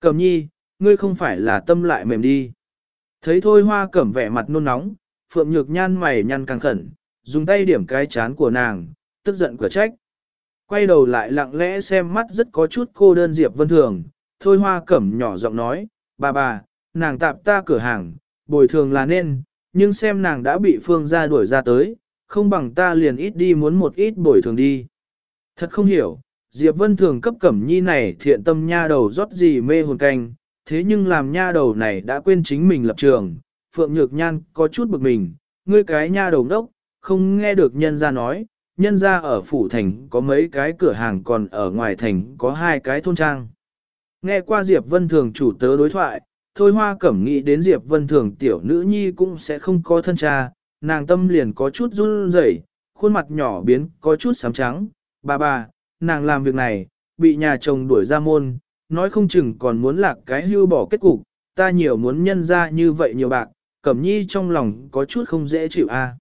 Cẩm nhi, ngươi không phải là tâm lại mềm đi. Thấy thôi hoa cẩm vẻ mặt nôn nóng, phượng nhược nhan mày nhăn càng khẩn, dùng tay điểm cái chán của nàng, tức giận cửa trách. Quay đầu lại lặng lẽ xem mắt rất có chút cô đơn Diệp Vân Thường, thôi hoa cẩm nhỏ giọng nói, bà bà, nàng tạp ta cửa hàng, bồi thường là nên, nhưng xem nàng đã bị phương gia đuổi ra tới, không bằng ta liền ít đi muốn một ít bồi thường đi. Thật không hiểu, Diệp Vân Thường cấp cẩm nhi này thiện tâm nha đầu rót gì mê hồn canh, thế nhưng làm nha đầu này đã quên chính mình lập trường, Phượng Nhược Nhan có chút bực mình, ngươi cái nha đầu đốc, không nghe được nhân ra nói, nhân ra ở phủ thành có mấy cái cửa hàng còn ở ngoài thành có hai cái thôn trang. Nghe qua Diệp Vân Thường chủ tớ đối thoại, Thôi Hoa Cẩm nghĩ đến Diệp Vân Thường tiểu nữ nhi cũng sẽ không có thân cha, nàng tâm liền có chút run rẩy, khuôn mặt nhỏ biến có chút sám trắng, bà bà, nàng làm việc này, bị nhà chồng đuổi ra môn, nói không chừng còn muốn lạc cái hưu bỏ kết cục, ta nhiều muốn nhân ra như vậy nhiều bạc, Cẩm Nhi trong lòng có chút không dễ chịu a.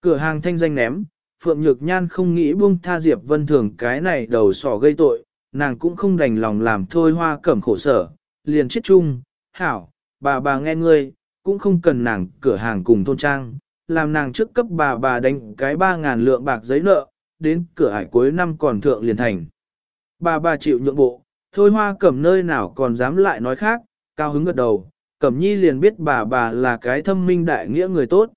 Cửa hàng thanh danh ném, Phượng Nhược Nhan không nghĩ buông tha Diệp Vân Thường cái này đầu sỏ gây tội, nàng cũng không đành lòng làm thôi hoa cẩm khổ sở, liền chết chung, hảo, bà bà nghe ngươi, cũng không cần nàng cửa hàng cùng thôn trang, làm nàng trước cấp bà bà đánh cái 3.000 lượng bạc giấy nợ, đến cửa hải cuối năm còn thượng liền thành. Bà bà chịu nhượng bộ, thôi hoa cẩm nơi nào còn dám lại nói khác, cao hứng gật đầu, cẩm nhi liền biết bà bà là cái thâm minh đại nghĩa người tốt.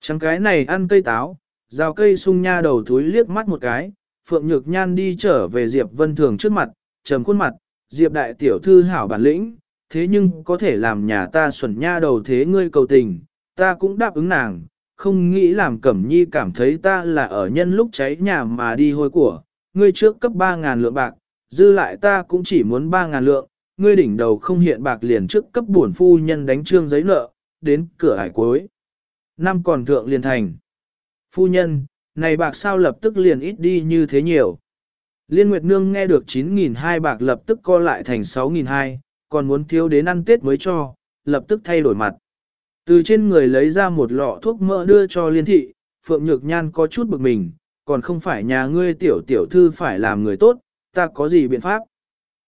Trắng cái này ăn cây táo, rào cây sung nha đầu thúi liếc mắt một cái, Phượng Nhược Nhan đi trở về Diệp Vân Thường trước mặt, trầm khuôn mặt, Diệp đại tiểu thư hảo bản lĩnh, thế nhưng có thể làm nhà ta xuẩn nha đầu thế ngươi cầu tình, ta cũng đáp ứng nàng, không nghĩ làm Cẩm Nhi cảm thấy ta là ở nhân lúc cháy nhà mà đi hôi của, ngươi trước cấp 3.000 lượng bạc, dư lại ta cũng chỉ muốn 3.000 lượng, ngươi đỉnh đầu không hiện bạc liền trước cấp bổn phu nhân đánh trương giấy nợ, đến cửa hải cuối. Năm còn thượng liền thành. Phu nhân, này bạc sao lập tức liền ít đi như thế nhiều. Liên Nguyệt Nương nghe được 9.200 bạc lập tức co lại thành 6.200, còn muốn thiếu đến ăn Tết mới cho, lập tức thay đổi mặt. Từ trên người lấy ra một lọ thuốc mỡ đưa cho Liên Thị, Phượng Nhược Nhan có chút bực mình, còn không phải nhà ngươi tiểu tiểu thư phải làm người tốt, ta có gì biện pháp.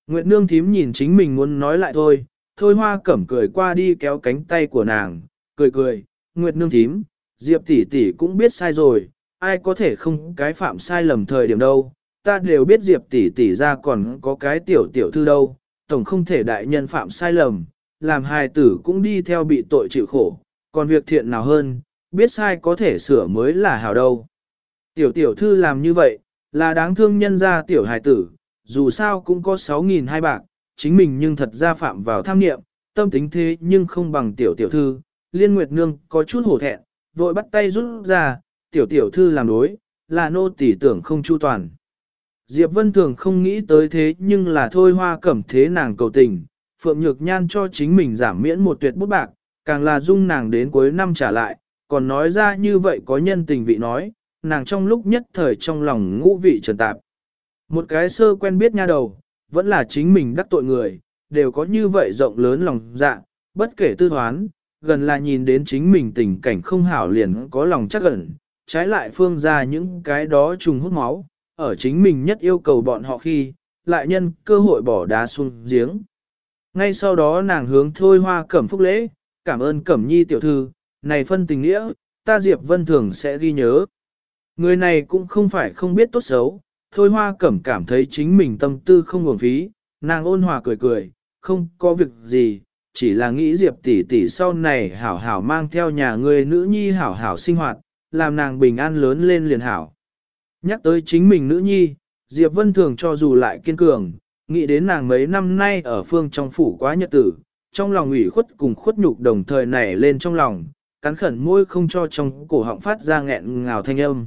Nguyệt Nương thím nhìn chính mình muốn nói lại thôi, thôi hoa cẩm cười qua đi kéo cánh tay của nàng, cười cười, Nguyệt Nương thím, Diệp tỷ tỷ cũng biết sai rồi, ai có thể không cái phạm sai lầm thời điểm đâu, ta đều biết Diệp tỷ tỷ ra còn có cái tiểu tiểu thư đâu, tổng không thể đại nhân phạm sai lầm, làm hài tử cũng đi theo bị tội chịu khổ, còn việc thiện nào hơn, biết sai có thể sửa mới là hào đâu. Tiểu tiểu thư làm như vậy, là đáng thương nhân ra tiểu hài tử, dù sao cũng có 6.000 hai bạc, chính mình nhưng thật ra phạm vào tham niệm, tâm tính thế nhưng không bằng tiểu tiểu thư, liên nguyệt nương có chút hổ thẹn, vội bắt tay rút ra, tiểu tiểu thư làm đối, là nô tỷ tưởng không chu toàn. Diệp Vân Thường không nghĩ tới thế nhưng là thôi hoa cẩm thế nàng cầu tình, Phượng Nhược Nhan cho chính mình giảm miễn một tuyệt bút bạc, càng là dung nàng đến cuối năm trả lại, còn nói ra như vậy có nhân tình vị nói, nàng trong lúc nhất thời trong lòng ngũ vị trần tạp. Một cái sơ quen biết nha đầu, vẫn là chính mình đắc tội người, đều có như vậy rộng lớn lòng dạ, bất kể tư thoán, gần là nhìn đến chính mình tình cảnh không hảo liền có lòng chắc ẩn, trái lại phương ra những cái đó trùng hút máu, ở chính mình nhất yêu cầu bọn họ khi, lại nhân cơ hội bỏ đá xuống giếng. Ngay sau đó nàng hướng thôi hoa cẩm phúc lễ, cảm ơn cẩm nhi tiểu thư, này phân tình nghĩa, ta Diệp Vân Thường sẽ ghi nhớ. Người này cũng không phải không biết tốt xấu, thôi hoa cẩm cảm thấy chính mình tâm tư không nguồn phí, nàng ôn hòa cười cười, không có việc gì, chỉ là nghĩ Diệp tỷ tỷ sau này hảo hảo mang theo nhà người nữ nhi hảo hảo sinh hoạt, làm nàng bình an lớn lên liền hảo. Nhắc tới chính mình nữ nhi, Diệp Vân Thường cho dù lại kiên cường, nghĩ đến nàng mấy năm nay ở phương trong phủ quá nhật tử, trong lòng ủy khuất cùng khuất nhục đồng thời nảy lên trong lòng, cắn khẩn môi không cho trong cổ họng phát ra nghẹn ngào thanh âm.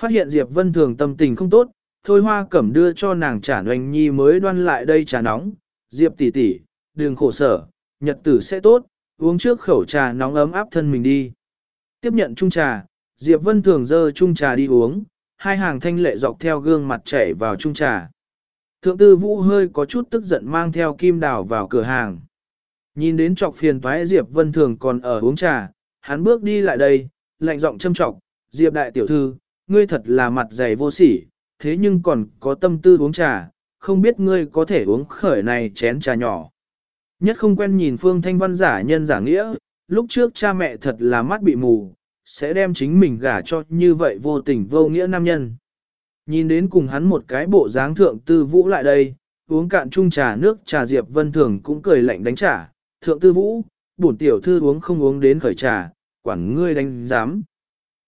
Phát hiện Diệp Vân Thường tâm tình không tốt, Thôi Hoa Cẩm đưa cho nàng trà oanh nhi mới đoan lại đây trà nóng, Diệp tỷ tỷ, đừng khổ sở, nhật tử sẽ tốt, uống trước khẩu trà nóng ấm áp thân mình đi. Tiếp nhận chung trà, Diệp Vân Thường dơ chung trà đi uống, hai hàng thanh lệ dọc theo gương mặt chảy vào chung trà. Thượng tư vũ hơi có chút tức giận mang theo kim đào vào cửa hàng. Nhìn đến trọc phiền toái Diệp Vân Thường còn ở uống trà, hắn bước đi lại đây, lạnh giọng châm trọc, Diệp đại tiểu thư, ngươi thật là mặt dày vô sỉ, thế nhưng còn có tâm tư uống trà, không biết ngươi có thể uống khởi này chén trà nhỏ. Nhất không quen nhìn Phương Thanh Văn giả nhân giả nghĩa, lúc trước cha mẹ thật là mắt bị mù, sẽ đem chính mình gả cho như vậy vô tình vô nghĩa nam nhân. Nhìn đến cùng hắn một cái bộ dáng thượng tư vũ lại đây, uống cạn chung trà nước trà Diệp Vân Thường cũng cười lạnh đánh trả, thượng tư vũ, bổn tiểu thư uống không uống đến khởi trà, quản ngươi đánh giám.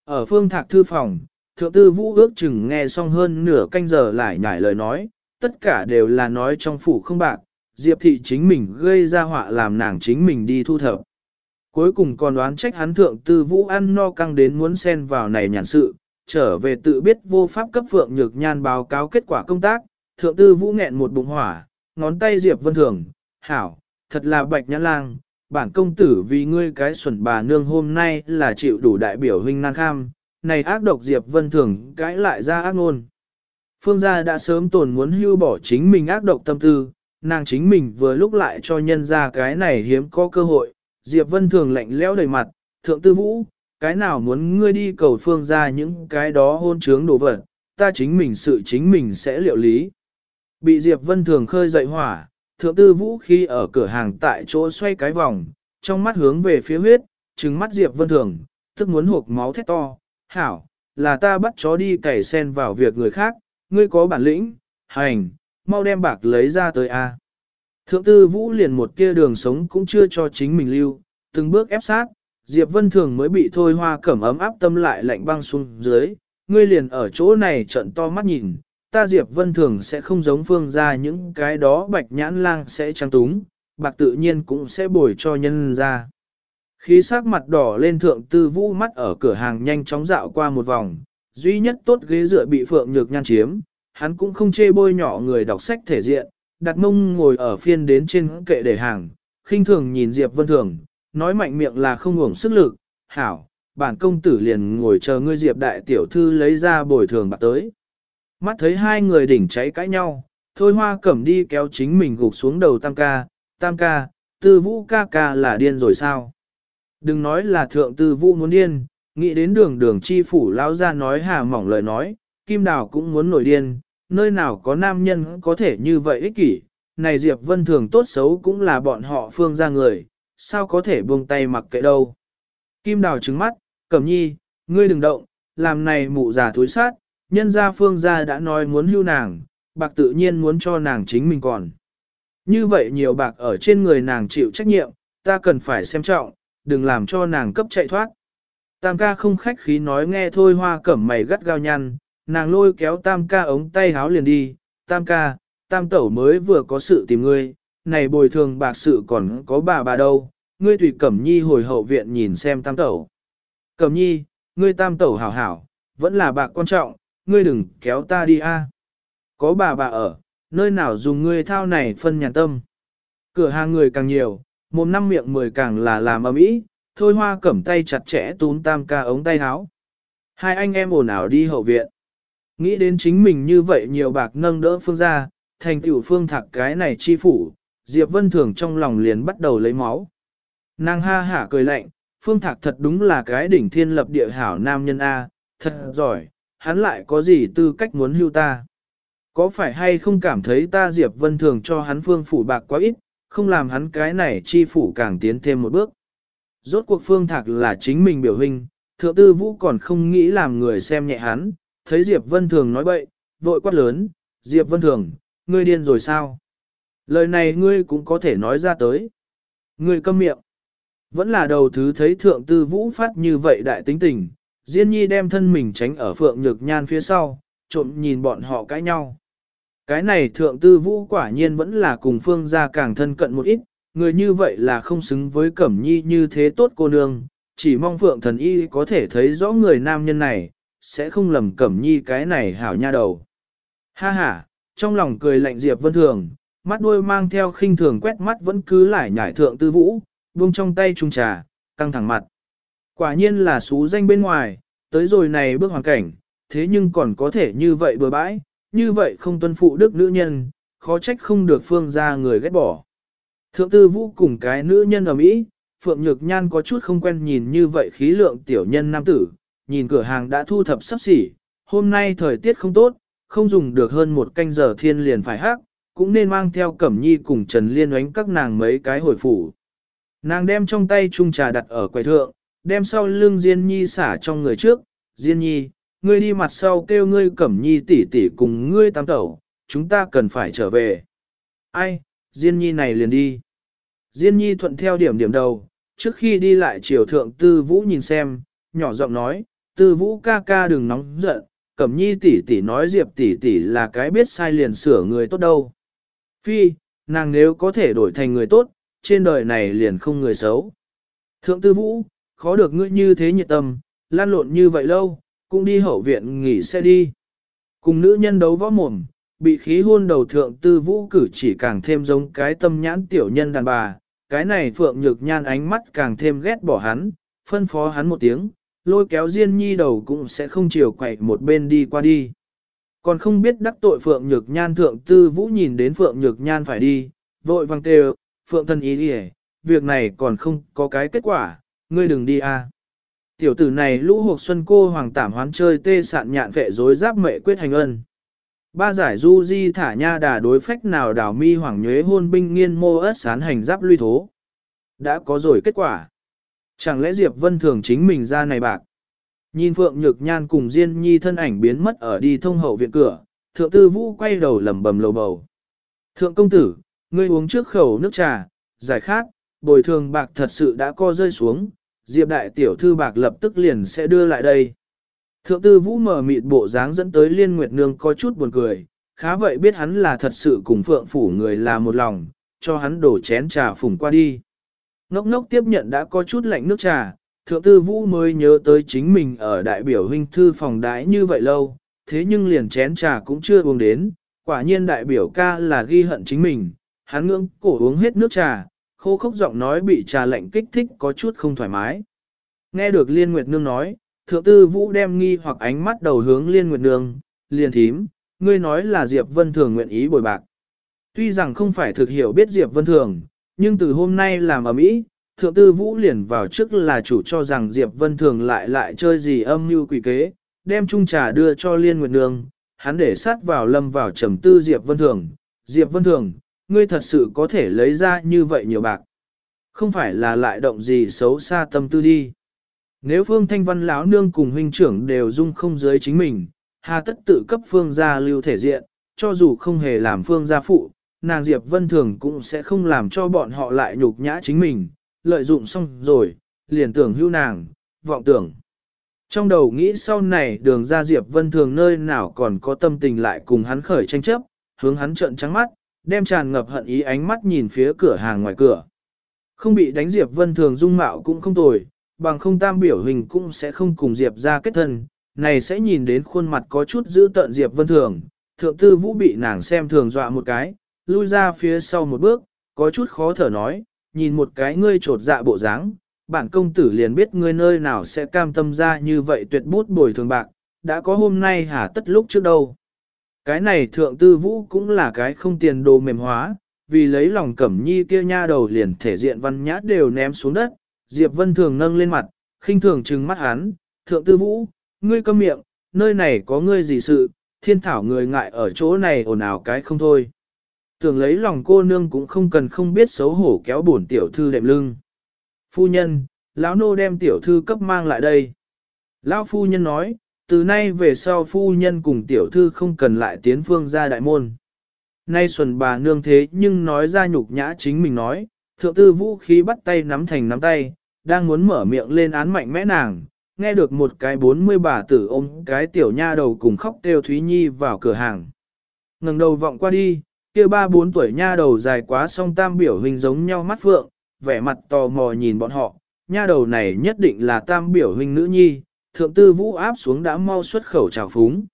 Ở phương thạc thư phòng, thượng tư vũ ước chừng nghe xong hơn nửa canh giờ lại nhải lời nói, tất cả đều là nói trong phủ không bạc, Diệp thị chính mình gây ra họa làm nàng chính mình đi thu thập. Cuối cùng còn đoán trách hắn thượng tư vũ ăn no căng đến muốn xen vào này nhàn sự, trở về tự biết vô pháp cấp phượng nhược nhan báo cáo kết quả công tác, thượng tư vũ nghẹn một bụng hỏa, ngón tay Diệp Vân Thường, hảo, thật là bạch nhãn lang, bản công tử vì ngươi cái xuẩn bà nương hôm nay là chịu đủ đại biểu huynh nan kham, này ác độc Diệp Vân Thường cãi lại ra ác ngôn. Phương gia đã sớm tồn muốn hưu bỏ chính mình ác độc tâm tư, nàng chính mình vừa lúc lại cho nhân ra cái này hiếm có cơ hội, Diệp Vân Thường lạnh lẽo đầy mặt, thượng tư vũ, cái nào muốn ngươi đi cầu phương ra những cái đó hôn trướng đồ vật, ta chính mình sự chính mình sẽ liệu lý. Bị Diệp Vân Thường khơi dậy hỏa, thượng tư vũ khi ở cửa hàng tại chỗ xoay cái vòng, trong mắt hướng về phía huyết, trừng mắt Diệp Vân Thường, tức muốn hộp máu thét to, hảo, là ta bắt chó đi cày sen vào việc người khác, ngươi có bản lĩnh, hành, mau đem bạc lấy ra tới a. Thượng tư vũ liền một kia đường sống cũng chưa cho chính mình lưu, từng bước ép sát, Diệp Vân Thường mới bị thôi hoa cẩm ấm áp tâm lại lạnh băng xuống dưới, ngươi liền ở chỗ này trận to mắt nhìn, ta Diệp Vân Thường sẽ không giống phương ra những cái đó bạch nhãn lang sẽ trang túng, bạc tự nhiên cũng sẽ bồi cho nhân ra. Khí sắc mặt đỏ lên thượng tư vũ mắt ở cửa hàng nhanh chóng dạo qua một vòng, duy nhất tốt ghế dựa bị phượng nhược nhan chiếm, hắn cũng không chê bôi nhỏ người đọc sách thể diện, đặt mông ngồi ở phiên đến trên kệ để hàng, khinh thường nhìn Diệp Vân Thường, nói mạnh miệng là không uổng sức lực, hảo, bản công tử liền ngồi chờ ngươi Diệp đại tiểu thư lấy ra bồi thường bạc tới. Mắt thấy hai người đỉnh cháy cãi nhau, thôi hoa cẩm đi kéo chính mình gục xuống đầu tam ca, tam ca, tư vũ ca ca là điên rồi sao? Đừng nói là thượng tư vũ muốn điên, nghĩ đến đường đường chi phủ lão ra nói hà mỏng lời nói, kim đào cũng muốn nổi điên, nơi nào có nam nhân có thể như vậy ích kỷ, này Diệp Vân Thường tốt xấu cũng là bọn họ phương ra người, sao có thể buông tay mặc kệ đâu. Kim đào trứng mắt, cẩm nhi, ngươi đừng động, làm này mụ già thối sát, nhân gia phương gia đã nói muốn hưu nàng, bạc tự nhiên muốn cho nàng chính mình còn. Như vậy nhiều bạc ở trên người nàng chịu trách nhiệm, ta cần phải xem trọng, đừng làm cho nàng cấp chạy thoát. Tam ca không khách khí nói nghe thôi hoa cẩm mày gắt gao nhăn, nàng lôi kéo tam ca ống tay háo liền đi, tam ca, tam tẩu mới vừa có sự tìm ngươi, này bồi thường bạc sự còn có bà bà đâu, ngươi tùy cẩm nhi hồi hậu viện nhìn xem tam tẩu. Cẩm nhi, ngươi tam tẩu hảo hảo, vẫn là bạc quan trọng, ngươi đừng kéo ta đi a. Có bà bà ở, nơi nào dùng ngươi thao này phân nhàn tâm. Cửa hàng người càng nhiều, một năm miệng mười càng là làm ầm ĩ, thôi hoa cẩm tay chặt chẽ túm tam ca ống tay áo. Hai anh em ồn ào đi hậu viện. Nghĩ đến chính mình như vậy nhiều bạc nâng đỡ phương gia, thành tiểu phương thạc cái này chi phủ, Diệp Vân Thường trong lòng liền bắt đầu lấy máu. Nàng ha hả cười lạnh, phương thạc thật đúng là cái đỉnh thiên lập địa hảo nam nhân A, thật giỏi, hắn lại có gì tư cách muốn hưu ta. Có phải hay không cảm thấy ta Diệp Vân Thường cho hắn phương phủ bạc quá ít, không làm hắn cái này chi phủ càng tiến thêm một bước. Rốt cuộc phương thạc là chính mình biểu hình, thượng tư vũ còn không nghĩ làm người xem nhẹ hắn, thấy Diệp Vân Thường nói bậy, vội quát lớn, Diệp Vân Thường, ngươi điên rồi sao? Lời này ngươi cũng có thể nói ra tới. Ngươi câm miệng. Vẫn là đầu thứ thấy thượng tư vũ phát như vậy đại tính tình, Diên Nhi đem thân mình tránh ở phượng nhược nhan phía sau, trộm nhìn bọn họ cãi nhau. Cái này thượng tư vũ quả nhiên vẫn là cùng phương gia càng thân cận một ít, người như vậy là không xứng với cẩm nhi như thế tốt cô nương, chỉ mong phượng thần y có thể thấy rõ người nam nhân này, sẽ không lầm cẩm nhi cái này hảo nha đầu. Ha ha, trong lòng cười lạnh Diệp Vân Thường, mắt đuôi mang theo khinh thường quét mắt vẫn cứ lại nhảy thượng tư vũ, buông trong tay trung trà, căng thẳng mặt. Quả nhiên là xú danh bên ngoài, tới rồi này bước hoàn cảnh, thế nhưng còn có thể như vậy bừa bãi, như vậy không tuân phụ đức nữ nhân, khó trách không được phương ra người ghét bỏ. Thượng tư vũ cùng cái nữ nhân ở Mỹ, Phượng Nhược Nhan có chút không quen nhìn như vậy khí lượng tiểu nhân nam tử, nhìn cửa hàng đã thu thập sắp xỉ, hôm nay thời tiết không tốt, không dùng được hơn một canh giờ thiên liền phải hắc, cũng nên mang theo Cẩm Nhi cùng Trần Liên oánh các nàng mấy cái hồi phủ. Nàng đem trong tay chung trà đặt ở quầy thượng, đem sau lưng Diên Nhi xả trong người trước, Diên Nhi, ngươi đi mặt sau kêu ngươi Cẩm Nhi tỷ tỷ cùng ngươi tam tẩu, chúng ta cần phải trở về. Ai, Diên Nhi này liền đi. Diên Nhi thuận theo điểm điểm đầu, trước khi đi lại chiều thượng Tư Vũ nhìn xem, nhỏ giọng nói, Tư Vũ ca ca đừng nóng giận, Cẩm Nhi tỷ tỷ nói Diệp tỷ tỷ là cái biết sai liền sửa người tốt đâu. Phi, nàng nếu có thể đổi thành người tốt, trên đời này liền không người xấu. Thượng Tư Vũ, khó được ngươi như thế nhiệt tâm, lan lộn như vậy lâu, cũng đi hậu viện nghỉ xe đi. Cùng nữ nhân đấu võ mồm, bị khí hôn đầu thượng tư vũ cử chỉ càng thêm giống cái tâm nhãn tiểu nhân đàn bà, cái này phượng nhược nhan ánh mắt càng thêm ghét bỏ hắn, phân phó hắn một tiếng, lôi kéo Diên Nhi đầu cũng sẽ không chiều quậy một bên đi qua đi. Còn không biết đắc tội Phượng Nhược Nhan thượng tư vũ nhìn đến Phượng Nhược Nhan phải đi, vội vang kêu, Phượng thân ý đi việc này còn không có cái kết quả, ngươi đừng đi a. Tiểu tử này lũ hộp xuân cô hoàng tảm hoán chơi tê sạn nhạn vệ dối giáp mệ quyết hành ân. Ba giải du di thả nha đà đối phách nào đảo mi hoàng nhuế hôn binh nghiên mô ớt sán hành giáp luy thố. Đã có rồi kết quả. Chẳng lẽ Diệp Vân thường chính mình ra này bạc. Nhìn Phượng Nhược Nhan cùng Diên Nhi thân ảnh biến mất ở đi thông hậu viện cửa, Thượng Tư Vũ quay đầu lầm bầm lầu bầu. Thượng công tử, ngươi uống trước khẩu nước trà, giải khát, bồi thường bạc thật sự đã co rơi xuống, Diệp đại tiểu thư bạc lập tức liền sẽ đưa lại đây. Thượng tư vũ mở mịt bộ dáng dẫn tới liên nguyệt nương có chút buồn cười, khá vậy biết hắn là thật sự cùng phượng phủ người là một lòng, cho hắn đổ chén trà phùng qua đi. Ngốc ngốc tiếp nhận đã có chút lạnh nước trà, thượng tư vũ mới nhớ tới chính mình ở đại biểu huynh thư phòng đái như vậy lâu, thế nhưng liền chén trà cũng chưa uống đến, quả nhiên đại biểu ca là ghi hận chính mình, hắn ngưỡng cổ uống hết nước trà, khô khốc giọng nói bị trà lạnh kích thích có chút không thoải mái. Nghe được Liên Nguyệt Nương nói, thượng tư vũ đem nghi hoặc ánh mắt đầu hướng Liên Nguyệt Nương, liền thím, ngươi nói là Diệp Vân Thường nguyện ý bồi bạc. Tuy rằng không phải thực hiểu biết Diệp Vân Thường, nhưng từ hôm nay làm ở mỹ, thượng tư vũ liền vào trước là chủ cho rằng Diệp Vân Thường lại lại chơi gì âm mưu quỷ kế, đem chung trà đưa cho Liên Nguyệt Nương, hắn để sát vào lâm vào trầm tư Diệp Vân Thường. Diệp Vân Thường, ngươi thật sự có thể lấy ra như vậy nhiều bạc. Không phải là lại động gì xấu xa tâm tư đi. Nếu Phương Thanh Văn lão nương cùng huynh trưởng đều dung không giới chính mình, hà tất tự cấp Phương gia lưu thể diện, cho dù không hề làm Phương gia phụ, nàng Diệp Vân Thường cũng sẽ không làm cho bọn họ lại nhục nhã chính mình, lợi dụng xong rồi, liền tưởng hưu nàng, vọng tưởng. Trong đầu nghĩ sau này đường ra Diệp Vân Thường nơi nào còn có tâm tình lại cùng hắn khởi tranh chấp, hướng hắn trợn trắng mắt, đem tràn ngập hận ý ánh mắt nhìn phía cửa hàng ngoài cửa. Không bị đánh Diệp Vân Thường dung mạo cũng không tồi, bằng không tam biểu hình cũng sẽ không cùng Diệp ra kết thân, này sẽ nhìn đến khuôn mặt có chút giữ tợn Diệp Vân Thường, thượng tư vũ bị nàng xem thường dọa một cái, lui ra phía sau một bước, có chút khó thở nói, nhìn một cái ngươi trột dạ bộ dáng, bản công tử liền biết ngươi nơi nào sẽ cam tâm ra như vậy tuyệt bút bồi thường bạc, đã có hôm nay hả tất lúc trước đâu. Cái này thượng tư vũ cũng là cái không tiền đồ mềm hóa, vì lấy lòng cẩm nhi kia nha đầu liền thể diện văn nhã đều ném xuống đất, Diệp Vân Thường nâng lên mặt, khinh thường trừng mắt hắn, thượng tư vũ, ngươi câm miệng, nơi này có ngươi gì sự, thiên thảo người ngại ở chỗ này ồn ào cái không thôi. Tưởng lấy lòng cô nương cũng không cần không biết xấu hổ kéo bổn tiểu thư đệm lưng. Phu nhân, lão nô đem tiểu thư cấp mang lại đây. Lão phu nhân nói, từ nay về sau phu nhân cùng tiểu thư không cần lại tiến phương ra đại môn. Nay xuân bà nương thế nhưng nói ra nhục nhã chính mình nói, thượng tư vũ khí bắt tay nắm thành nắm tay, đang muốn mở miệng lên án mạnh mẽ nàng, nghe được một cái bốn mươi bà tử ôm cái tiểu nha đầu cùng khóc kêu Thúy Nhi vào cửa hàng. ngẩng đầu vọng qua đi, kia ba bốn tuổi nha đầu dài quá song tam biểu hình giống nhau mắt phượng, vẻ mặt tò mò nhìn bọn họ, nha đầu này nhất định là tam biểu hình nữ nhi, thượng tư vũ áp xuống đã mau xuất khẩu trào phúng.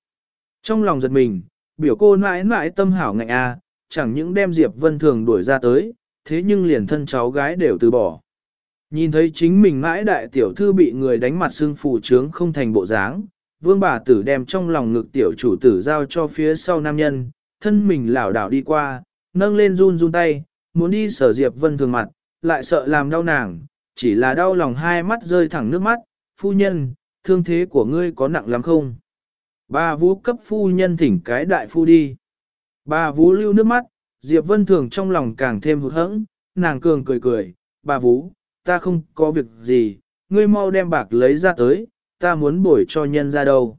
Trong lòng giật mình, biểu cô mãi mãi tâm hảo ngạnh a, chẳng những đem Diệp Vân Thường đuổi ra tới, thế nhưng liền thân cháu gái đều từ bỏ. Nhìn thấy chính mình mãi đại tiểu thư bị người đánh mặt xương phù trướng không thành bộ dáng, vương bà tử đem trong lòng ngực tiểu chủ tử giao cho phía sau nam nhân, thân mình lảo đảo đi qua, nâng lên run run tay, muốn đi sở Diệp Vân Thường mặt, lại sợ làm đau nàng, chỉ là đau lòng hai mắt rơi thẳng nước mắt, phu nhân, thương thế của ngươi có nặng lắm không? Bà vũ cấp phu nhân thỉnh cái đại phu đi. Bà vũ lưu nước mắt, Diệp Vân Thường trong lòng càng thêm hụt hẫng, nàng cường cười cười, bà Vũ, ta không có việc gì, ngươi mau đem bạc lấy ra tới, ta muốn bổi cho nhân ra đâu.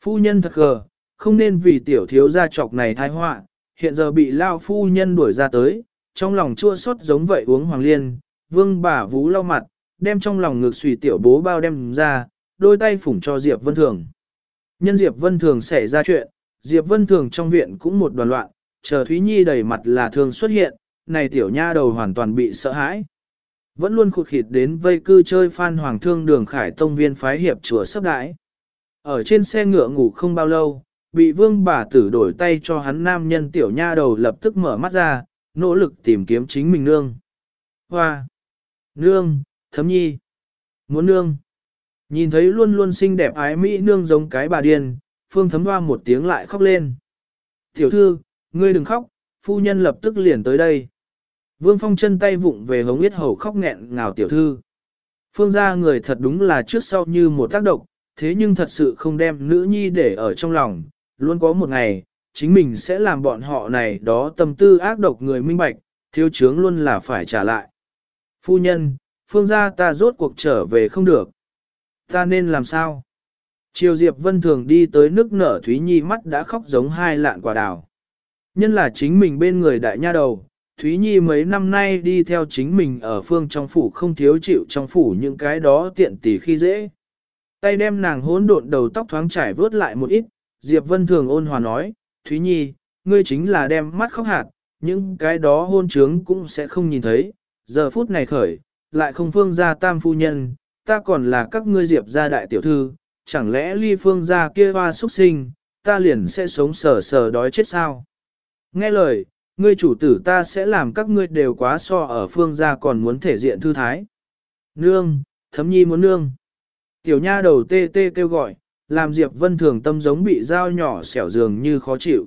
Phu nhân thật gờ, không nên vì tiểu thiếu gia chọc này thai họa, hiện giờ bị lao phu nhân đuổi ra tới, trong lòng chua xót giống vậy uống hoàng liên, vương bà vú lau mặt, đem trong lòng ngực xùy tiểu bố bao đem ra, đôi tay phủng cho Diệp Vân Thường. Nhân Diệp Vân Thường xảy ra chuyện, Diệp Vân Thường trong viện cũng một đoàn loạn, chờ Thúy Nhi đầy mặt là thường xuất hiện, này tiểu nha đầu hoàn toàn bị sợ hãi. Vẫn luôn khụt khịt đến vây cư chơi phan hoàng thương đường khải tông viên phái hiệp chùa sắp đãi. Ở trên xe ngựa ngủ không bao lâu, bị vương bà tử đổi tay cho hắn nam nhân tiểu nha đầu lập tức mở mắt ra, nỗ lực tìm kiếm chính mình nương. Hoa! Nương! Thấm nhi! Muốn nương! Nhìn thấy luôn luôn xinh đẹp ái mỹ nương giống cái bà điên, phương thấm hoa một tiếng lại khóc lên. Tiểu thư, ngươi đừng khóc, phu nhân lập tức liền tới đây. Vương Phong chân tay vụng về hống yết hầu khóc nghẹn ngào tiểu thư. Phương gia người thật đúng là trước sau như một tác động, thế nhưng thật sự không đem nữ nhi để ở trong lòng, luôn có một ngày, chính mình sẽ làm bọn họ này đó tâm tư ác độc người minh bạch, thiếu chướng luôn là phải trả lại. Phu nhân, phương gia ta rốt cuộc trở về không được. Ta nên làm sao? Triều Diệp Vân thường đi tới nước nở Thúy Nhi mắt đã khóc giống hai lạn quả đào. Nhân là chính mình bên người đại nha đầu, Thúy Nhi mấy năm nay đi theo chính mình ở phương trong phủ không thiếu chịu trong phủ những cái đó tiện tỷ khi dễ. Tay đem nàng hỗn độn đầu tóc thoáng trải vớt lại một ít, Diệp Vân thường ôn hòa nói, Thúy Nhi, ngươi chính là đem mắt khóc hạt, những cái đó hôn trướng cũng sẽ không nhìn thấy, giờ phút này khởi, lại không phương gia tam phu nhân, ta còn là các ngươi Diệp gia đại tiểu thư, chẳng lẽ ly phương gia kia hoa xuất sinh, ta liền sẽ sống sờ sờ đói chết sao? Nghe lời, ngươi chủ tử ta sẽ làm các ngươi đều quá so ở phương gia còn muốn thể diện thư thái. Nương, thấm nhi muốn nương. Tiểu nha đầu tê tê kêu gọi, làm Diệp Vân Thường tâm giống bị dao nhỏ xẻo dường như khó chịu.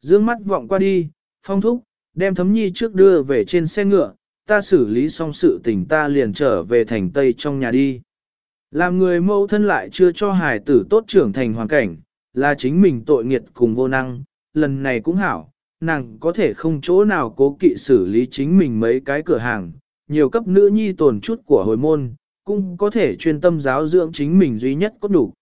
Dương mắt vọng qua đi, phong thúc, đem thấm nhi trước đưa về trên xe ngựa, ta xử lý xong sự tình ta liền trở về thành Tây trong nhà đi. Làm người mẫu thân lại chưa cho hài tử tốt trưởng thành hoàn cảnh, là chính mình tội nghiệt cùng vô năng, lần này cũng hảo, nàng có thể không chỗ nào cố kỵ xử lý chính mình mấy cái cửa hàng, nhiều cấp nữ nhi tồn chút của hồi môn, cũng có thể chuyên tâm giáo dưỡng chính mình duy nhất có đủ.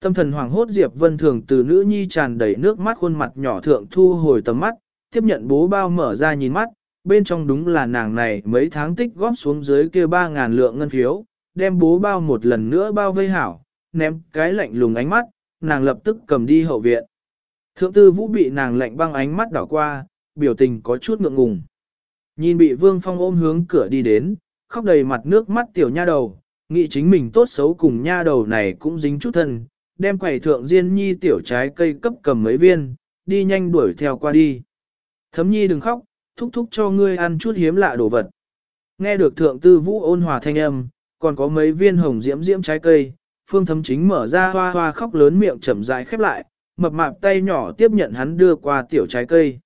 Tâm thần hoàng hốt Diệp Vân Thường từ nữ nhi tràn đầy nước mắt khuôn mặt nhỏ thượng thu hồi tầm mắt, tiếp nhận bố bao mở ra nhìn mắt, bên trong đúng là nàng này mấy tháng tích góp xuống dưới kia 3.000 lượng ngân phiếu, đem bố bao một lần nữa bao vây hảo, ném cái lạnh lùng ánh mắt, nàng lập tức cầm đi hậu viện. Thượng tư vũ bị nàng lạnh băng ánh mắt đảo qua, biểu tình có chút ngượng ngùng. Nhìn bị vương phong ôm hướng cửa đi đến, khóc đầy mặt nước mắt tiểu nha đầu, nghĩ chính mình tốt xấu cùng nha đầu này cũng dính chút thân, đem quầy thượng diên nhi tiểu trái cây cấp cầm mấy viên, đi nhanh đuổi theo qua đi. Thấm nhi đừng khóc, thúc thúc cho ngươi ăn chút hiếm lạ đồ vật. Nghe được thượng tư vũ ôn hòa thanh âm, còn có mấy viên hồng diễm diễm trái cây, phương thấm chính mở ra hoa hoa khóc lớn miệng chậm rãi khép lại, mập mạp tay nhỏ tiếp nhận hắn đưa qua tiểu trái cây.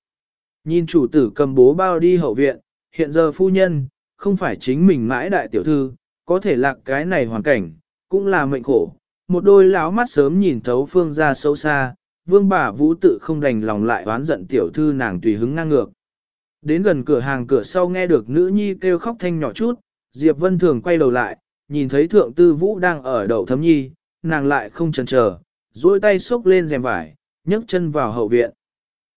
Nhìn chủ tử cầm bố bao đi hậu viện, hiện giờ phu nhân, không phải chính mình mãi đại tiểu thư, có thể lạc cái này hoàn cảnh, cũng là mệnh khổ. Một đôi lão mắt sớm nhìn thấu phương ra sâu xa, vương bà vũ tự không đành lòng lại oán giận tiểu thư nàng tùy hứng ngang ngược. Đến gần cửa hàng cửa sau nghe được nữ nhi kêu khóc thanh nhỏ chút, Diệp Vân Thường quay đầu lại, nhìn thấy thượng tư vũ đang ở đầu thấm nhi, nàng lại không chần chờ, duỗi tay xốc lên rèm vải, nhấc chân vào hậu viện.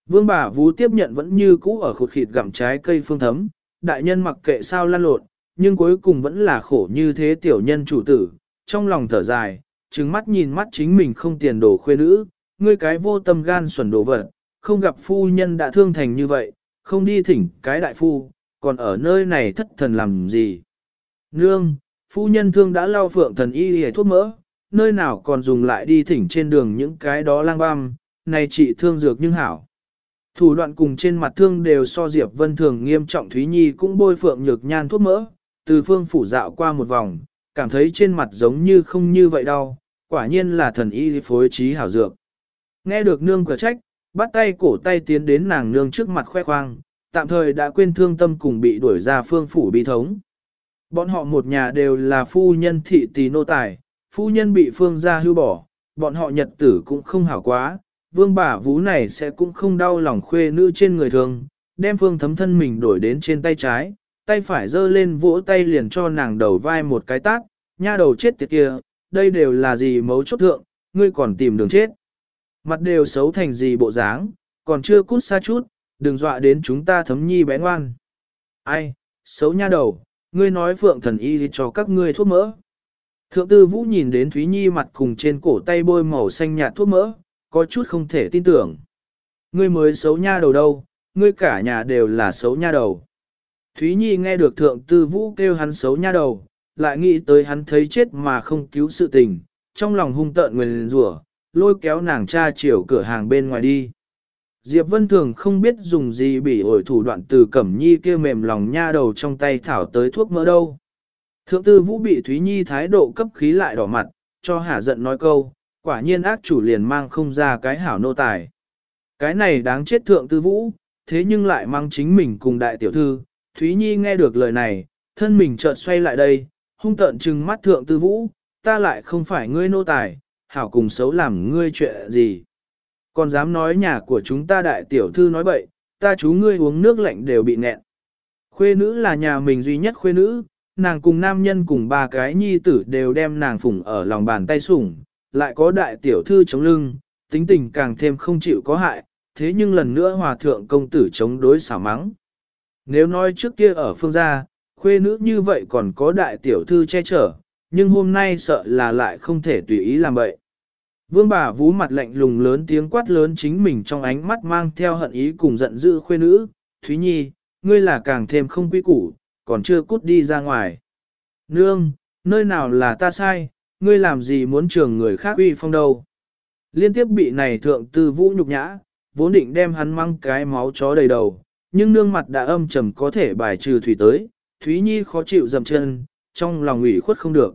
Vương bà Vũ tiếp nhận vẫn như cũ ở khụt khịt gặm trái cây phương thấm, đại nhân mặc kệ sao lan lộn, nhưng cuối cùng vẫn là khổ như thế tiểu nhân chủ tử, trong lòng thở dài, trừng mắt nhìn mắt chính mình không tiền đồ khuê nữ, ngươi cái vô tâm gan xuẩn đồ vật, không gặp phu nhân đã thương thành như vậy, không đi thỉnh cái đại phu, còn ở nơi này thất thần làm gì. Nương, phu nhân thương đã lau phượng thần y hề thuốc mỡ, nơi nào còn dùng lại đi thỉnh trên đường những cái đó lang băm, này trị thương dược nhưng hảo. Thủ đoạn cùng trên mặt thương đều so Diệp Vân Thường nghiêm trọng Thúy Nhi cũng bôi phượng nhược nhan thuốc mỡ, từ phương phủ dạo qua một vòng, cảm thấy trên mặt giống như không như vậy đâu, quả nhiên là thần y phối trí hảo dược. Nghe được nương cửa trách, bắt tay cổ tay tiến đến nàng nương trước mặt khoe khoang, tạm thời đã quên thương tâm cùng bị đuổi ra phương phủ bi thống. Bọn họ một nhà đều là phu nhân thị tỳ nô tài, phu nhân bị phương gia hưu bỏ, bọn họ nhật tử cũng không hảo quá, vương bà vú này sẽ cũng không đau lòng khuê nữ trên người thường, đem phương thấm thân mình đổi đến trên tay trái, tay phải giơ lên vỗ tay liền cho nàng đầu vai một cái tác, nha đầu chết tiệt kia, đây đều là gì mấu chốt thượng, ngươi còn tìm đường chết. Mặt đều xấu thành gì bộ dáng, còn chưa cút xa chút, đừng dọa đến chúng ta thấm nhi bé ngoan. Ai, xấu nha đầu, ngươi nói phượng thần y cho các ngươi thuốc mỡ. Thượng tư vũ nhìn đến Thúy Nhi mặt cùng trên cổ tay bôi màu xanh nhạt thuốc mỡ, có chút không thể tin tưởng. Ngươi mới xấu nha đầu đâu, ngươi cả nhà đều là xấu nha đầu. Thúy Nhi nghe được thượng tư vũ kêu hắn xấu nha đầu, lại nghĩ tới hắn thấy chết mà không cứu sự tình, trong lòng hung tợn nguyền rủa, lôi kéo nàng cha chiều cửa hàng bên ngoài đi. Diệp Vân Thường không biết dùng gì bị ổi thủ đoạn từ Cẩm Nhi kia mềm lòng nha đầu trong tay thảo tới thuốc mỡ đâu. Thượng tư vũ bị Thúy Nhi thái độ cấp khí lại đỏ mặt, cho hả giận nói câu, quả nhiên ác chủ liền mang không ra cái hảo nô tài. Cái này đáng chết thượng tư vũ, thế nhưng lại mang chính mình cùng đại tiểu thư, Thúy Nhi nghe được lời này, thân mình chợt xoay lại đây, hung tợn trừng mắt thượng tư vũ, ta lại không phải ngươi nô tài, hảo cùng xấu làm ngươi chuyện gì. Còn dám nói nhà của chúng ta đại tiểu thư nói bậy, ta chú ngươi uống nước lạnh đều bị nghẹn. Khuê nữ là nhà mình duy nhất khuê nữ, nàng cùng nam nhân cùng ba cái nhi tử đều đem nàng phủng ở lòng bàn tay sủng, lại có đại tiểu thư chống lưng, tính tình càng thêm không chịu có hại, thế nhưng lần nữa hòa thượng công tử chống đối xả mắng. Nếu nói trước kia ở phương gia, khuê nữ như vậy còn có đại tiểu thư che chở, nhưng hôm nay sợ là lại không thể tùy ý làm vậy. Vương bà vú mặt lạnh lùng lớn tiếng quát lớn chính mình trong ánh mắt mang theo hận ý cùng giận dữ khuê nữ, Thúy Nhi, ngươi là càng thêm không quý củ, còn chưa cút đi ra ngoài. Nương, nơi nào là ta sai, ngươi làm gì muốn trường người khác uy phong đâu. Liên tiếp bị này thượng tư vũ nhục nhã, vốn định đem hắn mang cái máu chó đầy đầu, nhưng nương mặt đã âm trầm có thể bài trừ thủy tới, Thúy Nhi khó chịu dầm chân, trong lòng ủy khuất không được.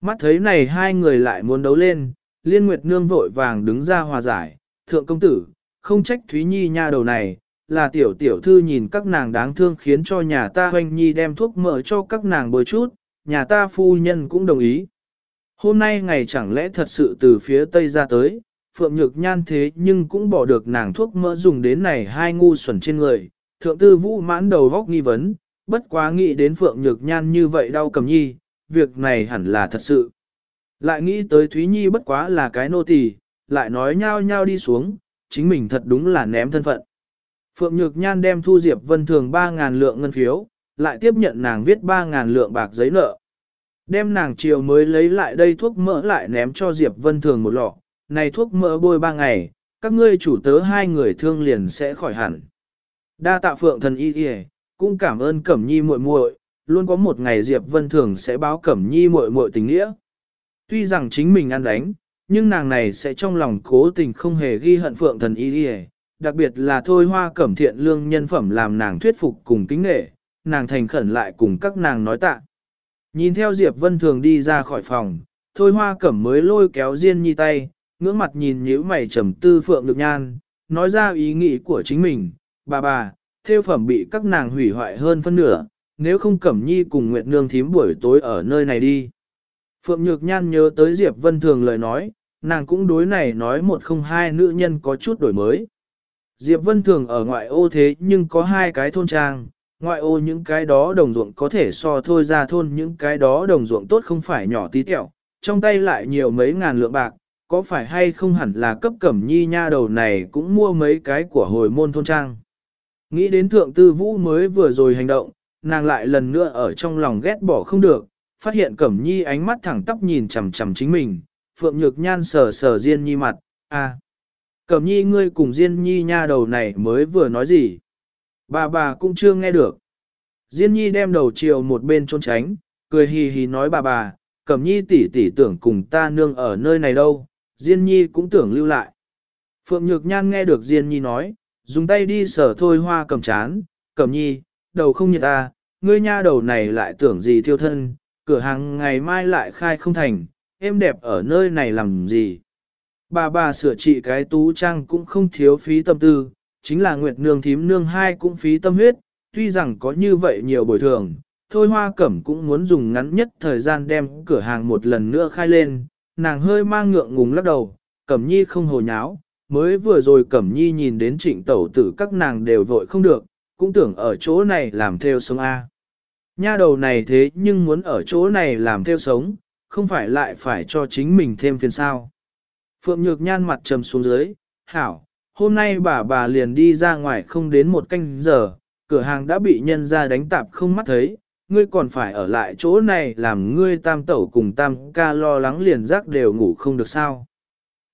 Mắt thấy này hai người lại muốn đấu lên, Liên Nguyệt Nương vội vàng đứng ra hòa giải, thượng công tử, không trách Thúy Nhi nha đầu này, là tiểu tiểu thư nhìn các nàng đáng thương khiến cho nhà ta hoanh nhi đem thuốc mỡ cho các nàng bồi chút, nhà ta phu nhân cũng đồng ý. Hôm nay ngày chẳng lẽ thật sự từ phía tây ra tới, Phượng Nhược Nhan thế nhưng cũng bỏ được nàng thuốc mỡ dùng đến này hai ngu xuẩn trên người. Thượng tư vũ mãn đầu góc nghi vấn, bất quá nghĩ đến Phượng Nhược Nhan như vậy đau cầm nhi, việc này hẳn là thật sự. Lại nghĩ tới Thúy Nhi bất quá là cái nô tỳ, lại nói nhau nhau đi xuống, chính mình thật đúng là ném thân phận. Phượng Nhược Nhan đem thu Diệp Vân Thường 3.000 lượng ngân phiếu, lại tiếp nhận nàng viết 3.000 lượng bạc giấy nợ. Đem nàng chiều mới lấy lại đây thuốc mỡ lại ném cho Diệp Vân Thường một lọ, này thuốc mỡ bôi ba ngày, các ngươi chủ tớ hai người thương liền sẽ khỏi hẳn. Đa tạ Phượng thần y y, cũng cảm ơn Cẩm Nhi muội muội, luôn có một ngày Diệp Vân Thường sẽ báo Cẩm Nhi muội muội tình nghĩa. Tuy rằng chính mình ăn đánh, nhưng nàng này sẽ trong lòng cố tình không hề ghi hận Phượng thần y y, đặc biệt là thôi hoa cẩm thiện lương nhân phẩm làm nàng thuyết phục cùng kính nghệ, nàng thành khẩn lại cùng các nàng nói tạ. Nhìn theo Diệp Vân Thường đi ra khỏi phòng, thôi hoa cẩm mới lôi kéo Diên Nhi tay, ngưỡng mặt nhìn nhíu mày trầm tư phượng lực nhan, nói ra ý nghĩ của chính mình, bà bà, theo phẩm bị các nàng hủy hoại hơn phân nửa, nếu không cẩm nhi cùng Nguyệt Nương thím buổi tối ở nơi này đi. Phượng Nhược Nhan nhớ tới Diệp Vân Thường lời nói, nàng cũng đối này nói một không hai nữ nhân có chút đổi mới. Diệp Vân Thường ở ngoại ô thế nhưng có hai cái thôn trang, ngoại ô những cái đó đồng ruộng có thể so thôi ra thôn những cái đó đồng ruộng tốt không phải nhỏ tí tẹo, trong tay lại nhiều mấy ngàn lượng bạc, có phải hay không hẳn là cấp cẩm nhi nha đầu này cũng mua mấy cái của hồi môn thôn trang. Nghĩ đến thượng tư vũ mới vừa rồi hành động, nàng lại lần nữa ở trong lòng ghét bỏ không được, phát hiện cẩm nhi ánh mắt thẳng tóc nhìn chằm chằm chính mình, phượng nhược nhan sờ sờ riêng nhi mặt, a Cẩm nhi ngươi cùng Diên nhi nha đầu này mới vừa nói gì? Bà bà cũng chưa nghe được. Diên nhi đem đầu chiều một bên trốn tránh, cười hì hì nói bà bà, Cẩm nhi tỷ tỷ tưởng cùng ta nương ở nơi này đâu, Diên nhi cũng tưởng lưu lại. Phượng Nhược Nhan nghe được Diên nhi nói, dùng tay đi sở thôi hoa cầm chán, Cẩm nhi, đầu không nhiệt ta, ngươi nha đầu này lại tưởng gì thiêu thân, cửa hàng ngày mai lại khai không thành, em đẹp ở nơi này làm gì. Bà bà sửa trị cái tú trang cũng không thiếu phí tâm tư, chính là Nguyệt Nương thím nương hai cũng phí tâm huyết, tuy rằng có như vậy nhiều bồi thường, thôi hoa cẩm cũng muốn dùng ngắn nhất thời gian đem cửa hàng một lần nữa khai lên, nàng hơi mang ngượng ngùng lắc đầu, cẩm nhi không hồ nháo, mới vừa rồi cẩm nhi nhìn đến trịnh tẩu tử các nàng đều vội không được, cũng tưởng ở chỗ này làm theo sống A. Nha đầu này thế nhưng muốn ở chỗ này làm theo sống, không phải lại phải cho chính mình thêm phiền sao. Phượng Nhược Nhan mặt trầm xuống dưới, hảo, hôm nay bà bà liền đi ra ngoài không đến một canh giờ, cửa hàng đã bị nhân ra đánh tạp không mắt thấy, ngươi còn phải ở lại chỗ này làm ngươi tam tẩu cùng tam ca lo lắng liền giác đều ngủ không được sao.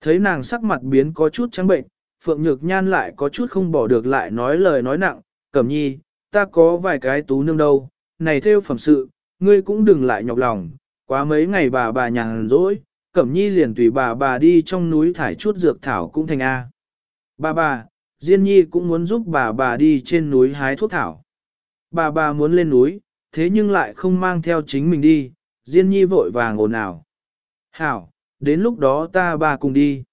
Thấy nàng sắc mặt biến có chút trắng bệnh, Phượng Nhược Nhan lại có chút không bỏ được lại nói lời nói nặng, cẩm nhi, ta có vài cái tú nương đâu, này theo phẩm sự, ngươi cũng đừng lại nhọc lòng, quá mấy ngày bà bà nhàn rỗi, cẩm nhi liền tùy bà bà đi trong núi thải chút dược thảo cũng thành A. Bà bà, Diên Nhi cũng muốn giúp bà bà đi trên núi hái thuốc thảo. Bà bà muốn lên núi, thế nhưng lại không mang theo chính mình đi, Diên Nhi vội vàng ồn ào. Hảo, đến lúc đó ta bà cùng đi.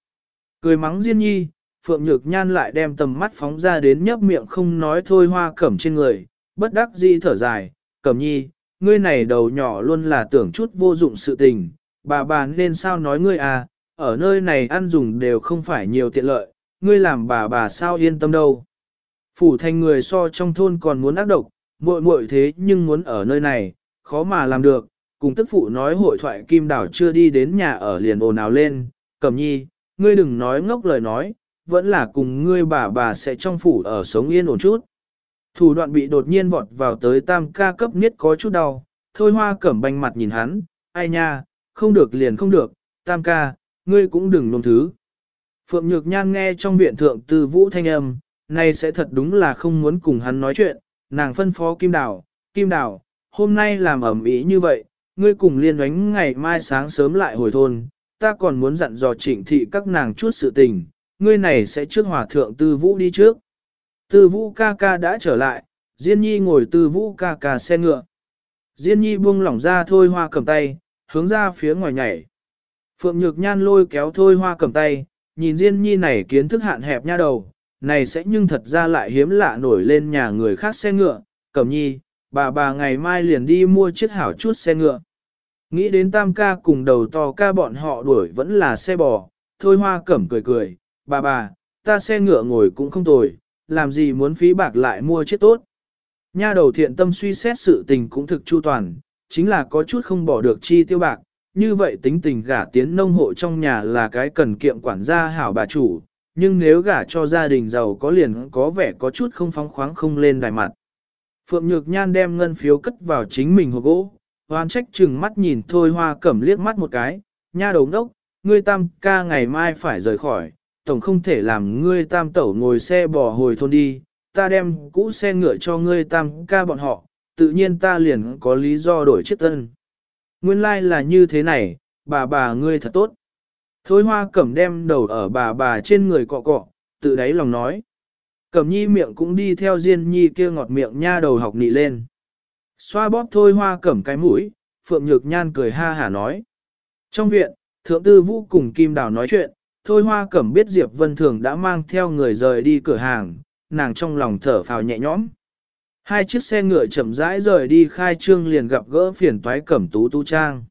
Cười mắng Diên Nhi, Phượng Nhược Nhan lại đem tầm mắt phóng ra đến nhấp miệng không nói thôi hoa cẩm trên người, bất đắc dĩ thở dài, cẩm nhi, ngươi này đầu nhỏ luôn là tưởng chút vô dụng sự tình, bà bà nên sao nói ngươi à, ở nơi này ăn dùng đều không phải nhiều tiện lợi, ngươi làm bà bà sao yên tâm đâu. Phủ thành người so trong thôn còn muốn ác độc, muội muội thế nhưng muốn ở nơi này, khó mà làm được, cùng tức phụ nói hội thoại kim đảo chưa đi đến nhà ở liền ồn ào lên, cẩm nhi, ngươi đừng nói ngốc lời nói, vẫn là cùng ngươi bà bà sẽ trong phủ ở sống yên ổn chút. Thủ đoạn bị đột nhiên vọt vào tới tam ca cấp niết có chút đau, thôi hoa cẩm banh mặt nhìn hắn, ai nha, không được liền không được, tam ca, ngươi cũng đừng nôn thứ. Phượng Nhược Nhan nghe trong viện thượng tư vũ thanh âm, nay sẽ thật đúng là không muốn cùng hắn nói chuyện, nàng phân phó Kim Đào, Kim Đào, hôm nay làm ẩm ý như vậy, ngươi cùng liên đánh ngày mai sáng sớm lại hồi thôn, ta còn muốn dặn dò trịnh thị các nàng chút sự tình, ngươi này sẽ trước hòa thượng tư vũ đi trước. Tư vũ ca ca đã trở lại, Diên Nhi ngồi tư vũ ca ca xe ngựa. Diên Nhi buông lỏng ra thôi hoa cầm tay, hướng ra phía ngoài nhảy. Phượng Nhược Nhan lôi kéo thôi hoa cầm tay, nhìn Diên Nhi này kiến thức hạn hẹp nha đầu, này sẽ nhưng thật ra lại hiếm lạ nổi lên nhà người khác xe ngựa, cẩm nhi, bà bà ngày mai liền đi mua chiếc hảo chút xe ngựa. Nghĩ đến tam ca cùng đầu to ca bọn họ đuổi vẫn là xe bò, thôi hoa cẩm cười cười, bà bà, ta xe ngựa ngồi cũng không tồi, làm gì muốn phí bạc lại mua chiếc tốt. Nha đầu thiện tâm suy xét sự tình cũng thực chu toàn, chính là có chút không bỏ được chi tiêu bạc, như vậy tính tình gả tiến nông hộ trong nhà là cái cần kiệm quản gia hảo bà chủ, nhưng nếu gả cho gia đình giàu có liền có vẻ có chút không phóng khoáng không lên đài mặt. Phượng Nhược Nhan đem ngân phiếu cất vào chính mình hộp gỗ, hoan trách chừng mắt nhìn thôi hoa cẩm liếc mắt một cái, nha đầu đốc, ngươi tam ca ngày mai phải rời khỏi, tổng không thể làm ngươi tam tẩu ngồi xe bò hồi thôn đi, ta đem cũ xe ngựa cho ngươi tam ca bọn họ, tự nhiên ta liền có lý do đổi chiếc thân Nguyên lai like là như thế này, bà bà ngươi thật tốt. Thôi hoa cẩm đem đầu ở bà bà trên người cọ cọ, tự đáy lòng nói. Cẩm nhi miệng cũng đi theo Diên nhi kia ngọt miệng nha đầu học nị lên. Xoa bóp thôi hoa cẩm cái mũi, Phượng Nhược Nhan cười ha hả nói. Trong viện, Thượng Tư Vũ cùng Kim Đào nói chuyện, thôi hoa cẩm biết Diệp Vân Thường đã mang theo người rời đi cửa hàng, nàng trong lòng thở phào nhẹ nhõm. Hai chiếc xe ngựa chậm rãi rời đi khai trương liền gặp gỡ phiền toái cẩm tú tu trang.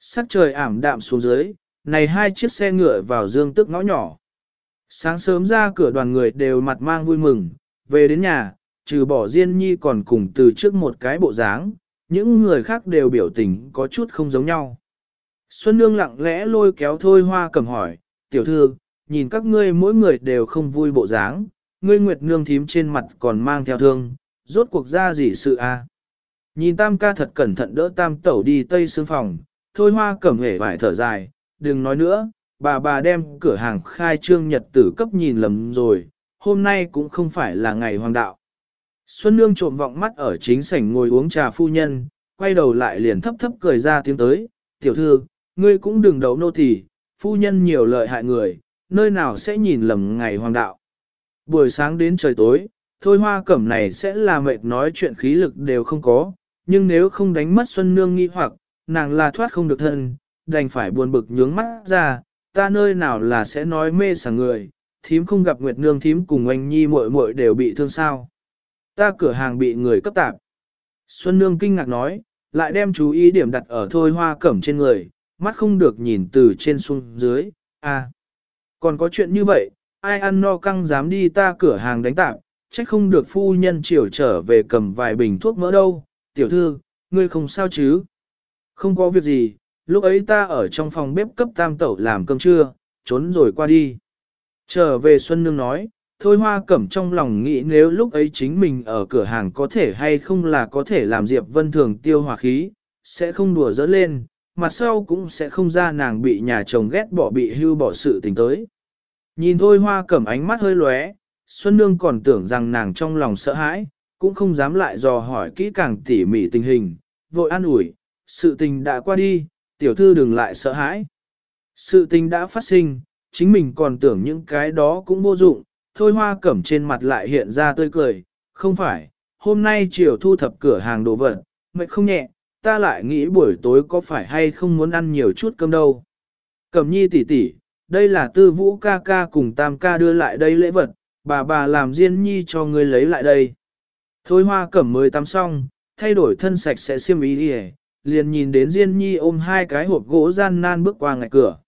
Sắc trời ảm đạm xuống dưới, này hai chiếc xe ngựa vào dương tức ngõ nhỏ. Sáng sớm ra cửa đoàn người đều mặt mang vui mừng, về đến nhà, trừ bỏ Diên Nhi còn cùng từ trước một cái bộ dáng, những người khác đều biểu tình có chút không giống nhau. Xuân Nương lặng lẽ lôi kéo thôi hoa cầm hỏi, tiểu thư, nhìn các ngươi mỗi người đều không vui bộ dáng, ngươi Nguyệt Nương thím trên mặt còn mang theo thương, rốt cuộc ra gì sự a? À? Nhìn tam ca thật cẩn thận đỡ tam tẩu đi tây xương phòng, thôi hoa cầm hể vải thở dài, đừng nói nữa, bà bà đem cửa hàng khai trương nhật tử cấp nhìn lầm rồi, hôm nay cũng không phải là ngày hoàng đạo. Xuân Nương trộm vọng mắt ở chính sảnh ngồi uống trà phu nhân, quay đầu lại liền thấp thấp cười ra tiếng tới, tiểu thư, ngươi cũng đừng đấu nô tỳ, phu nhân nhiều lợi hại người, nơi nào sẽ nhìn lầm ngày hoàng đạo. Buổi sáng đến trời tối, thôi hoa cẩm này sẽ là mệt nói chuyện khí lực đều không có, nhưng nếu không đánh mất Xuân Nương nghi hoặc, nàng là thoát không được thân, đành phải buồn bực nhướng mắt ra, ta nơi nào là sẽ nói mê sảng người, thím không gặp Nguyệt Nương thím cùng anh Nhi muội muội đều bị thương sao. Ta cửa hàng bị người cấp tạp. Xuân Nương kinh ngạc nói, lại đem chú ý điểm đặt ở thôi hoa cẩm trên người, mắt không được nhìn từ trên xuống dưới, à. Còn có chuyện như vậy, ai ăn no căng dám đi ta cửa hàng đánh tạp, trách không được phu nhân chiều trở về cầm vài bình thuốc mỡ đâu, tiểu thư, ngươi không sao chứ? Không có việc gì, lúc ấy ta ở trong phòng bếp cấp tam tẩu làm cơm trưa, trốn rồi qua đi. Trở về Xuân Nương nói, Thôi Hoa Cẩm trong lòng nghĩ nếu lúc ấy chính mình ở cửa hàng có thể hay không là có thể làm Diệp Vân Thường tiêu hòa khí, sẽ không đùa dỡ lên, mặt sau cũng sẽ không ra nàng bị nhà chồng ghét bỏ bị hưu bỏ sự tình tới. Nhìn Thôi Hoa Cẩm ánh mắt hơi lóe, Xuân Nương còn tưởng rằng nàng trong lòng sợ hãi, cũng không dám lại dò hỏi kỹ càng tỉ mỉ tình hình, vội an ủi, sự tình đã qua đi, tiểu thư đừng lại sợ hãi. Sự tình đã phát sinh, chính mình còn tưởng những cái đó cũng vô dụng, thôi hoa cẩm trên mặt lại hiện ra tươi cười, không phải, hôm nay chiều thu thập cửa hàng đồ vật, mệt không nhẹ, ta lại nghĩ buổi tối có phải hay không muốn ăn nhiều chút cơm đâu. Cẩm nhi tỷ tỷ, đây là tư vũ ca ca cùng tam ca đưa lại đây lễ vật, bà bà làm riêng nhi cho ngươi lấy lại đây. Thôi hoa cẩm mới tắm xong, thay đổi thân sạch sẽ xiêm ý đi liền nhìn đến Diên Nhi ôm hai cái hộp gỗ gian nan bước qua ngạch cửa.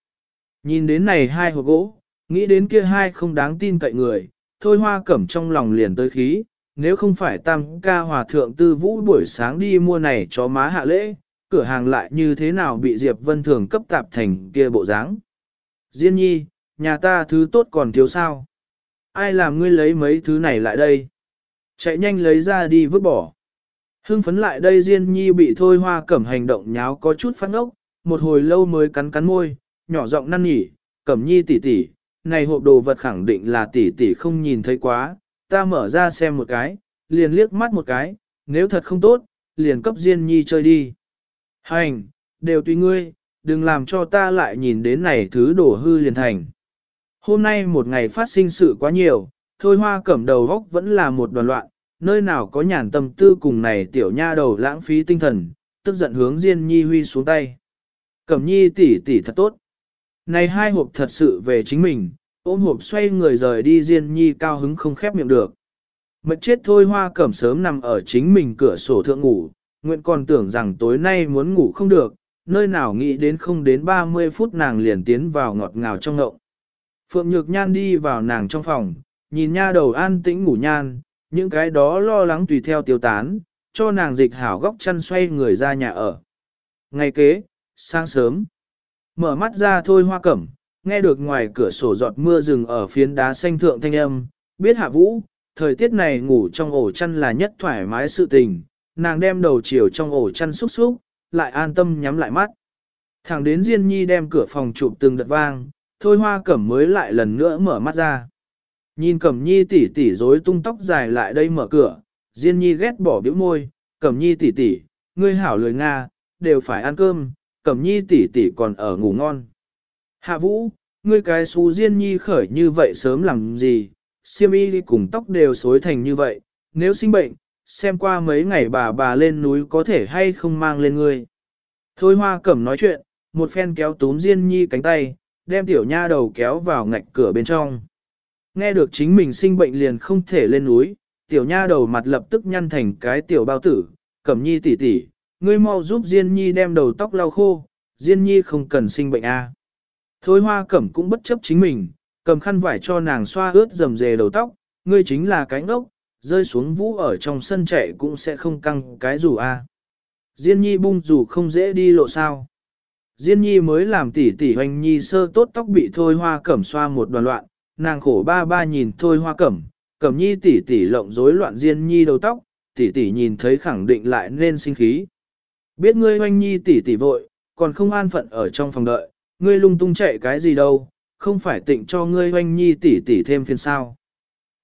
Nhìn đến này hai hộp gỗ, nghĩ đến kia hai không đáng tin cậy người, thôi hoa cẩm trong lòng liền tới khí, nếu không phải tam ca hòa thượng tư vũ buổi sáng đi mua này cho má hạ lễ, cửa hàng lại như thế nào bị Diệp Vân Thường cấp tạp thành kia bộ dáng. Diên nhi, nhà ta thứ tốt còn thiếu sao? Ai làm ngươi lấy mấy thứ này lại đây? Chạy nhanh lấy ra đi vứt bỏ. Hưng phấn lại đây Diên Nhi bị thôi hoa cẩm hành động nháo có chút phát ngốc một hồi lâu mới cắn cắn môi, nhỏ giọng năn nỉ, cẩm nhi tỷ tỷ, này hộp đồ vật khẳng định là tỷ tỷ không nhìn thấy quá, ta mở ra xem một cái, liền liếc mắt một cái, nếu thật không tốt, liền cấp Diên Nhi chơi đi. Hành, đều tùy ngươi, đừng làm cho ta lại nhìn đến này thứ đổ hư liền thành. Hôm nay một ngày phát sinh sự quá nhiều, thôi hoa cẩm đầu góc vẫn là một đoàn loạn, nơi nào có nhàn tâm tư cùng này tiểu nha đầu lãng phí tinh thần, tức giận hướng Diên Nhi huy xuống tay. Cẩm Nhi tỷ tỷ thật tốt. Này hai hộp thật sự về chính mình, ôm hộp xoay người rời đi Diên Nhi cao hứng không khép miệng được. Mệt chết thôi hoa cẩm sớm nằm ở chính mình cửa sổ thượng ngủ, nguyện còn tưởng rằng tối nay muốn ngủ không được, nơi nào nghĩ đến không đến 30 phút nàng liền tiến vào ngọt ngào trong ngậu. Phượng Nhược Nhan đi vào nàng trong phòng, nhìn nha đầu an tĩnh ngủ nhan, những cái đó lo lắng tùy theo tiêu tán, cho nàng dịch hảo góc chăn xoay người ra nhà ở. Ngày kế, sáng sớm, mở mắt ra thôi hoa cẩm, nghe được ngoài cửa sổ giọt mưa rừng ở phiến đá xanh thượng thanh âm, biết hạ vũ, thời tiết này ngủ trong ổ chăn là nhất thoải mái sự tình, nàng đem đầu chiều trong ổ chăn xúc xúc, lại an tâm nhắm lại mắt. Thẳng đến Diên Nhi đem cửa phòng chụp từng đợt vang, thôi hoa cẩm mới lại lần nữa mở mắt ra. Nhìn Cẩm Nhi tỷ tỷ rối tung tóc dài lại đây mở cửa, Diên Nhi ghét bỏ bĩu môi, Cẩm Nhi tỷ tỷ, ngươi hảo lười Nga, đều phải ăn cơm, Cẩm Nhi tỷ tỷ còn ở ngủ ngon. Hạ Vũ, ngươi cái xú Diên Nhi khởi như vậy sớm làm gì, siêm y cùng tóc đều xối thành như vậy, nếu sinh bệnh, xem qua mấy ngày bà bà lên núi có thể hay không mang lên ngươi. Thôi hoa cẩm nói chuyện, một phen kéo túm Diên Nhi cánh tay, đem tiểu nha đầu kéo vào ngạch cửa bên trong. Nghe được chính mình sinh bệnh liền không thể lên núi, tiểu nha đầu mặt lập tức nhăn thành cái tiểu bao tử, cẩm nhi tỷ tỷ, ngươi mau giúp Diên Nhi đem đầu tóc lau khô, Diên Nhi không cần sinh bệnh a. À. Thôi hoa cẩm cũng bất chấp chính mình, cầm khăn vải cho nàng xoa ướt dầm dề đầu tóc, ngươi chính là cánh ốc, rơi xuống vũ ở trong sân chạy cũng sẽ không căng cái rủ a. À. Diên Nhi bung rủ không dễ đi lộ sao. Diên Nhi mới làm tỷ tỷ hoành nhi sơ tốt tóc bị thôi hoa cẩm xoa một đoàn loạn, nàng khổ ba ba nhìn thôi hoa cẩm, cẩm nhi tỷ tỷ lộng rối loạn diên nhi đầu tóc, tỷ tỷ nhìn thấy khẳng định lại nên sinh khí. Biết ngươi hoanh nhi tỷ tỷ vội, còn không an phận ở trong phòng đợi, ngươi lung tung chạy cái gì đâu, không phải tịnh cho ngươi hoanh nhi tỷ tỷ thêm phiền sao.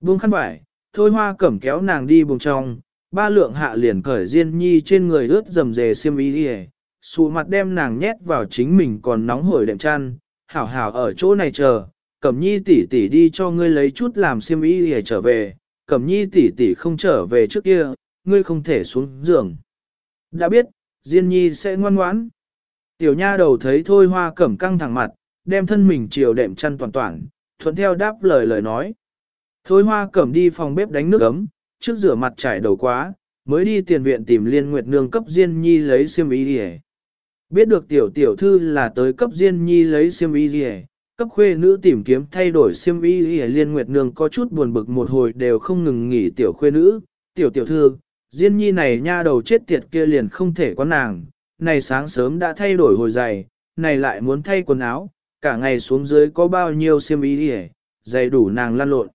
Buông khăn vải, thôi hoa cẩm kéo nàng đi buồng trong, ba lượng hạ liền cởi diên nhi trên người ướt dầm dề xiêm y đi xù mặt đem nàng nhét vào chính mình còn nóng hổi đệm chăn, hảo hảo ở chỗ này chờ, Cẩm nhi tỷ tỷ đi cho ngươi lấy chút làm xiêm y để trở về, Cẩm nhi tỷ tỷ không trở về trước kia, ngươi không thể xuống giường. Đã biết, Diên nhi sẽ ngoan ngoãn. Tiểu nha đầu thấy thôi hoa cẩm căng thẳng mặt, đem thân mình chiều đệm chăn toàn toàn, thuận theo đáp lời lời nói. Thôi hoa cẩm đi phòng bếp đánh nước ấm, trước rửa mặt trải đầu quá, mới đi tiền viện tìm liên nguyệt nương cấp Diên nhi lấy xiêm y để. Biết được tiểu tiểu thư là tới cấp Diên nhi lấy xiêm y để cấp khuê nữ tìm kiếm thay đổi xiêm y liên nguyệt nương có chút buồn bực một hồi đều không ngừng nghỉ tiểu khuê nữ, tiểu tiểu thư, diên nhi này nha đầu chết tiệt kia liền không thể có nàng, này sáng sớm đã thay đổi hồi giày, này lại muốn thay quần áo, cả ngày xuống dưới có bao nhiêu xiêm y y giày đủ nàng lăn lộn.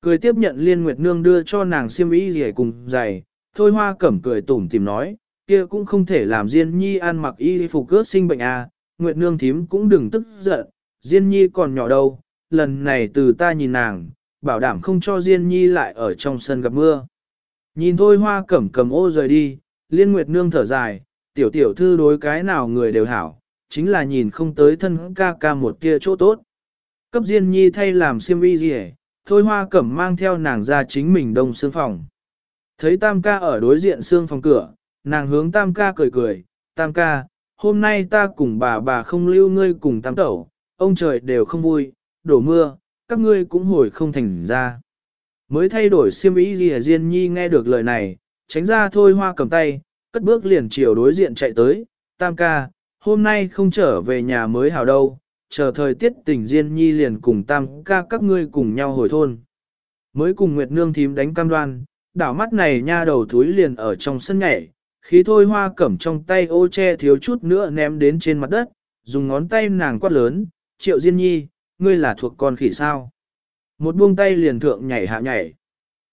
Cười tiếp nhận liên nguyệt nương đưa cho nàng xiêm y y cùng giày, thôi hoa cẩm cười tủm tìm nói, kia cũng không thể làm diên nhi ăn mặc y phục cướp sinh bệnh à, nguyệt nương thím cũng đừng tức giận Diên Nhi còn nhỏ đâu, lần này từ ta nhìn nàng, bảo đảm không cho Diên Nhi lại ở trong sân gặp mưa. Nhìn thôi hoa cẩm cầm ô rời đi, liên nguyệt nương thở dài, tiểu tiểu thư đối cái nào người đều hảo, chính là nhìn không tới thân ca ca một kia chỗ tốt. Cấp Diên Nhi thay làm siêm vi gì thôi hoa cẩm mang theo nàng ra chính mình đông xương phòng. Thấy tam ca ở đối diện xương phòng cửa, nàng hướng tam ca cười cười, tam ca, hôm nay ta cùng bà bà không lưu ngươi cùng tam tẩu, ông trời đều không vui, đổ mưa, các ngươi cũng hồi không thành ra. Mới thay đổi siêm ý gì à, Diên Nhi nghe được lời này, tránh ra thôi hoa cầm tay, cất bước liền chiều đối diện chạy tới, tam ca, hôm nay không trở về nhà mới hào đâu, chờ thời tiết tỉnh Diên Nhi liền cùng tam ca các ngươi cùng nhau hồi thôn. Mới cùng Nguyệt Nương thím đánh cam đoan, đảo mắt này nha đầu thúi liền ở trong sân nhảy, khí thôi hoa cẩm trong tay ô che thiếu chút nữa ném đến trên mặt đất, dùng ngón tay nàng quát lớn, triệu diên nhi, ngươi là thuộc con khỉ sao. Một buông tay liền thượng nhảy hạ nhảy.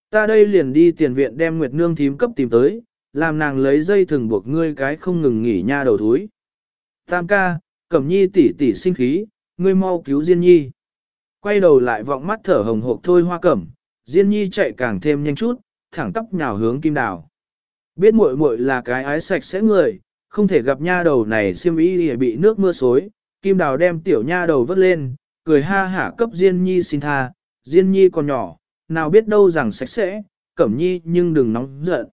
Ta đây liền đi tiền viện đem Nguyệt Nương thím cấp tìm tới, làm nàng lấy dây thừng buộc ngươi cái không ngừng nghỉ nha đầu thúi. Tam ca, cẩm nhi tỷ tỷ sinh khí, ngươi mau cứu Diên nhi. Quay đầu lại vọng mắt thở hồng hộc thôi hoa cẩm, Diên nhi chạy càng thêm nhanh chút, thẳng tóc nhào hướng kim đào. Biết muội muội là cái ái sạch sẽ người, không thể gặp nha đầu này xiêm y bị nước mưa xối, Kim Đào đem tiểu nha đầu vớt lên, cười ha hả cấp Diên Nhi xin tha, Diên Nhi còn nhỏ, nào biết đâu rằng sạch sẽ, Cẩm Nhi nhưng đừng nóng giận.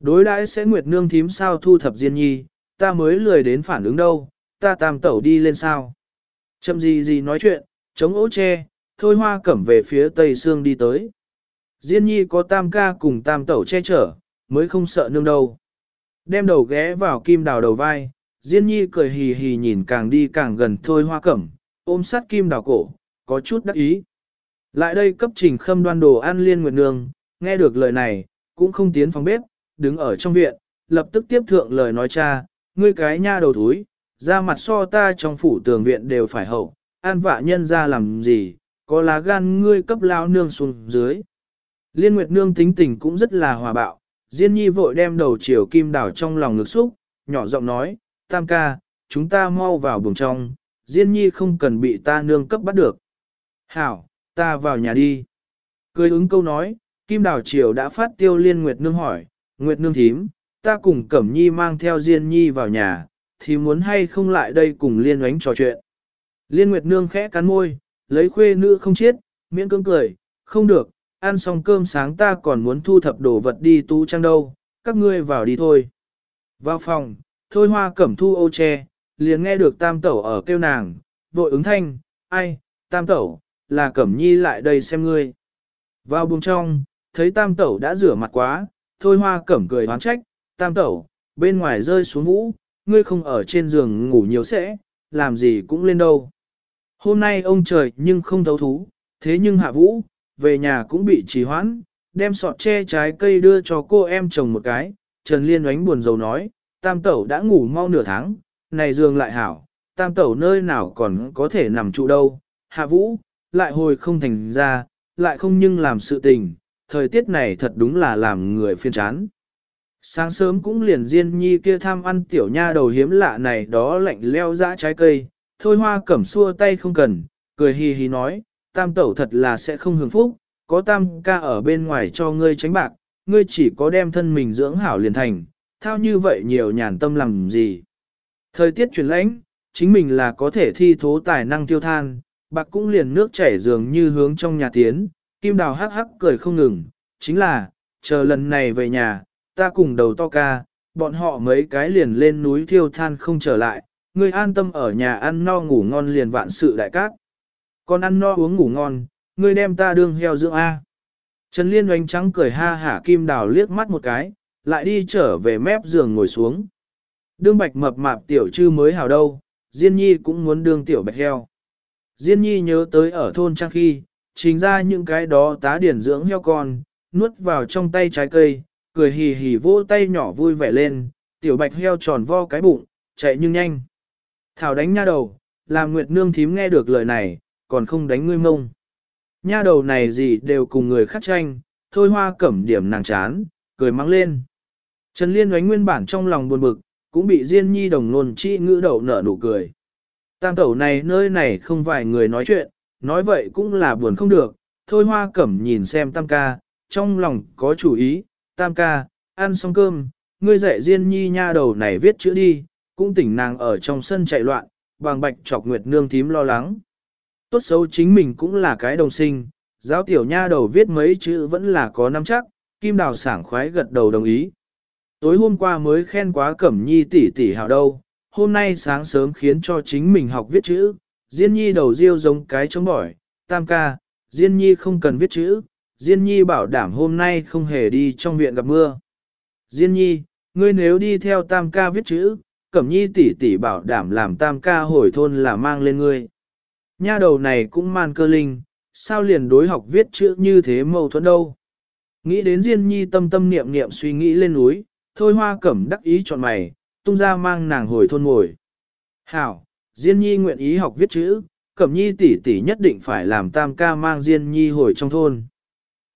Đối đãi sẽ Nguyệt Nương thím sao thu thập Diên Nhi, ta mới lười đến phản ứng đâu, ta tam tẩu đi lên sao. Chậm gì gì nói chuyện, chống ố che, thôi hoa cẩm về phía tây xương đi tới. Diên Nhi có tam ca cùng tam tẩu che chở, mới không sợ nương đâu. Đem đầu ghé vào kim đào đầu vai, Diên nhi cười hì hì nhìn càng đi càng gần thôi hoa cẩm, ôm sát kim đào cổ, có chút đắc ý. Lại đây cấp trình khâm đoan đồ ăn liên nguyệt nương, nghe được lời này, cũng không tiến phòng bếp, đứng ở trong viện, lập tức tiếp thượng lời nói cha, ngươi cái nha đầu thúi, ra mặt so ta trong phủ tường viện đều phải hậu, an vạ nhân ra làm gì, có lá gan ngươi cấp lao nương xuống dưới. Liên Nguyệt Nương tính tình cũng rất là hòa bạo, Diên Nhi vội đem đầu chiều kim đào trong lòng ngực xúc, nhỏ giọng nói, tam ca, chúng ta mau vào buồng trong, Diên nhi không cần bị ta nương cấp bắt được. Hảo, ta vào nhà đi. Cười ứng câu nói, Kim Đào Triều đã phát tiêu liên Nguyệt Nương hỏi, Nguyệt Nương thím, ta cùng Cẩm Nhi mang theo Diên Nhi vào nhà, thì muốn hay không lại đây cùng Liên oánh trò chuyện. Liên Nguyệt Nương khẽ cắn môi, lấy khuê nữ không chết, miễn cưỡng cười, không được, ăn xong cơm sáng ta còn muốn thu thập đồ vật đi tu trang đâu, các ngươi vào đi thôi. Vào phòng, Thôi hoa cẩm thu ô che, liền nghe được tam tẩu ở kêu nàng, vội ứng thanh, ai, tam tẩu, là cẩm nhi lại đây xem ngươi. Vào buồng trong, thấy tam tẩu đã rửa mặt quá, thôi hoa cẩm cười hoán trách, tam tẩu, bên ngoài rơi xuống vũ, ngươi không ở trên giường ngủ nhiều sẽ, làm gì cũng lên đâu. Hôm nay ông trời nhưng không thấu thú, thế nhưng hạ vũ, về nhà cũng bị trì hoãn, đem sọt che trái cây đưa cho cô em chồng một cái, Trần Liên oánh buồn rầu nói, tam tẩu đã ngủ mau nửa tháng, này giường lại hảo, tam tẩu nơi nào còn có thể nằm trụ đâu, hạ vũ, lại hồi không thành ra, lại không nhưng làm sự tình, thời tiết này thật đúng là làm người phiên chán. Sáng sớm cũng liền diên nhi kia tham ăn tiểu nha đầu hiếm lạ này đó lạnh leo dã trái cây, thôi hoa cẩm xua tay không cần, cười hì hì nói, tam tẩu thật là sẽ không hưởng phúc, có tam ca ở bên ngoài cho ngươi tránh bạc, ngươi chỉ có đem thân mình dưỡng hảo liền thành, thao như vậy nhiều nhàn tâm làm gì. Thời tiết chuyển lãnh, chính mình là có thể thi thố tài năng tiêu than, bạc cũng liền nước chảy dường như hướng trong nhà tiến, kim đào hắc hắc cười không ngừng, chính là, chờ lần này về nhà, ta cùng đầu to ca, bọn họ mấy cái liền lên núi thiêu than không trở lại, người an tâm ở nhà ăn no ngủ ngon liền vạn sự đại cát. Còn ăn no uống ngủ ngon, ngươi đem ta đương heo dưỡng A. Trần Liên oanh trắng cười ha hả kim đào liếc mắt một cái, lại đi trở về mép giường ngồi xuống. Đương bạch mập mạp tiểu chư mới hào đâu, Diên Nhi cũng muốn đương tiểu bạch heo. Diên nhi nhớ tới ở thôn trang khi, chính ra những cái đó tá điển dưỡng heo con, nuốt vào trong tay trái cây, cười hì hì vỗ tay nhỏ vui vẻ lên, tiểu bạch heo tròn vo cái bụng, chạy nhưng nhanh. Thảo đánh nha đầu, làm Nguyệt Nương thím nghe được lời này, còn không đánh ngươi mông. Nha đầu này gì đều cùng người khác tranh, thôi hoa cẩm điểm nàng chán, cười mắng lên. Trần Liên oánh nguyên bản trong lòng buồn bực, cũng bị Diên Nhi đồng nôn trị ngữ đầu nở nụ cười. Tam tẩu này nơi này không vài người nói chuyện, nói vậy cũng là buồn không được. Thôi hoa cẩm nhìn xem tam ca, trong lòng có chủ ý, tam ca, ăn xong cơm, ngươi dạy Diên Nhi nha đầu này viết chữ đi, cũng tỉnh nàng ở trong sân chạy loạn, bằng bạch chọc nguyệt nương thím lo lắng. Tốt xấu chính mình cũng là cái đồng sinh, giáo tiểu nha đầu viết mấy chữ vẫn là có nắm chắc, kim đào sảng khoái gật đầu đồng ý. Tối hôm qua mới khen quá cẩm nhi tỷ tỷ hào đâu, hôm nay sáng sớm khiến cho chính mình học viết chữ, Diên nhi đầu riêu giống cái chống bỏi, tam ca, Diên nhi không cần viết chữ, Diên nhi bảo đảm hôm nay không hề đi trong viện gặp mưa. Diên nhi, ngươi nếu đi theo tam ca viết chữ, cẩm nhi tỷ tỷ bảo đảm làm tam ca hồi thôn là mang lên ngươi. Nha đầu này cũng man cơ linh, sao liền đối học viết chữ như thế mâu thuẫn đâu. Nghĩ đến Diên Nhi tâm tâm niệm niệm suy nghĩ lên núi, thôi hoa cẩm đắc ý chọn mày, tung ra mang nàng hồi thôn ngồi. Hảo, Diên Nhi nguyện ý học viết chữ, Cẩm Nhi tỷ tỷ nhất định phải làm tam ca mang Diên Nhi hồi trong thôn.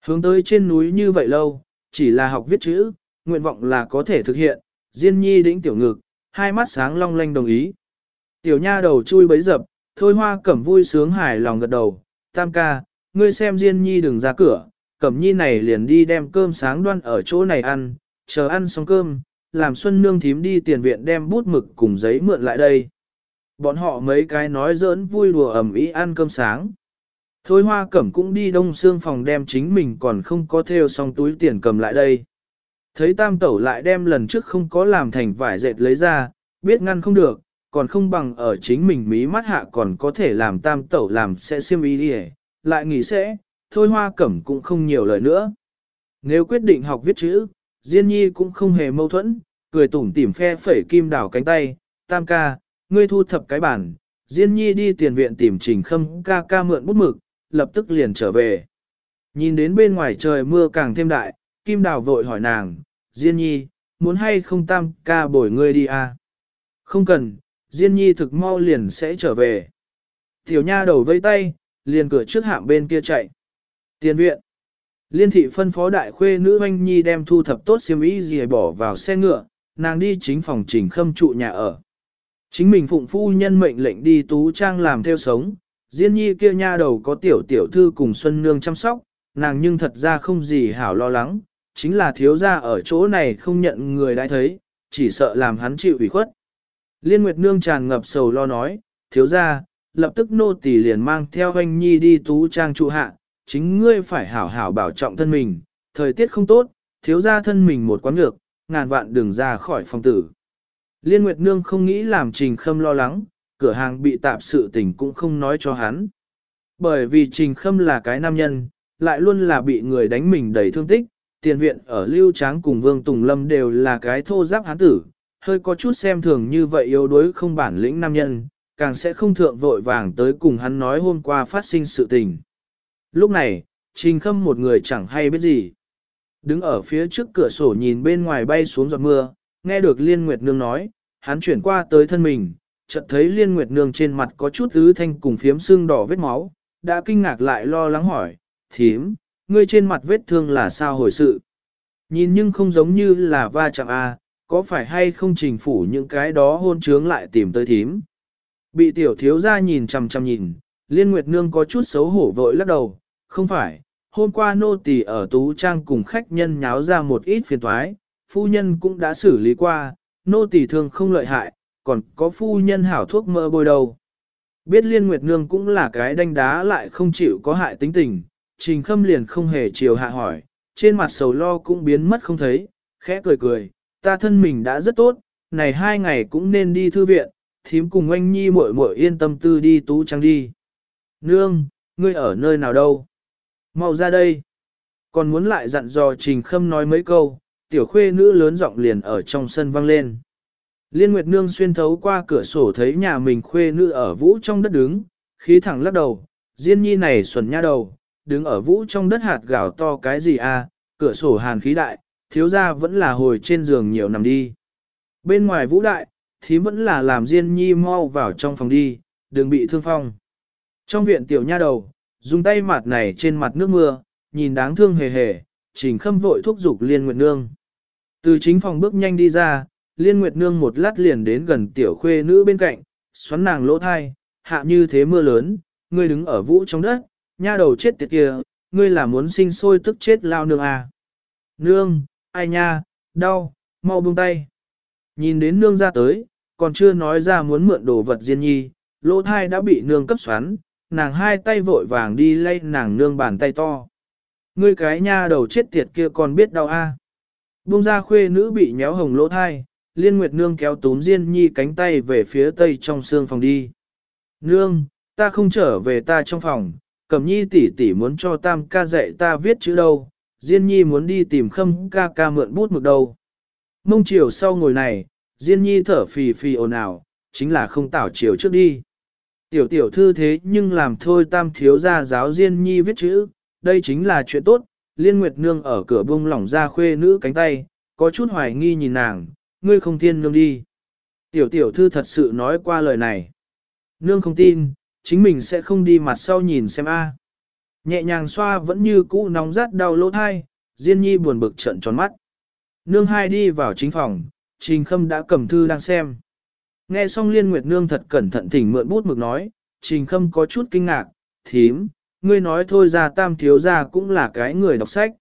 Hướng tới trên núi như vậy lâu, chỉ là học viết chữ, nguyện vọng là có thể thực hiện, Diên Nhi đĩnh tiểu ngực, hai mắt sáng long lanh đồng ý. Tiểu nha đầu chui bấy dập, thôi hoa cẩm vui sướng hài lòng gật đầu, tam ca, ngươi xem Diên Nhi đừng ra cửa, cẩm nhi này liền đi đem cơm sáng đoan ở chỗ này ăn, chờ ăn xong cơm, làm Xuân Nương thím đi tiền viện đem bút mực cùng giấy mượn lại đây. Bọn họ mấy cái nói giỡn vui đùa ẩm ý ăn cơm sáng. Thôi hoa cẩm cũng đi đông xương phòng đem chính mình còn không có theo xong túi tiền cầm lại đây. Thấy tam tẩu lại đem lần trước không có làm thành vải dệt lấy ra, biết ngăn không được, còn không bằng ở chính mình mí mắt hạ còn có thể làm tam tẩu làm sẽ xiêm ý đi lại nghĩ sẽ, thôi hoa cẩm cũng không nhiều lời nữa. Nếu quyết định học viết chữ, Diên Nhi cũng không hề mâu thuẫn, cười tủm tỉm phe phẩy kim đảo cánh tay, tam ca, ngươi thu thập cái bản, Diên Nhi đi tiền viện tìm trình khâm ca ca mượn bút mực, lập tức liền trở về. Nhìn đến bên ngoài trời mưa càng thêm đại, kim đào vội hỏi nàng, Diên Nhi, muốn hay không tam ca bồi ngươi đi à? Không cần, Diên Nhi thực mau liền sẽ trở về. Tiểu nha đầu vây tay, liền cửa trước hạm bên kia chạy. Tiền viện. Liên thị phân phó đại khuê nữ hoanh nhi đem thu thập tốt xiêm y gì bỏ vào xe ngựa, nàng đi chính phòng trình khâm trụ nhà ở. Chính mình phụng phu nhân mệnh lệnh đi tú trang làm theo sống, Diên nhi kia nha đầu có tiểu tiểu thư cùng Xuân Nương chăm sóc, nàng nhưng thật ra không gì hảo lo lắng, chính là thiếu gia ở chỗ này không nhận người đã thấy, chỉ sợ làm hắn chịu ủy khuất. Liên Nguyệt Nương tràn ngập sầu lo nói, thiếu gia, lập tức nô tỳ liền mang theo hoanh nhi đi tú trang trụ hạ, chính ngươi phải hảo hảo bảo trọng thân mình, thời tiết không tốt, thiếu ra thân mình một quán ngược, ngàn vạn đừng ra khỏi phòng tử. Liên Nguyệt Nương không nghĩ làm Trình Khâm lo lắng, cửa hàng bị tạp sự tình cũng không nói cho hắn. Bởi vì Trình Khâm là cái nam nhân, lại luôn là bị người đánh mình đầy thương tích, tiền viện ở Lưu Tráng cùng Vương Tùng Lâm đều là cái thô giáp hán tử, hơi có chút xem thường như vậy yếu đuối không bản lĩnh nam nhân, càng sẽ không thượng vội vàng tới cùng hắn nói hôm qua phát sinh sự tình. Lúc này, Trình Khâm một người chẳng hay biết gì. Đứng ở phía trước cửa sổ nhìn bên ngoài bay xuống giọt mưa, nghe được Liên Nguyệt Nương nói, hắn chuyển qua tới thân mình, chợt thấy Liên Nguyệt Nương trên mặt có chút thứ thanh cùng phiếm xương đỏ vết máu, đã kinh ngạc lại lo lắng hỏi, thím, ngươi trên mặt vết thương là sao hồi sự? Nhìn nhưng không giống như là va chạm a, có phải hay không trình phủ những cái đó hôn trướng lại tìm tới thím? Bị tiểu thiếu ra nhìn chằm chằm nhìn, Liên Nguyệt Nương có chút xấu hổ vội lắc đầu, không phải, hôm qua nô tỳ ở Tú Trang cùng khách nhân nháo ra một ít phiền toái, phu nhân cũng đã xử lý qua, nô tỳ thường không lợi hại, còn có phu nhân hảo thuốc mỡ bôi đầu. Biết Liên Nguyệt Nương cũng là cái đanh đá lại không chịu có hại tính tình, Trình Khâm liền không hề chiều hạ hỏi, trên mặt sầu lo cũng biến mất không thấy, khẽ cười cười, ta thân mình đã rất tốt, này hai ngày cũng nên đi thư viện, thím cùng anh nhi muội muội yên tâm tư đi tú trang đi. Nương, ngươi ở nơi nào đâu? Mau ra đây. Còn muốn lại dặn dò Trình Khâm nói mấy câu, tiểu khuê nữ lớn giọng liền ở trong sân vang lên. Liên Nguyệt Nương xuyên thấu qua cửa sổ thấy nhà mình khuê nữ ở vũ trong đất đứng, Khí thẳng lắc đầu, Diên nhi này xuẩn nha đầu, đứng ở vũ trong đất hạt gạo to cái gì à, cửa sổ hàn khí đại, thiếu ra vẫn là hồi trên giường nhiều nằm đi. Bên ngoài vũ đại, thì vẫn là làm Diên nhi mau vào trong phòng đi, đừng bị thương phong. Trong viện tiểu nha đầu, dùng tay mặt này trên mặt nước mưa, nhìn đáng thương hề hề, trình khâm vội thúc giục Liên Nguyệt Nương. Từ chính phòng bước nhanh đi ra, Liên Nguyệt Nương một lát liền đến gần tiểu khuê nữ bên cạnh, xoắn nàng lỗ thai, hạ như thế mưa lớn, ngươi đứng ở vũ trong đất, nha đầu chết tiệt kia, ngươi là muốn sinh sôi tức chết lao nương à. Nương, ai nha, đau, mau buông tay. Nhìn đến nương ra tới, còn chưa nói ra muốn mượn đồ vật diên nhi, lỗ thai đã bị nương cấp xoắn, nàng hai tay vội vàng đi lay nàng nương bàn tay to. Ngươi cái nha đầu chết tiệt kia còn biết đau a. À. Bung ra khuê nữ bị nhéo hồng lỗ thai, liên nguyệt nương kéo túm diên nhi cánh tay về phía tây trong xương phòng đi. Nương, ta không trở về ta trong phòng, cẩm nhi tỷ tỷ muốn cho tam ca dạy ta viết chữ đâu, diên nhi muốn đi tìm khâm ca ca mượn bút mực đâu. Mông chiều sau ngồi này, diên nhi thở phì phì ồn ào, chính là không tảo chiều trước đi. Tiểu tiểu thư thế nhưng làm thôi tam thiếu ra giáo diên nhi viết chữ, đây chính là chuyện tốt, liên nguyệt nương ở cửa bông lỏng ra khuê nữ cánh tay, có chút hoài nghi nhìn nàng, ngươi không thiên nương đi. Tiểu tiểu thư thật sự nói qua lời này. Nương không tin, chính mình sẽ không đi mặt sau nhìn xem a. Nhẹ nhàng xoa vẫn như cũ nóng rát đau lỗ thai, Diên Nhi buồn bực trận tròn mắt. Nương hai đi vào chính phòng, Trình Khâm đã cầm thư đang xem. Nghe xong Liên Nguyệt Nương thật cẩn thận thỉnh mượn bút mực nói, Trình Khâm có chút kinh ngạc, thím, ngươi nói thôi ra tam thiếu ra cũng là cái người đọc sách.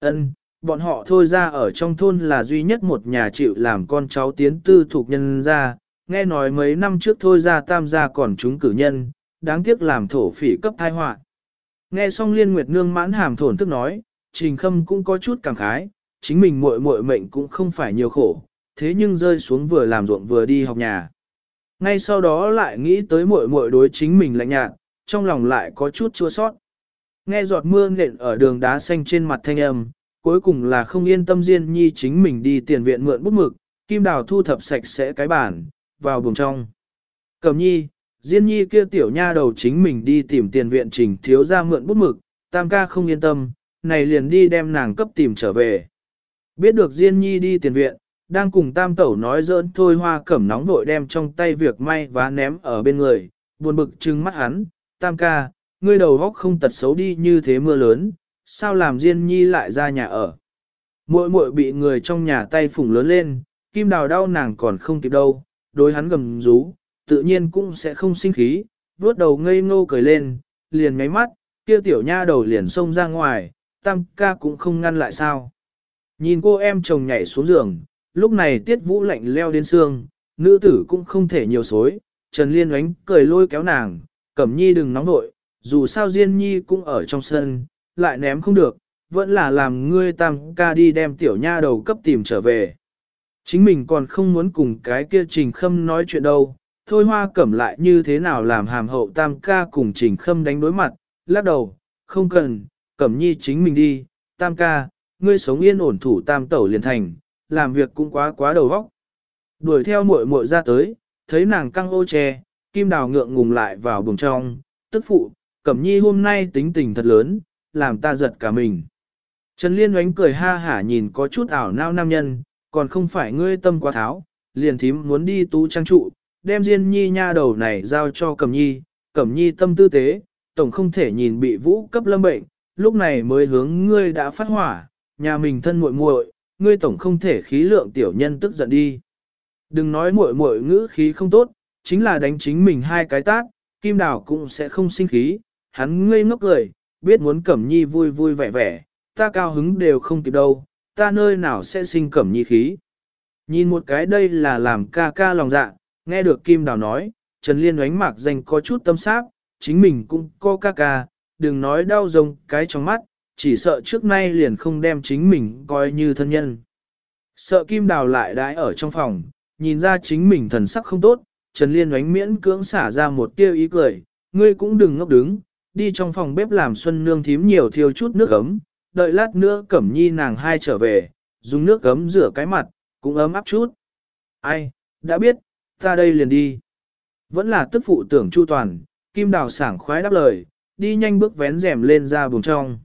Ân, bọn họ thôi ra ở trong thôn là duy nhất một nhà chịu làm con cháu tiến tư thuộc nhân ra, nghe nói mấy năm trước thôi ra tam gia còn chúng cử nhân, đáng tiếc làm thổ phỉ cấp thai họa. Nghe xong liên nguyệt nương mãn hàm thổn thức nói, trình khâm cũng có chút cảm khái, chính mình muội muội mệnh cũng không phải nhiều khổ, thế nhưng rơi xuống vừa làm ruộng vừa đi học nhà. Ngay sau đó lại nghĩ tới muội muội đối chính mình lạnh nhạt, trong lòng lại có chút chua sót. Nghe giọt mưa nện ở đường đá xanh trên mặt thanh âm, cuối cùng là không yên tâm Diên Nhi chính mình đi tiền viện mượn bút mực, Kim Đào thu thập sạch sẽ cái bản, vào buồng trong. Cẩm Nhi, Diên Nhi kia tiểu nha đầu chính mình đi tìm tiền viện trình thiếu ra mượn bút mực, Tam ca không yên tâm, này liền đi đem nàng cấp tìm trở về. Biết được Diên Nhi đi tiền viện, đang cùng Tam Tẩu nói dỡn thôi hoa cẩm nóng vội đem trong tay việc may và ném ở bên người, buồn bực trừng mắt hắn, Tam ca, ngươi đầu góc không tật xấu đi như thế mưa lớn, sao làm Diên Nhi lại ra nhà ở. Muội muội bị người trong nhà tay phủng lớn lên, kim đào đau nàng còn không kịp đâu, đối hắn gầm rú, tự nhiên cũng sẽ không sinh khí, vuốt đầu ngây ngô cười lên, liền ngáy mắt, kia tiểu nha đầu liền xông ra ngoài, tam ca cũng không ngăn lại sao. Nhìn cô em chồng nhảy xuống giường, lúc này tiết vũ lạnh leo đến xương, nữ tử cũng không thể nhiều xối, Trần Liên oánh cười lôi kéo nàng, cẩm nhi đừng nóng vội, dù sao Diên Nhi cũng ở trong sân, lại ném không được, vẫn là làm ngươi tam ca đi đem tiểu nha đầu cấp tìm trở về. Chính mình còn không muốn cùng cái kia trình khâm nói chuyện đâu, thôi hoa cẩm lại như thế nào làm hàm hậu tam ca cùng trình khâm đánh đối mặt, lắc đầu, không cần, cẩm nhi chính mình đi, tam ca, ngươi sống yên ổn thủ tam tẩu liền thành, làm việc cũng quá quá đầu vóc. Đuổi theo muội muội ra tới, thấy nàng căng ô che, kim đào ngượng ngùng lại vào buồng trong, tức phụ, cẩm nhi hôm nay tính tình thật lớn, làm ta giật cả mình. Trần Liên oánh cười ha hả nhìn có chút ảo nao nam nhân, còn không phải ngươi tâm quá tháo, liền thím muốn đi tú trang trụ, đem Diên Nhi nha đầu này giao cho Cẩm Nhi, Cẩm Nhi tâm tư tế, tổng không thể nhìn bị vũ cấp lâm bệnh, lúc này mới hướng ngươi đã phát hỏa, nhà mình thân muội muội, ngươi tổng không thể khí lượng tiểu nhân tức giận đi. Đừng nói muội muội ngữ khí không tốt, chính là đánh chính mình hai cái tát, Kim Đào cũng sẽ không sinh khí, hắn ngây ngốc cười, biết muốn Cẩm Nhi vui vui vẻ vẻ, ta cao hứng đều không kịp đâu, ta nơi nào sẽ sinh cẩm nhi khí. Nhìn một cái đây là làm ca ca lòng dạ, nghe được Kim Đào nói, Trần Liên oánh mạc danh có chút tâm sát, chính mình cũng có ca ca, đừng nói đau rồng cái trong mắt, chỉ sợ trước nay liền không đem chính mình coi như thân nhân. Sợ Kim Đào lại đãi ở trong phòng, nhìn ra chính mình thần sắc không tốt, Trần Liên oánh miễn cưỡng xả ra một tiêu ý cười, ngươi cũng đừng ngốc đứng, đi trong phòng bếp làm xuân nương thím nhiều thiêu chút nước ấm, đợi lát nữa cẩm nhi nàng hai trở về, dùng nước ấm rửa cái mặt, cũng ấm áp chút. Ai, đã biết, ta đây liền đi. Vẫn là tức phụ tưởng chu toàn, Kim Đào sảng khoái đáp lời, đi nhanh bước vén rèm lên ra buồng trong.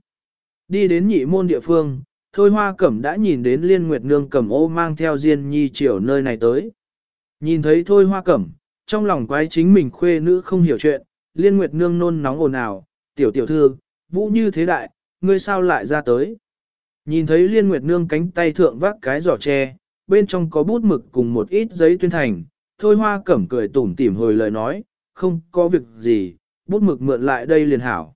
Đi đến nhị môn địa phương, Thôi Hoa Cẩm đã nhìn đến Liên Nguyệt Nương cầm ô mang theo Diên Nhi chiều nơi này tới. Nhìn thấy Thôi Hoa Cẩm, trong lòng quái chính mình khuê nữ không hiểu chuyện, Liên Nguyệt Nương nôn nóng ồn ào, tiểu tiểu thư, vũ như thế đại, ngươi sao lại ra tới. Nhìn thấy Liên Nguyệt Nương cánh tay thượng vác cái giỏ tre, bên trong có bút mực cùng một ít giấy tuyên thành, Thôi Hoa Cẩm cười tủm tỉm hồi lời nói, không có việc gì, bút mực mượn lại đây liền hảo.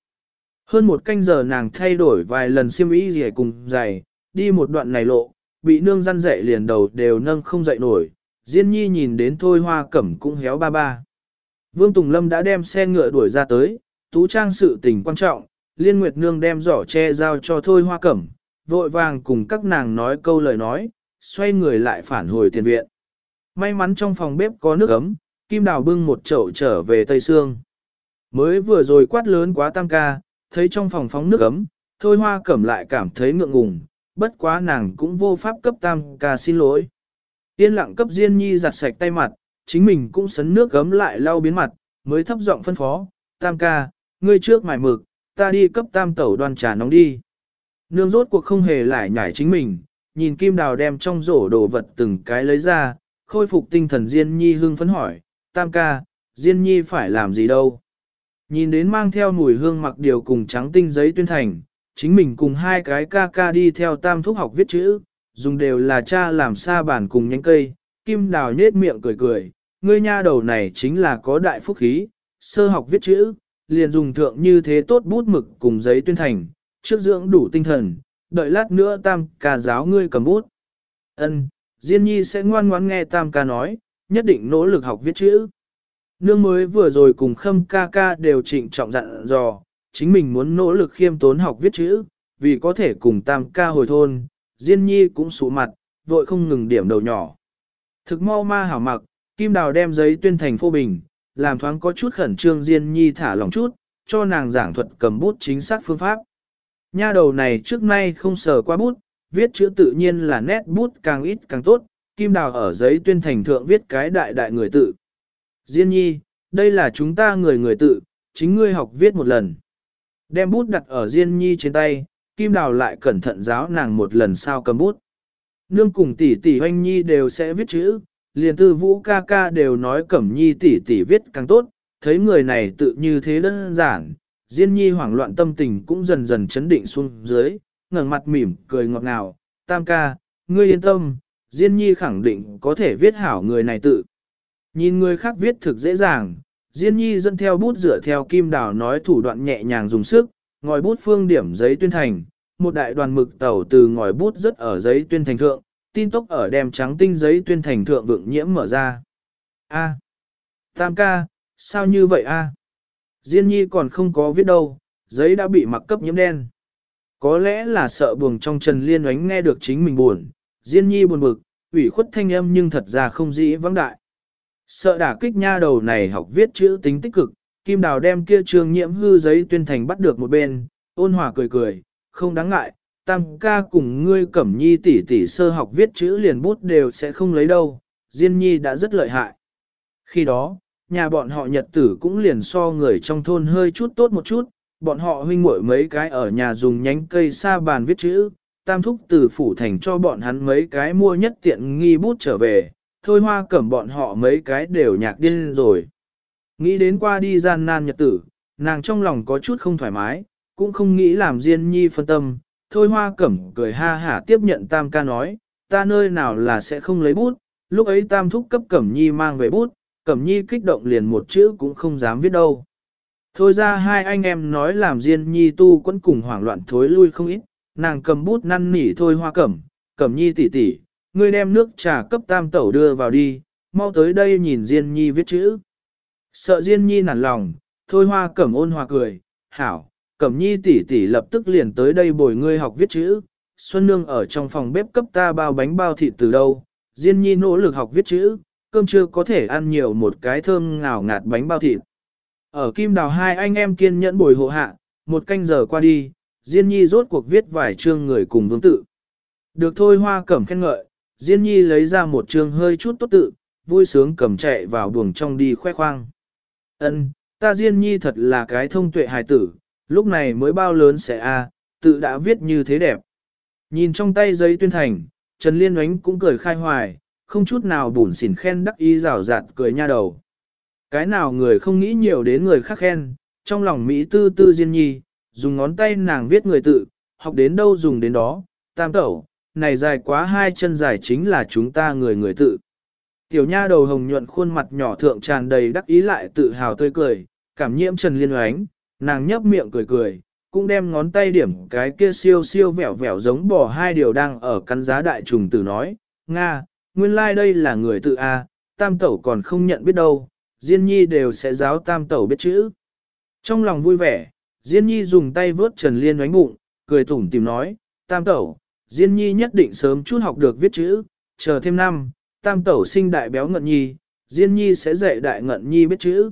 Hơn một canh giờ nàng thay đổi vài lần xiêm y gì cùng giày, đi một đoạn này lộ, bị nương răn dậy liền đầu đều nâng không dậy nổi, Diên Nhi nhìn đến thôi hoa cẩm cũng héo ba ba. Vương Tùng Lâm đã đem xe ngựa đuổi ra tới, tú trang sự tình quan trọng, Liên Nguyệt Nương đem giỏ che giao cho thôi hoa cẩm, vội vàng cùng các nàng nói câu lời nói, xoay người lại phản hồi tiền viện. May mắn trong phòng bếp có nước ấm, Kim Đào bưng một chậu trở về Tây Sương. Mới vừa rồi quát lớn quá tam ca, thấy trong phòng phóng nước ấm, thôi hoa cẩm lại cảm thấy ngượng ngùng, bất quá nàng cũng vô pháp cấp tam ca xin lỗi. Yên lặng cấp Diên Nhi giặt sạch tay mặt, chính mình cũng sấn nước gấm lại lau biến mặt, mới thấp giọng phân phó, tam ca, ngươi trước mải mực, ta đi cấp tam tẩu đoan trà nóng đi. Nương rốt cuộc không hề lại nhảy chính mình, nhìn kim đào đem trong rổ đồ vật từng cái lấy ra, khôi phục tinh thần Diên Nhi hưng phấn hỏi, tam ca, Diên Nhi phải làm gì đâu. Nhìn đến mang theo mùi hương mặc điều cùng trắng tinh giấy tuyên thành, chính mình cùng hai cái ca ca đi theo tam thúc học viết chữ, dùng đều là cha làm xa bản cùng nhánh cây, kim đào nhết miệng cười cười, ngươi nha đầu này chính là có đại phúc khí, sơ học viết chữ, liền dùng thượng như thế tốt bút mực cùng giấy tuyên thành, trước dưỡng đủ tinh thần, đợi lát nữa tam ca giáo ngươi cầm bút. Ân, Diên Nhi sẽ ngoan ngoãn nghe tam ca nói, nhất định nỗ lực học viết chữ. Nương mới vừa rồi cùng khâm ca ca đều trịnh trọng dặn dò, chính mình muốn nỗ lực khiêm tốn học viết chữ, vì có thể cùng tam ca hồi thôn, Diên Nhi cũng sụ mặt, vội không ngừng điểm đầu nhỏ. Thực mau ma hảo mặc, Kim Đào đem giấy tuyên thành phô bình, làm thoáng có chút khẩn trương Diên Nhi thả lòng chút, cho nàng giảng thuật cầm bút chính xác phương pháp. Nha đầu này trước nay không sờ qua bút, viết chữ tự nhiên là nét bút càng ít càng tốt, Kim Đào ở giấy tuyên thành thượng viết cái đại đại người tự. Diên Nhi, đây là chúng ta người người tự, chính ngươi học viết một lần. Đem bút đặt ở Diên Nhi trên tay, Kim Đào lại cẩn thận giáo nàng một lần sao cầm bút. Nương cùng tỷ tỷ hoanh nhi đều sẽ viết chữ, liền tư vũ ca ca đều nói cẩm nhi tỷ tỷ viết càng tốt, thấy người này tự như thế đơn giản, Diên nhi hoảng loạn tâm tình cũng dần dần chấn định xuống dưới, ngẩng mặt mỉm, cười ngọt ngào, tam ca, ngươi yên tâm, Diên nhi khẳng định có thể viết hảo người này tự. Nhìn người khác viết thực dễ dàng, Diên nhi dẫn theo bút dựa theo kim đào nói thủ đoạn nhẹ nhàng dùng sức, ngòi bút phương điểm giấy tuyên thành, một đại đoàn mực tàu từ ngòi bút rất ở giấy tuyên thành thượng, tin tốc ở đem trắng tinh giấy tuyên thành thượng vượng nhiễm mở ra. A. Tam ca, sao như vậy a? Diên nhi còn không có viết đâu, giấy đã bị mặc cấp nhiễm đen. Có lẽ là sợ buồng trong Trần Liên oánh nghe được chính mình buồn, Diên nhi buồn bực, ủy khuất thanh âm nhưng thật ra không dĩ vắng đại. Sợ đả kích nha đầu này học viết chữ tính tích cực, Kim Đào đem kia trường nhiễm hư giấy tuyên thành bắt được một bên, ôn hòa cười cười, không đáng ngại, tam ca cùng ngươi cẩm nhi tỷ tỷ sơ học viết chữ liền bút đều sẽ không lấy đâu, Diên nhi đã rất lợi hại. Khi đó, nhà bọn họ nhật tử cũng liền so người trong thôn hơi chút tốt một chút, bọn họ huynh muội mấy cái ở nhà dùng nhánh cây sa bàn viết chữ, tam thúc từ phủ thành cho bọn hắn mấy cái mua nhất tiện nghi bút trở về, thôi hoa cẩm bọn họ mấy cái đều nhạc điên rồi. Nghĩ đến qua đi gian nan nhật tử, nàng trong lòng có chút không thoải mái, cũng không nghĩ làm Diên Nhi phân tâm. Thôi hoa cẩm cười ha hả tiếp nhận Tam ca nói, ta nơi nào là sẽ không lấy bút, lúc ấy Tam thúc cấp Cẩm Nhi mang về bút, Cẩm Nhi kích động liền một chữ cũng không dám viết đâu. Thôi ra hai anh em nói làm Diên Nhi tu quẫn cùng hoảng loạn thối lui không ít, nàng cầm bút năn nỉ thôi hoa cẩm, Cẩm Nhi tỉ tỉ, ngươi đem nước trà cấp Tam tẩu đưa vào đi, mau tới đây nhìn Diên Nhi viết chữ. Sợ Diên Nhi nản lòng, thôi hoa cẩm ôn hòa cười, hảo, cẩm nhi tỷ tỷ lập tức liền tới đây bồi ngươi học viết chữ. Xuân Nương ở trong phòng bếp cấp ta bao bánh bao thịt từ đâu, Diên Nhi nỗ lực học viết chữ, cơm trưa có thể ăn nhiều một cái thơm ngào ngạt bánh bao thịt. Ở Kim Đào hai anh em kiên nhẫn bồi hộ hạ, một canh giờ qua đi, Diên Nhi rốt cuộc viết vài chương người cùng vương tự. Được thôi hoa cẩm khen ngợi, Diên Nhi lấy ra một chương hơi chút tốt tự, vui sướng cầm chạy vào buồng trong đi khoe khoang. Ân, Ta Diên Nhi thật là cái thông tuệ hài tử, lúc này mới bao lớn sẽ a, tự đã viết như thế đẹp. Nhìn trong tay giấy tuyên thành, Trần Liên oánh cũng cười khai hoài, không chút nào bùn xỉn khen đắc ý rào rạt cười nha đầu. Cái nào người không nghĩ nhiều đến người khác khen, trong lòng Mỹ tư tư Diên Nhi, dùng ngón tay nàng viết người tự, học đến đâu dùng đến đó, tam tẩu, này dài quá hai chân dài chính là chúng ta người người tự. Tiểu nha đầu hồng nhuận khuôn mặt nhỏ thượng tràn đầy đắc ý lại tự hào tươi cười, cảm nhiễm Trần Liên oánh, nàng nhấp miệng cười cười, cũng đem ngón tay điểm cái kia siêu siêu vẻo vẻo giống bò hai điều đang ở cắn giá đại trùng tử nói, Nga, nguyên lai like đây là người tự A, tam tẩu còn không nhận biết đâu, Diên Nhi đều sẽ giáo tam tẩu biết chữ. Trong lòng vui vẻ, Diên Nhi dùng tay vớt Trần Liên oánh bụng, cười tủm tìm nói, tam tẩu, Diên Nhi nhất định sớm chút học được viết chữ, chờ thêm năm, tam tẩu sinh đại béo ngận nhi, Diên Nhi sẽ dạy đại ngận nhi biết chữ.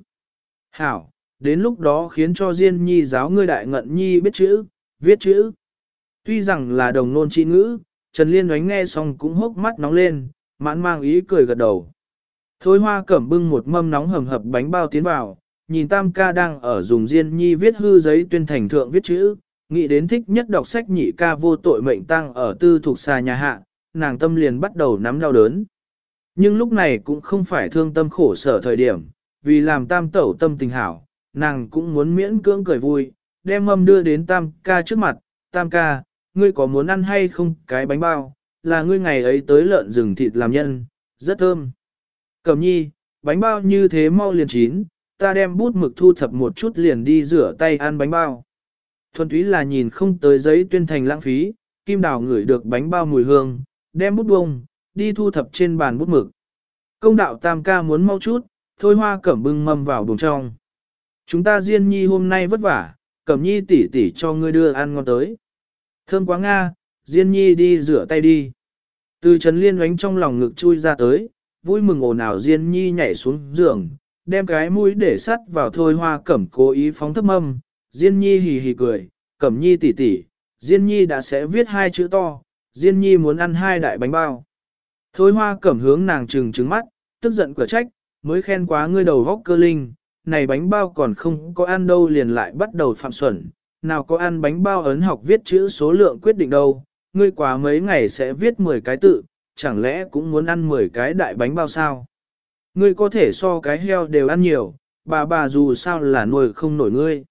Hảo, đến lúc đó khiến cho Diên Nhi giáo ngươi đại ngận nhi biết chữ, viết chữ. Tuy rằng là đồng nôn trị ngữ, Trần Liên oánh nghe xong cũng hốc mắt nóng lên, mãn mang ý cười gật đầu. Thôi hoa cẩm bưng một mâm nóng hầm hập bánh bao tiến vào, nhìn Tam ca đang ở dùng Diên Nhi viết hư giấy tuyên thành thượng viết chữ, nghĩ đến thích nhất đọc sách nhị ca vô tội mệnh tăng ở tư thuộc xa nhà hạ, nàng tâm liền bắt đầu nắm đau đớn. Nhưng lúc này cũng không phải thương tâm khổ sở thời điểm, vì làm tam tẩu tâm tình hảo, nàng cũng muốn miễn cưỡng cười vui, đem mâm đưa đến tam ca trước mặt, tam ca, ngươi có muốn ăn hay không cái bánh bao, là ngươi ngày ấy tới lợn rừng thịt làm nhân, rất thơm. Cẩm nhi, bánh bao như thế mau liền chín, ta đem bút mực thu thập một chút liền đi rửa tay ăn bánh bao. Thuần túy là nhìn không tới giấy tuyên thành lãng phí, kim đào ngửi được bánh bao mùi hương, đem bút bông, đi thu thập trên bàn bút mực. Công đạo tam ca muốn mau chút, thôi hoa cẩm bưng mâm vào đồng trong. Chúng ta Diên Nhi hôm nay vất vả, cẩm nhi tỉ tỉ cho ngươi đưa ăn ngon tới. Thơm quá Nga, Diên Nhi đi rửa tay đi. Từ Trần Liên oánh trong lòng ngực chui ra tới, vui mừng ồn ào Diên Nhi nhảy xuống giường, đem cái mũi để sắt vào thôi hoa cẩm cố ý phóng thấp mâm. Diên Nhi hì hì cười, cẩm nhi tỉ tỉ, Diên Nhi đã sẽ viết hai chữ to, Diên Nhi muốn ăn hai đại bánh bao. Thôi hoa cẩm hướng nàng trừng trừng mắt, tức giận cửa trách, mới khen quá ngươi đầu vóc cơ linh, này bánh bao còn không có ăn đâu liền lại bắt đầu phạm xuẩn, nào có ăn bánh bao ấn học viết chữ số lượng quyết định đâu, ngươi quá mấy ngày sẽ viết 10 cái tự, chẳng lẽ cũng muốn ăn 10 cái đại bánh bao sao? Ngươi có thể so cái heo đều ăn nhiều, bà bà dù sao là nuôi không nổi ngươi.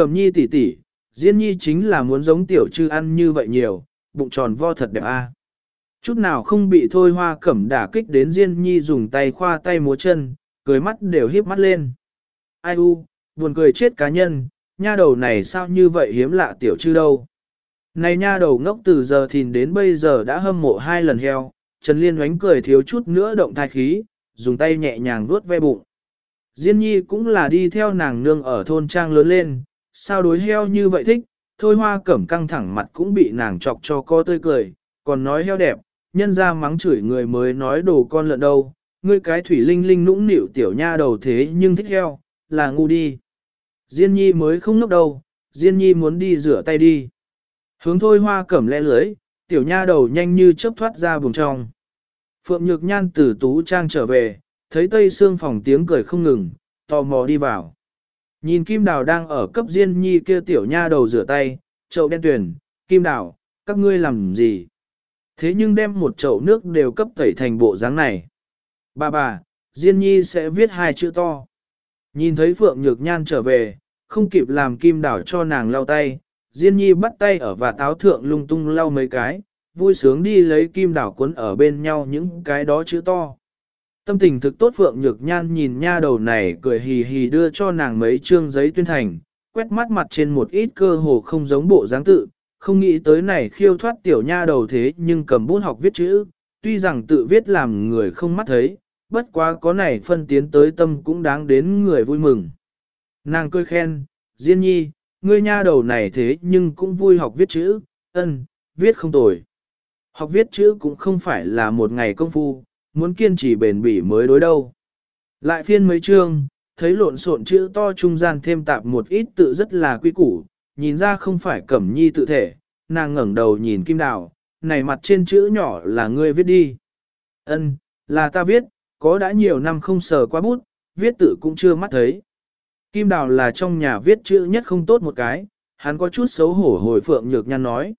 Cẩm nhi tỷ tỷ, Diên nhi chính là muốn giống tiểu trư ăn như vậy nhiều, bụng tròn vo thật đẹp a. Chút nào không bị thôi hoa cẩm đả kích đến Diên nhi dùng tay khoa tay múa chân, cười mắt đều hiếp mắt lên. Ai u, buồn cười chết cá nhân, nha đầu này sao như vậy hiếm lạ tiểu trư đâu. Này nha đầu ngốc từ giờ thìn đến bây giờ đã hâm mộ hai lần heo, Trần Liên oánh cười thiếu chút nữa động thai khí, dùng tay nhẹ nhàng vuốt ve bụng. Diên nhi cũng là đi theo nàng nương ở thôn trang lớn lên, sao đối heo như vậy thích, thôi hoa cẩm căng thẳng mặt cũng bị nàng chọc cho co tươi cười, còn nói heo đẹp, nhân ra mắng chửi người mới nói đồ con lợn đâu, ngươi cái thủy linh linh nũng nịu tiểu nha đầu thế nhưng thích heo, là ngu đi. Diên nhi mới không nốc đâu, Diên nhi muốn đi rửa tay đi. Hướng thôi hoa cẩm lẽ lưới, tiểu nha đầu nhanh như chớp thoát ra vùng trong. Phượng Nhược Nhan từ tú trang trở về, thấy tây xương phòng tiếng cười không ngừng, tò mò đi vào. Nhìn Kim Đào đang ở cấp Diên Nhi kia tiểu nha đầu rửa tay, chậu đen tuyển, Kim Đào, các ngươi làm gì? Thế nhưng đem một chậu nước đều cấp tẩy thành bộ dáng này. Bà bà, Diên Nhi sẽ viết hai chữ to. Nhìn thấy Phượng Nhược Nhan trở về, không kịp làm Kim Đào cho nàng lau tay, Diên Nhi bắt tay ở và táo thượng lung tung lau mấy cái, vui sướng đi lấy Kim Đào cuốn ở bên nhau những cái đó chữ to. Tâm tình thực tốt Phượng Nhược Nhan nhìn nha đầu này cười hì hì đưa cho nàng mấy chương giấy tuyên thành, quét mắt mặt trên một ít cơ hồ không giống bộ dáng tự, không nghĩ tới này khiêu thoát tiểu nha đầu thế nhưng cầm bút học viết chữ, tuy rằng tự viết làm người không mắt thấy, bất quá có này phân tiến tới tâm cũng đáng đến người vui mừng. Nàng cười khen, Diên nhi, ngươi nha đầu này thế nhưng cũng vui học viết chữ, ân, viết không tồi. Học viết chữ cũng không phải là một ngày công phu, muốn kiên trì bền bỉ mới đối đâu. Lại phiên mấy chương, thấy lộn xộn chữ to trung gian thêm tạp một ít tự rất là quy củ, nhìn ra không phải cẩm nhi tự thể, nàng ngẩng đầu nhìn kim đào, này mặt trên chữ nhỏ là ngươi viết đi. Ân, là ta viết, có đã nhiều năm không sờ qua bút, viết tự cũng chưa mắt thấy. Kim Đào là trong nhà viết chữ nhất không tốt một cái, hắn có chút xấu hổ hồi Phượng Nhược Nhan nói.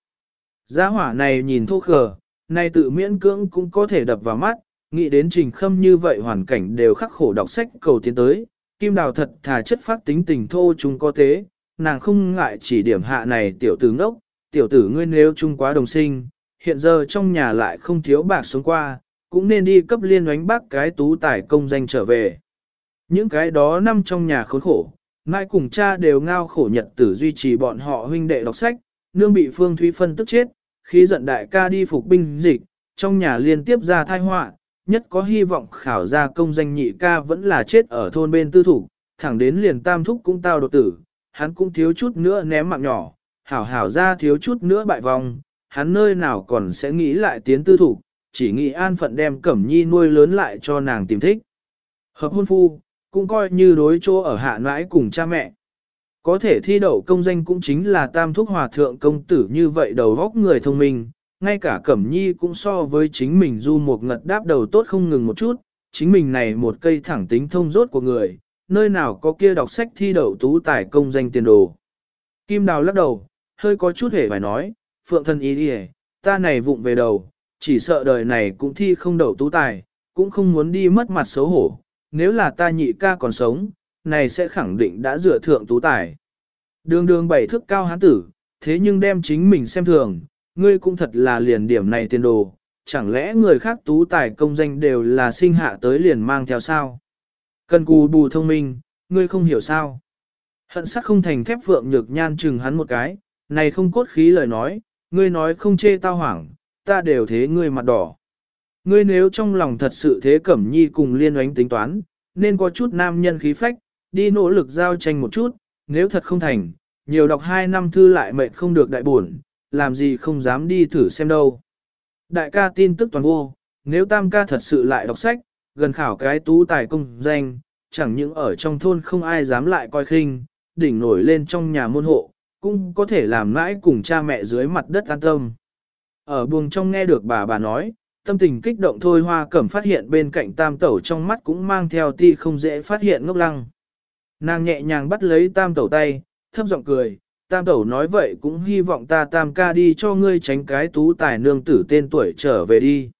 Gia hỏa này nhìn thô khờ, nay tự miễn cưỡng cũng có thể đập vào mắt, nghĩ đến trình khâm như vậy hoàn cảnh đều khắc khổ đọc sách cầu tiến tới. Kim Đào thật thà chất phát tính tình thô chúng có thế, nàng không ngại chỉ điểm hạ này tiểu tử ngốc, tiểu tử ngươi nếu chung quá đồng sinh, hiện giờ trong nhà lại không thiếu bạc xuống qua, cũng nên đi cấp liên oánh bác cái tú tài công danh trở về. Những cái đó năm trong nhà khốn khổ, mai cùng cha đều ngao khổ nhật tử duy trì bọn họ huynh đệ đọc sách, nương bị Phương Thúy Phân tức chết, khi giận đại ca đi phục binh dịch, trong nhà liên tiếp ra thai họa, nhất có hy vọng khảo ra công danh nhị ca vẫn là chết ở thôn bên tư thủ, thẳng đến liền tam thúc cũng tao đột tử, hắn cũng thiếu chút nữa ném mạng nhỏ, hảo hảo ra thiếu chút nữa bại vong, hắn nơi nào còn sẽ nghĩ lại tiến tư thủ, chỉ nghĩ an phận đem Cẩm Nhi nuôi lớn lại cho nàng tìm thích. Hợp hôn phu, cũng coi như đối chỗ ở hạ nãi cùng cha mẹ. Có thể thi đậu công danh cũng chính là tam thúc hòa thượng công tử như vậy đầu góc người thông minh, ngay cả Cẩm Nhi cũng so với chính mình du một ngật đáp đầu tốt không ngừng một chút, chính mình này một cây thẳng tính thông rốt của người, nơi nào có kia đọc sách thi đậu tú tài công danh tiền đồ. Kim Đào lắc đầu, hơi có chút hề phải nói, Phượng thân ý đi ta này vụng về đầu, chỉ sợ đời này cũng thi không đậu tú tài, cũng không muốn đi mất mặt xấu hổ, nếu là ta nhị ca còn sống, này sẽ khẳng định đã dựa thượng tú tài. Đường đường bảy thước cao hán tử, thế nhưng đem chính mình xem thường, ngươi cũng thật là liền điểm này tiền đồ, chẳng lẽ người khác tú tài công danh đều là sinh hạ tới liền mang theo sao? Cần cù bù thông minh, ngươi không hiểu sao? Hận sắc không thành thép phượng nhược nhan chừng hắn một cái, này không cốt khí lời nói, ngươi nói không chê tao hoảng, ta đều thế ngươi mặt đỏ. Ngươi nếu trong lòng thật sự thế cẩm nhi cùng liên oánh tính toán, nên có chút nam nhân khí phách, đi nỗ lực giao tranh một chút, nếu thật không thành, nhiều đọc hai năm thư lại mệt không được đại buồn, làm gì không dám đi thử xem đâu. Đại ca tin tức toàn vô, nếu tam ca thật sự lại đọc sách, gần khảo cái tú tài công danh, chẳng những ở trong thôn không ai dám lại coi khinh, đỉnh nổi lên trong nhà môn hộ, cũng có thể làm mãi cùng cha mẹ dưới mặt đất an tâm. Ở buồng trong nghe được bà bà nói, tâm tình kích động thôi hoa cẩm phát hiện bên cạnh tam tẩu trong mắt cũng mang theo ti không dễ phát hiện ngốc lăng. Nàng nhẹ nhàng bắt lấy tam tẩu tay, thấp giọng cười, tam tẩu nói vậy cũng hy vọng ta tam ca đi cho ngươi tránh cái tú tài nương tử tên tuổi trở về đi.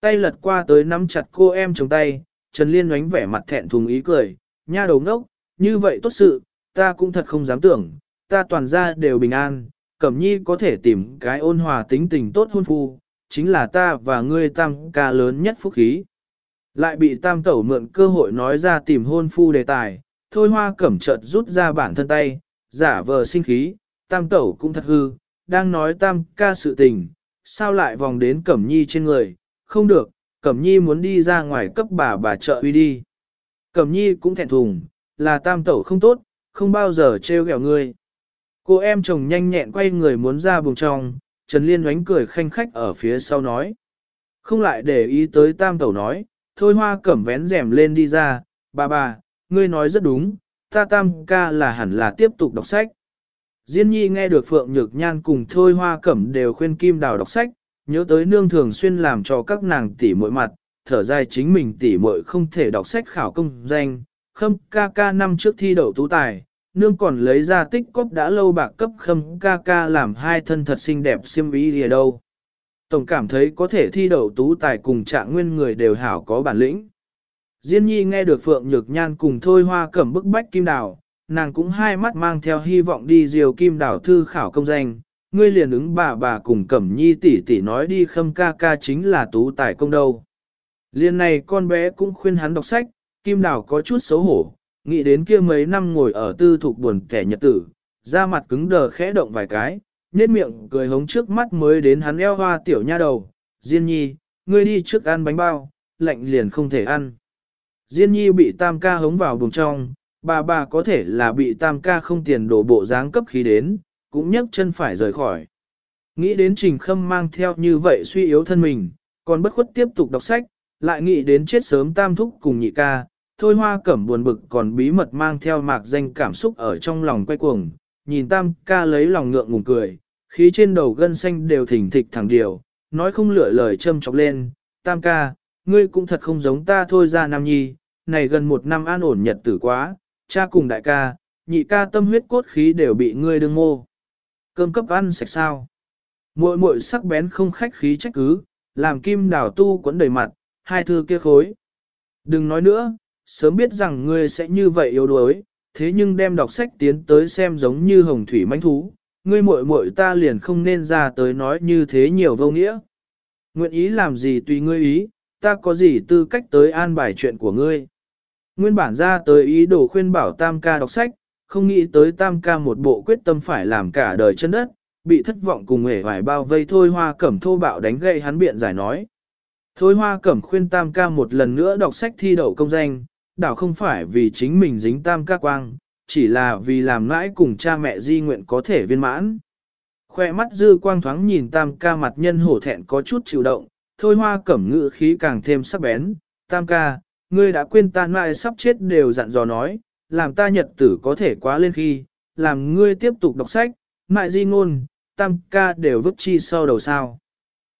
Tay lật qua tới nắm chặt cô em trong tay, Trần Liên oánh vẻ mặt thẹn thùng ý cười, nha đầu ngốc, như vậy tốt sự, ta cũng thật không dám tưởng, ta toàn ra đều bình an, Cẩm Nhi có thể tìm cái ôn hòa tính tình tốt hôn phu, chính là ta và ngươi tam ca lớn nhất phúc khí. Lại bị tam tẩu mượn cơ hội nói ra tìm hôn phu đề tài, thôi hoa cẩm chợt rút ra bản thân tay, giả vờ sinh khí, tam tẩu cũng thật hư, đang nói tam ca sự tình, sao lại vòng đến cẩm nhi trên người, không được, cẩm nhi muốn đi ra ngoài cấp bà bà trợ uy đi. Cẩm nhi cũng thẹn thùng, là tam tẩu không tốt, không bao giờ trêu ghẹo ngươi. Cô em chồng nhanh nhẹn quay người muốn ra buồng trong, Trần Liên oánh cười khanh khách ở phía sau nói. Không lại để ý tới tam tẩu nói, thôi hoa cẩm vén rèm lên đi ra, bà bà, ngươi nói rất đúng, ta tam ca là hẳn là tiếp tục đọc sách. Diên nhi nghe được Phượng Nhược Nhan cùng thôi hoa cẩm đều khuyên kim đào đọc sách, nhớ tới nương thường xuyên làm cho các nàng tỉ mội mặt, thở dài chính mình tỉ mội không thể đọc sách khảo công danh, khâm ca ca năm trước thi đậu tú tài, nương còn lấy ra tích cóp đã lâu bạc cấp khâm ca ca làm hai thân thật xinh đẹp xiêm ý gì đâu. Tổng cảm thấy có thể thi đậu tú tài cùng trạng nguyên người đều hảo có bản lĩnh. Diên nhi nghe được Phượng Nhược Nhan cùng thôi hoa cẩm bức bách kim đào, nàng cũng hai mắt mang theo hy vọng đi diều kim đào thư khảo công danh. Ngươi liền ứng bà bà cùng cẩm nhi tỷ tỷ nói đi khâm ca ca chính là tú tài công đâu. Liên này con bé cũng khuyên hắn đọc sách, kim đào có chút xấu hổ, nghĩ đến kia mấy năm ngồi ở tư thuộc buồn kẻ nhật tử, da mặt cứng đờ khẽ động vài cái, nét miệng cười hống trước mắt mới đến hắn eo hoa tiểu nha đầu, Diên nhi, ngươi đi trước ăn bánh bao, lạnh liền không thể ăn. Diên nhi bị tam ca hống vào buồng trong, bà bà có thể là bị tam ca không tiền đổ bộ dáng cấp khí đến, cũng nhấc chân phải rời khỏi. Nghĩ đến trình khâm mang theo như vậy suy yếu thân mình, còn bất khuất tiếp tục đọc sách, lại nghĩ đến chết sớm tam thúc cùng nhị ca, thôi hoa cẩm buồn bực còn bí mật mang theo mạc danh cảm xúc ở trong lòng quay cuồng, nhìn tam ca lấy lòng ngượng ngùng cười, khí trên đầu gân xanh đều thỉnh thịch thẳng điều, nói không lựa lời châm chọc lên, tam ca, ngươi cũng thật không giống ta thôi ra nam nhi, này gần một năm an ổn nhật tử quá, cha cùng đại ca, nhị ca tâm huyết cốt khí đều bị ngươi đương mô. Cơm cấp ăn sạch sao. Muội muội sắc bén không khách khí trách cứ, làm kim đảo tu quấn đầy mặt, hai thư kia khối. Đừng nói nữa, sớm biết rằng ngươi sẽ như vậy yếu đuối, thế nhưng đem đọc sách tiến tới xem giống như hồng thủy manh thú, ngươi muội muội ta liền không nên ra tới nói như thế nhiều vô nghĩa. Nguyện ý làm gì tùy ngươi ý, ta có gì tư cách tới an bài chuyện của ngươi. Nguyên bản ra tới ý đồ khuyên bảo tam ca đọc sách, không nghĩ tới tam ca một bộ quyết tâm phải làm cả đời chân đất, bị thất vọng cùng hề hoài bao vây thôi hoa cẩm thô bạo đánh gậy hắn biện giải nói. Thôi hoa cẩm khuyên tam ca một lần nữa đọc sách thi đậu công danh, đảo không phải vì chính mình dính tam ca quang, chỉ là vì làm mãi cùng cha mẹ di nguyện có thể viên mãn. Khoe mắt dư quang thoáng nhìn tam ca mặt nhân hổ thẹn có chút chịu động, thôi hoa cẩm ngự khí càng thêm sắc bén, tam ca, ngươi đã quên ta mãi sắp chết đều dặn dò nói, làm ta nhật tử có thể quá lên khi, làm ngươi tiếp tục đọc sách, mại di ngôn, tam ca đều vứt chi sau đầu sao.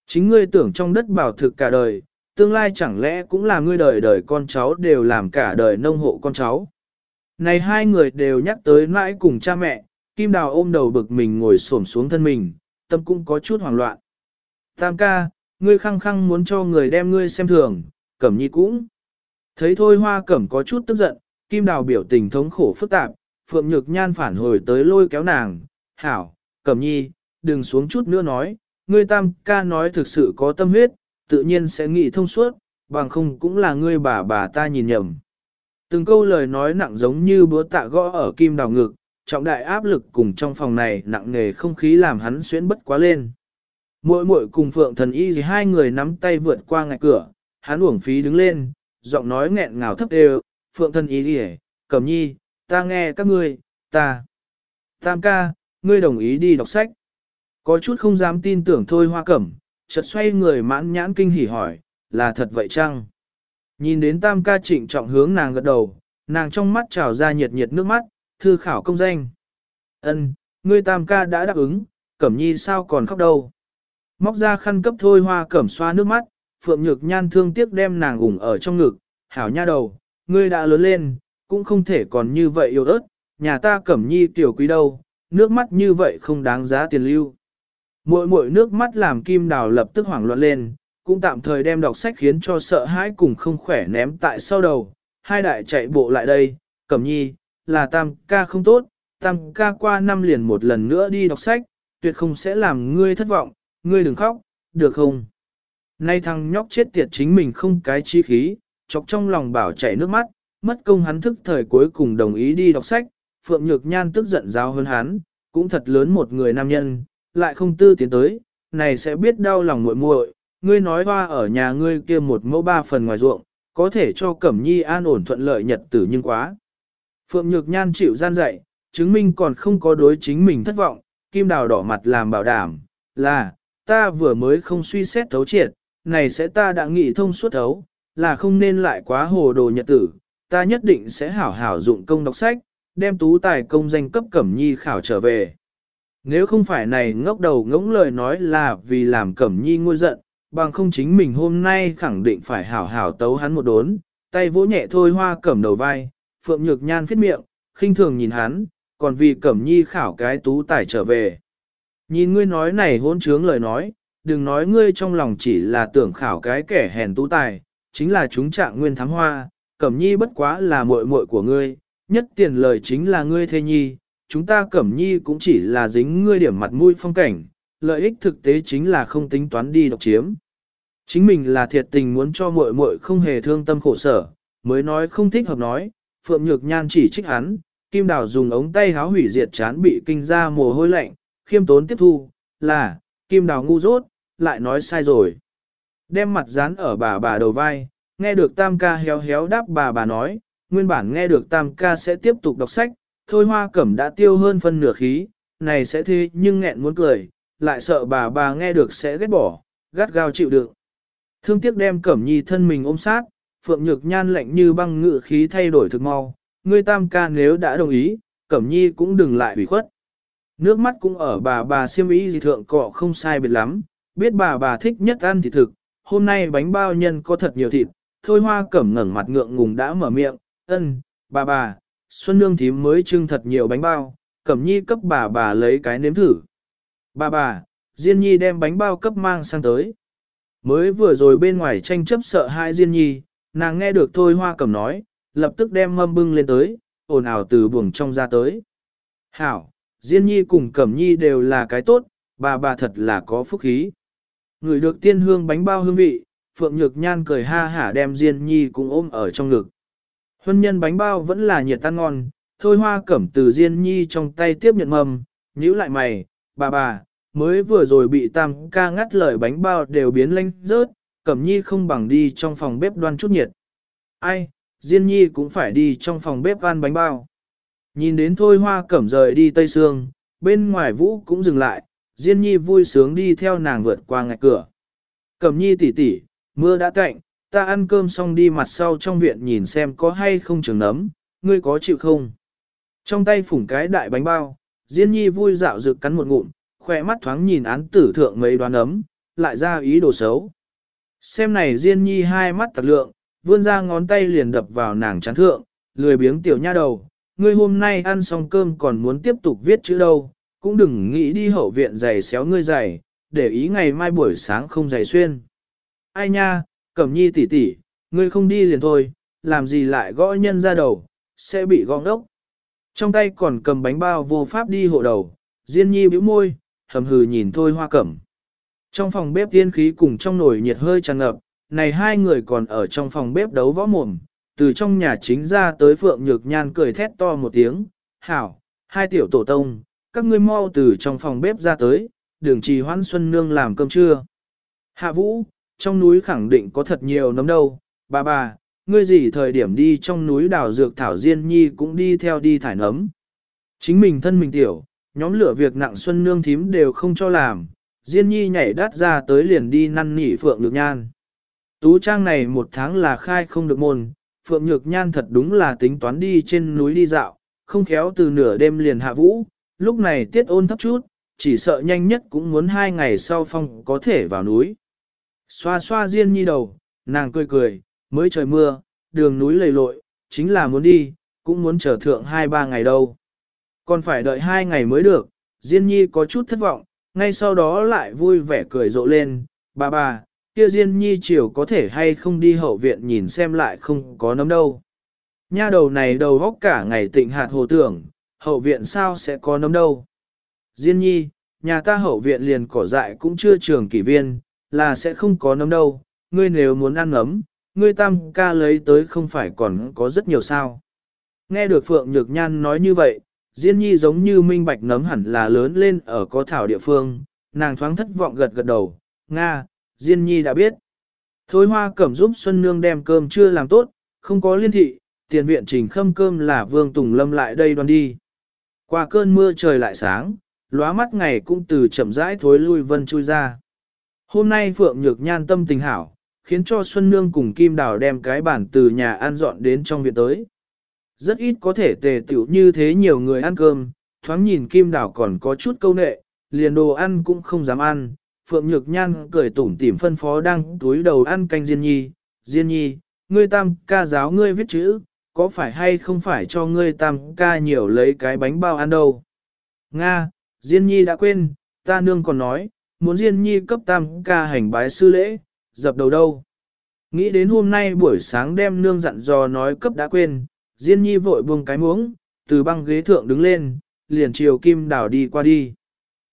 Chính ngươi tưởng trong đất bảo thực cả đời, tương lai chẳng lẽ cũng là ngươi đời đời con cháu đều làm cả đời nông hộ con cháu. Này hai người đều nhắc tới mãi cùng cha mẹ, Kim Đào ôm đầu bực mình ngồi xổm xuống thân mình, tâm cũng có chút hoảng loạn. Tam ca, ngươi khăng khăng muốn cho người đem ngươi xem thường, cẩm nhi cũng. Thấy thôi hoa cẩm có chút tức giận, Kim Đào biểu tình thống khổ phức tạp, Phượng Nhược Nhan phản hồi tới lôi kéo nàng, hảo, cẩm nhi, đừng xuống chút nữa nói, ngươi tam ca nói thực sự có tâm huyết, tự nhiên sẽ nghĩ thông suốt, bằng không cũng là ngươi bà bà ta nhìn nhầm. Từng câu lời nói nặng giống như búa tạ gõ ở kim đào ngực, trọng đại áp lực cùng trong phòng này nặng nề không khí làm hắn xuyến bất quá lên. Muội muội cùng Phượng Thần Y thì hai người nắm tay vượt qua ngạch cửa, hắn uổng phí đứng lên, giọng nói nghẹn ngào thấp đều, Phượng thân ý đi Cẩm Nhi, ta nghe các ngươi, ta. Tam ca, ngươi đồng ý đi đọc sách. Có chút không dám tin tưởng thôi hoa cẩm, chợt xoay người mãn nhãn kinh hỉ hỏi, là thật vậy chăng? Nhìn đến tam ca trịnh trọng hướng nàng gật đầu, nàng trong mắt trào ra nhiệt nhiệt nước mắt, thư khảo công danh. ân ngươi tam ca đã đáp ứng, cẩm nhi sao còn khóc đâu. Móc ra khăn cấp thôi hoa cẩm xoa nước mắt, phượng nhược nhan thương tiếc đem nàng ủng ở trong ngực, hảo nha đầu, ngươi đã lớn lên, cũng không thể còn như vậy yêu ớt, nhà ta cẩm nhi tiểu quý đâu, nước mắt như vậy không đáng giá tiền lưu. Mội mội nước mắt làm kim đào lập tức hoảng loạn lên, cũng tạm thời đem đọc sách khiến cho sợ hãi cùng không khỏe ném tại sau đầu. Hai đại chạy bộ lại đây, cẩm nhi, là tam ca không tốt, tam ca qua năm liền một lần nữa đi đọc sách, tuyệt không sẽ làm ngươi thất vọng, ngươi đừng khóc, được không? Nay thằng nhóc chết tiệt chính mình không cái chi khí, chọc trong lòng bảo chảy nước mắt, mất công hắn thức thời cuối cùng đồng ý đi đọc sách, Phượng Nhược Nhan tức giận giáo hơn hắn, cũng thật lớn một người nam nhân, lại không tư tiến tới, này sẽ biết đau lòng muội muội. ngươi nói hoa ở nhà ngươi kia một mẫu ba phần ngoài ruộng, có thể cho Cẩm Nhi an ổn thuận lợi nhật tử nhưng quá. Phượng Nhược Nhan chịu gian dạy, chứng minh còn không có đối chính mình thất vọng, kim đào đỏ mặt làm bảo đảm, là, ta vừa mới không suy xét thấu triệt, này sẽ ta đã nghĩ thông suốt thấu, là không nên lại quá hồ đồ nhật tử, ta nhất định sẽ hảo hảo dụng công đọc sách, đem tú tài công danh cấp Cẩm Nhi khảo trở về. Nếu không phải này ngốc đầu ngỗng lời nói là vì làm Cẩm Nhi ngu giận, bằng không chính mình hôm nay khẳng định phải hảo hảo tấu hắn một đốn, tay vỗ nhẹ thôi hoa cẩm đầu vai, Phượng Nhược Nhan phết miệng, khinh thường nhìn hắn, còn vì Cẩm Nhi khảo cái tú tài trở về. Nhìn ngươi nói này hôn trướng lời nói, đừng nói ngươi trong lòng chỉ là tưởng khảo cái kẻ hèn tú tài, chính là chúng trạng nguyên thám hoa, Cẩm Nhi bất quá là muội muội của ngươi, nhất tiền lời chính là ngươi thê nhi, chúng ta Cẩm Nhi cũng chỉ là dính ngươi điểm mặt mũi phong cảnh, lợi ích thực tế chính là không tính toán đi độc chiếm. Chính mình là thiệt tình muốn cho muội muội không hề thương tâm khổ sở, mới nói không thích hợp nói, Phượng Nhược Nhan chỉ trích hắn, Kim Đào dùng ống tay háo hủy diệt chán bị kinh ra mồ hôi lạnh, khiêm tốn tiếp thu, là, Kim Đào ngu dốt, lại nói sai rồi. Đem mặt dán ở bà bà đầu vai, nghe được Tam ca héo héo đáp bà bà nói, nguyên bản nghe được Tam ca sẽ tiếp tục đọc sách, thôi hoa cẩm đã tiêu hơn phân nửa khí, này sẽ thế nhưng nghẹn muốn cười, lại sợ bà bà nghe được sẽ ghét bỏ, gắt gao chịu đựng. Thương tiếc đem cẩm nhi thân mình ôm sát, phượng nhược nhan lạnh như băng ngự khí thay đổi thực mau, ngươi tam ca nếu đã đồng ý, cẩm nhi cũng đừng lại hủy khuất. Nước mắt cũng ở bà bà siêm ý gì thượng cọ không sai biệt lắm, biết bà bà thích nhất ăn thịt thực, hôm nay bánh bao nhân có thật nhiều thịt, thôi hoa cẩm ngẩng mặt ngượng ngùng đã mở miệng, ân, bà bà, Xuân Nương thím mới trưng thật nhiều bánh bao, Cẩm Nhi cấp bà bà lấy cái nếm thử. Bà bà, Diên Nhi đem bánh bao cấp mang sang tới. Mới vừa rồi bên ngoài tranh chấp sợ hãi Diên Nhi, nàng nghe được Thôi Hoa Cẩm nói, lập tức đem mâm bưng lên tới, ồn ào từ buồng trong ra tới. Hảo, Diên Nhi cùng Cẩm Nhi đều là cái tốt, bà bà thật là có phúc khí. Người được tiên hương bánh bao hương vị, Phượng Nhược Nhan cười ha hả đem Diên Nhi cùng ôm ở trong ngực. Huân nhân bánh bao vẫn là nhiệt tan ngon, thôi hoa cẩm từ Diên Nhi trong tay tiếp nhận mầm, nhíu lại mày, bà bà, mới vừa rồi bị tam ca ngắt lời bánh bao đều biến lanh rớt, cẩm nhi không bằng đi trong phòng bếp đoan chút nhiệt. Ai, Diên Nhi cũng phải đi trong phòng bếp ăn bánh bao. Nhìn đến thôi hoa cẩm rời đi Tây Sương, bên ngoài vũ cũng dừng lại, Diên Nhi vui sướng đi theo nàng vượt qua ngạch cửa. Cẩm Nhi tỷ tỷ, mưa đã tạnh, ta ăn cơm xong đi mặt sau trong viện nhìn xem có hay không trường nấm, ngươi có chịu không? Trong tay phủng cái đại bánh bao, Diên Nhi vui dạo dực cắn một ngụm, khỏe mắt thoáng nhìn án tử thượng mấy đoán ấm, lại ra ý đồ xấu. Xem này Diên Nhi hai mắt tặc lượng, vươn ra ngón tay liền đập vào nàng chán thượng, lười biếng tiểu nha đầu, ngươi hôm nay ăn xong cơm còn muốn tiếp tục viết chữ đâu, cũng đừng nghĩ đi hậu viện giày xéo ngươi giày, để ý ngày mai buổi sáng không giày xuyên. Ai nha, Cẩm Nhi tỷ tỷ, ngươi không đi liền thôi, làm gì lại gõ nhân ra đầu, sẽ bị gõ đốc. Trong tay còn cầm bánh bao vô pháp đi hộ đầu, Diên Nhi bĩu môi, hầm hừ nhìn thôi hoa cẩm. Trong phòng bếp tiên khí cùng trong nồi nhiệt hơi tràn ngập, này hai người còn ở trong phòng bếp đấu võ mồm, từ trong nhà chính ra tới Phượng Nhược Nhan cười thét to một tiếng, hảo, hai tiểu tổ tông, các ngươi mau từ trong phòng bếp ra tới, đường trì hoãn xuân nương làm cơm trưa. Hạ vũ, trong núi khẳng định có thật nhiều nấm đâu, bà bà, ngươi gì thời điểm đi trong núi đào dược thảo diên nhi cũng đi theo đi thải nấm. Chính mình thân mình tiểu, nhóm lửa việc nặng xuân nương thím đều không cho làm, diên nhi nhảy đắt ra tới liền đi năn nỉ phượng nhược nhan. Tú trang này một tháng là khai không được môn, phượng nhược nhan thật đúng là tính toán đi trên núi đi dạo, không khéo từ nửa đêm liền hạ vũ, lúc này tiết ôn thấp chút, chỉ sợ nhanh nhất cũng muốn hai ngày sau phong có thể vào núi. Xoa xoa Diên Nhi đầu, nàng cười cười, mới trời mưa, đường núi lầy lội, chính là muốn đi, cũng muốn chờ thượng hai ba ngày đâu. Còn phải đợi hai ngày mới được, Diên Nhi có chút thất vọng, ngay sau đó lại vui vẻ cười rộ lên, bà bà, kia Diên Nhi chiều có thể hay không đi hậu viện nhìn xem lại không có nấm đâu. Nha đầu này đầu góc cả ngày tịnh hạt hồ tưởng, hậu viện sao sẽ có nấm đâu. Diên Nhi, nhà ta hậu viện liền cỏ dại cũng chưa trường kỷ viên, là sẽ không có nấm đâu, ngươi nếu muốn ăn nấm, ngươi tam ca lấy tới không phải còn có rất nhiều sao. Nghe được Phượng Nhược Nhan nói như vậy, Diên Nhi giống như minh bạch nấm hẳn là lớn lên ở có thảo địa phương, nàng thoáng thất vọng gật gật đầu, Nga, Diên Nhi đã biết. Thôi hoa cẩm giúp Xuân Nương đem cơm chưa làm tốt, không có liên thị, tiền viện trình khâm cơm là Vương Tùng Lâm lại đây đoan đi. Qua cơn mưa trời lại sáng, lóa mắt ngày cũng từ chậm rãi thối lui vân chui ra. Hôm nay Phượng Nhược Nhan tâm tình hảo, khiến cho Xuân Nương cùng Kim Đào đem cái bản từ nhà ăn dọn đến trong viện tới. Rất ít có thể tề tiểu như thế nhiều người ăn cơm, thoáng nhìn Kim Đào còn có chút câu nệ, liền đồ ăn cũng không dám ăn. Phượng Nhược Nhan cười tủm tỉm phân phó đang túi đầu ăn canh Diên Nhi. Diên Nhi, ngươi tam ca giáo ngươi viết chữ, có phải hay không phải cho ngươi tam ca nhiều lấy cái bánh bao ăn đâu? Nga, Diên Nhi đã quên, ta nương còn nói, muốn Diên Nhi cấp tam ca hành bái sư lễ, dập đầu đâu. Nghĩ đến hôm nay buổi sáng đem nương dặn dò nói cấp đã quên, Diên Nhi vội buông cái muống, từ băng ghế thượng đứng lên, liền chiều kim đảo đi qua đi.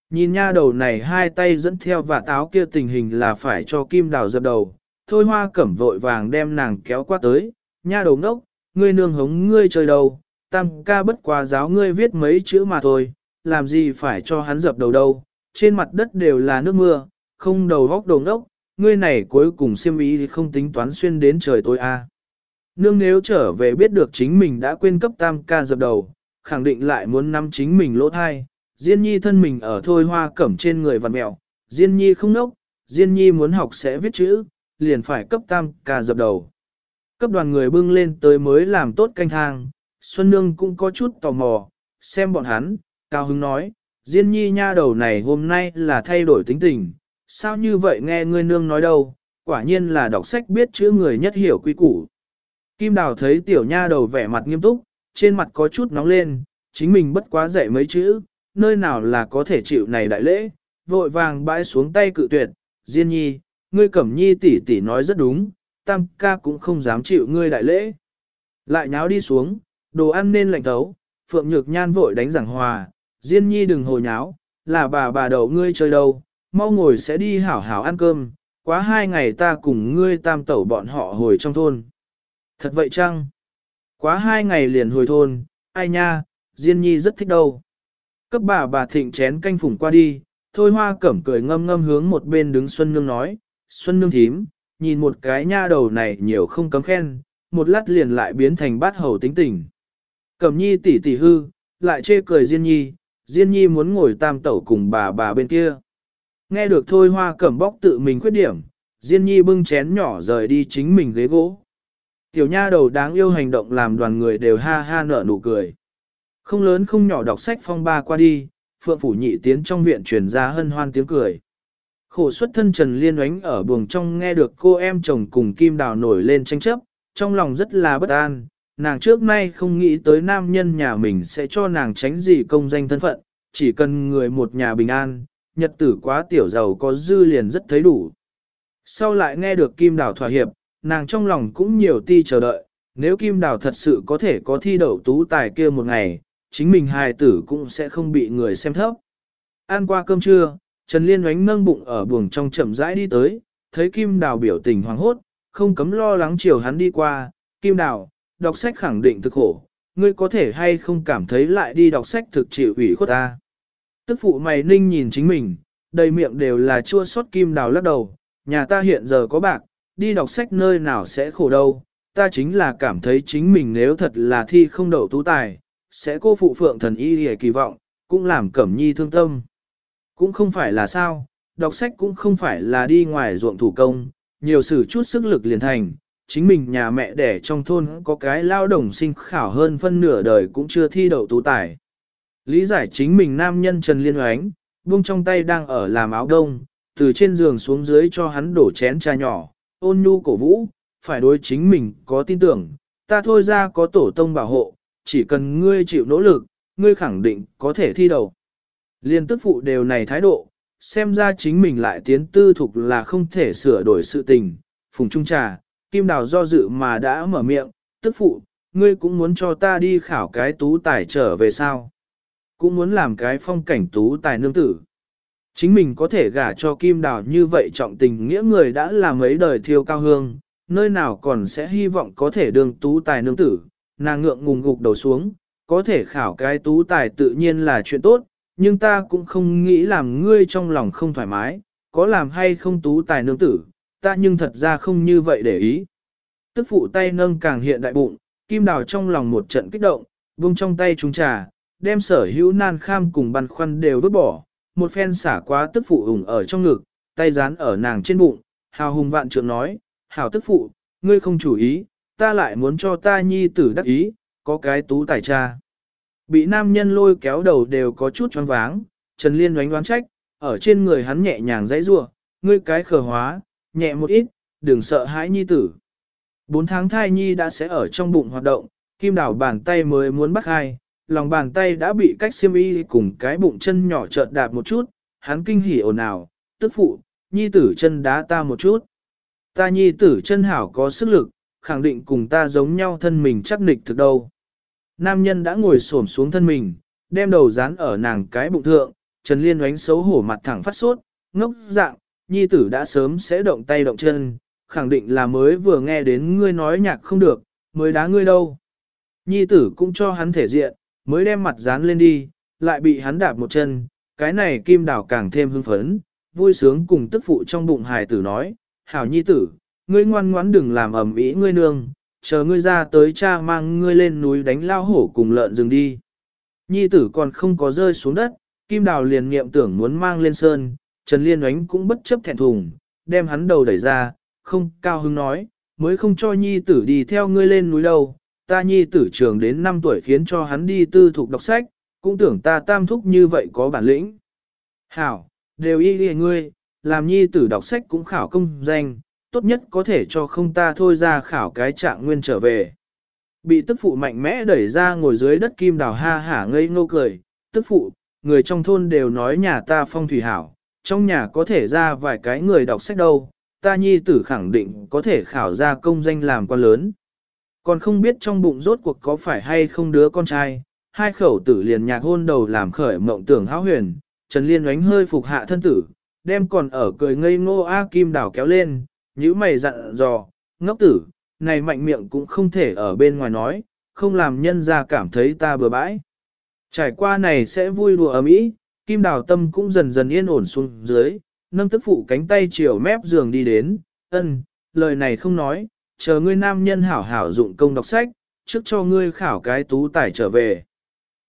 Nhìn nha đầu này hai tay dẫn theo và táo kia tình hình là phải cho kim Đảo dập đầu, thôi hoa cẩm vội vàng đem nàng kéo qua tới, nha đầu ngốc, ngươi nương hống ngươi chơi đâu, tam ca bất quá giáo ngươi viết mấy chữ mà thôi, làm gì phải cho hắn dập đầu đâu, trên mặt đất đều là nước mưa, không đầu góc đầu ngốc, ngươi này cuối cùng siêm ý thì không tính toán xuyên đến trời tối a. À. Nương nếu trở về biết được chính mình đã quên cấp tam ca dập đầu, khẳng định lại muốn nắm chính mình lỗ thai, Diên Nhi thân mình ở thôi hoa cẩm trên người vằn mẹo, Diên Nhi không nốc, Diên Nhi muốn học sẽ viết chữ, liền phải cấp tam ca dập đầu. Cấp đoàn người bưng lên tới mới làm tốt canh thang, Xuân Nương cũng có chút tò mò, xem bọn hắn, Cao Hưng nói, Diên Nhi nha đầu này hôm nay là thay đổi tính tình, sao như vậy nghe ngươi nương nói đâu, quả nhiên là đọc sách biết chữ người nhất hiểu quy củ. Kim Đào thấy tiểu nha đầu vẻ mặt nghiêm túc, trên mặt có chút nóng lên, chính mình bất quá dạy mấy chữ, nơi nào là có thể chịu này đại lễ, vội vàng bãi xuống tay cự tuyệt, Diên nhi, ngươi cẩm nhi tỷ tỷ nói rất đúng, tam ca cũng không dám chịu ngươi đại lễ. Lại nháo đi xuống, đồ ăn nên lạnh thấu, Phượng Nhược Nhan vội đánh giảng hòa, Diên nhi đừng hồ nháo, là bà bà đậu ngươi chơi đâu, mau ngồi sẽ đi hảo hảo ăn cơm, quá hai ngày ta cùng ngươi tam tẩu bọn họ hồi trong thôn. Thật vậy chăng? Quá hai ngày liền hồi thôn, ai nha, Diên nhi rất thích đâu. Cấp bà bà thịnh chén canh phủng qua đi, thôi hoa cẩm cười ngâm ngâm hướng một bên đứng Xuân Nương nói, Xuân Nương thím, nhìn một cái nha đầu này nhiều không cấm khen, một lát liền lại biến thành bát hầu tính tình. Cẩm nhi tỷ tỷ hư, lại chê cười Diên nhi, Diên nhi muốn ngồi tam tẩu cùng bà bà bên kia. Nghe được thôi hoa cẩm bóc tự mình khuyết điểm, Diên nhi bưng chén nhỏ rời đi chính mình ghế gỗ. Tiểu nha đầu đáng yêu hành động làm đoàn người đều ha ha nở nụ cười. Không lớn không nhỏ đọc sách phong ba qua đi, Phượng Phủ Nhị tiến trong viện truyền ra hân hoan tiếng cười. Khổ xuất thân Trần Liên oánh ở buồng trong nghe được cô em chồng cùng Kim Đào nổi lên tranh chấp, trong lòng rất là bất an, nàng trước nay không nghĩ tới nam nhân nhà mình sẽ cho nàng tránh gì công danh thân phận, chỉ cần người một nhà bình an, nhật tử quá tiểu giàu có dư liền rất thấy đủ. Sau lại nghe được Kim Đào thỏa hiệp, nàng trong lòng cũng nhiều ti chờ đợi, nếu Kim Đào thật sự có thể có thi đậu tú tài kia một ngày, chính mình hài tử cũng sẽ không bị người xem thấp. Ăn qua cơm trưa, Trần Liên oánh nâng bụng ở buồng trong chậm rãi đi tới, thấy Kim Đào biểu tình hoàng hốt, không cấm lo lắng chiều hắn đi qua, Kim Đào, đọc sách khẳng định thực khổ, ngươi có thể hay không cảm thấy lại đi đọc sách thực chịu ủy khuất ta. Tức phụ mày ninh nhìn chính mình, đầy miệng đều là chua xót Kim Đào lắc đầu, nhà ta hiện giờ có bạc, đi đọc sách nơi nào sẽ khổ đâu, ta chính là cảm thấy chính mình nếu thật là thi không đậu tú tài, sẽ cô phụ phượng thần y hề kỳ vọng, cũng làm cẩm nhi thương tâm. Cũng không phải là sao, đọc sách cũng không phải là đi ngoài ruộng thủ công, nhiều sử chút sức lực liền thành, chính mình nhà mẹ đẻ trong thôn có cái lao đồng sinh khảo hơn phân nửa đời cũng chưa thi đậu tú tài. Lý giải chính mình nam nhân Trần Liên Oánh, buông trong tay đang ở làm áo đông, từ trên giường xuống dưới cho hắn đổ chén trà nhỏ, ôn nhu cổ vũ, phải đối chính mình có tin tưởng, ta thôi ra có tổ tông bảo hộ, chỉ cần ngươi chịu nỗ lực, ngươi khẳng định có thể thi đầu. Liên tức phụ đều này thái độ, xem ra chính mình lại tiến tư thục là không thể sửa đổi sự tình. Phùng Trung Trà, Kim Đào do dự mà đã mở miệng, tức phụ, ngươi cũng muốn cho ta đi khảo cái tú tài trở về sao. Cũng muốn làm cái phong cảnh tú tài nương tử. Chính mình có thể gả cho Kim Đào như vậy trọng tình nghĩa người đã là mấy đời thiêu cao hương, nơi nào còn sẽ hy vọng có thể đường tú tài nương tử, nàng ngượng ngùng gục đầu xuống, có thể khảo cái tú tài tự nhiên là chuyện tốt, nhưng ta cũng không nghĩ làm ngươi trong lòng không thoải mái, có làm hay không tú tài nương tử, ta nhưng thật ra không như vậy để ý. Tức phụ tay nâng càng hiện đại bụng, kim đào trong lòng một trận kích động, vung trong tay chúng trà, đem sở hữu nan kham cùng băn khoăn đều vứt bỏ, một phen xả quá tức phụ ủng ở trong ngực, tay dán ở nàng trên bụng, hào hùng vạn trượng nói, hào tức phụ, ngươi không chủ ý, ta lại muốn cho ta nhi tử đắc ý, có cái tú tài cha. Bị nam nhân lôi kéo đầu đều có chút choáng váng, Trần Liên đoán đoán trách, ở trên người hắn nhẹ nhàng dãy rua, ngươi cái khờ hóa, nhẹ một ít, đừng sợ hãi nhi tử. Bốn tháng thai nhi đã sẽ ở trong bụng hoạt động, kim đảo bàn tay mới muốn bắt hai, lòng bàn tay đã bị cách xiêm y cùng cái bụng chân nhỏ chợt đạp một chút, hắn kinh hỉ ồn ào, tức phụ, nhi tử chân đá ta một chút. Ta nhi tử chân hảo có sức lực, khẳng định cùng ta giống nhau thân mình chắc nịch thực đâu. Nam nhân đã ngồi xổm xuống thân mình, đem đầu dán ở nàng cái bụng thượng, Trần Liên oánh xấu hổ mặt thẳng phát sốt, ngốc dạng, nhi tử đã sớm sẽ động tay động chân, khẳng định là mới vừa nghe đến ngươi nói nhạc không được, mới đá ngươi đâu. Nhi tử cũng cho hắn thể diện, mới đem mặt dán lên đi, lại bị hắn đạp một chân, cái này kim đảo càng thêm hưng phấn, vui sướng cùng tức phụ trong bụng hài tử nói, hảo nhi tử, ngươi ngoan ngoãn đừng làm ầm ĩ ngươi nương, chờ ngươi ra tới cha mang ngươi lên núi đánh lao hổ cùng lợn rừng đi. Nhi tử còn không có rơi xuống đất, Kim Đào liền niệm tưởng muốn mang lên sơn, Trần Liên oánh cũng bất chấp thẹn thùng, đem hắn đầu đẩy ra, không cao hứng nói, mới không cho Nhi tử đi theo ngươi lên núi đâu, ta Nhi tử trường đến 5 tuổi khiến cho hắn đi tư thục đọc sách, cũng tưởng ta tam thúc như vậy có bản lĩnh. Hảo, đều y đi ngươi, làm Nhi tử đọc sách cũng khảo công danh, tốt nhất có thể cho không ta thôi ra khảo cái trạng nguyên trở về. Bị tức phụ mạnh mẽ đẩy ra ngồi dưới đất kim đào ha hả ngây ngô cười, tức phụ, người trong thôn đều nói nhà ta phong thủy hảo, trong nhà có thể ra vài cái người đọc sách đâu, ta nhi tử khẳng định có thể khảo ra công danh làm quan lớn. Còn không biết trong bụng rốt cuộc có phải hay không đứa con trai, hai khẩu tử liền nhạc hôn đầu làm khởi mộng tưởng háo huyền, Trần Liên đánh hơi phục hạ thân tử, đem còn ở cười ngây ngô A Kim Đào kéo lên, nhữ mày dặn dò, ngốc tử, này mạnh miệng cũng không thể ở bên ngoài nói, không làm nhân ra cảm thấy ta bừa bãi. Trải qua này sẽ vui đùa ấm ý, Kim Đào tâm cũng dần dần yên ổn xuống dưới, nâng tức phụ cánh tay chiều mép giường đi đến, ân, lời này không nói, chờ ngươi nam nhân hảo hảo dụng công đọc sách, trước cho ngươi khảo cái tú tải trở về.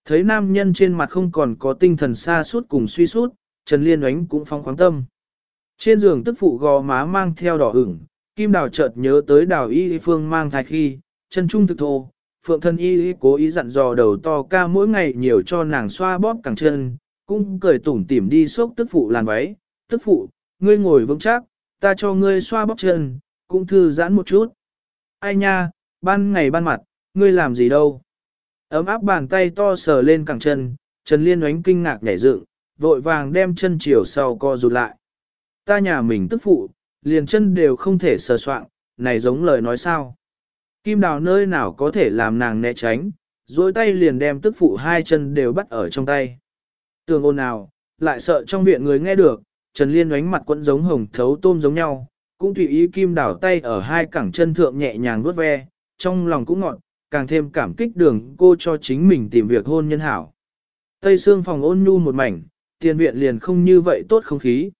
Thấy nam nhân trên mặt không còn có tinh thần xa suốt cùng suy suốt, Trần Liên oánh cũng phong khoáng tâm. Trên giường tức phụ gò má mang theo đỏ ửng, Kim Đào chợt nhớ tới đào y phương mang thai khi, chân trung thực thô, phượng thân y cố ý dặn dò đầu to ca mỗi ngày nhiều cho nàng xoa bóp càng chân, cũng cười tủm tỉm đi xốc tức phụ làn váy, tức phụ, ngươi ngồi vững chắc, ta cho ngươi xoa bóp chân, cũng thư giãn một chút. Ai nha, ban ngày ban mặt, ngươi làm gì đâu? Ấm áp bàn tay to sờ lên cẳng chân, Trần Liên oánh kinh ngạc nhảy dựng, vội vàng đem chân chiều sau co rụt lại. Ta nhà mình tức phụ, liền chân đều không thể sờ soạn, này giống lời nói sao. Kim đào nơi nào có thể làm nàng né tránh, dối tay liền đem tức phụ hai chân đều bắt ở trong tay. Tường ôn nào, lại sợ trong viện người nghe được, Trần Liên ánh mặt quẫn giống hồng thấu tôm giống nhau, cũng tùy ý kim đào tay ở hai cẳng chân thượng nhẹ nhàng vuốt ve, trong lòng cũng ngọn, càng thêm cảm kích đường cô cho chính mình tìm việc hôn nhân hảo. Tây xương phòng ôn nhu một mảnh, tiền viện liền không như vậy tốt không khí.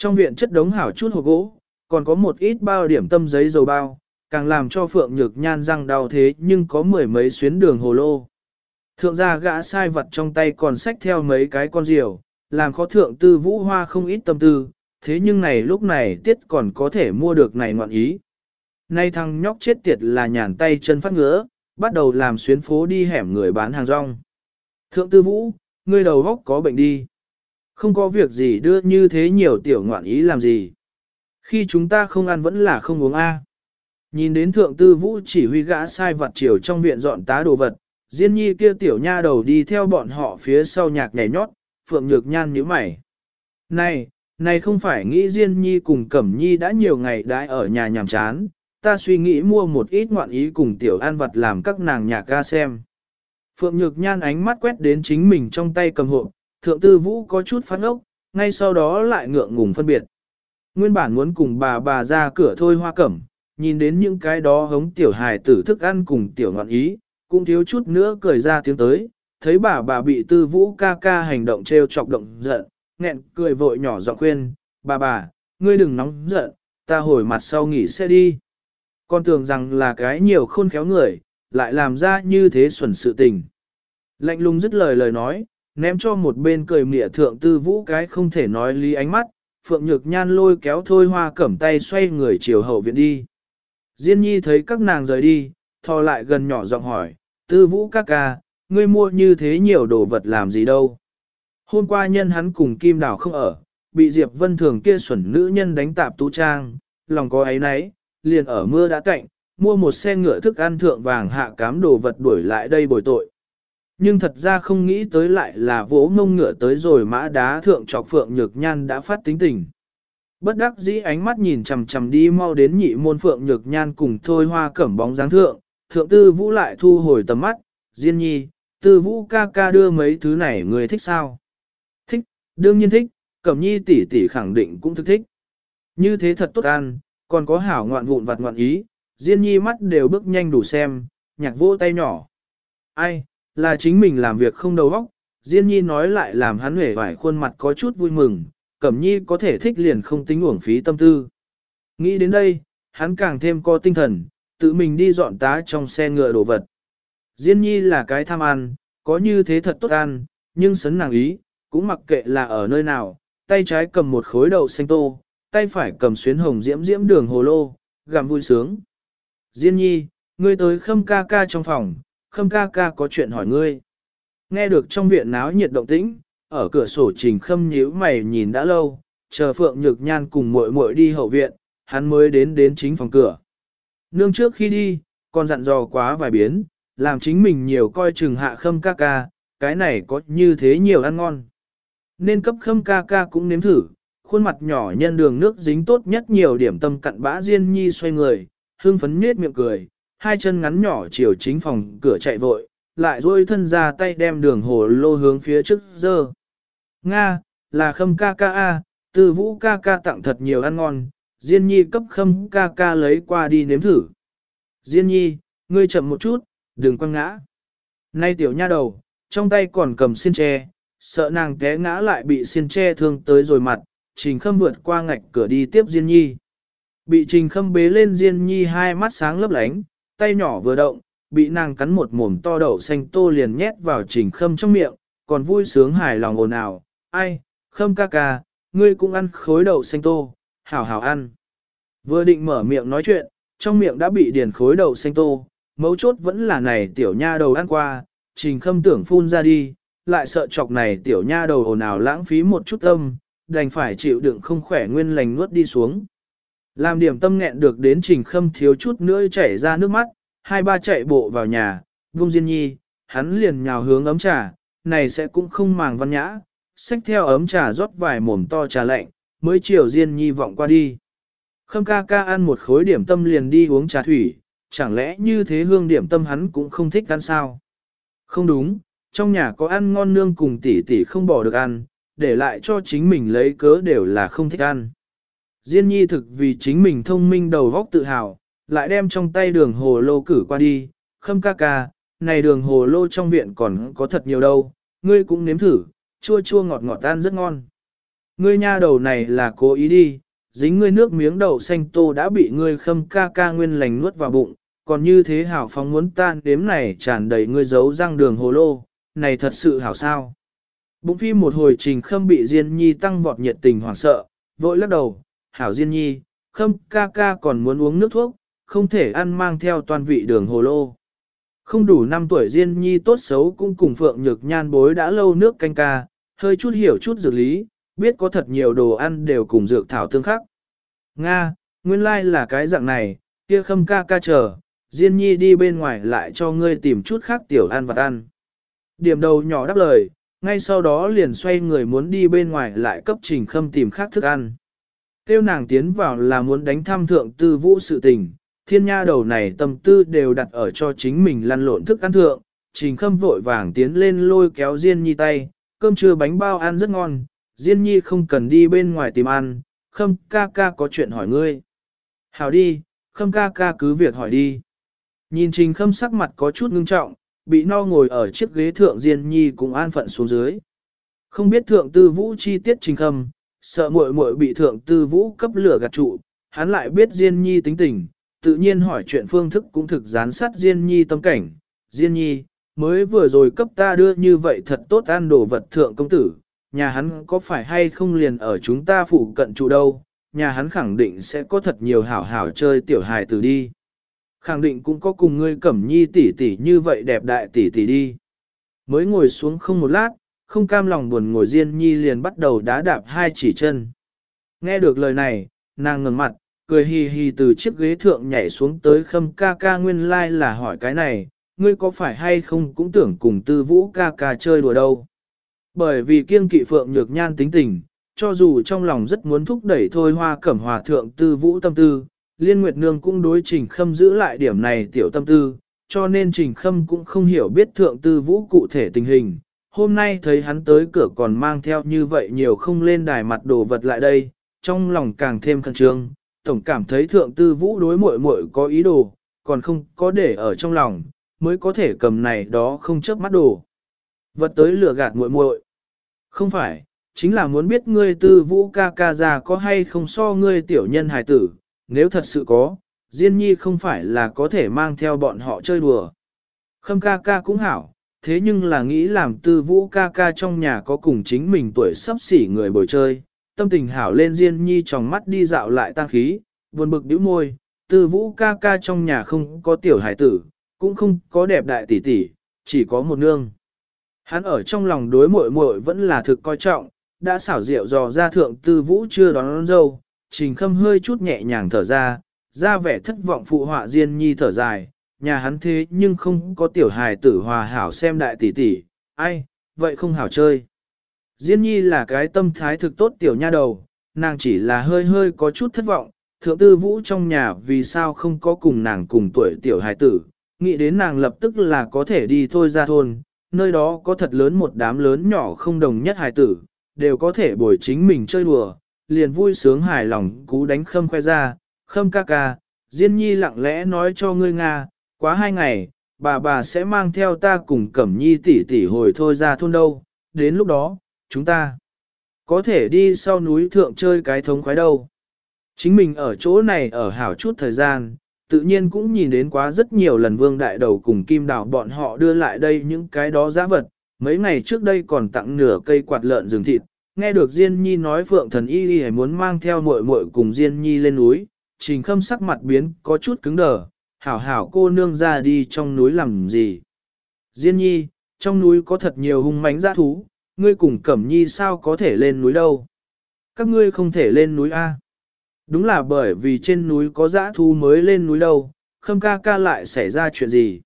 Trong viện chất đống hảo chút hồ gỗ, còn có một ít bao điểm tâm giấy dầu bao, càng làm cho Phượng Nhược Nhan răng đau thế nhưng có mười mấy xuyến đường hồ lô. Thượng gia gã sai vật trong tay còn xách theo mấy cái con diều, làm khó thượng tư vũ hoa không ít tâm tư, thế nhưng này lúc này tiết còn có thể mua được này ngoạn ý. Nay thằng nhóc chết tiệt là nhàn tay chân phát ngứa, bắt đầu làm xuyến phố đi hẻm người bán hàng rong. Thượng tư vũ, ngươi đầu góc có bệnh đi. Không có việc gì đưa như thế nhiều tiểu ngoạn ý làm gì. Khi chúng ta không ăn vẫn là không uống A. Nhìn đến thượng tư vũ chỉ huy gã sai vặt chiều trong viện dọn tá đồ vật, Diên nhi kia tiểu nha đầu đi theo bọn họ phía sau nhạc nhảy nhót, phượng nhược nhan nhíu mày. Này, này không phải nghĩ Diên nhi cùng Cẩm nhi đã nhiều ngày đãi ở nhà nhàm chán, ta suy nghĩ mua một ít ngoạn ý cùng tiểu an vật làm các nàng nhạc ga xem. Phượng Nhược Nhan ánh mắt quét đến chính mình trong tay cầm hộp, thượng tư vũ có chút phát ốc, ngay sau đó lại ngượng ngùng phân biệt. Nguyên bản muốn cùng bà bà ra cửa thôi hoa cẩm, nhìn đến những cái đó hống tiểu hài tử thức ăn cùng tiểu ngọn ý, cũng thiếu chút nữa cười ra tiếng tới, thấy bà bà bị tư vũ ca ca hành động treo chọc động giận, nghẹn cười vội nhỏ giọng khuyên, bà bà, ngươi đừng nóng giận, ta hồi mặt sau nghỉ xe đi. Con tưởng rằng là cái nhiều khôn khéo người, lại làm ra như thế xuẩn sự tình. Lạnh lùng dứt lời lời nói, ném cho một bên cười mỉa thượng tư vũ cái không thể nói lý ánh mắt, Phượng Nhược Nhan lôi kéo thôi hoa cẩm tay xoay người chiều hậu viện đi. Diên nhi thấy các nàng rời đi, thò lại gần nhỏ giọng hỏi, tư vũ các ca, ngươi mua như thế nhiều đồ vật làm gì đâu. Hôm qua nhân hắn cùng Kim Đào không ở, bị Diệp Vân Thường kia xuẩn nữ nhân đánh tạp tu trang, lòng có ấy nấy, liền ở mưa đã cạnh, mua một xe ngựa thức ăn thượng vàng hạ cám đồ vật đuổi lại đây bồi tội. Nhưng thật ra không nghĩ tới lại là vỗ ngông ngựa tới rồi mã đá thượng trọc phượng nhược nhan đã phát tính tình. Bất đắc dĩ ánh mắt nhìn chằm chằm đi mau đến nhị môn phượng nhược nhan cùng thôi hoa cẩm bóng dáng thượng, thượng tư vũ lại thu hồi tầm mắt, diên nhi, tư vũ ca ca đưa mấy thứ này người thích sao? Thích, đương nhiên thích, cẩm nhi tỷ tỷ khẳng định cũng thức thích. Như thế thật tốt ăn, còn có hảo ngoạn vụn vặt ngoạn ý, Diên nhi mắt đều bước nhanh đủ xem, nhạc vỗ tay nhỏ. Ai, là chính mình làm việc không đầu óc, Diên nhi nói lại làm hắn hể vải khuôn mặt có chút vui mừng, Cẩm nhi có thể thích liền không tính uổng phí tâm tư. Nghĩ đến đây, hắn càng thêm có tinh thần, tự mình đi dọn tá trong xe ngựa đồ vật. Diên nhi là cái tham ăn, có như thế thật tốt ăn, nhưng sấn nàng ý, cũng mặc kệ là ở nơi nào, tay trái cầm một khối đậu xanh tô, tay phải cầm xuyến hồng diễm diễm đường hồ lô, gặm vui sướng. Diên nhi, ngươi tới khâm ca ca trong phòng, khâm ca ca có chuyện hỏi ngươi. Nghe được trong viện náo nhiệt động tĩnh, ở cửa sổ trình khâm nhíu mày nhìn đã lâu, chờ Phượng Nhược Nhan cùng muội muội đi hậu viện, hắn mới đến đến chính phòng cửa. Nương trước khi đi, còn dặn dò quá vài biến, làm chính mình nhiều coi chừng hạ khâm ca ca, cái này có như thế nhiều ăn ngon. Nên cấp khâm ca ca cũng nếm thử, khuôn mặt nhỏ nhân đường nước dính tốt nhất nhiều điểm tâm cặn bã Diên Nhi xoay người, hương phấn nết miệng cười, hai chân ngắn nhỏ chiều chính phòng cửa chạy vội, lại duỗi thân ra tay đem đường hồ lô hướng phía trước dơ. Nga, là khâm ca ca a, từ vũ ca ca tặng thật nhiều ăn ngon, Diên Nhi cấp khâm ca ca lấy qua đi nếm thử. Diên Nhi, ngươi chậm một chút, đừng quăng ngã. Nay tiểu nha đầu, trong tay còn cầm xiên tre, sợ nàng té ngã lại bị xiên tre thương tới rồi mặt, Trình Khâm vượt qua ngạch cửa đi tiếp Diên Nhi. Bị Trình Khâm bế lên Diên Nhi hai mắt sáng lấp lánh, tay nhỏ vừa động, bị nàng cắn một mồm to đậu xanh tô liền nhét vào Trình Khâm trong miệng, còn vui sướng hài lòng ồn ào, ai, Khâm ca ca, ngươi cũng ăn khối đậu xanh tô, hảo hảo ăn. Vừa định mở miệng nói chuyện, trong miệng đã bị điền khối đậu xanh tô, mấu chốt vẫn là này tiểu nha đầu ăn qua, Trình Khâm tưởng phun ra đi, lại sợ chọc này tiểu nha đầu ồn ào lãng phí một chút tâm, đành phải chịu đựng không khỏe nguyên lành nuốt đi xuống. Làm điểm tâm nghẹn được đến trình khâm thiếu chút nữa chảy ra nước mắt, hai ba chạy bộ vào nhà, vung diên nhi, hắn liền nhào hướng ấm trà, này sẽ cũng không màng văn nhã, xách theo ấm trà rót vài mồm to trà lạnh, mới chiều diên nhi vọng qua đi. Khâm ca ca ăn một khối điểm tâm liền đi uống trà thủy, chẳng lẽ như thế hương điểm tâm hắn cũng không thích ăn sao? Không đúng, trong nhà có ăn ngon nương cùng tỷ tỷ không bỏ được ăn, để lại cho chính mình lấy cớ đều là không thích ăn. Diên nhi thực vì chính mình thông minh đầu vóc tự hào, lại đem trong tay đường hồ lô cử qua đi, khâm ca ca, này đường hồ lô trong viện còn có thật nhiều đâu, ngươi cũng nếm thử, chua chua ngọt ngọt tan rất ngon. Ngươi nha đầu này là cố ý đi, dính ngươi nước miếng đậu xanh tô đã bị ngươi khâm ca ca nguyên lành nuốt vào bụng, còn như thế hảo phóng muốn tan đếm này tràn đầy ngươi giấu răng đường hồ lô, này thật sự hảo sao. Bụng phi một hồi trình khâm bị Diên Nhi tăng vọt nhiệt tình hoảng sợ, vội lắc đầu, hảo Diên Nhi, khâm ca ca còn muốn uống nước thuốc, không thể ăn mang theo toàn vị đường hồ lô. Không đủ năm tuổi Diên Nhi tốt xấu cũng cùng Phượng Nhược Nhan bối đã lâu nước canh ca, hơi chút hiểu chút dược lý, biết có thật nhiều đồ ăn đều cùng dược thảo tương khắc. Nga, nguyên lai like là cái dạng này, kia khâm ca ca chờ, Diên Nhi đi bên ngoài lại cho ngươi tìm chút khác tiểu ăn vật ăn. Điểm đầu nhỏ đáp lời, ngay sau đó liền xoay người muốn đi bên ngoài lại cấp trình khâm tìm khác thức ăn. Tiêu nàng tiến vào là muốn đánh thăm thượng tư vũ sự tình, thiên nha đầu này tâm tư đều đặt ở cho chính mình lăn lộn thức ăn thượng, trình khâm vội vàng tiến lên lôi kéo Diên Nhi tay, cơm trưa bánh bao ăn rất ngon, Diên Nhi không cần đi bên ngoài tìm ăn, khâm ca ca có chuyện hỏi ngươi. Hảo đi, khâm ca ca cứ việc hỏi đi. Nhìn trình khâm sắc mặt có chút ngưng trọng, bị no ngồi ở chiếc ghế thượng Diên Nhi cũng an phận xuống dưới. Không biết thượng tư vũ chi tiết trình khâm, sợ muội muội bị thượng tư vũ cấp lửa gạt trụ, hắn lại biết Diên Nhi tính tình, tự nhiên hỏi chuyện phương thức cũng thực gián sát Diên Nhi tâm cảnh. Diên Nhi, mới vừa rồi cấp ta đưa như vậy thật tốt ăn đồ vật thượng công tử, nhà hắn có phải hay không liền ở chúng ta phụ cận trụ đâu, nhà hắn khẳng định sẽ có thật nhiều hảo hảo chơi tiểu hài tử đi. Khẳng định cũng có cùng ngươi cẩm nhi tỷ tỷ như vậy đẹp đại tỷ tỷ đi. Mới ngồi xuống không một lát, không cam lòng buồn ngồi riêng nhi liền bắt đầu đá đạp hai chỉ chân. Nghe được lời này, nàng ngẩng mặt, cười hì hì từ chiếc ghế thượng nhảy xuống tới khâm ca ca nguyên lai like là hỏi cái này, ngươi có phải hay không cũng tưởng cùng tư vũ ca ca chơi đùa đâu. Bởi vì kiêng kỵ phượng nhược nhan tính tình, cho dù trong lòng rất muốn thúc đẩy thôi hoa cẩm hòa thượng tư vũ tâm tư, Liên Nguyệt Nương cũng đối Trình Khâm giữ lại điểm này tiểu tâm tư, cho nên Trình Khâm cũng không hiểu biết thượng tư vũ cụ thể tình hình. Hôm nay thấy hắn tới cửa còn mang theo như vậy nhiều không lên đài mặt đồ vật lại đây, trong lòng càng thêm khẩn trương, tổng cảm thấy thượng tư vũ đối muội muội có ý đồ, còn không có để ở trong lòng, mới có thể cầm này đó không chớp mắt đồ. Vật tới lừa gạt muội muội. Không phải, chính là muốn biết ngươi tư vũ ca ca già có hay không so ngươi tiểu nhân hài tử, nếu thật sự có, Diên Nhi không phải là có thể mang theo bọn họ chơi đùa. Khâm ca ca cũng hảo, thế nhưng là nghĩ làm tư vũ ca ca trong nhà có cùng chính mình tuổi sắp xỉ người bồi chơi, tâm tình hảo lên Diên Nhi tròng mắt đi dạo lại tăng khí, buồn bực đĩu môi, tư vũ ca ca trong nhà không có tiểu hải tử, cũng không có đẹp đại tỷ tỷ, chỉ có một nương. Hắn ở trong lòng đối muội muội vẫn là thực coi trọng, đã xảo diệu dò ra thượng tư vũ chưa đón, đón dâu, trình khâm hơi chút nhẹ nhàng thở ra, ra vẻ thất vọng phụ họa Diên Nhi thở dài, nhà hắn thế nhưng không có tiểu hài tử hòa hảo xem đại tỷ tỷ, ai, vậy không hảo chơi. Diên nhi là cái tâm thái thực tốt tiểu nha đầu, nàng chỉ là hơi hơi có chút thất vọng, thượng tư vũ trong nhà vì sao không có cùng nàng cùng tuổi tiểu hài tử, nghĩ đến nàng lập tức là có thể đi thôi ra thôn, nơi đó có thật lớn một đám lớn nhỏ không đồng nhất hài tử, đều có thể bồi chính mình chơi đùa, liền vui sướng hài lòng cú đánh khâm khoe ra, khâm ca ca, Diên Nhi lặng lẽ nói cho ngươi Nga, quá hai ngày, bà bà sẽ mang theo ta cùng Cẩm Nhi tỷ tỷ hồi thôi ra thôn đâu, đến lúc đó, chúng ta có thể đi sau núi thượng chơi cái thống khoái đâu. Chính mình ở chỗ này ở hảo chút thời gian, tự nhiên cũng nhìn đến quá rất nhiều lần vương đại đầu cùng kim đào bọn họ đưa lại đây những cái đó giá vật, mấy ngày trước đây còn tặng nửa cây quạt lợn rừng thịt, nghe được Diên Nhi nói Phượng Thần Y Y muốn mang theo muội muội cùng Diên Nhi lên núi, trình khâm sắc mặt biến có chút cứng đờ, hảo hảo cô nương ra đi trong núi làm gì. Diên Nhi, trong núi có thật nhiều hung mãnh dã thú, ngươi cùng Cẩm Nhi sao có thể lên núi đâu. Các ngươi không thể lên núi A. Đúng là bởi vì trên núi có dã thú mới lên núi đâu, khâm ca ca lại xảy ra chuyện gì.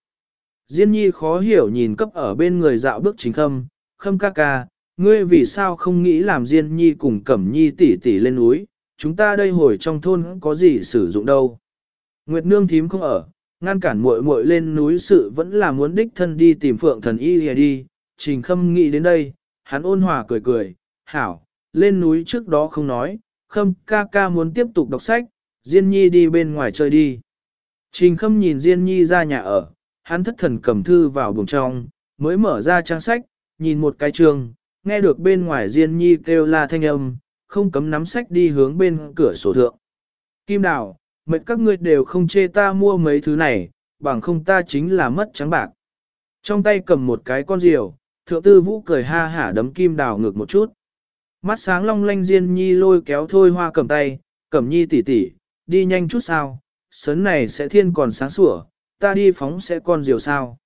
Diên nhi khó hiểu nhìn cấp ở bên người dạo bước chính khâm, khâm ca ca, ngươi vì sao không nghĩ làm Diên nhi cùng cẩm nhi tỷ tỷ lên núi, chúng ta đây hồi trong thôn có gì sử dụng đâu. Nguyệt nương thím không ở, ngăn cản muội muội lên núi sự vẫn là muốn đích thân đi tìm phượng thần y đi, trình khâm nghĩ đến đây, hắn ôn hòa cười cười, hảo, lên núi trước đó không nói, khâm ca ca muốn tiếp tục đọc sách, Diên Nhi đi bên ngoài chơi đi. Trình khâm nhìn Diên Nhi ra nhà ở, hắn thất thần cầm thư vào buồng trong, mới mở ra trang sách, nhìn một cái trường, nghe được bên ngoài Diên Nhi kêu la thanh âm, không cấm nắm sách đi hướng bên cửa sổ thượng. Kim Đào, mệt các ngươi đều không chê ta mua mấy thứ này, bằng không ta chính là mất trắng bạc. Trong tay cầm một cái con diều, thượng tư vũ cười ha hả đấm Kim Đào ngược một chút. Mắt sáng long lanh Diên Nhi lôi kéo thôi hoa cầm tay, cầm nhi tỉ tỉ, đi nhanh chút sao, sớn này sẽ thiên còn sáng sủa, ta đi phóng sẽ con diều sao.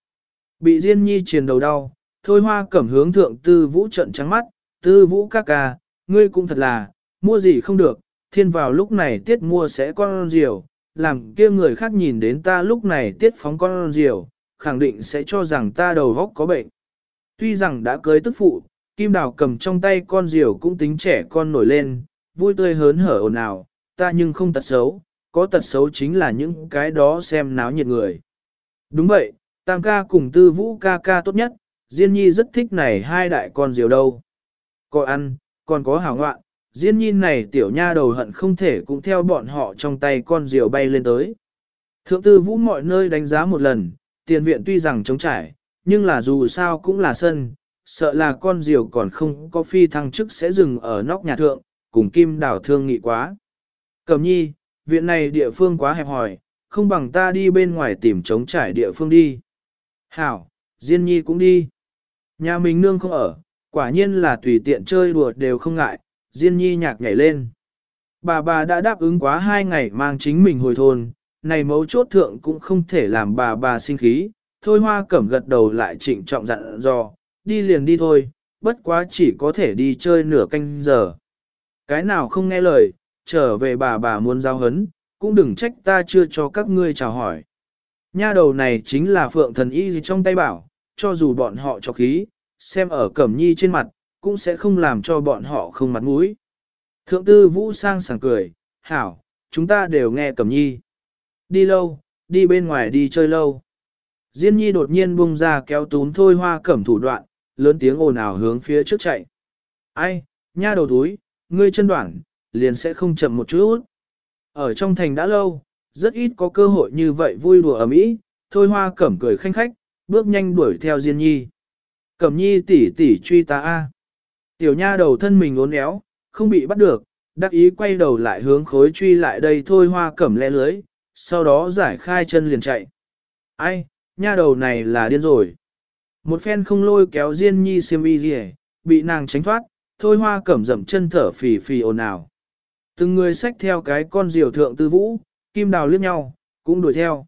Bị Diên Nhi triền đầu đau, thôi hoa cầm hướng thượng tư vũ trận trắng mắt, tư vũ ca ca, ngươi cũng thật là, mua gì không được, thiên vào lúc này tiết mua sẽ con diều, làm kia người khác nhìn đến ta lúc này tiết phóng con diều, khẳng định sẽ cho rằng ta đầu góc có bệnh. Tuy rằng đã cưới tức phụ, Kim Đào cầm trong tay con diều cũng tính trẻ con nổi lên, vui tươi hớn hở ồn ào, ta nhưng không tật xấu, có tật xấu chính là những cái đó xem náo nhiệt người. Đúng vậy, Tam ca cùng Tư Vũ ca ca tốt nhất, Diên Nhi rất thích này hai đại con diều đâu. Có ăn, còn có hảo ngoạn, Diên Nhi này tiểu nha đầu hận không thể cũng theo bọn họ trong tay con diều bay lên tới. Thượng Tư Vũ mọi nơi đánh giá một lần, tiền viện tuy rằng trống trải, nhưng là dù sao cũng là sân, sợ là con diều còn không có phi thăng chức sẽ dừng ở nóc nhà thượng, cùng kim đảo thương nghị quá. Cẩm nhi, viện này địa phương quá hẹp hòi, không bằng ta đi bên ngoài tìm trống trải địa phương đi. Hảo, Diên nhi cũng đi. Nhà mình nương không ở, quả nhiên là tùy tiện chơi đùa đều không ngại, Diên nhi nhạc nhảy lên. Bà bà đã đáp ứng quá hai ngày mang chính mình hồi thôn, này mấu chốt thượng cũng không thể làm bà bà sinh khí, thôi hoa cẩm gật đầu lại trịnh trọng dặn dò, đi liền đi thôi, bất quá chỉ có thể đi chơi nửa canh giờ. Cái nào không nghe lời, trở về bà bà muốn giao hấn, cũng đừng trách ta chưa cho các ngươi chào hỏi. Nha đầu này chính là phượng thần y gì trong tay bảo, cho dù bọn họ cho khí, xem ở cẩm nhi trên mặt, cũng sẽ không làm cho bọn họ không mặt mũi. Thượng tư vũ sang sảng cười, hảo, chúng ta đều nghe cẩm nhi. Đi lâu, đi bên ngoài đi chơi lâu. Diên nhi đột nhiên bung ra kéo túm thôi hoa cẩm thủ đoạn, lớn tiếng ồn ào hướng phía trước chạy. Ai, nha đầu túi, ngươi chân đoạn, liền sẽ không chậm một chút. Ở trong thành đã lâu, rất ít có cơ hội như vậy vui đùa ở mỹ, thôi hoa cẩm cười khanh khách, bước nhanh đuổi theo Diên Nhi. Cẩm Nhi tỷ tỷ truy ta a. Tiểu nha đầu thân mình uốn éo, không bị bắt được, đắc ý quay đầu lại hướng khối truy lại đây thôi hoa cẩm lẽ lưới, sau đó giải khai chân liền chạy. Ai, nha đầu này là điên rồi. Một phen không lôi kéo Diên Nhi xiêm y gì bị nàng tránh thoát, thôi hoa cẩm dậm chân thở phì phì ồn ào. Từng người xách theo cái con diều thượng tư vũ, kim đào liếc nhau, cũng đuổi theo.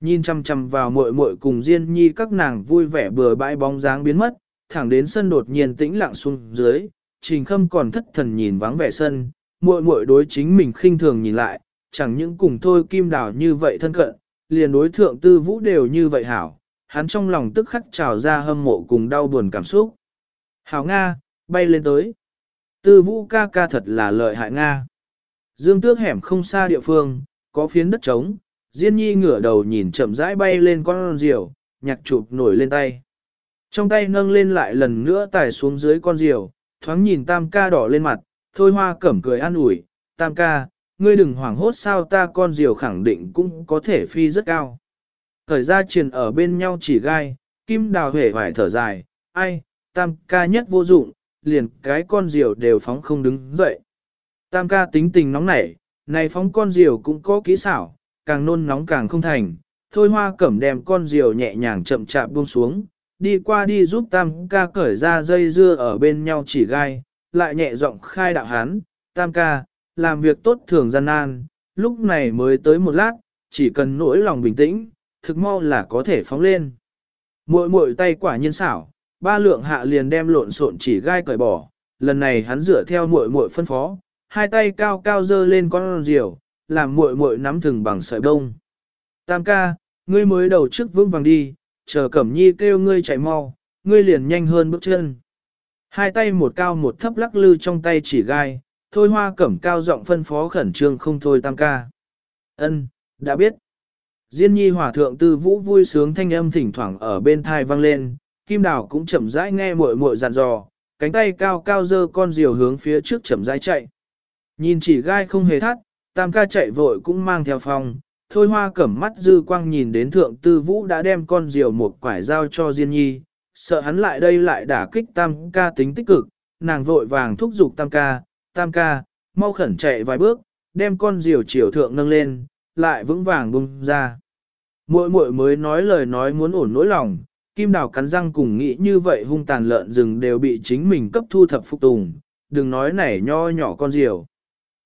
Nhìn chăm chăm vào muội muội cùng Diên Nhi các nàng vui vẻ bừa bãi bóng dáng biến mất, thẳng đến sân đột nhiên tĩnh lặng xuống dưới, Trình Khâm còn thất thần nhìn vắng vẻ sân, muội muội đối chính mình khinh thường nhìn lại, chẳng những cùng thôi kim đào như vậy thân cận, liền đối thượng tư vũ đều như vậy hảo, hắn trong lòng tức khắc trào ra hâm mộ cùng đau buồn cảm xúc. Hảo Nga, bay lên tới. Tư vũ ca ca thật là lợi hại Nga. Dương tước hẻm không xa địa phương, có phiến đất trống, Diên nhi ngửa đầu nhìn chậm rãi bay lên con diều, nhạc chụp nổi lên tay. Trong tay nâng lên lại lần nữa tải xuống dưới con diều, thoáng nhìn tam ca đỏ lên mặt, thôi hoa cẩm cười an ủi, tam ca, ngươi đừng hoảng hốt sao ta con diều khẳng định cũng có thể phi rất cao. Thời ra triền ở bên nhau chỉ gai, kim đào hể vải thở dài, ai, tam ca nhất vô dụng, liền cái con diều đều phóng không đứng dậy. Tam ca tính tình nóng nảy, này phóng con diều cũng có kỹ xảo, càng nôn nóng càng không thành. Thôi hoa cẩm đem con diều nhẹ nhàng chậm chạp buông xuống, đi qua đi giúp tam ca cởi ra dây dưa ở bên nhau chỉ gai, lại nhẹ giọng khai đạo hán, tam ca, làm việc tốt thường gian nan, lúc này mới tới một lát, chỉ cần nỗi lòng bình tĩnh, thực mau là có thể phóng lên. Muội muội tay quả nhiên xảo, ba lượng hạ liền đem lộn xộn chỉ gai cởi bỏ, lần này hắn dựa theo muội muội phân phó, hai tay cao cao dơ lên con diều, làm muội muội nắm thừng bằng sợi bông. Tam ca, ngươi mới đầu trước vững vàng đi, chờ Cẩm Nhi kêu ngươi chạy mau, ngươi liền nhanh hơn bước chân. Hai tay một cao một thấp lắc lư trong tay chỉ gai, thôi hoa cẩm cao giọng phân phó khẩn trương không thôi tam ca. Ân, đã biết. Diên nhi hòa thượng tư vũ vui sướng thanh âm thỉnh thoảng ở bên thai vang lên, kim đào cũng chậm rãi nghe muội muội dặn dò, cánh tay cao cao dơ con diều hướng phía trước chậm rãi chạy. Nhìn chỉ gai không hề thắt, tam ca chạy vội cũng mang theo phòng, thôi hoa cẩm mắt dư quang nhìn đến thượng tư vũ đã đem con diều một quải giao cho Diên nhi, sợ hắn lại đây lại đả kích tam ca tính tích cực, nàng vội vàng thúc giục tam ca, tam ca, mau khẩn chạy vài bước, đem con diều chiều thượng nâng lên, lại vững vàng bung ra. Muội muội mới nói lời nói muốn ổn nỗi lòng, kim đào cắn răng cùng nghĩ như vậy hung tàn lợn rừng đều bị chính mình cấp thu thập phục tùng, đừng nói nảy nho nhỏ con diều.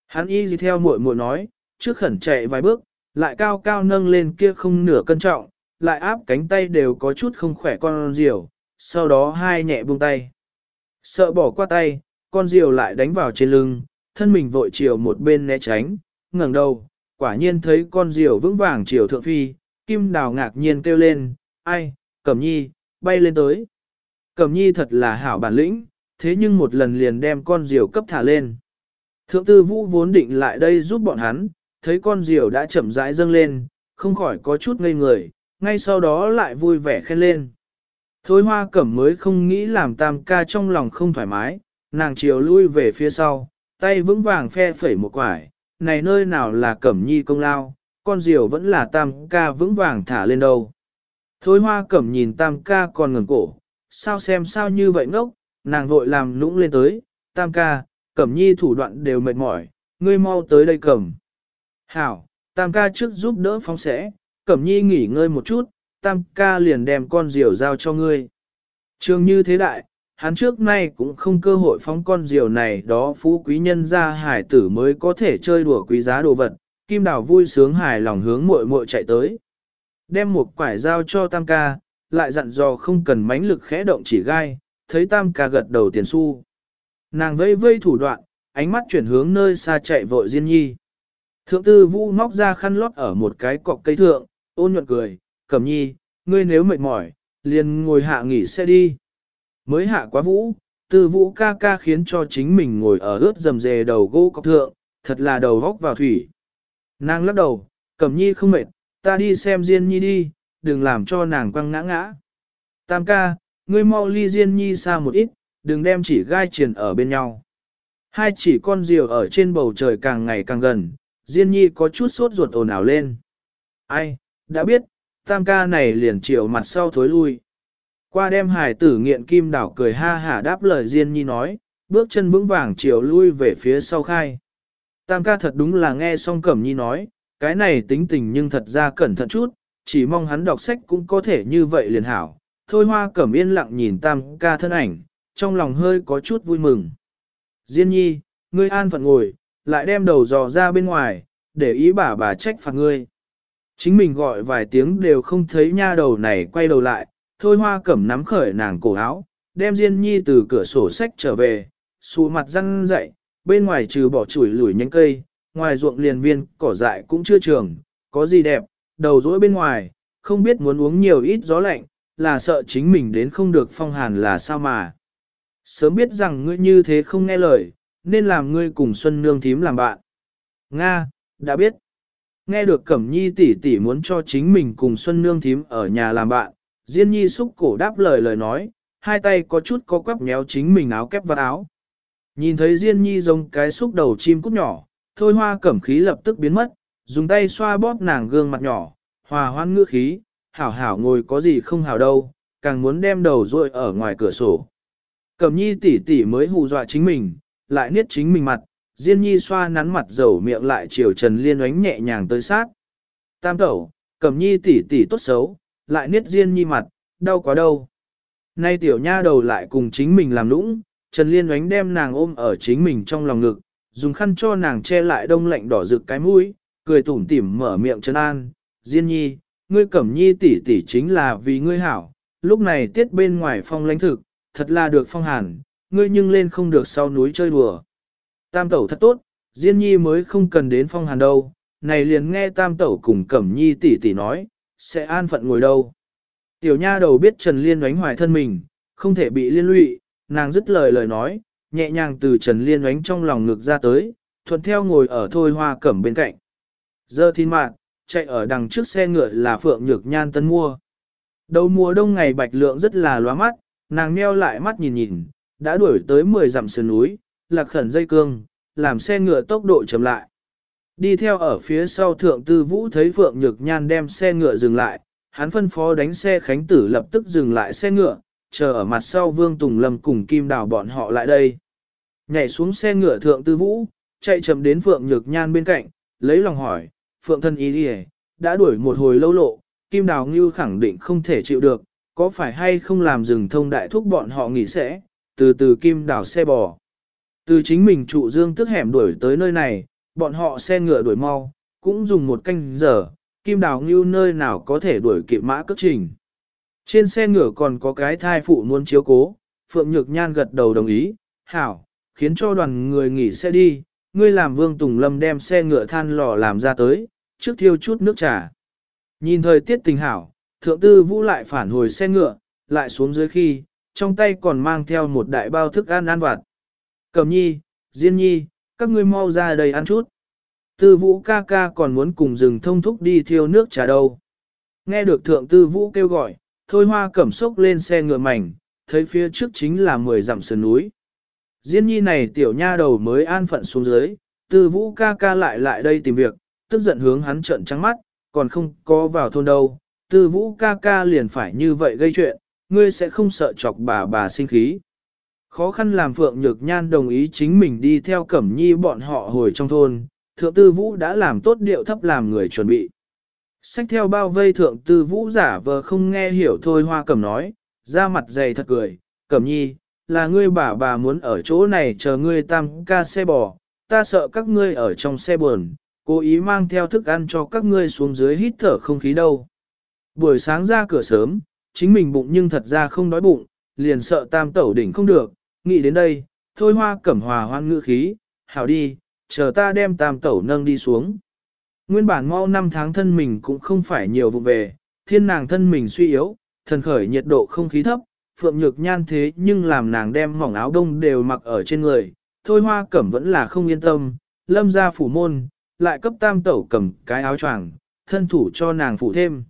Hắn y gì theo muội muội nói, trước khẩn chạy vài bước, lại cao cao nâng lên kia không nửa cân trọng, lại áp cánh tay đều có chút không khỏe con diều, sau đó hai nhẹ buông tay. Sợ bỏ qua tay, con diều lại đánh vào trên lưng, thân mình vội chiều một bên né tránh, ngẩng đầu, quả nhiên thấy con diều vững vàng chiều thượng phi, kim đào ngạc nhiên kêu lên, ai, cẩm nhi, bay lên tới. Cẩm nhi thật là hảo bản lĩnh, thế nhưng một lần liền đem con diều cấp thả lên. Thượng tư vũ vốn định lại đây giúp bọn hắn, thấy con diều đã chậm rãi dâng lên, không khỏi có chút ngây người, ngay sau đó lại vui vẻ khen lên. Thôi hoa cẩm mới không nghĩ làm tam ca trong lòng không thoải mái, nàng chiều lui về phía sau, tay vững vàng phe phẩy một quải, này nơi nào là cẩm nhi công lao, con diều vẫn là tam ca vững vàng thả lên đâu. Thôi hoa cẩm nhìn tam ca còn ngừng cổ, sao xem sao như vậy ngốc, nàng vội làm nũng lên tới, tam ca, cẩm nhi thủ đoạn đều mệt mỏi, ngươi mau tới đây cẩm. Hảo, tam ca trước giúp đỡ phóng sẽ, cẩm nhi nghỉ ngơi một chút, tam ca liền đem con diều giao cho ngươi. Trường như thế đại, hắn trước nay cũng không cơ hội phóng con diều này đó phú quý nhân ra hải tử mới có thể chơi đùa quý giá đồ vật, kim đào vui sướng hài lòng hướng muội muội chạy tới. Đem một quải giao cho tam ca, lại dặn dò không cần mánh lực khẽ động chỉ gai, thấy tam ca gật đầu tiền xu. Nàng vây vây thủ đoạn, ánh mắt chuyển hướng nơi xa chạy vội Diên Nhi. Thượng tư vũ móc ra khăn lót ở một cái cọc cây thượng, ôn nhuận cười, cẩm nhi, ngươi nếu mệt mỏi, liền ngồi hạ nghỉ xe đi. Mới hạ quá vũ, tư vũ ca ca khiến cho chính mình ngồi ở ướt dầm dề đầu gỗ cọc thượng, thật là đầu góc vào thủy. Nàng lắc đầu, cẩm nhi không mệt, ta đi xem Diên Nhi đi, đừng làm cho nàng quăng ngã ngã. Tam ca, ngươi mau ly Diên Nhi xa một ít, đừng đem chỉ gai triền ở bên nhau. Hai chỉ con diều ở trên bầu trời càng ngày càng gần, Diên Nhi có chút sốt ruột ồn ào lên. Ai, đã biết, tam ca này liền chiều mặt sau thối lui. Qua đem hải tử nghiện kim đảo cười ha hả đáp lời Diên Nhi nói, bước chân vững vàng chiều lui về phía sau khai. Tam ca thật đúng là nghe xong Cẩm Nhi nói, cái này tính tình nhưng thật ra cẩn thận chút, chỉ mong hắn đọc sách cũng có thể như vậy liền hảo. Thôi hoa Cẩm yên lặng nhìn Tam ca thân ảnh, trong lòng hơi có chút vui mừng. Diên nhi, ngươi an phận ngồi, lại đem đầu dò ra bên ngoài, để ý bà bà trách phạt ngươi. Chính mình gọi vài tiếng đều không thấy nha đầu này quay đầu lại, thôi hoa cẩm nắm khởi nàng cổ áo, đem Diên Nhi từ cửa sổ sách trở về, xù mặt răng dậy, bên ngoài trừ bỏ chủi lủi nhánh cây, ngoài ruộng liền viên cỏ dại cũng chưa trường, có gì đẹp, đầu rỗi bên ngoài, không biết muốn uống nhiều ít gió lạnh, là sợ chính mình đến không được phong hàn là sao mà. Sớm biết rằng ngươi như thế không nghe lời, nên làm ngươi cùng Xuân Nương thím làm bạn. Nga, đã biết. Nghe được Cẩm Nhi tỷ tỷ muốn cho chính mình cùng Xuân Nương thím ở nhà làm bạn, Diên Nhi xúc cổ đáp lời lời nói, hai tay có chút có quắp méo chính mình áo kép và áo. Nhìn thấy Diên Nhi giống cái xúc đầu chim cút nhỏ, thôi hoa cẩm khí lập tức biến mất, dùng tay xoa bóp nàng gương mặt nhỏ, hòa hoan ngữ khí, hảo hảo ngồi có gì không hảo đâu, càng muốn đem đầu rôi ở ngoài cửa sổ. Cẩm nhi tỷ tỷ mới hù dọa chính mình, lại niết chính mình mặt, Diên nhi xoa nắn mặt dầu miệng lại chiều Trần Liên oánh nhẹ nhàng tới sát. Tam tẩu, Cẩm nhi tỷ tỷ tốt xấu, lại niết Diên nhi mặt, đau quá đâu. Nay tiểu nha đầu lại cùng chính mình làm nũng, Trần Liên oánh đem nàng ôm ở chính mình trong lòng ngực, dùng khăn cho nàng che lại đông lạnh đỏ rực cái mũi, cười tủm tỉm mở miệng trấn an, Diên nhi, ngươi cẩm nhi tỷ tỷ chính là vì ngươi hảo, lúc này tiết bên ngoài phong lãnh thực, thật là được phong hàn, ngươi nhưng lên không được sau núi chơi đùa. Tam tẩu thật tốt, Diên nhi mới không cần đến phong hàn đâu, này liền nghe tam tẩu cùng cẩm nhi tỷ tỷ nói, sẽ an phận ngồi đâu. Tiểu nha đầu biết Trần Liên đánh hoài thân mình, không thể bị liên lụy, nàng dứt lời lời nói, nhẹ nhàng từ Trần Liên đánh trong lòng ngực ra tới, thuận theo ngồi ở thôi hoa cẩm bên cạnh. Giờ thiên mạng, chạy ở đằng trước xe ngựa là Phượng Nhược Nhan tân mua. Đầu mùa đông ngày bạch lượng rất là loa mắt, nàng meo lại mắt nhìn nhìn, đã đuổi tới 10 dặm sườn núi, lạc khẩn dây cương, làm xe ngựa tốc độ chậm lại. Đi theo ở phía sau thượng tư vũ thấy Phượng Nhược Nhan đem xe ngựa dừng lại, hắn phân phó đánh xe khánh tử lập tức dừng lại xe ngựa, chờ ở mặt sau Vương Tùng Lâm cùng Kim Đào bọn họ lại đây. Nhảy xuống xe ngựa thượng tư vũ, chạy chậm đến Phượng Nhược Nhan bên cạnh, lấy lòng hỏi, Phượng thân ý đi đã đuổi một hồi lâu lộ, Kim Đào Ngưu khẳng định không thể chịu được, có phải hay không làm rừng thông đại thúc bọn họ nghỉ sẽ, từ từ Kim đảo xe bò. Từ chính mình trụ dương tức hẻm đuổi tới nơi này, bọn họ xe ngựa đuổi mau, cũng dùng một canh giờ, Kim đảo Ngưu nơi nào có thể đuổi kịp mã cất trình. Trên xe ngựa còn có cái thai phụ muốn chiếu cố, Phượng Nhược Nhan gật đầu đồng ý, hảo, khiến cho đoàn người nghỉ xe đi, ngươi làm Vương Tùng Lâm đem xe ngựa than lò làm ra tới, trước thiêu chút nước trà. Nhìn thời tiết tình hảo, thượng tư vũ lại phản hồi xe ngựa, lại xuống dưới khi, trong tay còn mang theo một đại bao thức ăn ăn vặt. Cẩm nhi, Diên nhi, các ngươi mau ra đây ăn chút. Tư vũ ca ca còn muốn cùng rừng thông thúc đi thiêu nước trà đâu. Nghe được thượng tư vũ kêu gọi, thôi hoa cẩm sốc lên xe ngựa mảnh, thấy phía trước chính là 10 dặm sườn núi. Diên nhi này tiểu nha đầu mới an phận xuống dưới, tư vũ ca ca lại lại đây tìm việc, tức giận hướng hắn trợn trắng mắt, còn không có vào thôn đâu, tư vũ ca ca liền phải như vậy gây chuyện, ngươi sẽ không sợ chọc bà bà sinh khí. Khó khăn làm Phượng Nhược Nhan đồng ý chính mình đi theo Cẩm Nhi bọn họ hồi trong thôn, Thượng Tư Vũ đã làm tốt điệu thấp làm người chuẩn bị. Xách theo bao vây Thượng Tư Vũ giả vờ không nghe hiểu thôi Hoa Cẩm nói, ra mặt dày thật cười, Cẩm Nhi, là ngươi bà bà muốn ở chỗ này chờ ngươi tam ca xe bò, ta sợ các ngươi ở trong xe buồn, cố ý mang theo thức ăn cho các ngươi xuống dưới hít thở không khí đâu. Buổi sáng ra cửa sớm, chính mình bụng nhưng thật ra không đói bụng, liền sợ tam tẩu đỉnh không được, nghĩ đến đây, thôi hoa cẩm hòa hoan ngữ khí, hảo đi, chờ ta đem tam tẩu nâng đi xuống. Nguyên bản mau năm tháng thân mình cũng không phải nhiều vụ về, thiên nàng thân mình suy yếu, thần khởi nhiệt độ không khí thấp, phượng nhược nhan thế nhưng làm nàng đem mỏng áo đông đều mặc ở trên người, thôi hoa cẩm vẫn là không yên tâm, lâm ra phủ môn, lại cấp tam tẩu cầm cái áo choàng, thân thủ cho nàng phủ thêm.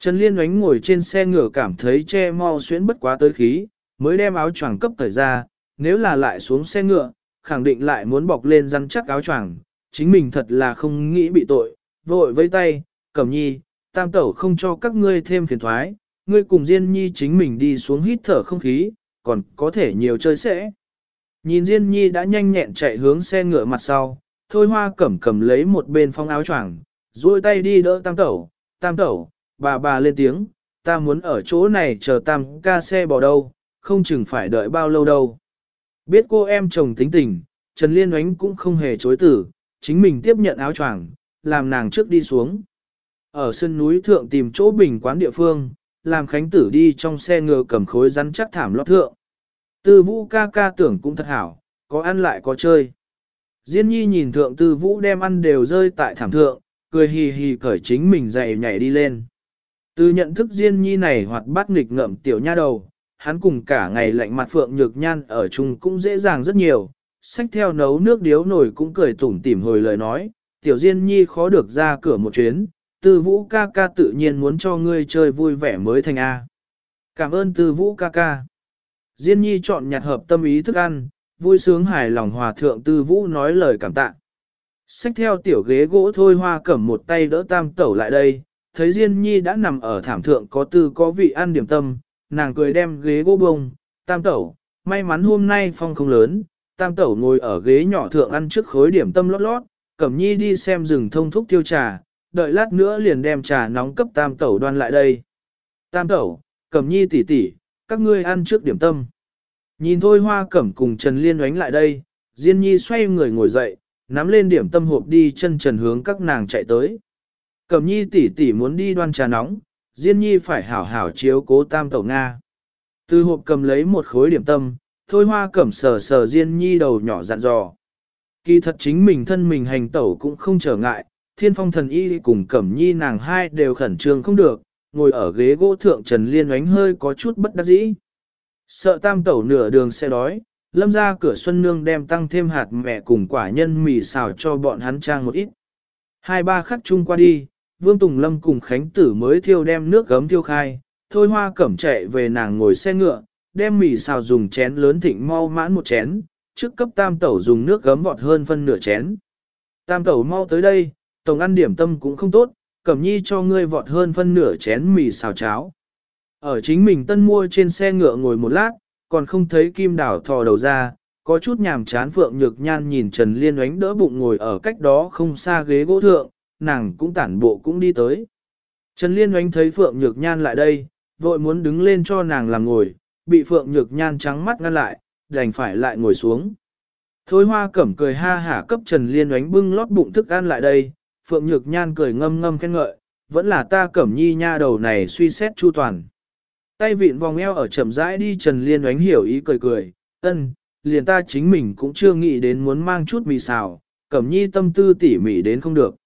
Trần Liên oánh ngồi trên xe ngựa cảm thấy che mau xuyến bất quá tới khí, mới đem áo choàng cấp thời ra, nếu là lại xuống xe ngựa, khẳng định lại muốn bọc lên rắn chắc áo choàng, chính mình thật là không nghĩ bị tội, vội với tay, cẩm nhi, tam tẩu không cho các ngươi thêm phiền thoái, ngươi cùng Diên Nhi chính mình đi xuống hít thở không khí, còn có thể nhiều chơi sẽ. Nhìn Diên Nhi đã nhanh nhẹn chạy hướng xe ngựa mặt sau, thôi hoa cẩm cầm lấy một bên phong áo choàng, duỗi tay đi đỡ tam tẩu, tam tẩu, bà bà lên tiếng, ta muốn ở chỗ này chờ tam ca xe bỏ đâu, không chừng phải đợi bao lâu đâu. Biết cô em chồng tính tình, Trần Liên oánh cũng không hề chối tử, chính mình tiếp nhận áo choàng, làm nàng trước đi xuống. Ở sân núi thượng tìm chỗ bình quán địa phương, làm khánh tử đi trong xe ngựa cầm khối rắn chắc thảm lót thượng. Tư vũ ca ca tưởng cũng thật hảo, có ăn lại có chơi. Diên nhi nhìn thượng tư vũ đem ăn đều rơi tại thảm thượng, cười hì hì cởi chính mình dậy nhảy đi lên. Từ nhận thức Diên Nhi này hoặc bắt nghịch ngợm tiểu nha đầu, hắn cùng cả ngày lạnh mặt phượng nhược nhan ở chung cũng dễ dàng rất nhiều, sách theo nấu nước điếu nổi cũng cười tủm tỉm hồi lời nói, tiểu Diên Nhi khó được ra cửa một chuyến, tư vũ ca ca tự nhiên muốn cho ngươi chơi vui vẻ mới thành A. Cảm ơn tư vũ ca ca. Diên Nhi chọn nhặt hợp tâm ý thức ăn, vui sướng hài lòng hòa thượng tư vũ nói lời cảm tạ. Xách theo tiểu ghế gỗ thôi hoa cẩm một tay đỡ tam tẩu lại đây, thấy Diên Nhi đã nằm ở thảm thượng có tư có vị ăn điểm tâm, nàng cười đem ghế gỗ bông, tam tẩu, may mắn hôm nay phong không lớn, tam tẩu ngồi ở ghế nhỏ thượng ăn trước khối điểm tâm lót lót, cẩm nhi đi xem rừng thông thúc tiêu trà, đợi lát nữa liền đem trà nóng cấp tam tẩu đoan lại đây. Tam tẩu, cẩm nhi tỷ tỷ, các ngươi ăn trước điểm tâm. Nhìn thôi hoa cẩm cùng Trần Liên oánh lại đây, Diên Nhi xoay người ngồi dậy, nắm lên điểm tâm hộp đi chân trần hướng các nàng chạy tới. Cẩm Nhi tỷ tỷ muốn đi đoan trà nóng, Diên Nhi phải hảo hảo chiếu cố tam tẩu Nga. Từ hộp cầm lấy một khối điểm tâm, thôi hoa cẩm sờ sờ Diên Nhi đầu nhỏ dặn dò. Kỳ thật chính mình thân mình hành tẩu cũng không trở ngại, thiên phong thần y cùng cẩm nhi nàng hai đều khẩn trương không được, ngồi ở ghế gỗ thượng Trần Liên oánh hơi có chút bất đắc dĩ. Sợ tam tẩu nửa đường xe đói, lâm ra cửa xuân nương đem tăng thêm hạt mẹ cùng quả nhân mì xào cho bọn hắn trang một ít. Hai ba khắc chung qua đi, Vương Tùng Lâm cùng Khánh Tử mới thiêu đem nước gấm thiêu khai, thôi hoa cẩm chạy về nàng ngồi xe ngựa, đem mì xào dùng chén lớn thịnh mau mãn một chén, trước cấp tam tẩu dùng nước gấm vọt hơn phân nửa chén. Tam tẩu mau tới đây, tổng ăn điểm tâm cũng không tốt, cẩm nhi cho ngươi vọt hơn phân nửa chén mì xào cháo. Ở chính mình tân mua trên xe ngựa ngồi một lát, còn không thấy kim đảo thò đầu ra, có chút nhàm chán phượng nhược nhan nhìn Trần Liên oánh đỡ bụng ngồi ở cách đó không xa ghế gỗ thượng, nàng cũng tản bộ cũng đi tới. Trần Liên oánh thấy phượng nhược nhan lại đây, vội muốn đứng lên cho nàng làm ngồi, bị phượng nhược nhan trắng mắt ngăn lại, đành phải lại ngồi xuống. Thôi hoa cẩm cười ha hả cấp Trần Liên oánh bưng lót bụng thức ăn lại đây, phượng nhược nhan cười ngâm ngâm khen ngợi, vẫn là ta cẩm nhi nha đầu này suy xét chu toàn. Tay vịn vòng eo ở chậm rãi đi Trần Liên oánh hiểu ý cười cười, ân, liền ta chính mình cũng chưa nghĩ đến muốn mang chút mì xào, cẩm nhi tâm tư tỉ mỉ đến không được.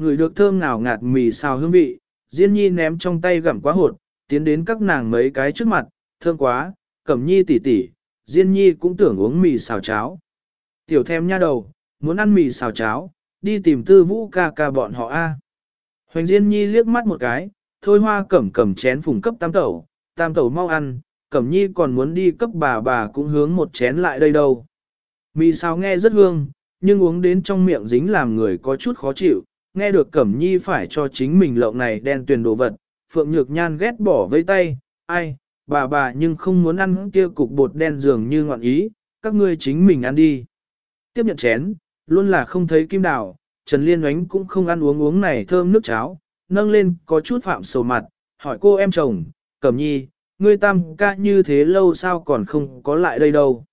Người được thơm ngào ngạt mì xào hương vị, Diên nhi ném trong tay gặm quá hột, tiến đến các nàng mấy cái trước mặt, thơm quá, cẩm nhi tỉ tỉ, Diên nhi cũng tưởng uống mì xào cháo. Tiểu thêm nha đầu, muốn ăn mì xào cháo, đi tìm tư vũ ca ca bọn họ a. Hoành Diên nhi liếc mắt một cái, thôi hoa cẩm cầm chén phùng cấp tam tẩu, tam tẩu mau ăn, cẩm nhi còn muốn đi cấp bà bà cũng hướng một chén lại đây đâu. Mì xào nghe rất hương, nhưng uống đến trong miệng dính làm người có chút khó chịu, nghe được cẩm nhi phải cho chính mình lộng này đen tuyền đồ vật, phượng nhược nhan ghét bỏ với tay, ai, bà bà nhưng không muốn ăn kia cục bột đen dường như ngọn ý, các ngươi chính mình ăn đi. Tiếp nhận chén, luôn là không thấy kim đào, Trần Liên oánh cũng không ăn uống uống này thơm nước cháo, nâng lên có chút phạm sầu mặt, hỏi cô em chồng, Cẩm nhi, ngươi tam ca như thế lâu sao còn không có lại đây đâu.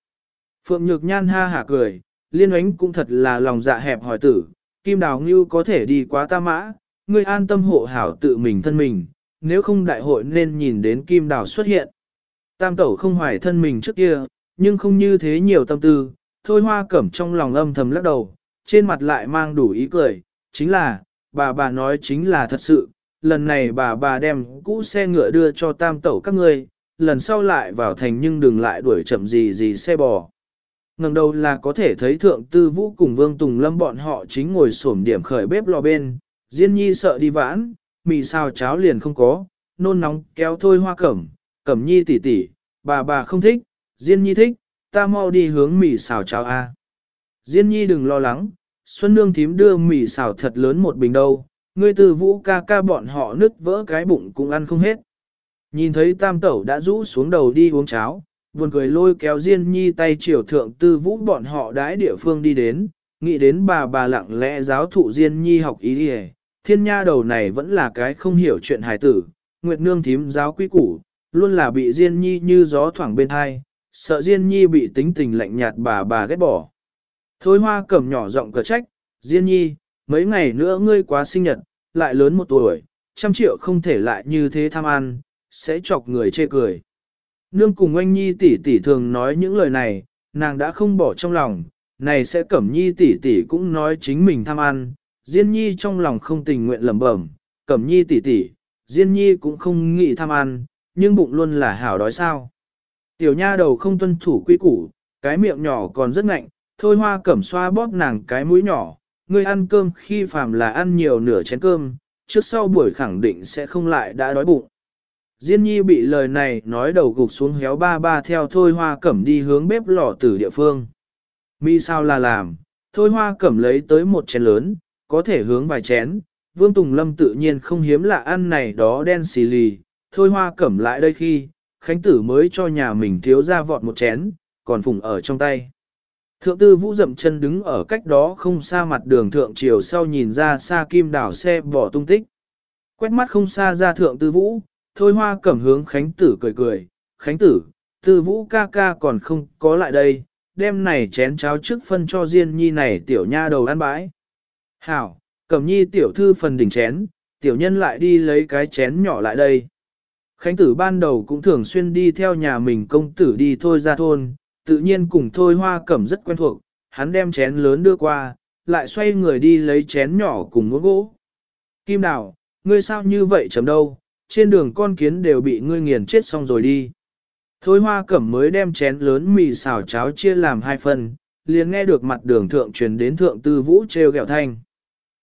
Phượng Nhược Nhan ha hả cười, liên oánh cũng thật là lòng dạ hẹp hỏi tử, Kim Đào Ngưu có thể đi quá ta mã, ngươi an tâm hộ hảo tự mình thân mình, nếu không đại hội nên nhìn đến Kim Đào xuất hiện. Tam tẩu không hoài thân mình trước kia, nhưng không như thế nhiều tâm tư, thôi hoa cẩm trong lòng âm thầm lắc đầu, trên mặt lại mang đủ ý cười, chính là, bà bà nói chính là thật sự, lần này bà bà đem cũ xe ngựa đưa cho tam tẩu các ngươi, lần sau lại vào thành nhưng đừng lại đuổi chậm gì gì xe bò ngẩng đầu là có thể thấy thượng tư vũ cùng vương tùng lâm bọn họ chính ngồi xổm điểm khởi bếp lò bên, Diên nhi sợ đi vãn, mì xào cháo liền không có, nôn nóng kéo thôi hoa cẩm, cẩm nhi tỉ tỉ, bà bà không thích, Diên nhi thích, ta mau đi hướng mì xào cháo a. Diên nhi đừng lo lắng, Xuân Nương thím đưa mì xào thật lớn một bình đâu, ngươi từ vũ ca ca bọn họ nứt vỡ cái bụng cũng ăn không hết. Nhìn thấy tam tẩu đã rũ xuống đầu đi uống cháo, buồn cười lôi kéo Diên Nhi tay chiều thượng tư vũ bọn họ đãi địa phương đi đến, nghĩ đến bà bà lặng lẽ giáo thụ Diên Nhi học ý đi thiên nha đầu này vẫn là cái không hiểu chuyện hài tử, Nguyệt Nương thím giáo quy củ, luôn là bị Diên Nhi như gió thoảng bên hai, sợ Diên Nhi bị tính tình lạnh nhạt bà bà ghét bỏ. Thôi hoa cẩm nhỏ giọng cờ trách, Diên Nhi, mấy ngày nữa ngươi quá sinh nhật, lại lớn một tuổi, trăm triệu không thể lại như thế tham ăn, sẽ chọc người chê cười. Nương cùng anh nhi tỷ tỷ thường nói những lời này, nàng đã không bỏ trong lòng, này sẽ cẩm nhi tỷ tỷ cũng nói chính mình tham ăn, Diên nhi trong lòng không tình nguyện lẩm bẩm, cẩm nhi tỷ tỷ, Diên nhi cũng không nghĩ tham ăn, nhưng bụng luôn là hảo đói sao. Tiểu nha đầu không tuân thủ quy củ, cái miệng nhỏ còn rất ngạnh, thôi hoa cẩm xoa bóp nàng cái mũi nhỏ, ngươi ăn cơm khi phàm là ăn nhiều nửa chén cơm, trước sau buổi khẳng định sẽ không lại đã đói bụng. Diên nhi bị lời này nói đầu gục xuống héo ba ba theo thôi hoa cẩm đi hướng bếp lò tử địa phương. Mi sao là làm, thôi hoa cẩm lấy tới một chén lớn, có thể hướng vài chén, Vương Tùng Lâm tự nhiên không hiếm lạ ăn này đó đen xì lì, thôi hoa cẩm lại đây khi, Khánh Tử mới cho nhà mình thiếu ra vọt một chén, còn phùng ở trong tay. Thượng tư vũ dậm chân đứng ở cách đó không xa mặt đường thượng chiều sau nhìn ra xa kim đảo xe bỏ tung tích. Quét mắt không xa ra thượng tư vũ, thôi hoa cẩm hướng Khánh Tử cười cười, Khánh Tử, tư vũ ca ca còn không có lại đây, đêm này chén cháo trước phân cho Diên Nhi này tiểu nha đầu ăn bãi. Hảo, cẩm nhi tiểu thư phần đỉnh chén, tiểu nhân lại đi lấy cái chén nhỏ lại đây. Khánh tử ban đầu cũng thường xuyên đi theo nhà mình công tử đi thôi ra thôn, tự nhiên cùng thôi hoa cẩm rất quen thuộc, hắn đem chén lớn đưa qua, lại xoay người đi lấy chén nhỏ cùng muỗng gỗ. Kim đào, ngươi sao như vậy chấm đâu, trên đường con kiến đều bị ngươi nghiền chết xong rồi đi. Thôi hoa cẩm mới đem chén lớn mì xào cháo chia làm hai phần, liền nghe được mặt đường thượng truyền đến thượng tư vũ treo gẹo thanh.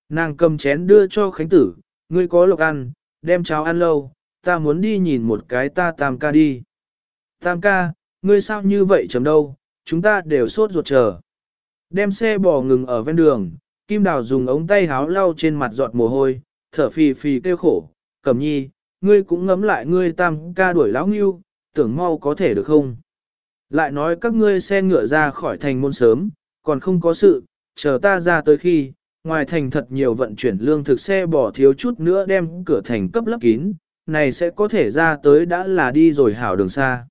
Nàng cầm chén đưa cho khánh tử, ngươi có lộc ăn, đem cháo ăn lâu, ta muốn đi nhìn một cái ta tam ca đi. Tam ca, ngươi sao như vậy chấm đâu, chúng ta đều sốt ruột chờ. Đem xe bò ngừng ở ven đường, Kim Đào dùng ống tay háo lau trên mặt giọt mồ hôi, thở phì phì kêu khổ, cẩm nhi, ngươi cũng ngấm lại ngươi tam ca đuổi lão ngưu, tưởng mau có thể được không? Lại nói các ngươi xe ngựa ra khỏi thành môn sớm, còn không có sự, chờ ta ra tới khi, ngoài thành thật nhiều vận chuyển lương thực xe bỏ thiếu chút nữa đem cửa thành cấp lấp kín, này sẽ có thể ra tới đã là đi rồi hảo đường xa.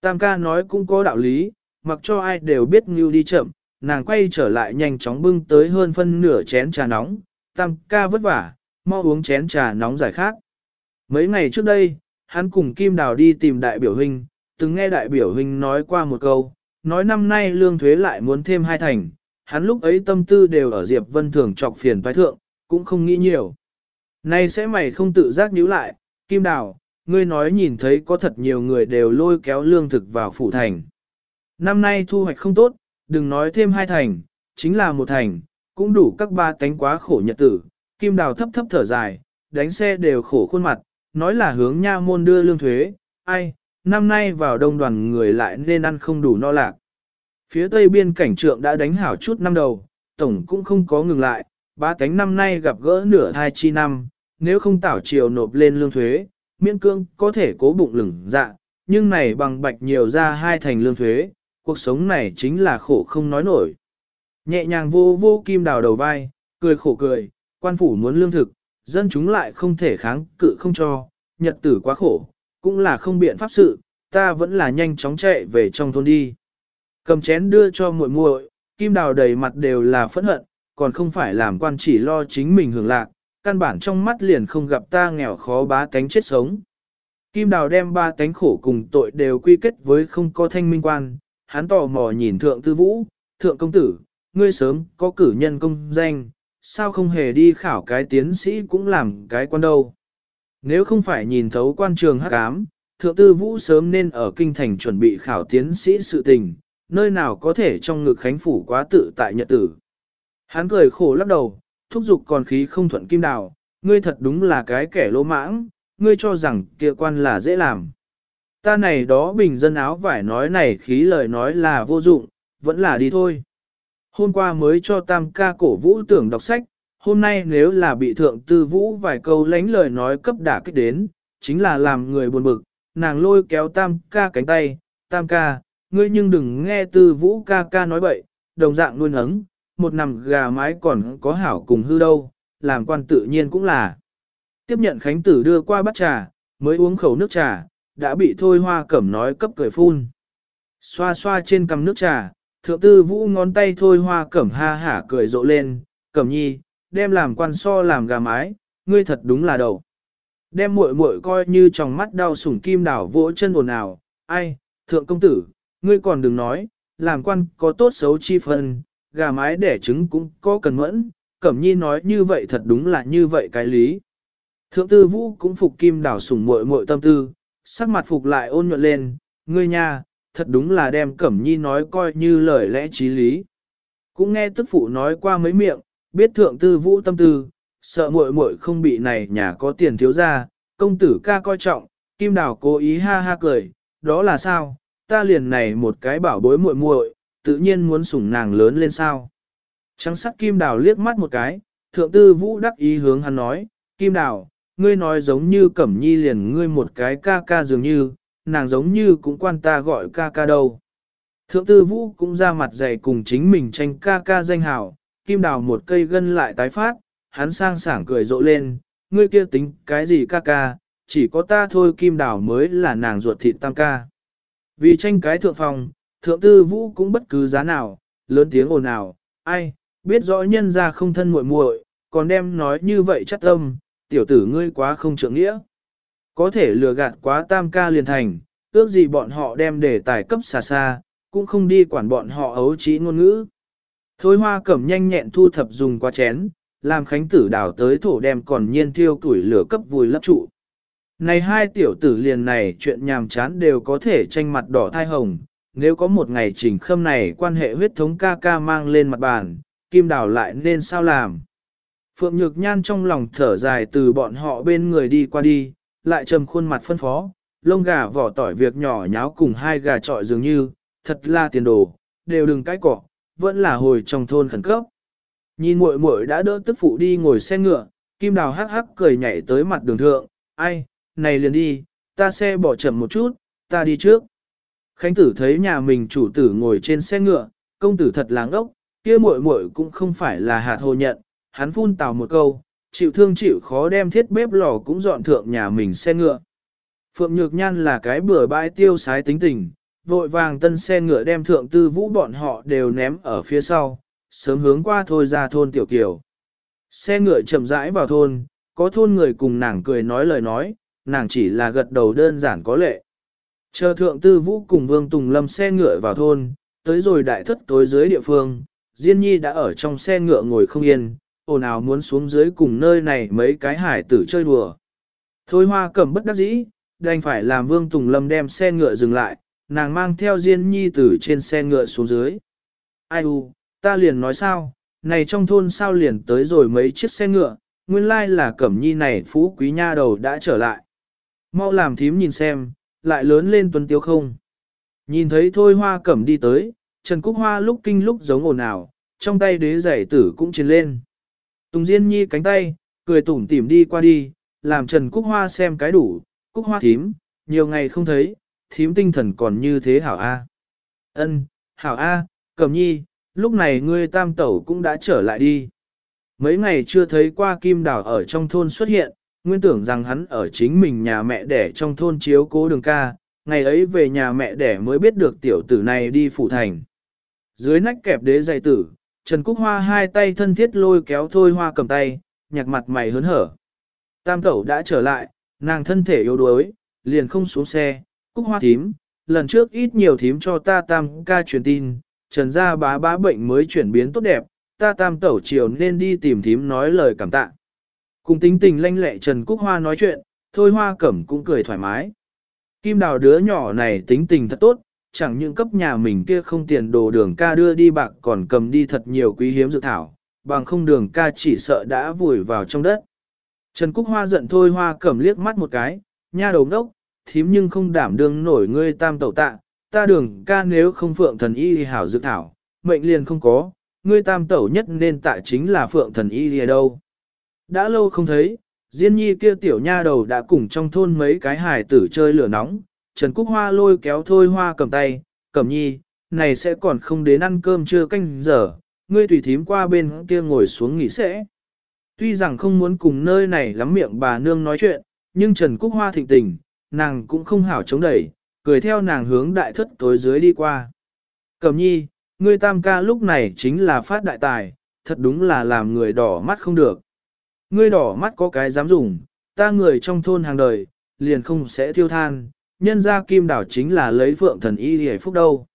Tam ca nói cũng có đạo lý, mặc cho ai đều biết Ngưu đi chậm, nàng quay trở lại nhanh chóng bưng tới hơn phân nửa chén trà nóng, tam ca vất vả, mau uống chén trà nóng giải khác. Mấy ngày trước đây, hắn cùng Kim Đào đi tìm đại biểu huynh, từng nghe đại biểu huynh nói qua một câu, nói năm nay lương thuế lại muốn thêm hai thành, hắn lúc ấy tâm tư đều ở Diệp Vân Thường trọc phiền vai thượng, cũng không nghĩ nhiều. Nay sẽ mày không tự giác nhíu lại, Kim Đào, ngươi nói nhìn thấy có thật nhiều người đều lôi kéo lương thực vào phủ thành. Năm nay thu hoạch không tốt, đừng nói thêm hai thành, chính là một thành, cũng đủ các ba cánh quá khổ nhật tử. Kim Đào thấp thấp thở dài, đánh xe đều khổ khuôn mặt, nói là hướng nha môn đưa lương thuế, ai, năm nay vào đông đoàn người lại nên ăn không đủ no lạc. Phía tây biên cảnh trượng đã đánh hảo chút năm đầu, tổng cũng không có ngừng lại, ba cánh năm nay gặp gỡ nửa thai chi năm, nếu không tảo chiều nộp lên lương thuế, miễn cương có thể cố bụng lửng dạ, nhưng này bằng bạch nhiều ra hai thành lương thuế, cuộc sống này chính là khổ không nói nổi. Nhẹ nhàng vô vô kim đào đầu vai, cười khổ cười, quan phủ muốn lương thực, dân chúng lại không thể kháng cự không cho, nhật tử quá khổ, cũng là không biện pháp sự, ta vẫn là nhanh chóng chạy về trong thôn đi. Cầm chén đưa cho muội muội, kim đào đầy mặt đều là phẫn hận, còn không phải làm quan chỉ lo chính mình hưởng lạc, căn bản trong mắt liền không gặp ta nghèo khó bá tánh chết sống. Kim đào đem ba tánh khổ cùng tội đều quy kết với không có thanh minh quan, hắn tò mò nhìn thượng tư vũ, thượng công tử, ngươi sớm có cử nhân công danh, sao không hề đi khảo cái tiến sĩ cũng làm cái quan đâu. Nếu không phải nhìn thấu quan trường hắc ám, thượng tư vũ sớm nên ở kinh thành chuẩn bị khảo tiến sĩ sự tình, nơi nào có thể trong ngực khánh phủ quá tự tại nhật tử. Hắn cười khổ lắc đầu, thúc giục còn khí không thuận kim đào, ngươi thật đúng là cái kẻ lỗ mãng, ngươi cho rằng kia quan là dễ làm. Ta này đó bình dân áo vải nói này khí lời nói là vô dụng, vẫn là đi thôi. Hôm qua mới cho tam ca cổ vũ tưởng đọc sách, hôm nay nếu là bị thượng tư vũ vài câu lánh lời nói cấp đả kích đến, chính là làm người buồn bực, nàng lôi kéo tam ca cánh tay, tam ca, ngươi nhưng đừng nghe tư vũ ca ca nói bậy, đồng dạng nuôi ấng, một nằm gà mái còn có hảo cùng hư đâu, làm quan tự nhiên cũng là. Tiếp nhận khánh tử đưa qua bát trà, mới uống khẩu nước trà, đã bị thôi hoa cẩm nói cấp cười phun. Xoa xoa trên cầm nước trà, thượng tư vũ ngón tay thôi hoa cẩm ha hả cười rộ lên, cẩm nhi, đem làm quan so làm gà mái, ngươi thật đúng là đầu. Đem muội muội coi như trong mắt đau sủng kim đảo vỗ chân ồn ào, ai, thượng công tử, ngươi còn đừng nói, làm quan có tốt xấu chi phân, gà mái đẻ trứng cũng có cần mẫn, Cẩm Nhi nói như vậy thật đúng là như vậy cái lý. Thượng tư vũ cũng phục kim đảo sủng muội muội tâm tư, sắc mặt phục lại ôn nhuận lên, ngươi nha, thật đúng là đem Cẩm Nhi nói coi như lời lẽ trí lý. Cũng nghe tức phụ nói qua mấy miệng, biết thượng tư vũ tâm tư, sợ muội muội không bị này nhà có tiền thiếu ra, công tử ca coi trọng, kim đào cố ý ha ha cười, đó là sao, ta liền này một cái bảo bối muội muội, tự nhiên muốn sủng nàng lớn lên sao. Trắng sắc kim đào liếc mắt một cái, thượng tư vũ đắc ý hướng hắn nói, kim đào ngươi nói giống như cẩm nhi liền ngươi một cái ca ca dường như, nàng giống như cũng quan ta gọi ca ca đâu. Thượng tư vũ cũng ra mặt dày cùng chính mình tranh ca ca danh hào, kim đào một cây gân lại tái phát, hắn sang sảng cười rộ lên, ngươi kia tính cái gì ca ca, chỉ có ta thôi kim đào mới là nàng ruột thịt tam ca. Vì tranh cái thượng phòng, thượng tư vũ cũng bất cứ giá nào, lớn tiếng ồn ào, ai, biết rõ nhân ra không thân muội muội, còn đem nói như vậy chắc tâm, tiểu tử ngươi quá không trưởng nghĩa. Có thể lừa gạt quá tam ca liền thành, ước gì bọn họ đem để tài cấp xa xa, cũng không đi quản bọn họ ấu trí ngôn ngữ. Thôi hoa cẩm nhanh nhẹn thu thập dùng qua chén, làm khánh tử đào tới thổ đem còn nhiên thiêu tuổi lửa cấp vùi lấp trụ. Này hai tiểu tử liền này chuyện nhàm chán đều có thể tranh mặt đỏ thai hồng, nếu có một ngày trình khâm này quan hệ huyết thống ca ca mang lên mặt bàn, kim đào lại nên sao làm. Phượng Nhược Nhan trong lòng thở dài từ bọn họ bên người đi qua đi, lại trầm khuôn mặt phân phó, lông gà vỏ tỏi việc nhỏ nháo cùng hai gà trọi dường như, thật là tiền đồ, đều đừng cái cỏ, vẫn là hồi trong thôn khẩn cấp. Nhìn muội muội đã đỡ tức phụ đi ngồi xe ngựa, Kim Đào hắc hắc cười nhảy tới mặt đường thượng, ai, này liền đi, ta xe bỏ chậm một chút, ta đi trước. Khánh tử thấy nhà mình chủ tử ngồi trên xe ngựa, công tử thật láng ốc, kia muội muội cũng không phải là hạt hồ nhận, hắn phun tào một câu, chịu thương chịu khó đem thiết bếp lò cũng dọn thượng nhà mình xe ngựa. Phượng Nhược Nhan là cái bừa bãi tiêu sái tính tình, vội vàng tân xe ngựa đem thượng tư vũ bọn họ đều ném ở phía sau, sớm hướng qua thôi ra thôn Tiểu Kiều. Xe ngựa chậm rãi vào thôn, có thôn người cùng nàng cười nói lời nói, nàng chỉ là gật đầu đơn giản có lệ. Chờ thượng tư vũ cùng Vương Tùng Lâm xe ngựa vào thôn, tới rồi đại thất tối dưới địa phương, Diên Nhi đã ở trong xe ngựa ngồi không yên, ồn ào muốn xuống dưới cùng nơi này mấy cái hải tử chơi đùa. Thôi hoa cầm bất đắc dĩ, đành phải làm Vương Tùng Lâm đem xe ngựa dừng lại, nàng mang theo Diên Nhi từ trên xe ngựa xuống dưới. Ai u, ta liền nói sao, này trong thôn sao liền tới rồi mấy chiếc xe ngựa, nguyên lai là Cẩm Nhi này phú quý nha đầu đã trở lại. Mau làm thím nhìn xem, lại lớn lên tuần tiêu không. Nhìn thấy thôi hoa cẩm đi tới, Trần Cúc Hoa lúc kinh lúc giống ồn ào, trong tay đế giải tử cũng trên lên. Tùng Diên Nhi cánh tay, cười tủm tỉm đi qua đi, làm Trần Cúc Hoa xem cái đủ, Cúc Hoa thím, nhiều ngày không thấy, thím tinh thần còn như thế hảo A. Ân, hảo A, Cẩm Nhi, lúc này ngươi tam tẩu cũng đã trở lại đi. Mấy ngày chưa thấy qua Kim Đào ở trong thôn xuất hiện, nguyên tưởng rằng hắn ở chính mình nhà mẹ đẻ trong thôn chiếu cố đường ca, ngày ấy về nhà mẹ đẻ mới biết được tiểu tử này đi phủ thành. Dưới nách kẹp đế dày tử, Trần Cúc Hoa hai tay thân thiết lôi kéo thôi hoa cầm tay, nhạc mặt mày hớn hở. Tam tẩu đã trở lại, nàng thân thể yếu đuối, liền không xuống xe, Cúc Hoa thím, lần trước ít nhiều thím cho ta tam ca truyền tin, Trần gia bá bá bệnh mới chuyển biến tốt đẹp, ta tam tẩu chiều nên đi tìm thím nói lời cảm tạ. Cùng tính tình lanh lẹ Trần Cúc Hoa nói chuyện, thôi hoa cẩm cũng cười thoải mái. Kim đào đứa nhỏ này tính tình thật tốt, chẳng những cấp nhà mình kia không tiền đồ đường ca đưa đi bạc còn cầm đi thật nhiều quý hiếm dự thảo, bằng không đường ca chỉ sợ đã vùi vào trong đất. Trần Cúc Hoa giận thôi hoa cẩm liếc mắt một cái, nha đầu đốc, thím nhưng không đảm đương nổi ngươi tam tẩu tạ, ta đường ca nếu không phượng thần y hảo dự thảo, mệnh liền không có, ngươi tam tẩu nhất nên tạ chính là phượng thần y thì đâu. Đã lâu không thấy, Diên nhi kia tiểu nha đầu đã cùng trong thôn mấy cái hài tử chơi lửa nóng, Trần Cúc Hoa lôi kéo thôi hoa cầm tay, cầm nhi, này sẽ còn không đến ăn cơm chưa canh giờ, ngươi tùy thím qua bên kia ngồi xuống nghỉ sẽ. Tuy rằng không muốn cùng nơi này lắm miệng bà nương nói chuyện, nhưng Trần Cúc Hoa thịnh tình, nàng cũng không hảo chống đẩy, cười theo nàng hướng đại thất tối dưới đi qua. Cầm nhi, ngươi tam ca lúc này chính là phát đại tài, thật đúng là làm người đỏ mắt không được. Ngươi đỏ mắt có cái dám dùng, ta người trong thôn hàng đời, liền không sẽ thiêu than, nhân ra kim đảo chính là lấy phượng thần y hề phúc đâu.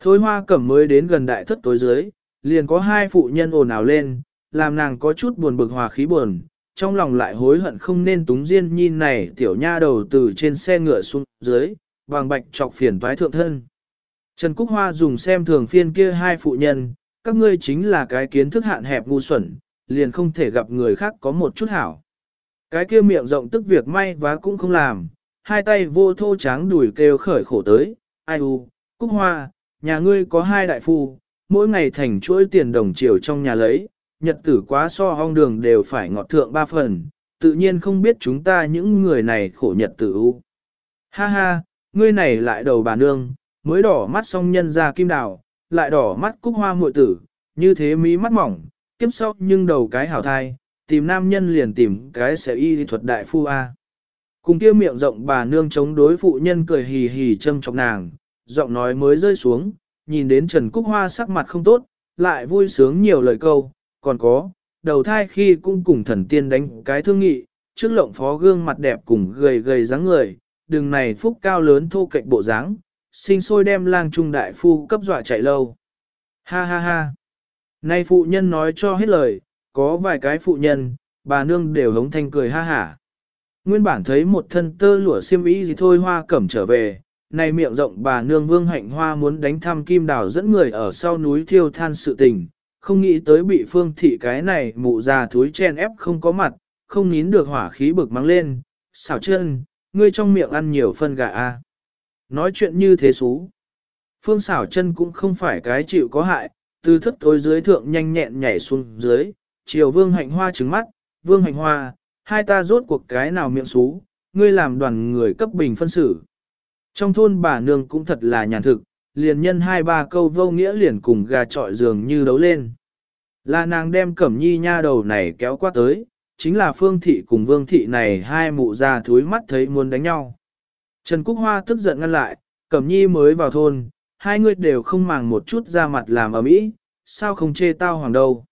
Thôi hoa cẩm mới đến gần đại thất tối dưới, liền có hai phụ nhân ồn ào lên, làm nàng có chút buồn bực hòa khí buồn, trong lòng lại hối hận không nên túng Diên nhìn này tiểu nha đầu từ trên xe ngựa xuống dưới, vàng bạch chọc phiền toái thượng thân. Trần Cúc Hoa dùng xem thường phiên kia hai phụ nhân, các ngươi chính là cái kiến thức hạn hẹp ngu xuẩn, liền không thể gặp người khác có một chút hảo. Cái kia miệng rộng tức việc may vá cũng không làm, hai tay vô thô tráng đùi kêu khởi khổ tới, ai u, Cúc Hoa, nhà ngươi có hai đại phu, mỗi ngày thành chuỗi tiền đồng chiều trong nhà lấy, nhật tử quá so hong đường đều phải ngọt thượng ba phần, tự nhiên không biết chúng ta những người này khổ nhật tử u. Ha ha, ngươi này lại đầu bà nương, mới đỏ mắt song nhân ra kim đào, lại đỏ mắt cúc hoa muội tử, như thế mí mắt mỏng, kiếp sau nhưng đầu cái hảo thai, tìm nam nhân liền tìm cái sẽ y thuật đại phu A. Cùng kia miệng rộng bà nương chống đối phụ nhân cười hì hì châm chọc nàng, giọng nói mới rơi xuống, nhìn đến Trần Cúc Hoa sắc mặt không tốt, lại vui sướng nhiều lời câu, còn có, đầu thai khi cũng cùng thần tiên đánh cái thương nghị, trước lộng phó gương mặt đẹp cùng gầy gầy dáng người, đường này phúc cao lớn thô cạnh bộ dáng, sinh sôi đem lang trung đại phu cấp dọa chạy lâu. Ha ha ha. Nay phụ nhân nói cho hết lời, có vài cái phụ nhân, bà nương đều hống thanh cười ha hả. Nguyên bản thấy một thân tơ lụa xiêm y gì thôi hoa cẩm trở về, này miệng rộng bà nương vương hạnh hoa muốn đánh thăm kim đào dẫn người ở sau núi thiêu than sự tình, không nghĩ tới bị phương thị cái này mụ già thúi chen ép không có mặt, không nín được hỏa khí bực mắng lên, xảo chân, ngươi trong miệng ăn nhiều phân gà a. Nói chuyện như thế xú. Phương xảo chân cũng không phải cái chịu có hại, từ thất tối dưới thượng nhanh nhẹn nhảy xuống dưới, chiều vương hạnh hoa trứng mắt, vương hạnh hoa, hai ta rốt cuộc cái nào miệng xú, ngươi làm đoàn người cấp bình phân xử. Trong thôn bà nương cũng thật là nhàn thực, liền nhân hai ba câu vô nghĩa liền cùng gà trọi giường như đấu lên. Là nàng đem cẩm nhi nha đầu này kéo qua tới, chính là phương thị cùng vương thị này hai mụ già thúi mắt thấy muốn đánh nhau. Trần Cúc Hoa tức giận ngăn lại, cẩm nhi mới vào thôn, hai người đều không màng một chút ra mặt làm ở mỹ, sao không chê tao hoàng đâu.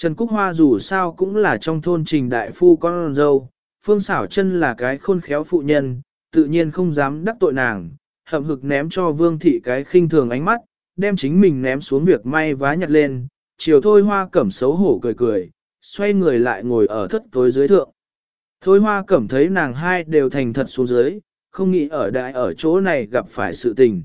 Trần Cúc Hoa dù sao cũng là trong thôn trình đại phu con dâu, phương Sảo chân là cái khôn khéo phụ nhân, tự nhiên không dám đắc tội nàng, hậm hực ném cho vương thị cái khinh thường ánh mắt, đem chính mình ném xuống việc may vá nhặt lên, chiều thôi hoa cẩm xấu hổ cười cười, xoay người lại ngồi ở thất tối dưới thượng. Thôi hoa cẩm thấy nàng hai đều thành thật xuống dưới, không nghĩ ở đại ở chỗ này gặp phải sự tình.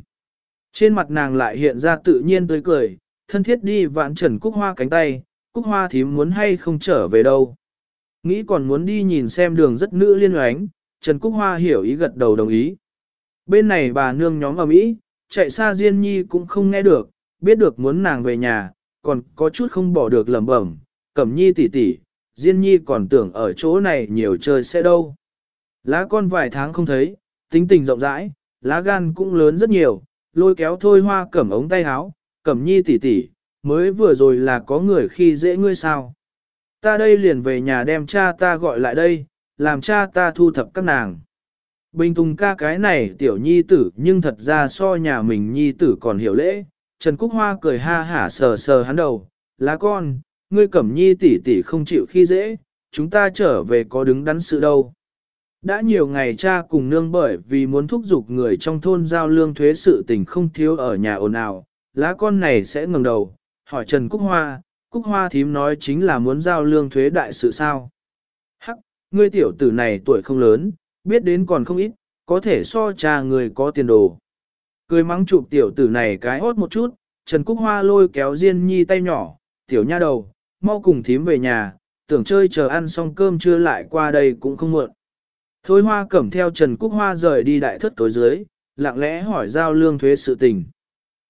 Trên mặt nàng lại hiện ra tự nhiên tươi cười, thân thiết đi vãn trần cúc hoa cánh tay, cúc hoa thím muốn hay không trở về đâu. Nghĩ còn muốn đi nhìn xem đường rất nữ liên oánh, Trần Cúc Hoa hiểu ý gật đầu đồng ý. Bên này bà nương nhóm ở Mỹ, chạy xa Diên Nhi cũng không nghe được, biết được muốn nàng về nhà, còn có chút không bỏ được lẩm bẩm, Cẩm Nhi tỷ tỷ, Diên Nhi còn tưởng ở chỗ này nhiều chơi sẽ đâu. Lá con vài tháng không thấy, tính tình rộng rãi, lá gan cũng lớn rất nhiều, lôi kéo thôi hoa cẩm ống tay áo, Cẩm Nhi tỷ tỷ, mới vừa rồi là có người khi dễ ngươi sao. Ta đây liền về nhà đem cha ta gọi lại đây, làm cha ta thu thập các nàng. Bình Tùng ca cái này tiểu nhi tử nhưng thật ra so nhà mình nhi tử còn hiểu lễ. Trần Cúc Hoa cười ha hả sờ sờ hắn đầu, lá con, ngươi cẩm nhi tỷ tỷ không chịu khi dễ, chúng ta trở về có đứng đắn sự đâu. Đã nhiều ngày cha cùng nương bởi vì muốn thúc giục người trong thôn giao lương thuế sự tình không thiếu ở nhà ồn ào, lá con này sẽ ngẩng đầu, hỏi Trần Cúc Hoa, Cúc Hoa thím nói chính là muốn giao lương thuế đại sự sao. Hắc, ngươi tiểu tử này tuổi không lớn, biết đến còn không ít, có thể so cha người có tiền đồ. Cười mắng chụp tiểu tử này cái hốt một chút, Trần Cúc Hoa lôi kéo Diên Nhi tay nhỏ, tiểu nha đầu, mau cùng thím về nhà, tưởng chơi chờ ăn xong cơm chưa lại qua đây cũng không muộn. Thôi Hoa cẩm theo Trần Cúc Hoa rời đi đại thất tối dưới, lặng lẽ hỏi giao lương thuế sự tình.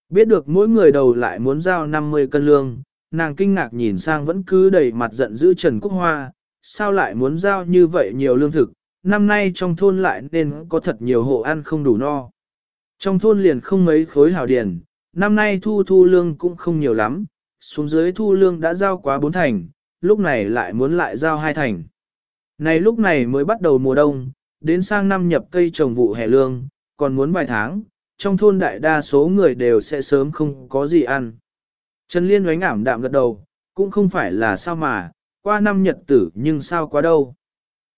Biết được mỗi người đầu lại muốn giao 50 cân lương, nàng kinh ngạc nhìn sang vẫn cứ đầy mặt giận giữ Trần Quốc Hoa, sao lại muốn giao như vậy nhiều lương thực, năm nay trong thôn lại nên có thật nhiều hộ ăn không đủ no. Trong thôn liền không mấy khối hào điền, năm nay thu thu lương cũng không nhiều lắm, xuống dưới thu lương đã giao quá bốn thành, lúc này lại muốn lại giao hai thành. Này lúc này mới bắt đầu mùa đông, đến sang năm nhập cây trồng vụ hè lương, còn muốn vài tháng, trong thôn đại đa số người đều sẽ sớm không có gì ăn. Trần Liên oánh ảm đạm gật đầu, cũng không phải là sao mà, qua năm nhật tử nhưng sao quá đâu.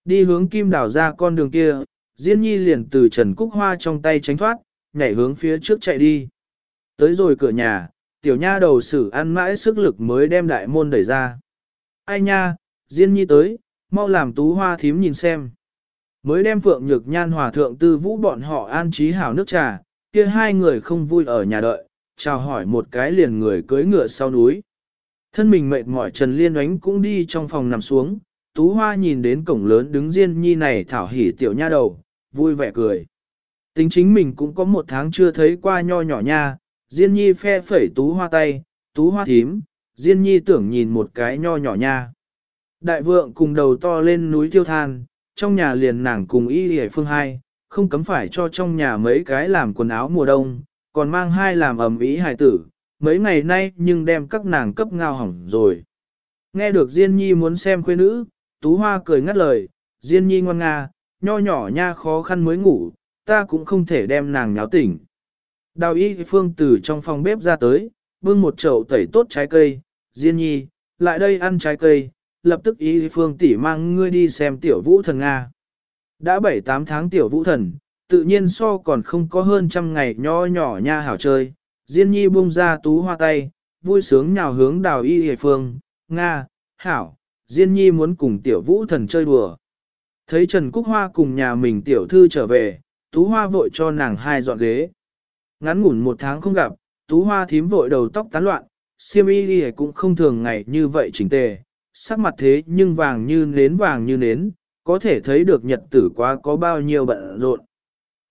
Đi hướng kim đảo ra con đường kia, Diên Nhi liền từ Trần Cúc Hoa trong tay tránh thoát, nhảy hướng phía trước chạy đi. Tới rồi cửa nhà, tiểu nha đầu sử ăn mãi sức lực mới đem đại môn đẩy ra. Ai nha, Diên nhi tới, mau làm tú hoa thím nhìn xem. Mới đem Phượng Nhược Nhan hòa thượng tư vũ bọn họ an trí hảo nước trà, kia hai người không vui ở nhà đợi, chào hỏi một cái liền người cưới ngựa sau núi. Thân mình mệt mỏi Trần Liên oánh cũng đi trong phòng nằm xuống, Tú Hoa nhìn đến cổng lớn đứng Diên Nhi này thảo hỉ tiểu nha đầu, vui vẻ cười. Tính chính mình cũng có một tháng chưa thấy qua nho nhỏ nha, Diên Nhi phe phẩy Tú Hoa tay, Tú Hoa thím, Diên Nhi tưởng nhìn một cái nho nhỏ nha. Đại vượng cùng đầu to lên núi tiêu than, trong nhà liền nàng cùng y hề phương hai, không cấm phải cho trong nhà mấy cái làm quần áo mùa đông, còn mang hai làm ẩm ý hài tử, mấy ngày nay nhưng đem các nàng cấp ngao hỏng rồi. Nghe được Diên Nhi muốn xem khuê nữ, Tú Hoa cười ngắt lời, Diên Nhi ngoan nga, nho nhỏ nha khó khăn mới ngủ, ta cũng không thể đem nàng nháo tỉnh. Đào y phương từ trong phòng bếp ra tới, bưng một chậu tẩy tốt trái cây, Diên Nhi, lại đây ăn trái cây, lập tức y phương tỷ mang ngươi đi xem tiểu vũ thần Nga. Đã 7-8 tháng tiểu vũ thần, tự nhiên so còn không có hơn trăm ngày nho nhỏ nha hảo chơi, Diên Nhi buông ra tú hoa tay, vui sướng nhào hướng đào y hề phương, Nga, hảo, Diên Nhi muốn cùng tiểu vũ thần chơi đùa. Thấy Trần Cúc Hoa cùng nhà mình tiểu thư trở về, Tú Hoa vội cho nàng hai dọn ghế. Ngắn ngủn một tháng không gặp, Tú Hoa thím vội đầu tóc tán loạn, siêm y cũng không thường ngày như vậy chỉnh tề, sắc mặt thế nhưng vàng như nến vàng như nến, có thể thấy được nhật tử quá có bao nhiêu bận rộn.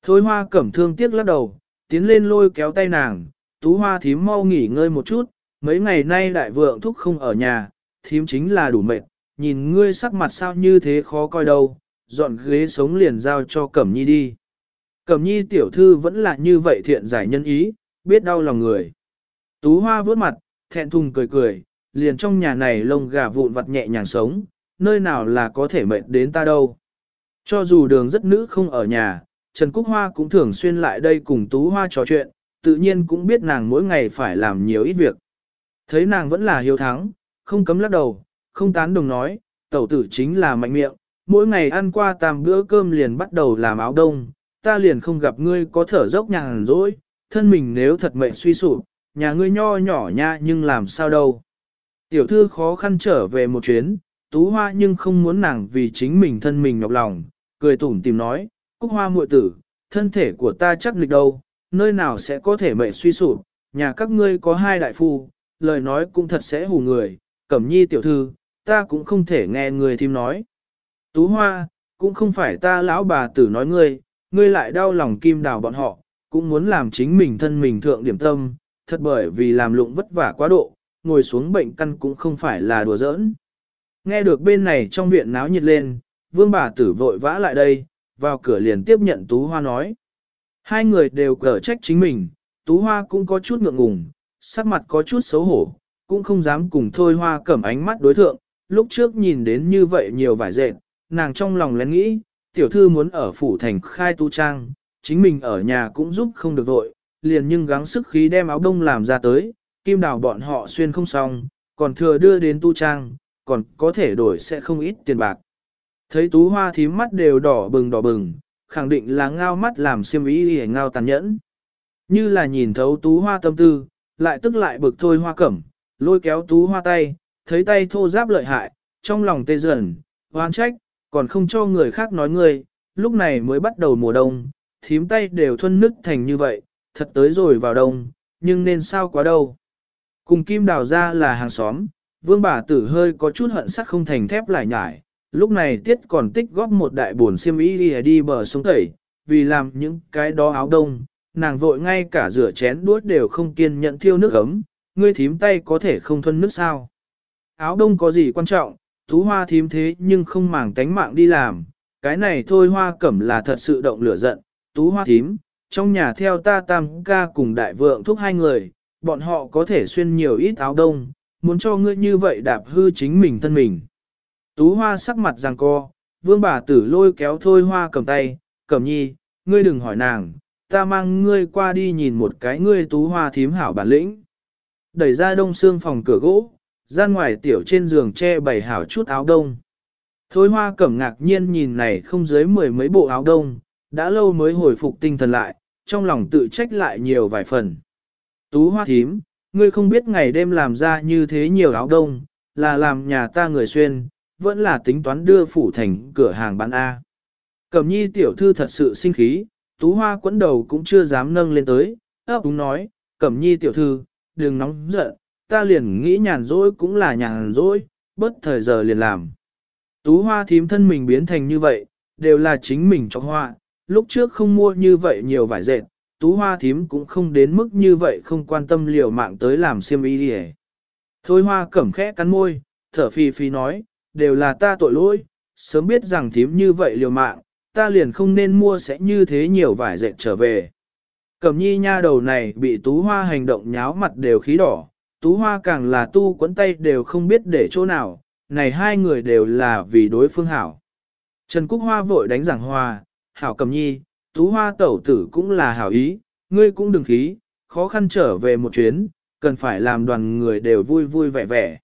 Thôi hoa cẩm thương tiếc lắc đầu, tiến lên lôi kéo tay nàng, tú hoa thím mau nghỉ ngơi một chút, mấy ngày nay đại vượng thúc không ở nhà, thím chính là đủ mệt, nhìn ngươi sắc mặt sao như thế khó coi đâu, dọn ghế sống liền giao cho cẩm nhi đi. Cẩm nhi tiểu thư vẫn là như vậy thiện giải nhân ý, biết đau lòng người. Tú hoa vướt mặt, thẹn thùng cười cười, liền trong nhà này lông gà vụn vặt nhẹ nhàng sống, nơi nào là có thể mệt đến ta đâu. Cho dù đường rất nữ không ở nhà, Trần Cúc Hoa cũng thường xuyên lại đây cùng Tú Hoa trò chuyện, tự nhiên cũng biết nàng mỗi ngày phải làm nhiều ít việc. Thấy nàng vẫn là hiếu thắng, không cấm lắc đầu, không tán đồng nói, tẩu tử chính là mạnh miệng, mỗi ngày ăn qua tam bữa cơm liền bắt đầu làm áo đông, ta liền không gặp ngươi có thở dốc nhàn rỗi, thân mình nếu thật mệnh suy sụp, nhà ngươi nho nhỏ nha nhưng làm sao đâu. Tiểu thư khó khăn trở về một chuyến, tú hoa nhưng không muốn nàng vì chính mình thân mình nhọc lòng, cười tủm tìm nói, cúc hoa muội tử, thân thể của ta chắc lịch đâu, nơi nào sẽ có thể mệnh suy sụp, nhà các ngươi có hai đại phu, lời nói cũng thật sẽ hù người, cẩm nhi tiểu thư, ta cũng không thể nghe người thím nói. Tú hoa, cũng không phải ta lão bà tử nói ngươi, ngươi lại đau lòng kim đào bọn họ, cũng muốn làm chính mình thân mình thượng điểm tâm, thật bởi vì làm lụng vất vả quá độ, ngồi xuống bệnh căn cũng không phải là đùa giỡn. Nghe được bên này trong viện náo nhiệt lên, vương bà tử vội vã lại đây, vào cửa liền tiếp nhận Tú Hoa nói. Hai người đều cở trách chính mình, Tú Hoa cũng có chút ngượng ngùng, sắc mặt có chút xấu hổ, cũng không dám cùng Thôi Hoa cẩm ánh mắt đối thượng, lúc trước nhìn đến như vậy nhiều vải dệt, nàng trong lòng lén nghĩ, tiểu thư muốn ở phủ thành khai tu trang, chính mình ở nhà cũng giúp không được vội, liền nhưng gắng sức khí đem áo đông làm ra tới, kim đào bọn họ xuyên không xong, còn thừa đưa đến tu trang, còn có thể đổi sẽ không ít tiền bạc. Thấy tú hoa thím mắt đều đỏ bừng đỏ bừng, khẳng định là ngao mắt làm xiêm ý hề ngao tàn nhẫn. Như là nhìn thấu tú hoa tâm tư, lại tức lại bực thôi hoa cẩm, lôi kéo tú hoa tay, thấy tay thô giáp lợi hại, trong lòng tê dần, hoan trách, còn không cho người khác nói người, lúc này mới bắt đầu mùa đông, thím tay đều thuân nứt thành như vậy, thật tới rồi vào đông, nhưng nên sao quá đâu. Cùng kim đào ra là hàng xóm, vương bà tử hơi có chút hận sắc không thành thép lại nhải, lúc này tiết còn tích góp một đại buồn xiêm y đi, đi bờ sông tẩy, vì làm những cái đó áo đông, nàng vội ngay cả rửa chén đuốt đều không kiên nhận thiêu nước ấm, ngươi thím tay có thể không thuân nước sao. Áo đông có gì quan trọng, thú hoa thím thế nhưng không màng tánh mạng đi làm, cái này thôi hoa cẩm là thật sự động lửa giận, tú hoa thím, trong nhà theo ta tam ca cùng đại vượng thúc hai người, bọn họ có thể xuyên nhiều ít áo đông, muốn cho ngươi như vậy đạp hư chính mình thân mình. Tú hoa sắc mặt giằng co, vương bà tử lôi kéo thôi hoa cầm tay, cầm nhi, ngươi đừng hỏi nàng, ta mang ngươi qua đi nhìn một cái ngươi tú hoa thím hảo bản lĩnh. Đẩy ra đông xương phòng cửa gỗ, ra ngoài tiểu trên giường che bày hảo chút áo đông. Thôi hoa cẩm ngạc nhiên nhìn này không dưới mười mấy bộ áo đông, đã lâu mới hồi phục tinh thần lại, trong lòng tự trách lại nhiều vài phần. Tú hoa thím, ngươi không biết ngày đêm làm ra như thế nhiều áo đông, là làm nhà ta người xuyên, vẫn là tính toán đưa phủ thành cửa hàng bán A. Cẩm nhi tiểu thư thật sự sinh khí, tú hoa quấn đầu cũng chưa dám nâng lên tới, ấp đúng nói, cẩm nhi tiểu thư, đừng nóng giận, ta liền nghĩ nhàn rỗi cũng là nhàn rỗi, bất thời giờ liền làm. Tú hoa thím thân mình biến thành như vậy, đều là chính mình cho hoa, lúc trước không mua như vậy nhiều vải dệt, tú hoa thím cũng không đến mức như vậy không quan tâm liều mạng tới làm xiêm y đi Thôi hoa cẩm khẽ cắn môi, thở phì phì nói, đều là ta tội lỗi, sớm biết rằng thím như vậy liều mạng, ta liền không nên mua sẽ như thế nhiều vải dệt trở về. Cẩm nhi nha đầu này bị tú hoa hành động nháo mặt đều khí đỏ, tú hoa càng là tu quấn tay đều không biết để chỗ nào, này hai người đều là vì đối phương hảo. Trần Cúc Hoa vội đánh giảng hoa, hảo Cẩm nhi, tú hoa tẩu tử cũng là hảo ý, ngươi cũng đừng khí, khó khăn trở về một chuyến, cần phải làm đoàn người đều vui vui vẻ vẻ.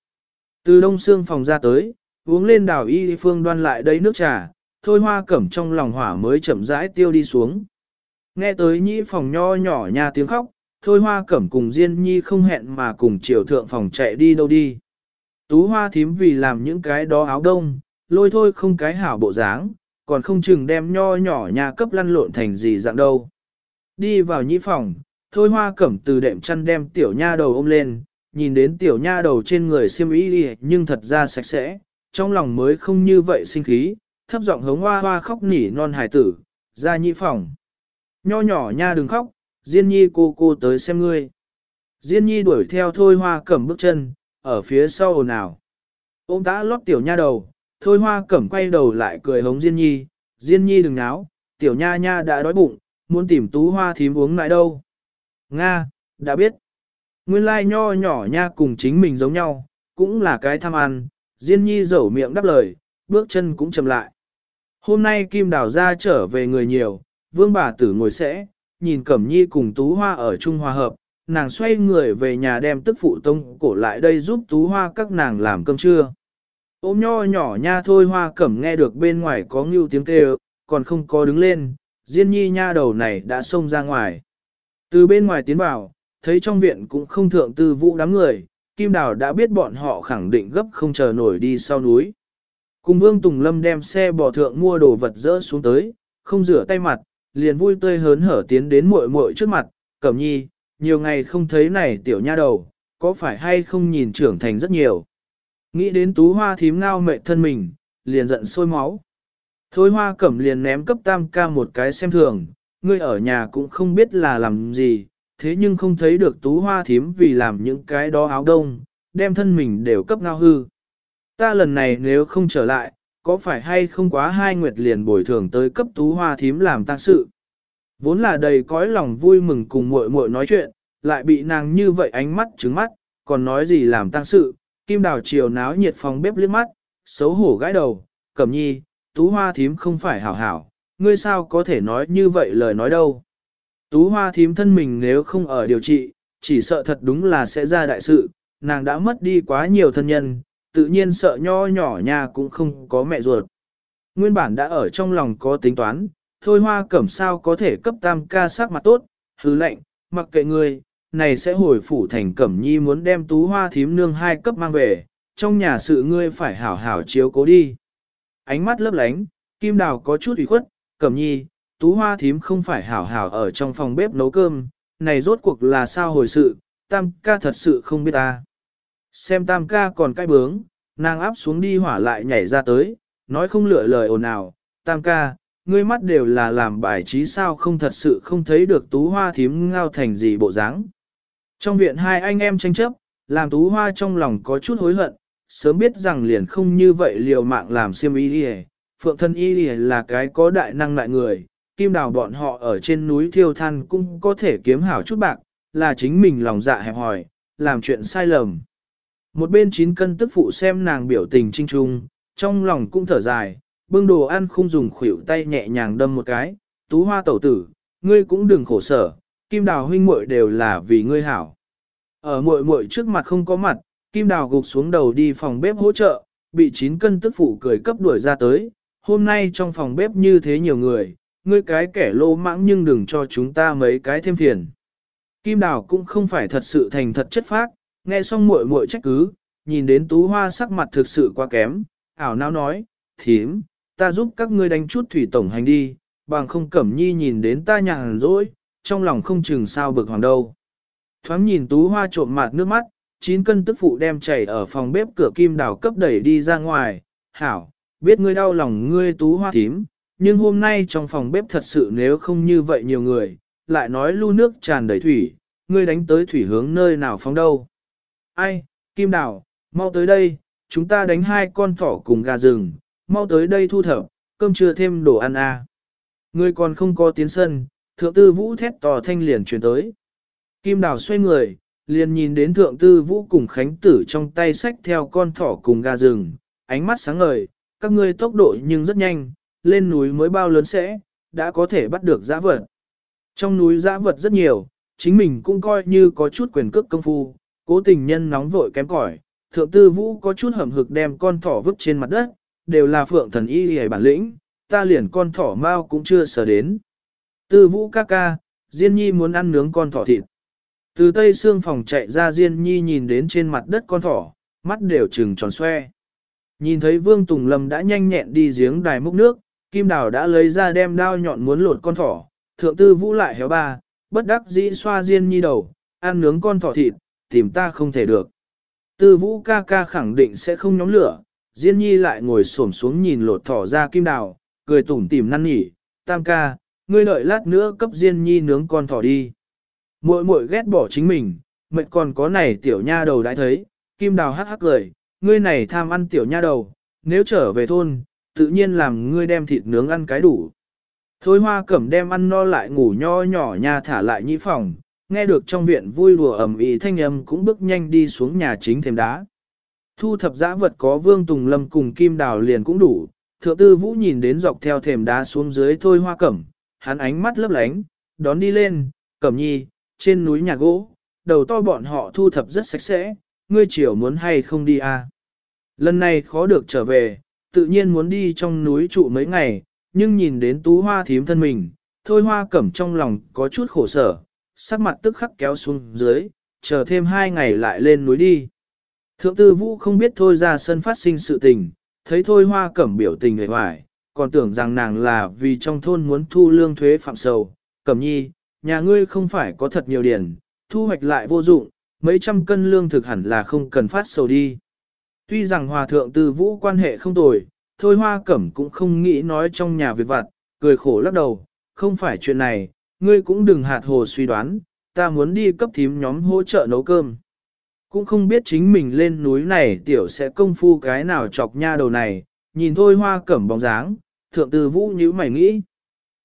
Từ đông xương phòng ra tới, uống lên đào y phương đoan lại đây nước trà, thôi hoa cẩm trong lòng hỏa mới chậm rãi tiêu đi xuống. Nghe tới nhĩ phòng nho nhỏ nhà tiếng khóc, thôi hoa cẩm cùng Diên Nhi không hẹn mà cùng chiều thượng phòng chạy đi đâu đi. Tú hoa thím vì làm những cái đó áo đông, lôi thôi không cái hảo bộ dáng, còn không chừng đem nho nhỏ nhà cấp lăn lộn thành gì dạng đâu. Đi vào nhĩ phòng, thôi hoa cẩm từ đệm chăn đem tiểu nha đầu ôm lên, nhìn đến tiểu nha đầu trên người siêm ý đi nhưng thật ra sạch sẽ, trong lòng mới không như vậy sinh khí, thấp giọng hống hoa hoa khóc nỉ non hài tử, ra nhĩ phòng. Nho nhỏ nha đừng khóc, Diên Nhi cô cô tới xem ngươi. Diên Nhi đuổi theo thôi hoa cẩm bước chân, ở phía sau ồn ào. Ôm đã lót tiểu nha đầu, thôi hoa cẩm quay đầu lại cười hống Diên Nhi, Diên Nhi đừng náo, tiểu nha nha đã đói bụng, muốn tìm tú hoa thím uống lại đâu. Nga, đã biết. Nguyên lai nho nhỏ nha cùng chính mình giống nhau, cũng là cái tham ăn, Diên Nhi dẩu miệng đáp lời, bước chân cũng chậm lại. Hôm nay Kim Đào ra trở về người nhiều, vương bà tử ngồi sẽ, nhìn Cẩm Nhi cùng Tú Hoa ở Trung Hòa Hợp, nàng xoay người về nhà đem tức phụ tông cổ lại đây giúp Tú Hoa các nàng làm cơm trưa. Ôm nho nhỏ nha thôi Hoa Cẩm nghe được bên ngoài có ngưu tiếng kêu, còn không có đứng lên, Diên Nhi nha đầu này đã xông ra ngoài. Từ bên ngoài tiến vào, thấy trong viện cũng không thượng tư vũ đám người, Kim Đào đã biết bọn họ khẳng định gấp không chờ nổi đi sau núi. Cùng Vương Tùng Lâm đem xe bò thượng mua đồ vật dỡ xuống tới, không rửa tay mặt, liền vui tươi hớn hở tiến đến muội muội trước mặt, Cẩm Nhi, nhiều ngày không thấy này tiểu nha đầu, có phải hay không nhìn trưởng thành rất nhiều. Nghĩ đến tú hoa thím ngao mẹ thân mình, liền giận sôi máu. Thôi hoa cẩm liền ném cấp tam ca một cái xem thường, ngươi ở nhà cũng không biết là làm gì, thế nhưng không thấy được tú hoa thím vì làm những cái đó áo đông, đem thân mình đều cấp ngao hư. Ta lần này nếu không trở lại, có phải hay không quá hai nguyệt liền bồi thường tới cấp tú hoa thím làm tăng sự. Vốn là đầy cõi lòng vui mừng cùng muội muội nói chuyện, lại bị nàng như vậy ánh mắt trứng mắt, còn nói gì làm tăng sự, kim đào chiều náo nhiệt phòng bếp liếc mắt, xấu hổ gãi đầu, cẩm nhi, tú hoa thím không phải hảo hảo, ngươi sao có thể nói như vậy lời nói đâu. Tú hoa thím thân mình nếu không ở điều trị, chỉ sợ thật đúng là sẽ ra đại sự, nàng đã mất đi quá nhiều thân nhân, tự nhiên sợ nho nhỏ nha cũng không có mẹ ruột. Nguyên bản đã ở trong lòng có tính toán, thôi hoa cẩm sao có thể cấp tam ca sắc mặt tốt, hứ lệnh, mặc kệ ngươi, này sẽ hồi phủ thành cẩm nhi muốn đem tú hoa thím nương hai cấp mang về, trong nhà sự ngươi phải hảo hảo chiếu cố đi. Ánh mắt lấp lánh, kim đào có chút ủy khuất, cẩm nhi, tú hoa thím không phải hảo hảo ở trong phòng bếp nấu cơm, này rốt cuộc là sao hồi sự, tam ca thật sự không biết ta. Xem tam ca còn cái bướng, nàng áp xuống đi hỏa lại nhảy ra tới, nói không lựa lời ồn ào, tam ca, ngươi mắt đều là làm bài trí sao không thật sự không thấy được tú hoa thím ngao thành gì bộ dáng. Trong viện hai anh em tranh chấp, làm tú hoa trong lòng có chút hối hận, sớm biết rằng liền không như vậy liều mạng làm siêm y đi phượng thân y đi là cái có đại năng lại người, kim đào bọn họ ở trên núi thiêu than cũng có thể kiếm hảo chút bạc, là chính mình lòng dạ hẹp hòi, làm chuyện sai lầm. Một bên chín cân tức phụ xem nàng biểu tình trinh trung, trong lòng cũng thở dài, bưng đồ ăn không dùng khuỷu tay nhẹ nhàng đâm một cái, tú hoa tẩu tử, ngươi cũng đừng khổ sở, kim đào huynh muội đều là vì ngươi hảo. Ở muội muội trước mặt không có mặt, kim đào gục xuống đầu đi phòng bếp hỗ trợ, bị chín cân tức phụ cười cấp đuổi ra tới, hôm nay trong phòng bếp như thế nhiều người, ngươi cái kẻ lô mãng nhưng đừng cho chúng ta mấy cái thêm phiền. Kim đào cũng không phải thật sự thành thật chất phác, nghe xong muội muội trách cứ, nhìn đến tú hoa sắc mặt thực sự quá kém, ảo não nói, thím, ta giúp các ngươi đánh chút thủy tổng hành đi, bằng không cẩm nhi nhìn đến ta nhàn rỗi, trong lòng không chừng sao bực hoàng đâu. Thoáng nhìn tú hoa trộm mạt nước mắt, chín cân tức phụ đem chảy ở phòng bếp cửa kim đào cấp đẩy đi ra ngoài, hảo, biết ngươi đau lòng ngươi tú hoa thím, nhưng hôm nay trong phòng bếp thật sự nếu không như vậy nhiều người, lại nói lưu nước tràn đầy thủy, ngươi đánh tới thủy hướng nơi nào phóng đâu. Ai, kim đào, mau tới đây, chúng ta đánh hai con thỏ cùng gà rừng, mau tới đây thu thập, cơm chưa thêm đồ ăn à. Ngươi còn không có tiến sân, thượng tư vũ thét to thanh liền truyền tới. Kim đào xoay người, liền nhìn đến thượng tư vũ cùng khánh tử trong tay sách theo con thỏ cùng gà rừng, ánh mắt sáng ngời, các ngươi tốc độ nhưng rất nhanh, lên núi mới bao lớn sẽ, đã có thể bắt được giã vật. Trong núi giã vật rất nhiều, chính mình cũng coi như có chút quyền cước công phu, cố tình nhân nóng vội kém cỏi. Thượng tư vũ có chút hầm hực đem con thỏ vứt trên mặt đất, đều là phượng thần y hề bản lĩnh, ta liền con thỏ mau cũng chưa sở đến. Tư vũ ca ca, Diên Nhi muốn ăn nướng con thỏ thịt. Từ tây xương phòng chạy ra Diên Nhi nhìn đến trên mặt đất con thỏ, mắt đều trừng tròn xoe. Nhìn thấy Vương Tùng Lâm đã nhanh nhẹn đi giếng đài múc nước, Kim Đào đã lấy ra đem đao nhọn muốn lột con thỏ, thượng tư vũ lại héo ba, bất đắc dĩ xoa Diên Nhi đầu, ăn nướng con thỏ thịt, tìm ta không thể được. Tư vũ ca ca khẳng định sẽ không nhóm lửa, Diên Nhi lại ngồi xổm xuống nhìn lột thỏ ra Kim Đào, cười tủm tỉm năn nỉ, tam ca, ngươi đợi lát nữa cấp Diên Nhi nướng con thỏ đi. Muội muội ghét bỏ chính mình, mệt còn có này tiểu nha đầu đã thấy, Kim Đào hắc hắc cười, ngươi này tham ăn tiểu nha đầu, nếu trở về thôn, tự nhiên làm ngươi đem thịt nướng ăn cái đủ. Thôi hoa cẩm đem ăn no lại ngủ nho nhỏ nha thả lại nhĩ phòng, nghe được trong viện vui đùa ẩm ý thanh âm cũng bước nhanh đi xuống nhà chính thềm đá. Thu thập giã vật có vương tùng lâm cùng kim đào liền cũng đủ, thượng tư vũ nhìn đến dọc theo thềm đá xuống dưới thôi hoa cẩm, hắn ánh mắt lấp lánh, đón đi lên, cẩm nhi, trên núi nhà gỗ, đầu to bọn họ thu thập rất sạch sẽ, ngươi chiều muốn hay không đi à. Lần này khó được trở về, tự nhiên muốn đi trong núi trụ mấy ngày, nhưng nhìn đến tú hoa thím thân mình, thôi hoa cẩm trong lòng có chút khổ sở, sắc mặt tức khắc kéo xuống dưới, chờ thêm hai ngày lại lên núi đi. Thượng tư vũ không biết thôi ra sân phát sinh sự tình, thấy thôi hoa cẩm biểu tình hề hoài, còn tưởng rằng nàng là vì trong thôn muốn thu lương thuế phạm sầu. Cẩm nhi, nhà ngươi không phải có thật nhiều điển, thu hoạch lại vô dụng, mấy trăm cân lương thực hẳn là không cần phát sầu đi. Tuy rằng hòa thượng tư vũ quan hệ không tồi, thôi hoa cẩm cũng không nghĩ nói trong nhà việc vặt, cười khổ lắc đầu, không phải chuyện này, ngươi cũng đừng hạt hồ suy đoán, ta muốn đi cấp thím nhóm hỗ trợ nấu cơm. Cũng không biết chính mình lên núi này tiểu sẽ công phu cái nào chọc nha đầu này, nhìn thôi hoa cẩm bóng dáng, thượng tư vũ nhíu mày nghĩ.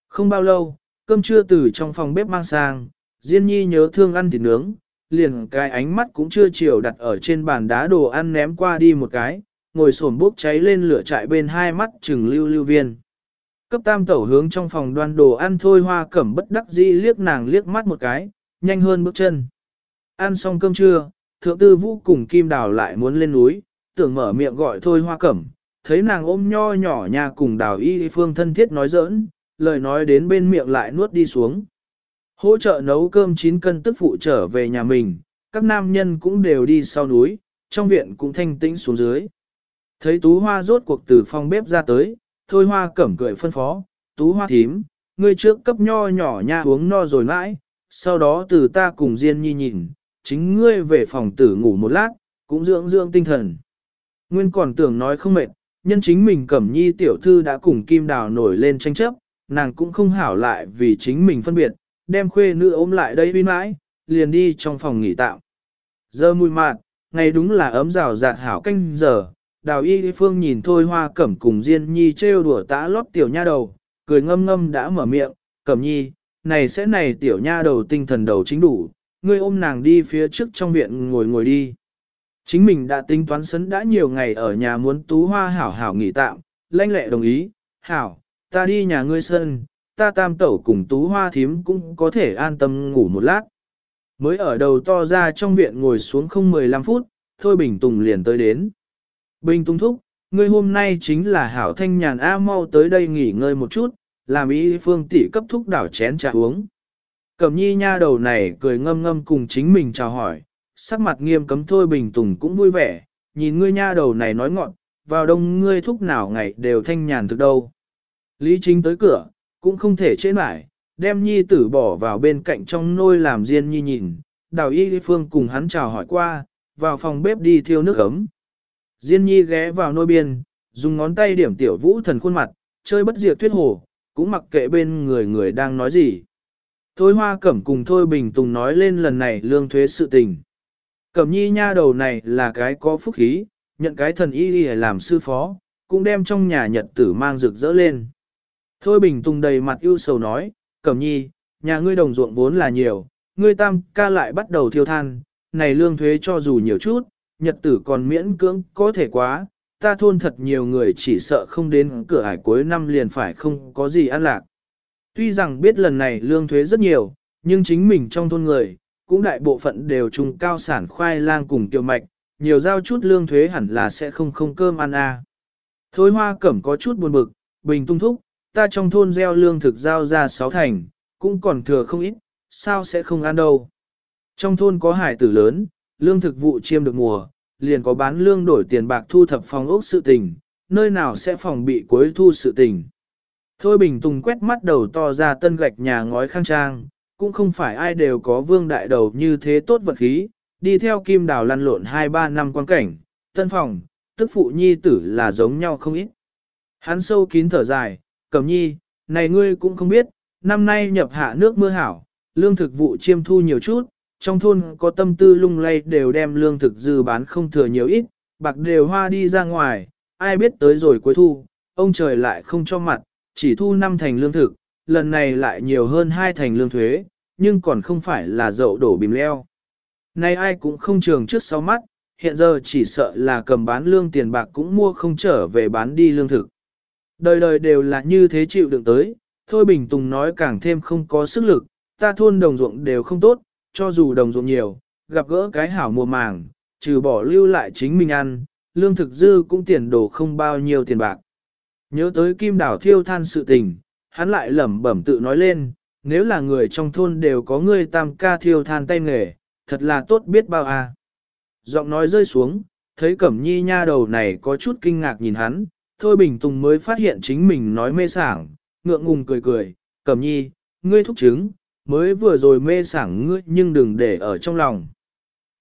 Không bao lâu, cơm trưa từ trong phòng bếp mang sang, Diên Nhi nhớ thương ăn thịt nướng, liền cái ánh mắt cũng chưa chiều đặt ở trên bàn đá đồ ăn ném qua đi một cái, ngồi sổm bốc cháy lên lửa trại bên hai mắt trừng lưu lưu viên. Cấp tam tẩu hướng trong phòng đoan đồ ăn thôi hoa cẩm bất đắc dĩ liếc nàng liếc mắt một cái, nhanh hơn bước chân. Ăn xong cơm trưa, thượng tư vũ cùng kim đào lại muốn lên núi, tưởng mở miệng gọi thôi hoa cẩm, thấy nàng ôm nho nhỏ nhà cùng đào y phương thân thiết nói giỡn, lời nói đến bên miệng lại nuốt đi xuống. Hỗ trợ nấu cơm 9 cân tức phụ trở về nhà mình, các nam nhân cũng đều đi sau núi, trong viện cũng thanh tĩnh xuống dưới. Thấy tú hoa rốt cuộc từ phòng bếp ra tới, thôi hoa cẩm cười phân phó, tú hoa thím, ngươi trước cấp nho nhỏ nha uống no rồi mãi, sau đó từ ta cùng Diên Nhi nhìn, chính ngươi về phòng tử ngủ một lát, cũng dưỡng dưỡng tinh thần. Nguyên còn tưởng nói không mệt, nhân chính mình cẩm nhi tiểu thư đã cùng kim đào nổi lên tranh chấp, nàng cũng không hảo lại vì chính mình phân biệt, đem khuê nữ ôm lại đây uy mãi, liền đi trong phòng nghỉ tạm. Giờ mùi mạt, ngày đúng là ấm rào rạt hảo canh giờ, đào y phương nhìn thôi hoa cẩm cùng Diên Nhi trêu đùa tã lót tiểu nha đầu, cười ngâm ngâm đã mở miệng, cẩm nhi, này sẽ này tiểu nha đầu tinh thần đầu chính đủ, ngươi ôm nàng đi phía trước trong viện ngồi ngồi đi. Chính mình đã tính toán sấn đã nhiều ngày ở nhà muốn tú hoa hảo hảo nghỉ tạm, lanh lẹ đồng ý, hảo, ta đi nhà ngươi sân, ta tam tẩu cùng tú hoa thím cũng có thể an tâm ngủ một lát. Mới ở đầu to ra trong viện ngồi xuống không 15 phút, thôi Bình Tùng liền tới đến. Bình Tùng thúc, ngươi hôm nay chính là hảo thanh nhàn A mau tới đây nghỉ ngơi một chút, làm ý phương tỷ cấp thúc đảo chén trà uống. Cẩm nhi nha đầu này cười ngâm ngâm cùng chính mình chào hỏi, sắc mặt nghiêm cấm thôi Bình Tùng cũng vui vẻ, nhìn ngươi nha đầu này nói ngọn, vào đông ngươi thúc nào ngày đều thanh nhàn thực đâu. Lý Chính tới cửa, cũng không thể chế mãi, đem nhi tử bỏ vào bên cạnh trong nôi làm riêng nhi nhìn, đào y phương cùng hắn chào hỏi qua, vào phòng bếp đi thiêu nước ấm. Diên nhi ghé vào nôi biên, dùng ngón tay điểm tiểu vũ thần khuôn mặt, chơi bất diệt tuyết hồ, cũng mặc kệ bên người người đang nói gì. Thôi hoa cẩm cùng Thôi Bình Tùng nói lên lần này lương thuế sự tình. Cẩm nhi nha đầu này là cái có phúc khí, nhận cái thần y đi làm sư phó, cũng đem trong nhà nhật tử mang rực rỡ lên. Thôi Bình Tùng đầy mặt ưu sầu nói, Cẩm nhi, nhà ngươi đồng ruộng vốn là nhiều, ngươi tam ca lại bắt đầu thiêu than, này lương thuế cho dù nhiều chút, nhật tử còn miễn cưỡng có thể quá, ta thôn thật nhiều người chỉ sợ không đến cửa ải cuối năm liền phải không có gì ăn lạc. Tuy rằng biết lần này lương thuế rất nhiều, nhưng chính mình trong thôn người, cũng đại bộ phận đều trùng cao sản khoai lang cùng tiêu mạch, nhiều giao chút lương thuế hẳn là sẽ không không cơm ăn à. Thôi hoa cẩm có chút buồn bực, bình tung thúc, ta trong thôn gieo lương thực giao ra sáu thành, cũng còn thừa không ít, sao sẽ không ăn đâu. Trong thôn có hải tử lớn, lương thực vụ chiêm được mùa, liền có bán lương đổi tiền bạc thu thập phòng ốc sự tình, nơi nào sẽ phòng bị cuối thu sự tình. Thôi Bình Tùng quét mắt đầu to ra tân gạch nhà ngói khang trang, cũng không phải ai đều có vương đại đầu như thế tốt vật khí, đi theo kim đào lăn lộn 2-3 năm quan cảnh, tân phòng, tức phụ nhi tử là giống nhau không ít. Hắn sâu kín thở dài, cầm nhi, này ngươi cũng không biết, năm nay nhập hạ nước mưa hảo, lương thực vụ chiêm thu nhiều chút, trong thôn có tâm tư lung lay đều đem lương thực dư bán không thừa nhiều ít, bạc đều hoa đi ra ngoài, ai biết tới rồi cuối thu, ông trời lại không cho mặt, chỉ thu năm thành lương thực, lần này lại nhiều hơn hai thành lương thuế, nhưng còn không phải là dậu đổ bìm leo. Nay ai cũng không trường trước sau mắt, hiện giờ chỉ sợ là cầm bán lương tiền bạc cũng mua không trở về bán đi lương thực. Đời đời đều là như thế chịu đựng tới, thôi Bình Tùng nói càng thêm không có sức lực, ta thôn đồng ruộng đều không tốt, cho dù đồng ruộng nhiều, gặp gỡ cái hảo mùa màng, trừ bỏ lưu lại chính mình ăn, lương thực dư cũng tiền đồ không bao nhiêu tiền bạc. Nhớ tới kim đảo thiêu than sự tình, hắn lại lẩm bẩm tự nói lên, nếu là người trong thôn đều có người tam ca thiêu than tay nghề, thật là tốt biết bao à. Giọng nói rơi xuống, thấy cẩm nhi nha đầu này có chút kinh ngạc nhìn hắn, thôi bình tùng mới phát hiện chính mình nói mê sảng, ngượng ngùng cười cười, cẩm nhi, ngươi thúc chứng, mới vừa rồi mê sảng ngươi nhưng đừng để ở trong lòng.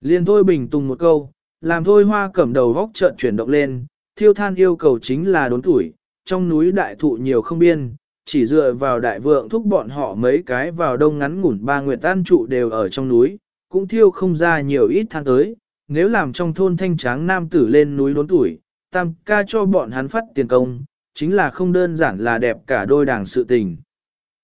Liên thôi bình tùng một câu, làm thôi hoa cẩm đầu góc trợn chuyển động lên, thiêu than yêu cầu chính là đốn tuổi, trong núi đại thụ nhiều không biên, chỉ dựa vào đại vượng thúc bọn họ mấy cái vào đông ngắn ngủn ba nguyệt tan trụ đều ở trong núi, cũng thiêu không ra nhiều ít than tới, nếu làm trong thôn thanh tráng nam tử lên núi đốn tuổi, tam ca cho bọn hắn phát tiền công, chính là không đơn giản là đẹp cả đôi đảng sự tình.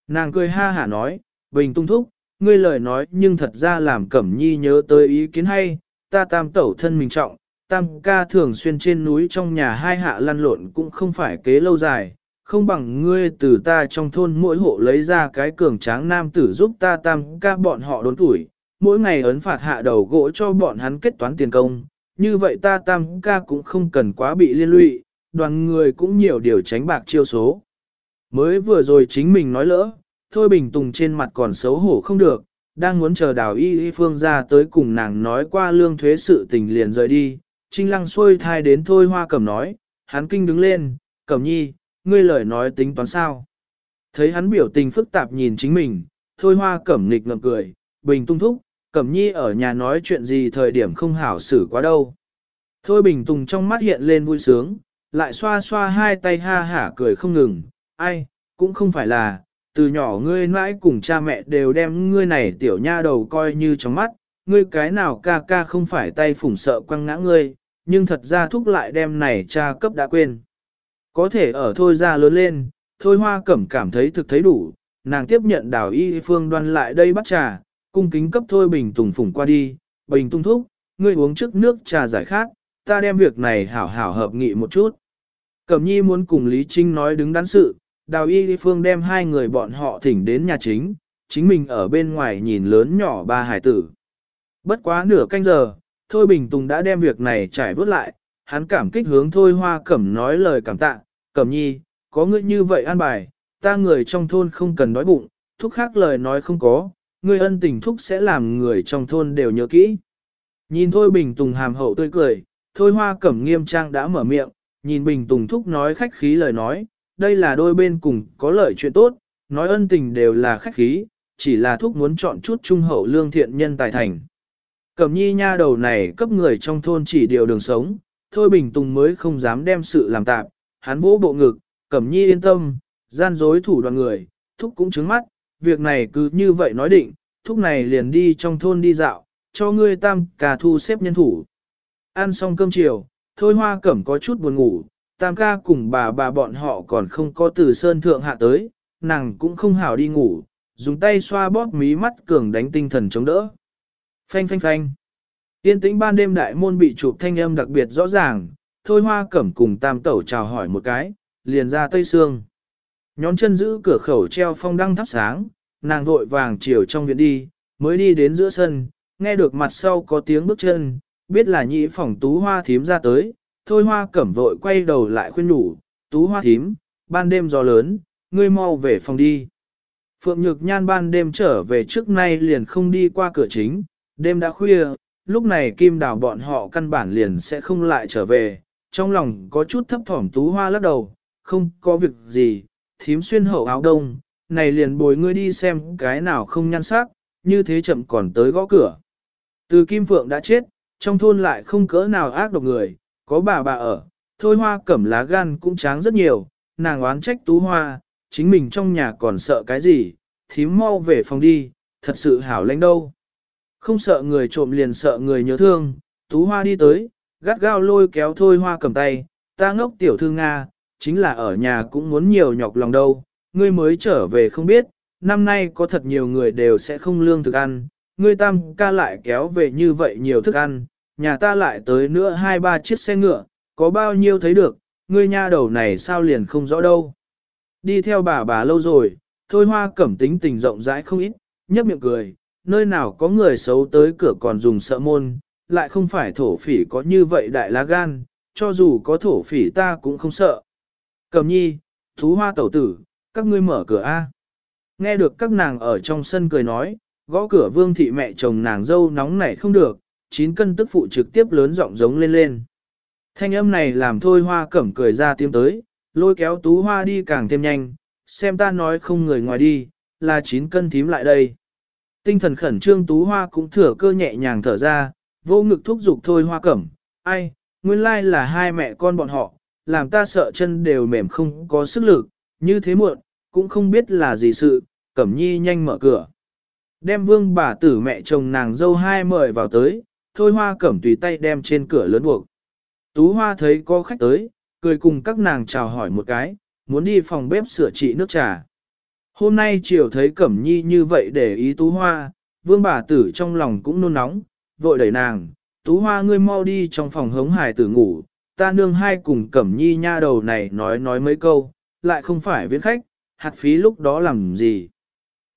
Nàng cười ha hả nói, Bình tung thúc, ngươi lời nói nhưng thật ra làm Cẩm Nhi nhớ tới ý kiến hay, ta tam tẩu thân mình trọng, tam ca thường xuyên trên núi trong nhà hai hạ lăn lộn cũng không phải kế lâu dài, không bằng ngươi từ ta trong thôn mỗi hộ lấy ra cái cường tráng nam tử giúp ta tam ca bọn họ đốn tuổi, mỗi ngày ấn phạt hạ đầu gỗ cho bọn hắn kết toán tiền công, như vậy ta tam ca cũng không cần quá bị liên lụy, đoàn người cũng nhiều điều tránh bạc chiêu số. Mới vừa rồi chính mình nói lỡ, Thôi Bình Tùng trên mặt còn xấu hổ không được, đang muốn chờ đào y y phương ra tới cùng nàng nói qua lương thuế sự tình liền rời đi. Trinh lăng xuôi thai đến Thôi Hoa Cẩm nói, hắn kinh đứng lên, Cẩm nhi, ngươi lời nói tính toán sao. Thấy hắn biểu tình phức tạp nhìn chính mình, Thôi Hoa Cẩm nịch ngậm cười, Bình tung thúc, Cẩm nhi ở nhà nói chuyện gì thời điểm không hảo xử quá đâu. Thôi Bình Tùng trong mắt hiện lên vui sướng, lại xoa xoa hai tay ha hả cười không ngừng, ai, cũng không phải là, từ nhỏ ngươi mãi cùng cha mẹ đều đem ngươi này tiểu nha đầu coi như trong mắt, ngươi cái nào ca ca không phải tay phủng sợ quăng ngã ngươi, nhưng thật ra thúc lại đem này cha cấp đã quên. Có thể ở thôi ra lớn lên, thôi hoa cẩm cảm thấy thực thấy đủ, nàng tiếp nhận đảo y phương đoan lại đây bắt trà, cung kính cấp thôi bình tùng phủng qua đi, bình tung thúc, ngươi uống trước nước trà giải khát, ta đem việc này hảo hảo hợp nghị một chút. Cẩm nhi muốn cùng Lý Trinh nói đứng đắn sự, Đào y phương đem hai người bọn họ thỉnh đến nhà chính, chính mình ở bên ngoài nhìn lớn nhỏ ba hải tử. Bất quá nửa canh giờ, Thôi Bình Tùng đã đem việc này trải vớt lại, hắn cảm kích hướng Thôi Hoa Cẩm nói lời cảm tạ, Cẩm nhi, có ngươi như vậy an bài, ta người trong thôn không cần nói bụng, thúc khác lời nói không có, ngươi ân tình thúc sẽ làm người trong thôn đều nhớ kỹ. Nhìn Thôi Bình Tùng hàm hậu tươi cười, Thôi hoa cẩm nghiêm trang đã mở miệng, nhìn Bình Tùng Thúc nói khách khí lời nói, đây là đôi bên cùng có lợi chuyện tốt, nói ân tình đều là khách khí, chỉ là Thúc muốn chọn chút trung hậu lương thiện nhân tài thành. Cẩm nhi nha đầu này cấp người trong thôn chỉ điều đường sống, thôi Bình Tùng mới không dám đem sự làm tạp, hắn vỗ bộ ngực, Cẩm nhi yên tâm, gian dối thủ đoàn người, Thúc cũng trứng mắt, việc này cứ như vậy nói định, Thúc này liền đi trong thôn đi dạo, cho ngươi tam cà thu xếp nhân thủ. Ăn xong cơm chiều, thôi hoa cẩm có chút buồn ngủ, tam ca cùng bà bà bọn họ còn không có từ sơn thượng hạ tới, nàng cũng không hảo đi ngủ, dùng tay xoa bóp mí mắt cường đánh tinh thần chống đỡ. Phanh phanh phanh. Yên tĩnh ban đêm đại môn bị chụp thanh âm đặc biệt rõ ràng, thôi hoa cẩm cùng tam tẩu chào hỏi một cái, liền ra tây xương. Nhón chân giữ cửa khẩu treo phong đăng thắp sáng, nàng vội vàng chiều trong viện đi, mới đi đến giữa sân, nghe được mặt sau có tiếng bước chân, biết là nhị phòng tú hoa thím ra tới, thôi hoa cẩm vội quay đầu lại khuyên đủ, tú hoa thím, ban đêm gió lớn, ngươi mau về phòng đi. Phượng Nhược Nhan ban đêm trở về trước nay liền không đi qua cửa chính, đêm đã khuya, lúc này kim đào bọn họ căn bản liền sẽ không lại trở về, trong lòng có chút thấp thỏm tú hoa lắc đầu, không có việc gì, thím xuyên hậu áo đông, này liền bồi ngươi đi xem cái nào không nhan sắc, như thế chậm còn tới gõ cửa. Từ Kim Phượng đã chết, trong thôn lại không cỡ nào ác độc người, có bà bà ở, thôi hoa cẩm lá gan cũng tráng rất nhiều, nàng oán trách tú hoa, chính mình trong nhà còn sợ cái gì, thím mau về phòng đi, thật sự hảo lãnh đâu. Không sợ người trộm liền sợ người nhớ thương, tú hoa đi tới, gắt gao lôi kéo thôi hoa cầm tay, ta ngốc tiểu thư Nga, chính là ở nhà cũng muốn nhiều nhọc lòng đâu, ngươi mới trở về không biết, năm nay có thật nhiều người đều sẽ không lương thực ăn, ngươi tam ca lại kéo về như vậy nhiều thức ăn, nhà ta lại tới nữa hai ba chiếc xe ngựa, có bao nhiêu thấy được, ngươi nha đầu này sao liền không rõ đâu. Đi theo bà bà lâu rồi, thôi hoa cẩm tính tình rộng rãi không ít, nhấp miệng cười, nơi nào có người xấu tới cửa còn dùng sợ môn, lại không phải thổ phỉ có như vậy đại lá gan, cho dù có thổ phỉ ta cũng không sợ. Cẩm nhi, thú hoa tẩu tử, các ngươi mở cửa A. Nghe được các nàng ở trong sân cười nói, gõ cửa vương thị mẹ chồng nàng dâu nóng nảy không được, chín cân tức phụ trực tiếp lớn giọng giống lên lên. Thanh âm này làm thôi hoa cẩm cười ra tiếng tới, lôi kéo tú hoa đi càng thêm nhanh, xem ta nói không người ngoài đi, là chín cân thím lại đây. Tinh thần khẩn trương tú hoa cũng thừa cơ nhẹ nhàng thở ra, vô ngực thúc giục thôi hoa cẩm, ai, nguyên lai là hai mẹ con bọn họ, làm ta sợ chân đều mềm không có sức lực, như thế muộn, cũng không biết là gì sự, cẩm nhi nhanh mở cửa. Đem vương bà tử mẹ chồng nàng dâu hai mời vào tới, thôi hoa cẩm tùy tay đem trên cửa lớn buộc. Tú hoa thấy có khách tới, cười cùng các nàng chào hỏi một cái, muốn đi phòng bếp sửa trị nước trà. Hôm nay chiều thấy cẩm nhi như vậy để ý tú hoa, vương bà tử trong lòng cũng nôn nóng, vội đẩy nàng, tú hoa ngươi mau đi trong phòng hống hải tử ngủ, ta nương hai cùng cẩm nhi nha đầu này nói nói mấy câu, lại không phải viễn khách, hạt phí lúc đó làm gì.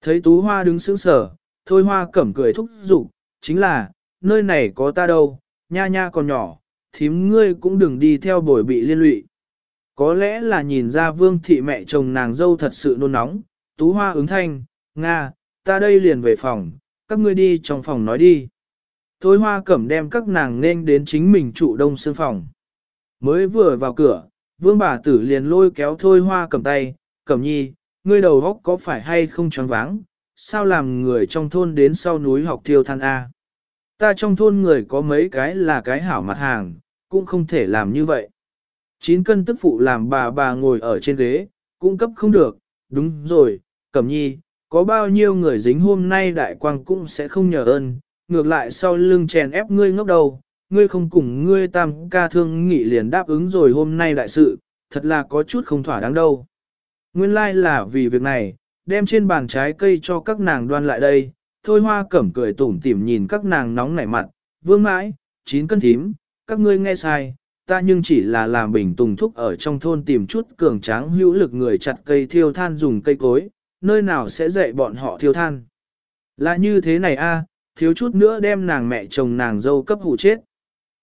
Thấy tú hoa đứng sững sờ, thôi hoa cẩm cười thúc giục, chính là, nơi này có ta đâu, nha nha còn nhỏ, thím ngươi cũng đừng đi theo bồi bị liên lụy. Có lẽ là nhìn ra vương thị mẹ chồng nàng dâu thật sự nôn nóng, tú hoa ứng thanh, Nga, ta đây liền về phòng, các ngươi đi trong phòng nói đi. Thôi hoa cẩm đem các nàng nên đến chính mình trụ đông xương phòng. Mới vừa vào cửa, vương bà tử liền lôi kéo thôi hoa cầm tay, cẩm nhi, ngươi đầu góc có phải hay không choáng váng, sao làm người trong thôn đến sau núi học thiêu than A. Ta trong thôn người có mấy cái là cái hảo mặt hàng, cũng không thể làm như vậy. Chín cân tức phụ làm bà bà ngồi ở trên ghế, cũng cấp không được, đúng rồi, cẩm nhi, có bao nhiêu người dính hôm nay đại quang cũng sẽ không nhờ ơn, ngược lại sau lưng chèn ép ngươi ngốc đầu, ngươi không cùng ngươi tam ca thương nghị liền đáp ứng rồi hôm nay đại sự, thật là có chút không thỏa đáng đâu. Nguyên lai like là vì việc này, đem trên bàn trái cây cho các nàng đoan lại đây, thôi hoa cẩm cười tủm tỉm nhìn các nàng nóng nảy mặt, vương mãi, chín cân thím, các ngươi nghe sai, ta nhưng chỉ là làm bình tùng thúc ở trong thôn tìm chút cường tráng hữu lực người chặt cây thiêu than dùng cây cối, nơi nào sẽ dạy bọn họ thiêu than. Là như thế này a, thiếu chút nữa đem nàng mẹ chồng nàng dâu cấp hụ chết.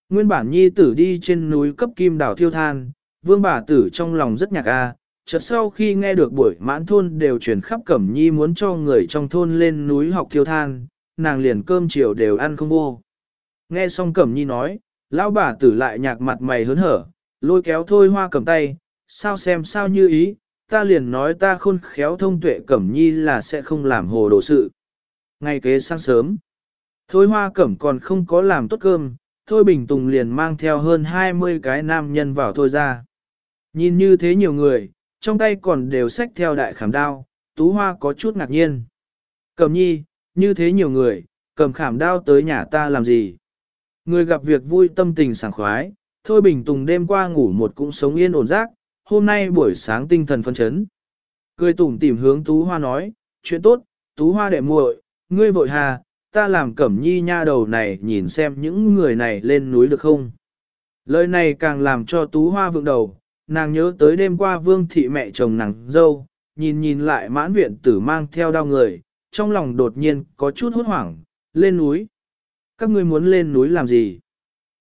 Nguyên bản nhi tử đi trên núi cấp kim đảo thiêu than, vương bà tử trong lòng rất nhạc a, chợt sau khi nghe được buổi mãn thôn đều truyền khắp Cẩm Nhi muốn cho người trong thôn lên núi học thiêu than, nàng liền cơm chiều đều ăn không vô. Nghe xong Cẩm Nhi nói, Lão bà tử lại nhạc mặt mày hớn hở, lôi kéo thôi hoa cầm tay, sao xem sao như ý, ta liền nói ta khôn khéo thông tuệ cẩm nhi là sẽ không làm hồ đồ sự. Ngay kế sáng sớm, thôi hoa cẩm còn không có làm tốt cơm, thôi bình tùng liền mang theo hơn 20 cái nam nhân vào thôi ra. Nhìn như thế nhiều người, trong tay còn đều xách theo đại khảm đao, tú hoa có chút ngạc nhiên. Cẩm nhi, như thế nhiều người, cầm khảm đao tới nhà ta làm gì? Người gặp việc vui tâm tình sảng khoái, thôi bình tùng đêm qua ngủ một cũng sống yên ổn rác hôm nay buổi sáng tinh thần phân chấn. Cười tủm tỉm hướng Tú Hoa nói, chuyện tốt, Tú Hoa đệ muội, ngươi vội hà, ta làm cẩm nhi nha đầu này nhìn xem những người này lên núi được không. Lời này càng làm cho Tú Hoa vượng đầu, nàng nhớ tới đêm qua vương thị mẹ chồng nàng dâu, nhìn nhìn lại mãn viện tử mang theo đau người, trong lòng đột nhiên có chút hốt hoảng, lên núi. Các ngươi muốn lên núi làm gì?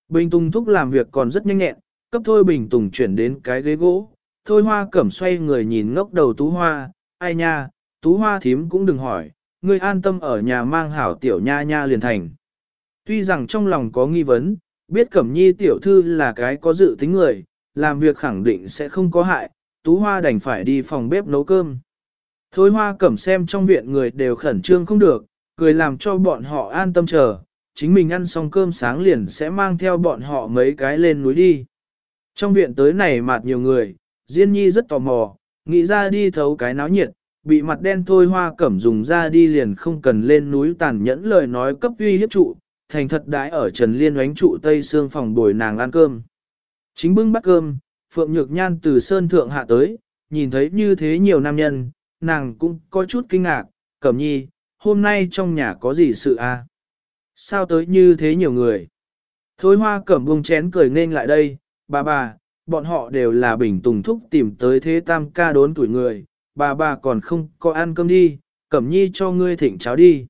Bình Tùng Thúc làm việc còn rất nhanh nhẹn, cấp thôi Bình Tùng chuyển đến cái ghế gỗ. Thôi hoa cẩm xoay người nhìn ngốc đầu tú hoa, ai nha, tú hoa thím cũng đừng hỏi, ngươi an tâm ở nhà mang hảo tiểu nha nha liền thành. Tuy rằng trong lòng có nghi vấn, biết cẩm nhi tiểu thư là cái có dự tính người, làm việc khẳng định sẽ không có hại, tú hoa đành phải đi phòng bếp nấu cơm. Thôi hoa cẩm xem trong viện người đều khẩn trương không được, cười làm cho bọn họ an tâm chờ, chính mình ăn xong cơm sáng liền sẽ mang theo bọn họ mấy cái lên núi đi. Trong viện tới này mạt nhiều người, Diên Nhi rất tò mò, nghĩ ra đi thấu cái náo nhiệt, bị mặt đen thôi hoa cẩm dùng ra đi liền không cần lên núi tàn nhẫn lời nói cấp uy hiếp trụ, thành thật đãi ở Trần Liên oánh trụ Tây Sương phòng bồi nàng ăn cơm. Chính bưng bắt cơm, Phượng Nhược Nhan từ Sơn Thượng hạ tới, nhìn thấy như thế nhiều nam nhân, nàng cũng có chút kinh ngạc, cẩm nhi, hôm nay trong nhà có gì sự a? À? Sao tới như thế nhiều người? Thôi hoa cẩm bông chén cười nên lại đây, bà bà, bọn họ đều là bình tùng thúc tìm tới thế tam ca đốn tuổi người, bà bà còn không có ăn cơm đi, cẩm nhi cho ngươi thỉnh cháo đi.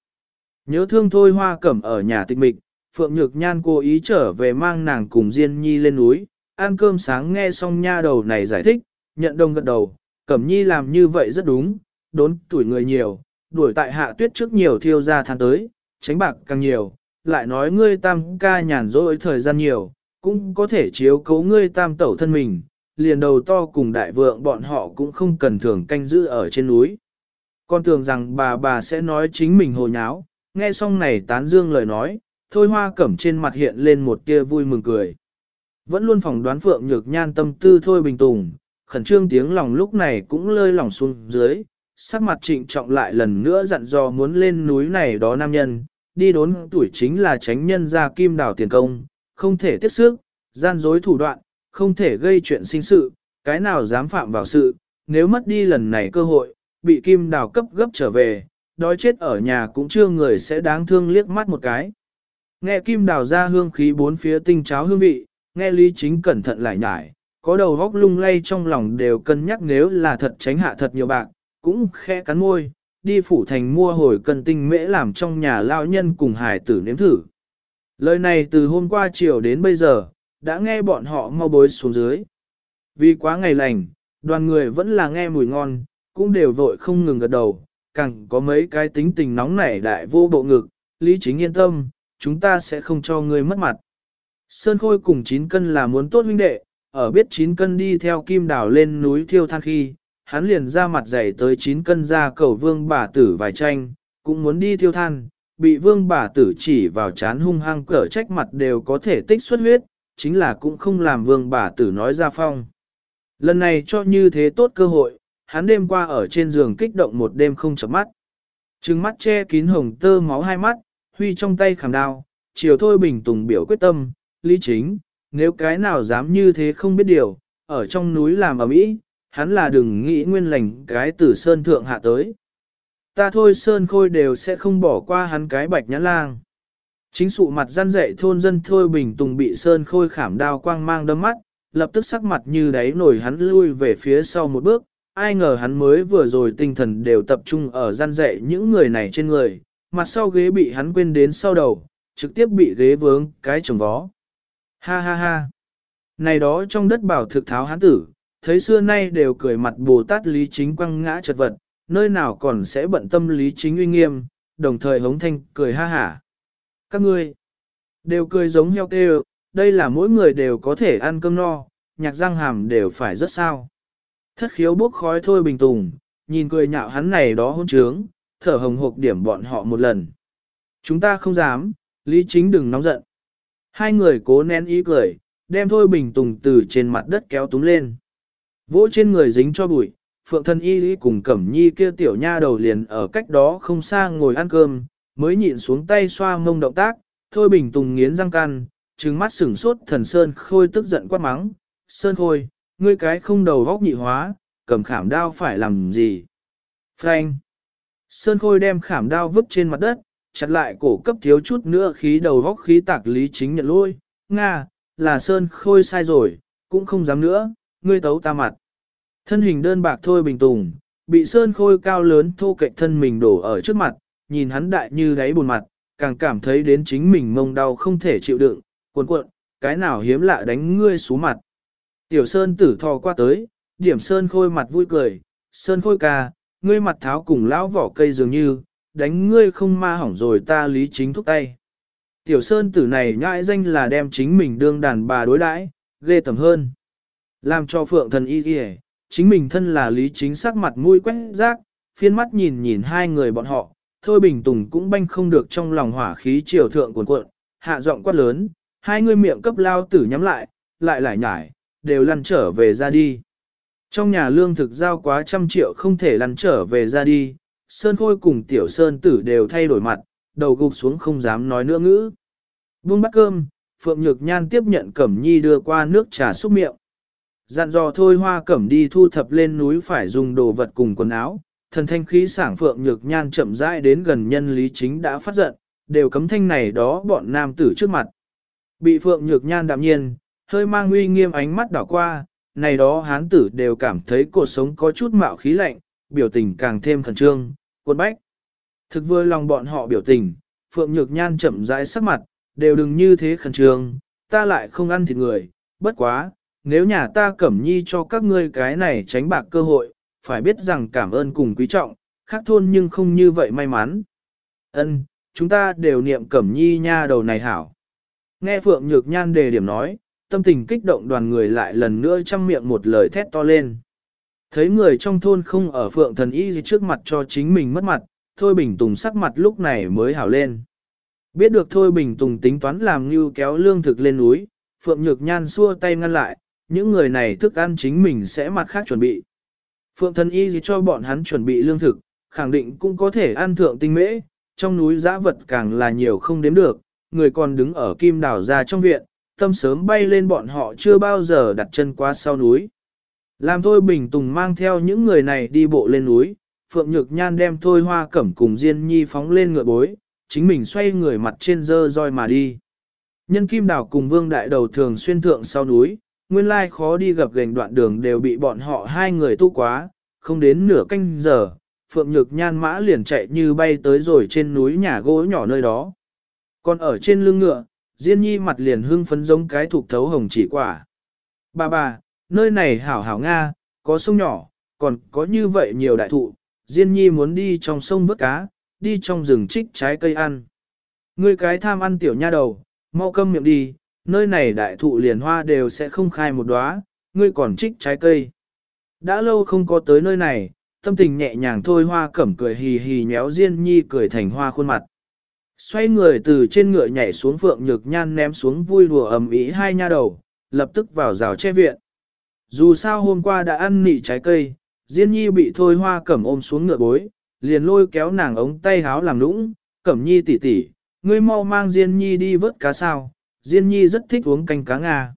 Nhớ thương thôi hoa cẩm ở nhà tịch mịch, Phượng Nhược Nhan cố ý trở về mang nàng cùng Diên Nhi lên núi, ăn cơm sáng nghe xong nha đầu này giải thích, nhận đồng gật đầu, Cẩm Nhi làm như vậy rất đúng, đốn tuổi người nhiều, đuổi tại hạ tuyết trước nhiều thiêu ra than tới, tránh bạc càng nhiều, lại nói ngươi tam ca nhàn rỗi thời gian nhiều, cũng có thể chiếu cấu ngươi tam tẩu thân mình, liền đầu to cùng đại vượng bọn họ cũng không cần thường canh giữ ở trên núi. Con tưởng rằng bà bà sẽ nói chính mình hồ nháo, nghe xong này tán dương lời nói, thôi hoa cẩm trên mặt hiện lên một tia vui mừng cười. Vẫn luôn phỏng đoán phượng nhược nhan tâm tư thôi bình tùng, khẩn trương tiếng lòng lúc này cũng lơi lỏng xuống dưới, sắc mặt trịnh trọng lại lần nữa dặn dò muốn lên núi này đó nam nhân, đi đốn tuổi chính là tránh nhân ra kim đảo tiền công, không thể tiết sức, gian dối thủ đoạn, không thể gây chuyện sinh sự, cái nào dám phạm vào sự, nếu mất đi lần này cơ hội, bị kim đào cấp gấp trở về, đói chết ở nhà cũng chưa người sẽ đáng thương liếc mắt một cái. Nghe kim đào ra hương khí bốn phía tinh cháo hương vị, nghe lý chính cẩn thận lại nhải, có đầu góc lung lay trong lòng đều cân nhắc nếu là thật tránh hạ thật nhiều bạc, cũng khẽ cắn môi, đi phủ thành mua hồi cân tinh mễ làm trong nhà lao nhân cùng hải tử nếm thử. Lời này từ hôm qua chiều đến bây giờ, đã nghe bọn họ mau bối xuống dưới. Vì quá ngày lành, đoàn người vẫn là nghe mùi ngon, cũng đều vội không ngừng gật đầu, càng có mấy cái tính tình nóng nảy đại vô bộ ngực, lý chính yên tâm, chúng ta sẽ không cho ngươi mất mặt. Sơn Khôi cùng 9 cân là muốn tốt huynh đệ, ở biết 9 cân đi theo kim đảo lên núi thiêu than khi, hắn liền ra mặt dày tới 9 cân ra cầu vương bà tử vài tranh, cũng muốn đi thiêu than, bị vương bà tử chỉ vào chán hung hăng cỡ trách mặt đều có thể tích xuất huyết, chính là cũng không làm vương bà tử nói ra phong. Lần này cho như thế tốt cơ hội, hắn đêm qua ở trên giường kích động một đêm không chấm mắt. Trừng mắt che kín hồng tơ máu hai mắt, huy trong tay khảm đao, chiều thôi bình tùng biểu quyết tâm, lý chính, nếu cái nào dám như thế không biết điều, ở trong núi làm ở mỹ, hắn là đừng nghĩ nguyên lành cái tử sơn thượng hạ tới. Ta thôi sơn khôi đều sẽ không bỏ qua hắn cái bạch nhãn lang. Chính sụ mặt gian dậy thôn dân thôi bình tùng bị sơn khôi khảm đao quang mang đâm mắt, lập tức sắc mặt như đáy nổi hắn lui về phía sau một bước, ai ngờ hắn mới vừa rồi tinh thần đều tập trung ở gian dậy những người này trên người, mặt sau ghế bị hắn quên đến sau đầu, trực tiếp bị ghế vướng cái chồng vó. Ha ha ha! Này đó trong đất bảo thực tháo hắn tử, thấy xưa nay đều cười mặt Bồ Tát Lý Chính quăng ngã chật vật, nơi nào còn sẽ bận tâm Lý Chính uy nghiêm, đồng thời hống thanh cười ha hả. Các ngươi đều cười giống heo kêu, đây là mỗi người đều có thể ăn cơm no, nhạc răng hàm đều phải rất sao. Thất khiếu bốc khói thôi bình tùng, nhìn cười nhạo hắn này đó hôn trướng, thở hồng hộc điểm bọn họ một lần. Chúng ta không dám, Lý Chính đừng nóng giận. Hai người cố nén ý cười, đem thôi bình tùng từ trên mặt đất kéo túng lên. Vỗ trên người dính cho bụi, Phượng thân y lý cùng Cẩm Nhi kia tiểu nha đầu liền ở cách đó không xa ngồi ăn cơm, mới nhịn xuống tay xoa mông động tác, thôi bình tùng nghiến răng can, trừng mắt sửng sốt thần Sơn Khôi tức giận quát mắng, Sơn Khôi, ngươi cái không đầu vóc nhị hóa, cầm khảm đao phải làm gì? Frank! Sơn Khôi đem khảm đao vứt trên mặt đất, chặt lại cổ cấp thiếu chút nữa khí đầu vóc khí tạc lý chính nhận lôi, Nga, là Sơn Khôi sai rồi, cũng không dám nữa, ngươi tấu ta mặt. Thân hình đơn bạc thôi bình tùng, bị Sơn Khôi cao lớn thô cạnh thân mình đổ ở trước mặt, nhìn hắn đại như đáy buồn mặt, càng cảm thấy đến chính mình mông đau không thể chịu đựng, cuộn cuộn, cái nào hiếm lạ đánh ngươi xuống mặt. Tiểu Sơn tử thò qua tới, điểm Sơn Khôi mặt vui cười, Sơn Khôi ca, ngươi mặt tháo cùng lão vỏ cây dường như, đánh ngươi không ma hỏng rồi ta lý chính thúc tay. Tiểu Sơn tử này nhãi danh là đem chính mình đương đàn bà đối đãi, ghê tầm hơn. Làm cho phượng thần y kìa, chính mình thân là lý chính sắc mặt mũi quét rác, phiên mắt nhìn nhìn hai người bọn họ, thôi bình tùng cũng banh không được trong lòng hỏa khí triều thượng cuộn cuộn, hạ giọng quát lớn, hai người miệng cấp lao tử nhắm lại, lại lại nhải, đều lăn trở về ra đi. Trong nhà lương thực giao quá trăm triệu không thể lăn trở về ra đi, Sơn Khôi cùng Tiểu Sơn Tử đều thay đổi mặt, đầu gục xuống không dám nói nữa ngữ. Vương bắt cơm, Phượng Nhược Nhan tiếp nhận Cẩm Nhi đưa qua nước trà xúc miệng. Dặn dò thôi hoa cẩm đi thu thập lên núi phải dùng đồ vật cùng quần áo, thần thanh khí sảng phượng nhược nhan chậm rãi đến gần nhân lý chính đã phát giận, đều cấm thanh này đó bọn nam tử trước mặt. Bị phượng nhược nhan đạm nhiên, hơi mang uy nghiêm ánh mắt đảo qua, này đó hán tử đều cảm thấy cuộc sống có chút mạo khí lạnh, biểu tình càng thêm khẩn trương, quân bách. Thực vừa lòng bọn họ biểu tình, phượng nhược nhan chậm rãi sắc mặt, đều đừng như thế khẩn trương, ta lại không ăn thịt người, bất quá, nếu nhà ta cẩm nhi cho các ngươi cái này tránh bạc cơ hội, phải biết rằng cảm ơn cùng quý trọng, khác thôn nhưng không như vậy may mắn. Ân, chúng ta đều niệm cẩm nhi nha đầu này hảo. Nghe Phượng Nhược Nhan đề điểm nói, tâm tình kích động đoàn người lại lần nữa chăm miệng một lời thét to lên. Thấy người trong thôn không ở Phượng thần y gì trước mặt cho chính mình mất mặt, Thôi Bình Tùng sắc mặt lúc này mới hảo lên. Biết được Thôi Bình Tùng tính toán làm như kéo lương thực lên núi, Phượng Nhược Nhan xua tay ngăn lại, những người này thức ăn chính mình sẽ mặt khác chuẩn bị. Phượng thần y gì cho bọn hắn chuẩn bị lương thực, khẳng định cũng có thể ăn thượng tinh mễ, trong núi giã vật càng là nhiều không đếm được, người còn đứng ở kim đảo ra trong viện, tâm sớm bay lên bọn họ chưa bao giờ đặt chân qua sau núi. Làm thôi bình tùng mang theo những người này đi bộ lên núi, Phượng Nhược Nhan đem thôi hoa cẩm cùng Diên Nhi phóng lên ngựa bối, chính mình xoay người mặt trên dơ roi mà đi. Nhân kim đảo cùng vương đại đầu thường xuyên thượng sau núi, nguyên lai khó đi gặp gành đoạn đường đều bị bọn họ hai người tu quá, không đến nửa canh giờ, Phượng Nhược Nhan mã liền chạy như bay tới rồi trên núi nhà gỗ nhỏ nơi đó. Còn ở trên lưng ngựa, Diên Nhi mặt liền hưng phấn giống cái thuộc thấu hồng chỉ quả. Bà bà, nơi này hảo hảo Nga, có sông nhỏ, còn có như vậy nhiều đại thụ, Diên Nhi muốn đi trong sông vớt cá, đi trong rừng trích trái cây ăn. Ngươi cái tham ăn tiểu nha đầu, mau câm miệng đi, nơi này đại thụ liền hoa đều sẽ không khai một đóa, ngươi còn trích trái cây. Đã lâu không có tới nơi này, tâm tình nhẹ nhàng thôi hoa cẩm cười hì hì nhéo Diên Nhi cười thành hoa khuôn mặt. Xoay người từ trên ngựa nhảy xuống phượng nhược nhan ném xuống vui đùa ầm ĩ hai nha đầu, lập tức vào rào che viện. Dù sao hôm qua đã ăn nị trái cây, Diên Nhi bị thôi hoa cẩm ôm xuống ngựa bối, liền lôi kéo nàng ống tay háo làm nũng, cẩm nhi tỷ tỷ, ngươi mau mang Diên Nhi đi vớt cá sao, Diên Nhi rất thích uống canh cá Nga.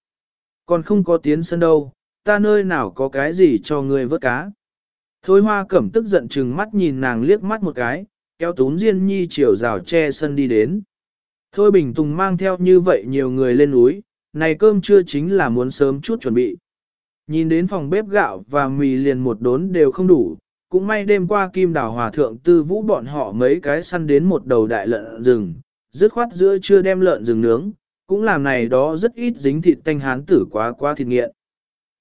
Còn không có tiến sân đâu, ta nơi nào có cái gì cho ngươi vớt cá. Thôi hoa cẩm tức giận chừng mắt nhìn nàng liếc mắt một cái, kéo tún Diên Nhi chiều rào che sân đi đến. Thôi Bình Tùng mang theo như vậy nhiều người lên núi, này cơm trưa chính là muốn sớm chút chuẩn bị. Nhìn đến phòng bếp gạo và mì liền một đốn đều không đủ, cũng may đêm qua Kim Đào Hòa Thượng tư vũ bọn họ mấy cái săn đến một đầu đại lợn rừng, dứt khoát giữa chưa đem lợn rừng nướng, cũng làm này đó rất ít dính thịt tanh hán tử quá quá thịt nghiện.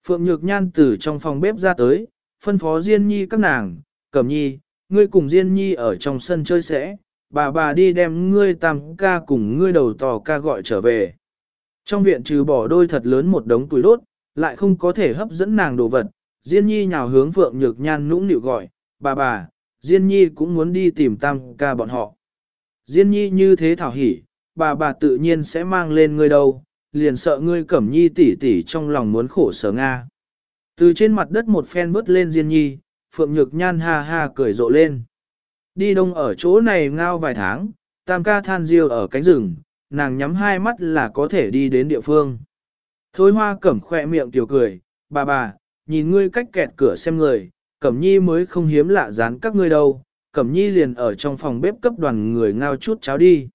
Phượng Nhược Nhan từ trong phòng bếp ra tới, phân phó Diên Nhi các nàng, Cẩm Nhi, ngươi cùng Diên Nhi ở trong sân chơi sẽ, bà bà đi đem ngươi tam ca cùng ngươi đầu tò ca gọi trở về. Trong viện trừ bỏ đôi thật lớn một đống tuổi đốt, lại không có thể hấp dẫn nàng đồ vật, Diên Nhi nhào hướng Phượng Nhược Nhan nũng nịu gọi, bà bà, Diên Nhi cũng muốn đi tìm tam ca bọn họ. Diên Nhi như thế thảo hỉ, bà bà tự nhiên sẽ mang lên ngươi đâu, liền sợ ngươi cẩm nhi tỷ tỷ trong lòng muốn khổ sở Nga. Từ trên mặt đất một phen bớt lên Diên Nhi, Phượng Nhược Nhan ha ha cười rộ lên. Đi đông ở chỗ này ngao vài tháng, tam ca than diêu ở cánh rừng, nàng nhắm hai mắt là có thể đi đến địa phương. Thôi hoa cẩm khoe miệng tiểu cười, bà bà, nhìn ngươi cách kẹt cửa xem người, cẩm nhi mới không hiếm lạ dán các ngươi đâu, cẩm nhi liền ở trong phòng bếp cấp đoàn người ngao chút cháo đi.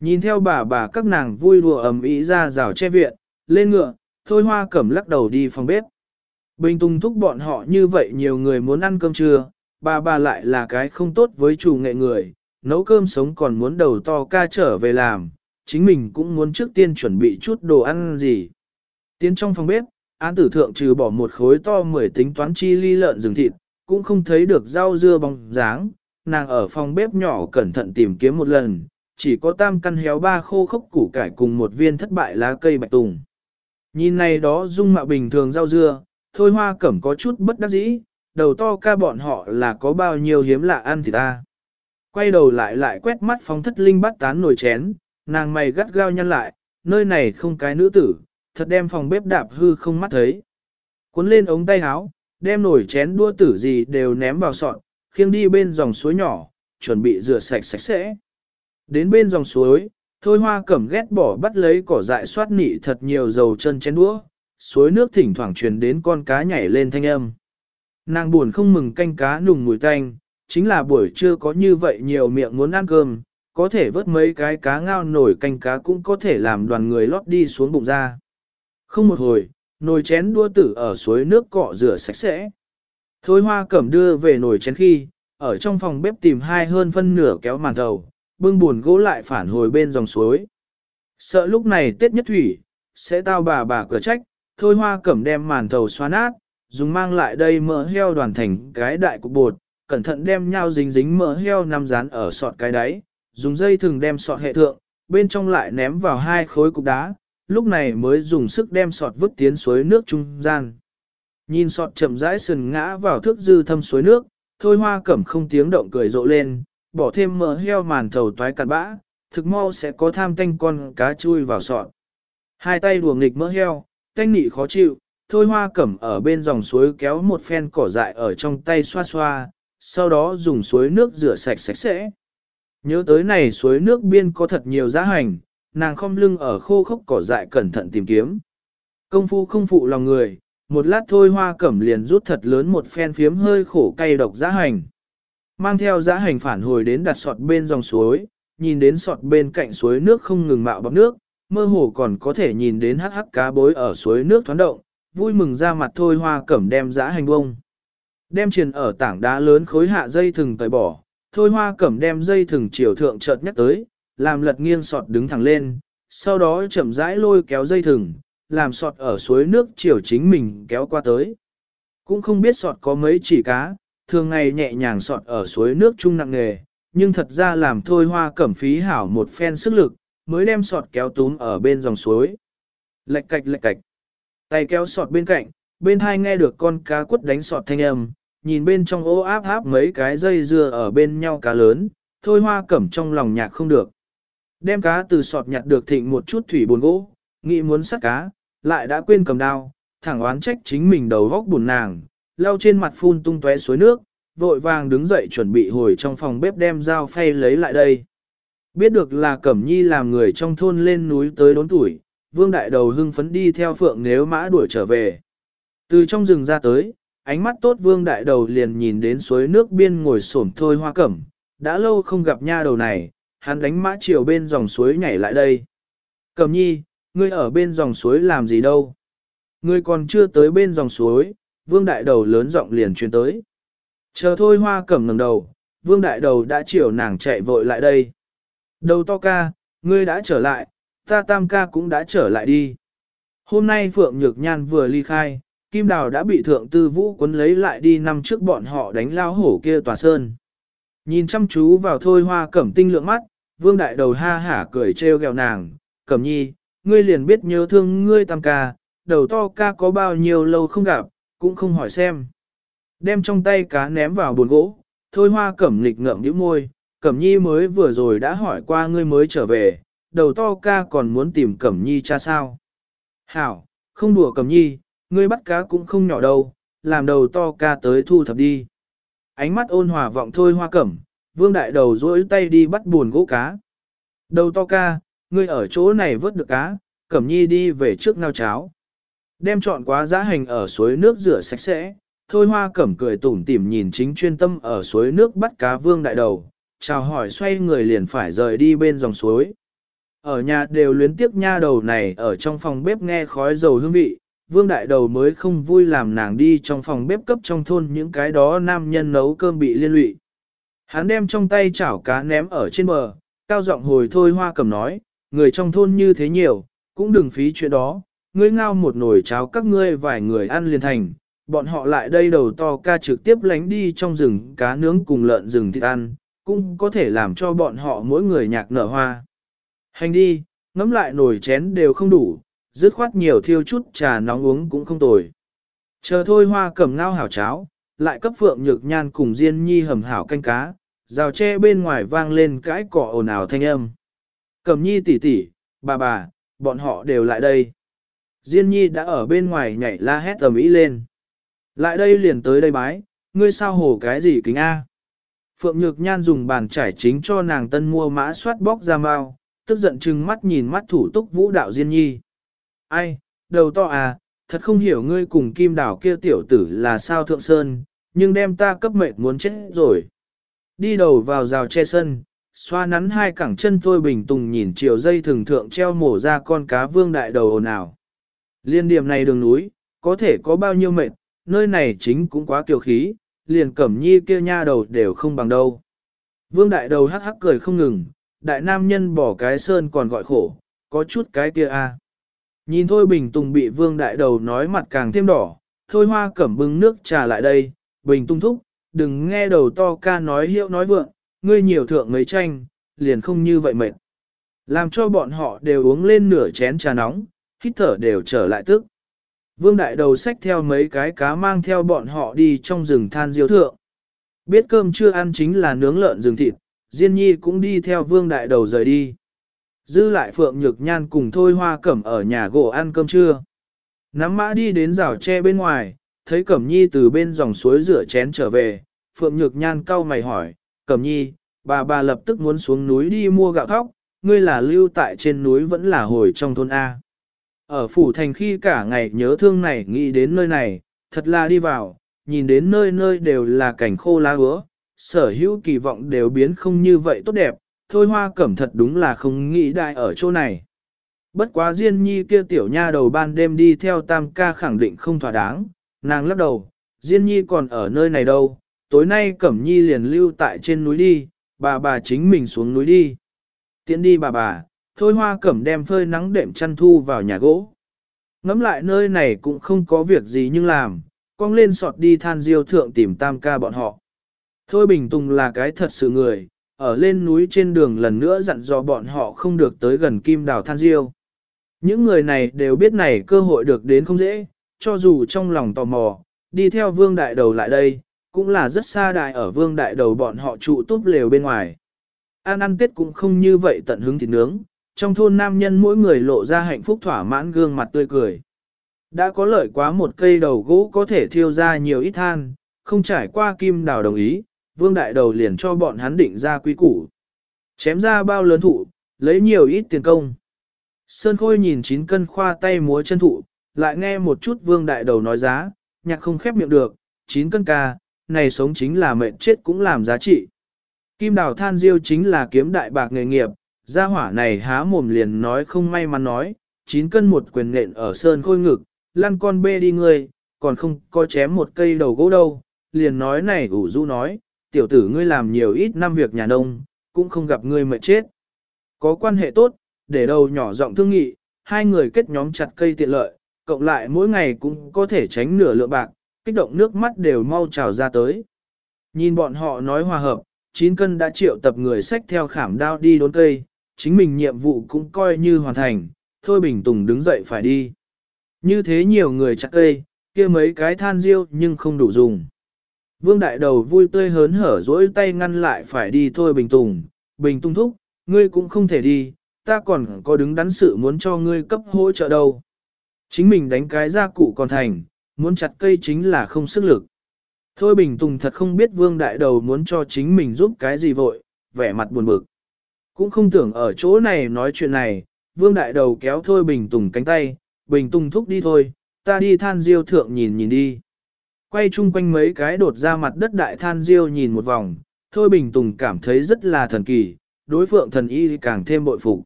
Nhìn theo bà bà các nàng vui đùa ầm ĩ ra rào che viện, lên ngựa, thôi hoa cẩm lắc đầu đi phòng bếp. Bình Tùng thúc bọn họ như vậy nhiều người muốn ăn cơm trưa, bà bà lại là cái không tốt với chủ nghệ người, nấu cơm sống còn muốn đầu to ca trở về làm, chính mình cũng muốn trước tiên chuẩn bị chút đồ ăn gì. Tiến trong phòng bếp, án tử thượng trừ bỏ một khối to mười tính toán chi ly lợn rừng thịt, cũng không thấy được rau dưa bóng dáng, nàng ở phòng bếp nhỏ cẩn thận tìm kiếm một lần, chỉ có tam căn héo ba khô khốc củ cải cùng một viên thất bại lá cây bạch tùng. Nhìn này đó dung mạo bình thường rau dưa, thôi hoa cẩm có chút bất đắc dĩ, đầu to ca bọn họ là có bao nhiêu hiếm lạ ăn thì ta. Quay đầu lại lại quét mắt phóng thất linh bắt tán nồi chén, nàng mày gắt gao nhăn lại, nơi này không cái nữ tử, thật đem phòng bếp đạp hư không mắt thấy. Cuốn lên ống tay áo, đem nồi chén đua tử gì đều ném vào sọt, khiêng đi bên dòng suối nhỏ, chuẩn bị rửa sạch sạch sẽ. Đến bên dòng suối, thôi hoa cẩm ghét bỏ bắt lấy cỏ dại xoát nị thật nhiều dầu chân chén đũa, suối nước thỉnh thoảng truyền đến con cá nhảy lên thanh âm. Nàng buồn không mừng canh cá nùng mùi tanh, chính là buổi trưa có như vậy nhiều miệng muốn ăn cơm, có thể vớt mấy cái cá ngao nổi canh cá cũng có thể làm đoàn người lót đi xuống bụng ra. Không một hồi, nồi chén đua tử ở suối nước cọ rửa sạch sẽ. Thôi hoa cẩm đưa về nồi chén khi, ở trong phòng bếp tìm hai hơn phân nửa kéo màn thầu, bưng buồn gỗ lại phản hồi bên dòng suối. Sợ lúc này Tết Nhất Thủy, sẽ tao bà bà cửa trách, thôi hoa cẩm đem màn thầu xoa nát, dùng mang lại đây mỡ heo đoàn thành cái đại cục bột, cẩn thận đem nhau dính dính mỡ heo nằm dán ở sọt cái đáy, dùng dây thường đem sọt hệ thượng, bên trong lại ném vào hai khối cục đá, lúc này mới dùng sức đem sọt vứt tiến suối nước trung gian. Nhìn sọt chậm rãi sườn ngã vào thước dư thâm suối nước, thôi hoa cẩm không tiếng động cười rộ lên, bỏ thêm mỡ heo màn thầu toái cặn bã, thực mau sẽ có tham tanh con cá chui vào sọt. Hai tay đùa nghịch mỡ heo, tanh nị khó chịu, thôi hoa cẩm ở bên dòng suối kéo một phen cỏ dại ở trong tay xoa xoa, sau đó dùng suối nước rửa sạch sạch sẽ. Nhớ tới này suối nước biên có thật nhiều giá hành, nàng không lưng ở khô khốc cỏ dại cẩn thận tìm kiếm. Công phu không phụ lòng người, một lát thôi hoa cẩm liền rút thật lớn một phen phiếm hơi khổ cay độc giá hành. Mang theo giá hành phản hồi đến đặt sọt bên dòng suối, nhìn đến sọt bên cạnh suối nước không ngừng mạo bọc nước, mơ hồ còn có thể nhìn đến hắc hắc cá bối ở suối nước thoáng động, vui mừng ra mặt thôi hoa cẩm đem giá hành bông. Đem truyền ở tảng đá lớn khối hạ dây thừng tẩy bỏ, thôi hoa cẩm đem dây thừng chiều thượng chợt nhắc tới, làm lật nghiêng sọt đứng thẳng lên, sau đó chậm rãi lôi kéo dây thừng, làm sọt ở suối nước chiều chính mình kéo qua tới. Cũng không biết sọt có mấy chỉ cá, thường ngày nhẹ nhàng sọt ở suối nước trung nặng nghề, nhưng thật ra làm thôi hoa cẩm phí hảo một phen sức lực, mới đem sọt kéo túm ở bên dòng suối. Lệch cạch lệch cạch. Tay kéo sọt bên cạnh, bên hai nghe được con cá quất đánh sọt thanh âm, nhìn bên trong ô áp áp mấy cái dây dưa ở bên nhau cá lớn, thôi hoa cẩm trong lòng nhạc không được. Đem cá từ sọt nhặt được thịnh một chút thủy buồn gỗ, nghĩ muốn sắt cá, lại đã quên cầm đao, thẳng oán trách chính mình đầu góc buồn nàng, lau trên mặt phun tung tóe suối nước, vội vàng đứng dậy chuẩn bị hồi trong phòng bếp đem dao phay lấy lại đây. Biết được là Cẩm Nhi làm người trong thôn lên núi tới đốn tuổi, Vương Đại Đầu hưng phấn đi theo Phượng nếu mã đuổi trở về. Từ trong rừng ra tới, ánh mắt tốt Vương Đại Đầu liền nhìn đến suối nước biên ngồi xổm thôi hoa cẩm, đã lâu không gặp nha đầu này, hắn đánh mã chiều bên dòng suối nhảy lại đây. Cẩm Nhi, ngươi ở bên dòng suối làm gì đâu? Ngươi còn chưa tới bên dòng suối, Vương Đại Đầu lớn giọng liền truyền tới. Chờ thôi hoa cẩm ngẩng đầu, Vương Đại Đầu đã chiều nàng chạy vội lại đây. Đầu to ca, ngươi đã trở lại, ta tam ca cũng đã trở lại đi. Hôm nay Phượng Nhược Nhan vừa ly khai, Kim Đào đã bị thượng tư vũ quấn lấy lại đi năm trước bọn họ đánh lao hổ kia tòa sơn. Nhìn chăm chú vào thôi hoa cẩm tinh lượng mắt, vương đại đầu ha hả cười trêu ghẹo nàng, cẩm nhi, ngươi liền biết nhớ thương ngươi tam ca, đầu to ca có bao nhiêu lâu không gặp, cũng không hỏi xem. Đem trong tay cá ném vào buồn gỗ, thôi hoa cẩm lịch ngậm nhíu môi, cẩm nhi mới vừa rồi đã hỏi qua ngươi mới trở về, đầu to ca còn muốn tìm cẩm nhi cha sao. Hảo, không đùa cẩm nhi, ngươi bắt cá cũng không nhỏ đâu, làm đầu to ca tới thu thập đi. Ánh mắt ôn hòa vọng thôi hoa cẩm, vương đại đầu dối tay đi bắt buồn gỗ cá. Đầu to ca, ngươi ở chỗ này vớt được cá, cẩm nhi đi về trước ngao cháo. Đem chọn quá giá hành ở suối nước rửa sạch sẽ, thôi hoa cẩm cười tủm tỉm nhìn chính chuyên tâm ở suối nước bắt cá vương đại đầu, chào hỏi xoay người liền phải rời đi bên dòng suối. Ở nhà đều luyến tiếc nha đầu này ở trong phòng bếp nghe khói dầu hương vị, vương đại đầu mới không vui làm nàng đi trong phòng bếp cấp trong thôn những cái đó nam nhân nấu cơm bị liên lụy. Hắn đem trong tay chảo cá ném ở trên bờ, cao giọng hồi thôi hoa cầm nói, người trong thôn như thế nhiều, cũng đừng phí chuyện đó, ngươi ngao một nồi cháo các ngươi vài người ăn liền thành, bọn họ lại đây đầu to ca trực tiếp lánh đi trong rừng cá nướng cùng lợn rừng thịt ăn, cũng có thể làm cho bọn họ mỗi người nhạc nở hoa. Hành đi, ngắm lại nồi chén đều không đủ, dứt khoát nhiều thiêu chút trà nóng uống cũng không tồi. Chờ thôi hoa cầm ngao hảo cháo, lại cấp phượng nhược nhan cùng Diên Nhi hầm hảo canh cá, rào tre bên ngoài vang lên cãi cỏ ồn ào thanh âm. Cầm Nhi tỷ tỷ, bà bà, bọn họ đều lại đây. Diên Nhi đã ở bên ngoài nhảy la hét tầm ý lên. Lại đây liền tới đây bái, ngươi sao hổ cái gì kính A. Phượng Nhược Nhan dùng bàn trải chính cho nàng tân mua mã soát bóc ra mau, tức giận chừng mắt nhìn mắt thủ túc vũ đạo Diên Nhi. Ai, đầu to à, thật không hiểu ngươi cùng kim đảo kia tiểu tử là sao thượng sơn, nhưng đem ta cấp mệnh muốn chết rồi. Đi đầu vào rào che sân, xoa nắn hai cẳng chân thôi bình tùng nhìn chiều dây thường thượng treo mổ ra con cá vương đại đầu ồn ào. Liên điểm này đường núi, có thể có bao nhiêu mệt, nơi này chính cũng quá kiều khí, liền cẩm nhi kia nha đầu đều không bằng đâu. Vương đại đầu hắc hắc cười không ngừng, đại nam nhân bỏ cái sơn còn gọi khổ, có chút cái kia a. Nhìn thôi bình tùng bị vương đại đầu nói mặt càng thêm đỏ, thôi hoa cẩm bưng nước trà lại đây, bình tung thúc, đừng nghe đầu to ca nói hiệu nói vượng, ngươi nhiều thượng mấy tranh, liền không như vậy mệt. Làm cho bọn họ đều uống lên nửa chén trà nóng, hít thở đều trở lại tức. Vương đại đầu xách theo mấy cái cá mang theo bọn họ đi trong rừng than diêu thượng. Biết cơm chưa ăn chính là nướng lợn rừng thịt, Diên Nhi cũng đi theo vương đại đầu rời đi. Dư lại Phượng Nhược Nhan cùng Thôi Hoa Cẩm ở nhà gỗ ăn cơm trưa. Nắm mã đi đến rào tre bên ngoài, thấy Cẩm Nhi từ bên dòng suối rửa chén trở về, Phượng Nhược Nhan cau mày hỏi, Cẩm Nhi, bà bà lập tức muốn xuống núi đi mua gạo thóc, ngươi là lưu tại trên núi vẫn là hồi trong thôn A. Ở phủ thành khi cả ngày nhớ thương này nghĩ đến nơi này, thật là đi vào, nhìn đến nơi nơi đều là cảnh khô lá úa, sở hữu kỳ vọng đều biến không như vậy tốt đẹp, thôi hoa cẩm thật đúng là không nghĩ đại ở chỗ này. Bất quá Diên Nhi kia tiểu nha đầu ban đêm đi theo tam ca khẳng định không thỏa đáng, nàng lắc đầu, Diên Nhi còn ở nơi này đâu, tối nay Cẩm Nhi liền lưu tại trên núi đi, bà bà chính mình xuống núi đi. Tiến đi bà bà, thôi hoa cẩm đem phơi nắng đệm chăn thu vào nhà gỗ. Ngắm lại nơi này cũng không có việc gì nhưng làm, cong lên sọt đi than diêu thượng tìm tam ca bọn họ. Thôi Bình Tùng là cái thật sự người, ở lên núi trên đường lần nữa dặn dò bọn họ không được tới gần kim đào than diêu. Những người này đều biết này cơ hội được đến không dễ, cho dù trong lòng tò mò, đi theo vương đại đầu lại đây, cũng là rất xa đại ở vương đại đầu bọn họ trụ túp lều bên ngoài. An ăn tết cũng không như vậy tận hứng thịt nướng, trong thôn nam nhân mỗi người lộ ra hạnh phúc thỏa mãn gương mặt tươi cười. Đã có lợi quá một cây đầu gỗ có thể thiêu ra nhiều ít than, không trải qua kim đào đồng ý, vương đại đầu liền cho bọn hắn định ra quý củ. Chém ra bao lớn thụ, lấy nhiều ít tiền công. Sơn Khôi nhìn chín cân khoa tay múa chân thụ, lại nghe một chút vương đại đầu nói giá, nhạc không khép miệng được, chín cân ca, này sống chính là mệnh chết cũng làm giá trị. Kim đào than diêu chính là kiếm đại bạc nghề nghiệp, gia hỏa này há mồm liền nói không may mắn nói, chín cân một quyền nện ở Sơn Khôi ngực, lăn con bê đi ngươi, còn không có chém một cây đầu gỗ đâu, liền nói này ủ rũ nói, tiểu tử ngươi làm nhiều ít năm việc nhà nông, cũng không gặp ngươi mệt chết. Có quan hệ tốt, để đầu nhỏ giọng thương nghị, hai người kết nhóm chặt cây tiện lợi, cộng lại mỗi ngày cũng có thể tránh nửa lượng bạc, kích động nước mắt đều mau trào ra tới. Nhìn bọn họ nói hòa hợp, chín cân đã triệu tập người sách theo khảm đao đi đốn cây, chính mình nhiệm vụ cũng coi như hoàn thành, Thôi Bình Tùng đứng dậy phải đi. Như thế nhiều người chặt cây, kia mấy cái than riêu nhưng không đủ dùng. Vương Đại Đầu vui tươi hớn hở dỗi tay ngăn lại phải đi thôi Bình Tùng. Bình Tùng thúc, ngươi cũng không thể đi, ta còn có đứng đắn sự muốn cho ngươi cấp hỗ trợ đâu. Chính mình đánh cái ra cụ còn thành, muốn chặt cây chính là không sức lực. Thôi Bình Tùng thật không biết Vương Đại Đầu muốn cho chính mình giúp cái gì vội, vẻ mặt buồn bực. Cũng không tưởng ở chỗ này nói chuyện này, Vương Đại Đầu kéo Thôi Bình Tùng cánh tay, Bình Tùng thúc đi thôi, ta đi than diêu thượng nhìn nhìn đi. Quay chung quanh mấy cái đột ra mặt đất đại than diêu nhìn một vòng, Thôi Bình Tùng cảm thấy rất là thần kỳ, đối phượng thần y càng thêm bội phục.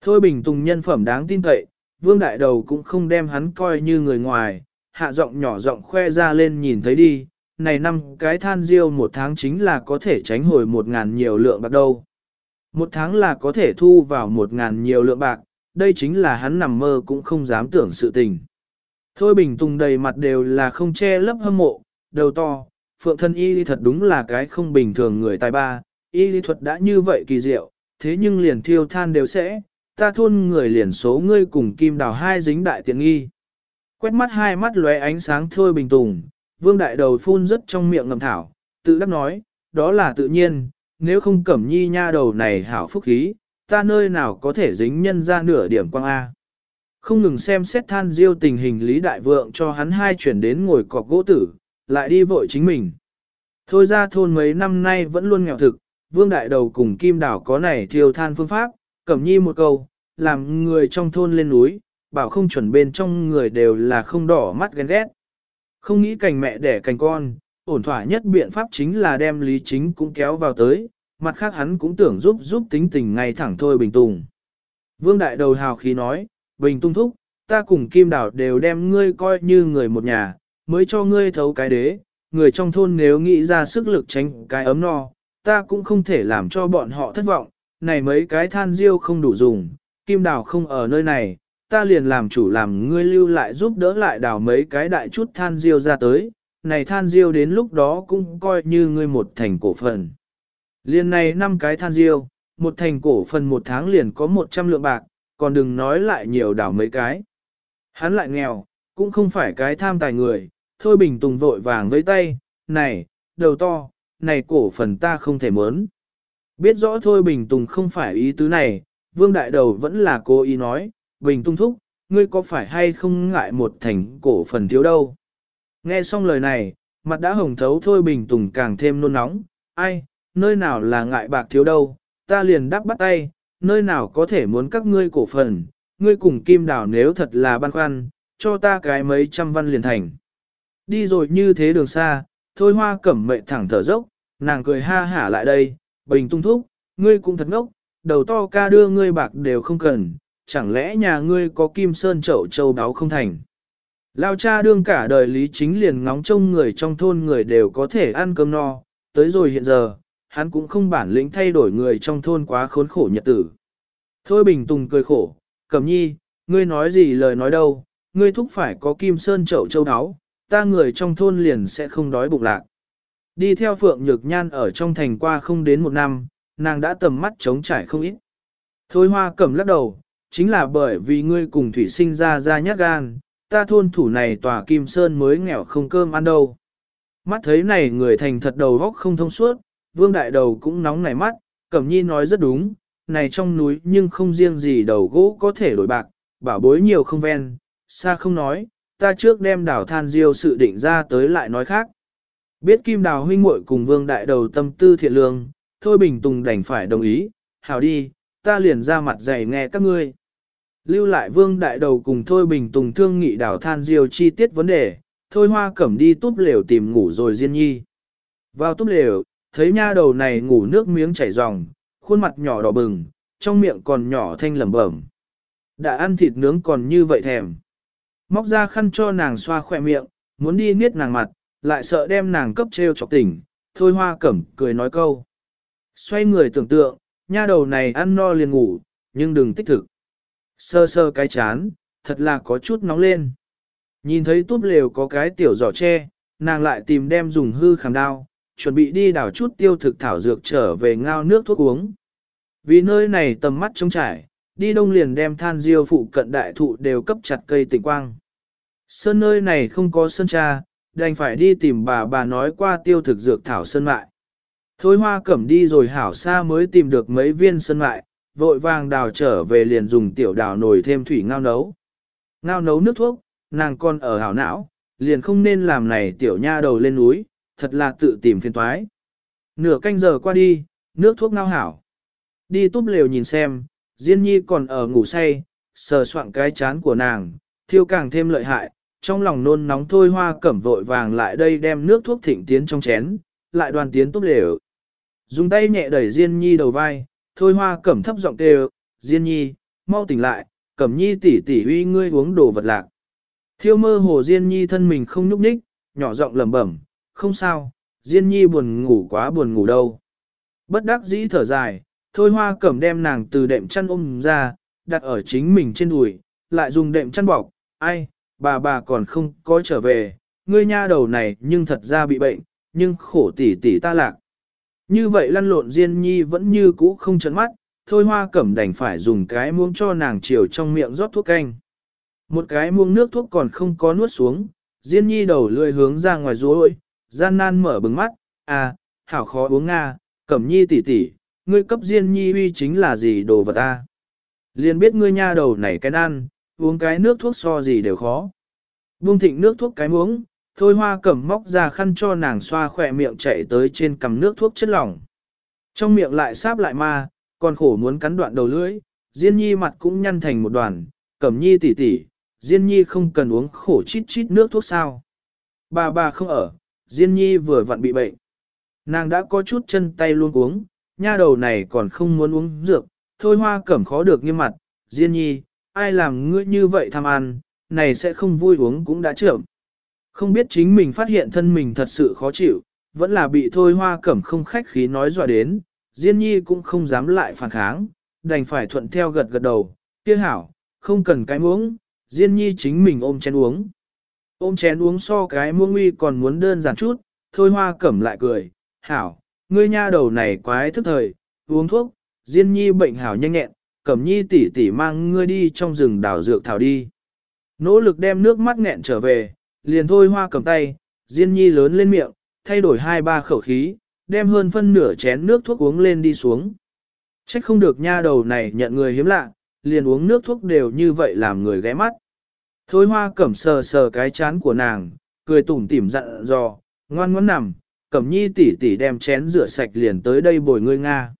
Thôi Bình Tùng nhân phẩm đáng tin cậy, Vương Đại Đầu cũng không đem hắn coi như người ngoài, hạ giọng nhỏ giọng khoe ra lên nhìn thấy đi, này năm cái than diêu một tháng chính là có thể tránh hồi một ngàn nhiều lượng bạc đâu. Một tháng là có thể thu vào một ngàn nhiều lượng bạc, đây chính là hắn nằm mơ cũng không dám tưởng sự tình. Thôi bình tùng đầy mặt đều là không che lấp hâm mộ, đầu to, phượng thân y thật đúng là cái không bình thường người tài ba, y lý thuật đã như vậy kỳ diệu, thế nhưng liền thiêu than đều sẽ, ta thôn người liền số ngươi cùng kim đào hai dính đại tiện nghi. Quét mắt hai mắt lóe ánh sáng thôi bình tùng, vương đại đầu phun rất trong miệng ngầm thảo, tự đắc nói, đó là tự nhiên, nếu không cẩm nhi nha đầu này hảo phúc khí, ta nơi nào có thể dính nhân ra nửa điểm quang A. Không ngừng xem xét than diêu tình hình Lý Đại Vượng cho hắn hai chuyển đến ngồi cọc gỗ tử, lại đi vội chính mình. Thôi ra thôn mấy năm nay vẫn luôn nghèo thực, Vương Đại Đầu cùng Kim Đảo có này thiêu than phương pháp, cẩm nhi một câu, làm người trong thôn lên núi, bảo không chuẩn bên trong người đều là không đỏ mắt ghen ghét. Không nghĩ cành mẹ đẻ cành con, ổn thỏa nhất biện pháp chính là đem Lý Chính cũng kéo vào tới, mặt khác hắn cũng tưởng giúp giúp tính tình ngay thẳng thôi Bình Tùng. Vương Đại Đầu hào khí nói, Bình tùng thúc, ta cùng Kim Đảo đều đem ngươi coi như người một nhà, mới cho ngươi thấu cái đế, người trong thôn nếu nghĩ ra sức lực tránh cái ấm no, ta cũng không thể làm cho bọn họ thất vọng, này mấy cái than riêu không đủ dùng, Kim Đảo không ở nơi này, ta liền làm chủ làm ngươi lưu lại giúp đỡ lại đào mấy cái đại chút than diêu ra tới, này than diêu đến lúc đó cũng coi như ngươi một thành cổ phần. Liên này năm cái than diêu, một thành cổ phần một tháng liền có 100 lượng bạc, còn đừng nói lại nhiều đảo mấy cái. Hắn lại nghèo, cũng không phải cái tham tài người, thôi bình tùng vội vàng với tay, này, đầu to, này cổ phần ta không thể mớn. Biết rõ thôi bình tùng không phải ý tứ này, vương đại đầu vẫn là cố ý nói, bình tung thúc, ngươi có phải hay không ngại một thành cổ phần thiếu đâu. Nghe xong lời này, mặt đã hồng thấu thôi bình tùng càng thêm nôn nóng, ai, nơi nào là ngại bạc thiếu đâu, ta liền đắp bắt tay, nơi nào có thể muốn các ngươi cổ phần, ngươi cùng kim đảo nếu thật là băn khoăn, cho ta cái mấy trăm văn liền thành. Đi rồi như thế đường xa, thôi hoa cẩm mệ thẳng thở dốc, nàng cười ha hả lại đây, bình tung thúc, ngươi cũng thật ngốc, đầu to ca đưa ngươi bạc đều không cần, chẳng lẽ nhà ngươi có kim sơn chậu châu đáo không thành. Lao cha đương cả đời lý chính liền ngóng trông người trong thôn người đều có thể ăn cơm no, tới rồi hiện giờ, hắn cũng không bản lĩnh thay đổi người trong thôn quá khốn khổ nhật tử. Thôi Bình Tùng cười khổ, Cẩm nhi, ngươi nói gì lời nói đâu, ngươi thúc phải có kim sơn chậu châu áo, ta người trong thôn liền sẽ không đói bụng lạc. Đi theo Phượng Nhược Nhan ở trong thành qua không đến một năm, nàng đã tầm mắt trống trải không ít. Thôi hoa cầm lắc đầu, chính là bởi vì ngươi cùng thủy sinh ra ra nhát gan, ta thôn thủ này tòa kim sơn mới nghèo không cơm ăn đâu. Mắt thấy này người thành thật đầu góc không thông suốt, vương đại đầu cũng nóng nảy mắt, cẩm nhi nói rất đúng, này trong núi nhưng không riêng gì đầu gỗ có thể đổi bạc, bảo bối nhiều không ven, xa không nói, ta trước đem đảo than diêu sự định ra tới lại nói khác. Biết kim đào huynh muội cùng vương đại đầu tâm tư thiện lương, thôi bình tùng đành phải đồng ý, hảo đi, ta liền ra mặt dày nghe các ngươi. Lưu lại vương đại đầu cùng thôi bình tùng thương nghị đảo than diêu chi tiết vấn đề, thôi hoa cẩm đi túp lều tìm ngủ rồi diên nhi. Vào túp lều, thấy nha đầu này ngủ nước miếng chảy ròng, khuôn mặt nhỏ đỏ bừng, trong miệng còn nhỏ thanh lẩm bẩm. Đã ăn thịt nướng còn như vậy thèm. Móc ra khăn cho nàng xoa khỏe miệng, muốn đi niết nàng mặt, lại sợ đem nàng cấp treo chọc tỉnh, thôi hoa cẩm cười nói câu. Xoay người tưởng tượng, nha đầu này ăn no liền ngủ, nhưng đừng tích thực. Sơ sơ cái chán, thật là có chút nóng lên. Nhìn thấy túp lều có cái tiểu giỏ tre, nàng lại tìm đem dùng hư khảm đao, chuẩn bị đi đảo chút tiêu thực thảo dược trở về ngao nước thuốc uống. Vì nơi này tầm mắt trông trải, đi đông liền đem than diêu phụ cận đại thụ đều cấp chặt cây tịnh quang. Sơn nơi này không có sơn cha, đành phải đi tìm bà bà nói qua tiêu thực dược thảo sơn mại. Thôi hoa cẩm đi rồi hảo xa mới tìm được mấy viên sơn mại, vội vàng đào trở về liền dùng tiểu đào nồi thêm thủy ngao nấu. Ngao nấu nước thuốc, nàng con ở hảo não, liền không nên làm này tiểu nha đầu lên núi, thật là tự tìm phiền toái. Nửa canh giờ qua đi, nước thuốc ngao hảo. Đi túp lều nhìn xem, Diên Nhi còn ở ngủ say, sờ soạn cái chán của nàng, thiêu càng thêm lợi hại, trong lòng nôn nóng thôi hoa cẩm vội vàng lại đây đem nước thuốc thịnh tiến trong chén, lại đoàn tiến túp lều. Dùng tay nhẹ đẩy Diên Nhi đầu vai, thôi hoa cẩm thấp giọng kêu, Diên Nhi, mau tỉnh lại, cẩm nhi tỷ tỷ uy ngươi uống đồ vật lạc. Thiêu mơ hồ Diên Nhi thân mình không nhúc nhích, nhỏ giọng lẩm bẩm, không sao, Diên Nhi buồn ngủ quá buồn ngủ đâu. Bất đắc dĩ thở dài, thôi hoa cẩm đem nàng từ đệm chăn ôm ra, đặt ở chính mình trên đùi, lại dùng đệm chăn bọc, ai, bà bà còn không có trở về, ngươi nha đầu này nhưng thật ra bị bệnh, nhưng khổ tỷ tỷ ta lạc. Như vậy lăn lộn Diên Nhi vẫn như cũ không chấn mắt, thôi hoa cẩm đành phải dùng cái muỗng cho nàng chiều trong miệng rót thuốc canh. Một cái muỗng nước thuốc còn không có nuốt xuống, Diên Nhi đầu lười hướng ra ngoài rối, gian nan mở bừng mắt, à, hảo khó uống nga, cẩm nhi tỷ tỷ, ngươi cấp Diên Nhi uy chính là gì đồ vật ta. Liền biết ngươi nha đầu này cái ăn, uống cái nước thuốc so gì đều khó. Buông thịnh nước thuốc cái muỗng, thôi hoa cẩm móc ra khăn cho nàng xoa khỏe miệng chạy tới trên cầm nước thuốc chất lỏng. Trong miệng lại sáp lại ma, còn khổ muốn cắn đoạn đầu lưỡi, Diên Nhi mặt cũng nhăn thành một đoàn, cẩm nhi tỉ tỉ, Diên Nhi không cần uống khổ chít chít nước thuốc sao. Bà bà không ở, Diên Nhi vừa vặn bị bệnh. Nàng đã có chút chân tay luôn uống, nha đầu này còn không muốn uống dược, thôi hoa cẩm khó được nghiêm mặt, Diên Nhi, ai làm ngươi như vậy tham ăn, này sẽ không vui uống cũng đã trưởng. Không biết chính mình phát hiện thân mình thật sự khó chịu, vẫn là bị thôi hoa cẩm không khách khí nói dọa đến, Diên Nhi cũng không dám lại phản kháng, đành phải thuận theo gật gật đầu, kia hảo, không cần cái muỗng, Diên Nhi chính mình ôm chén uống. Ôm chén uống so cái muỗng uy còn muốn đơn giản chút, thôi hoa cẩm lại cười, hảo, ngươi nha đầu này quái thức thời, uống thuốc, Diên Nhi bệnh hảo nhanh nhẹn, cẩm nhi tỷ tỷ mang ngươi đi trong rừng đào dược thảo đi. Nỗ lực đem nước mắt nghẹn trở về, liền thôi hoa cầm tay, Diên Nhi lớn lên miệng, thay đổi hai ba khẩu khí, đem hơn phân nửa chén nước thuốc uống lên đi xuống. Trách không được nha đầu này nhận người hiếm lạ, liền uống nước thuốc đều như vậy làm người ghé mắt. Thôi hoa cẩm sờ sờ cái chán của nàng, cười tủm tỉm dặn dò, ngoan ngoãn nằm, cẩm nhi tỉ tỉ đem chén rửa sạch liền tới đây bồi ngươi Nga.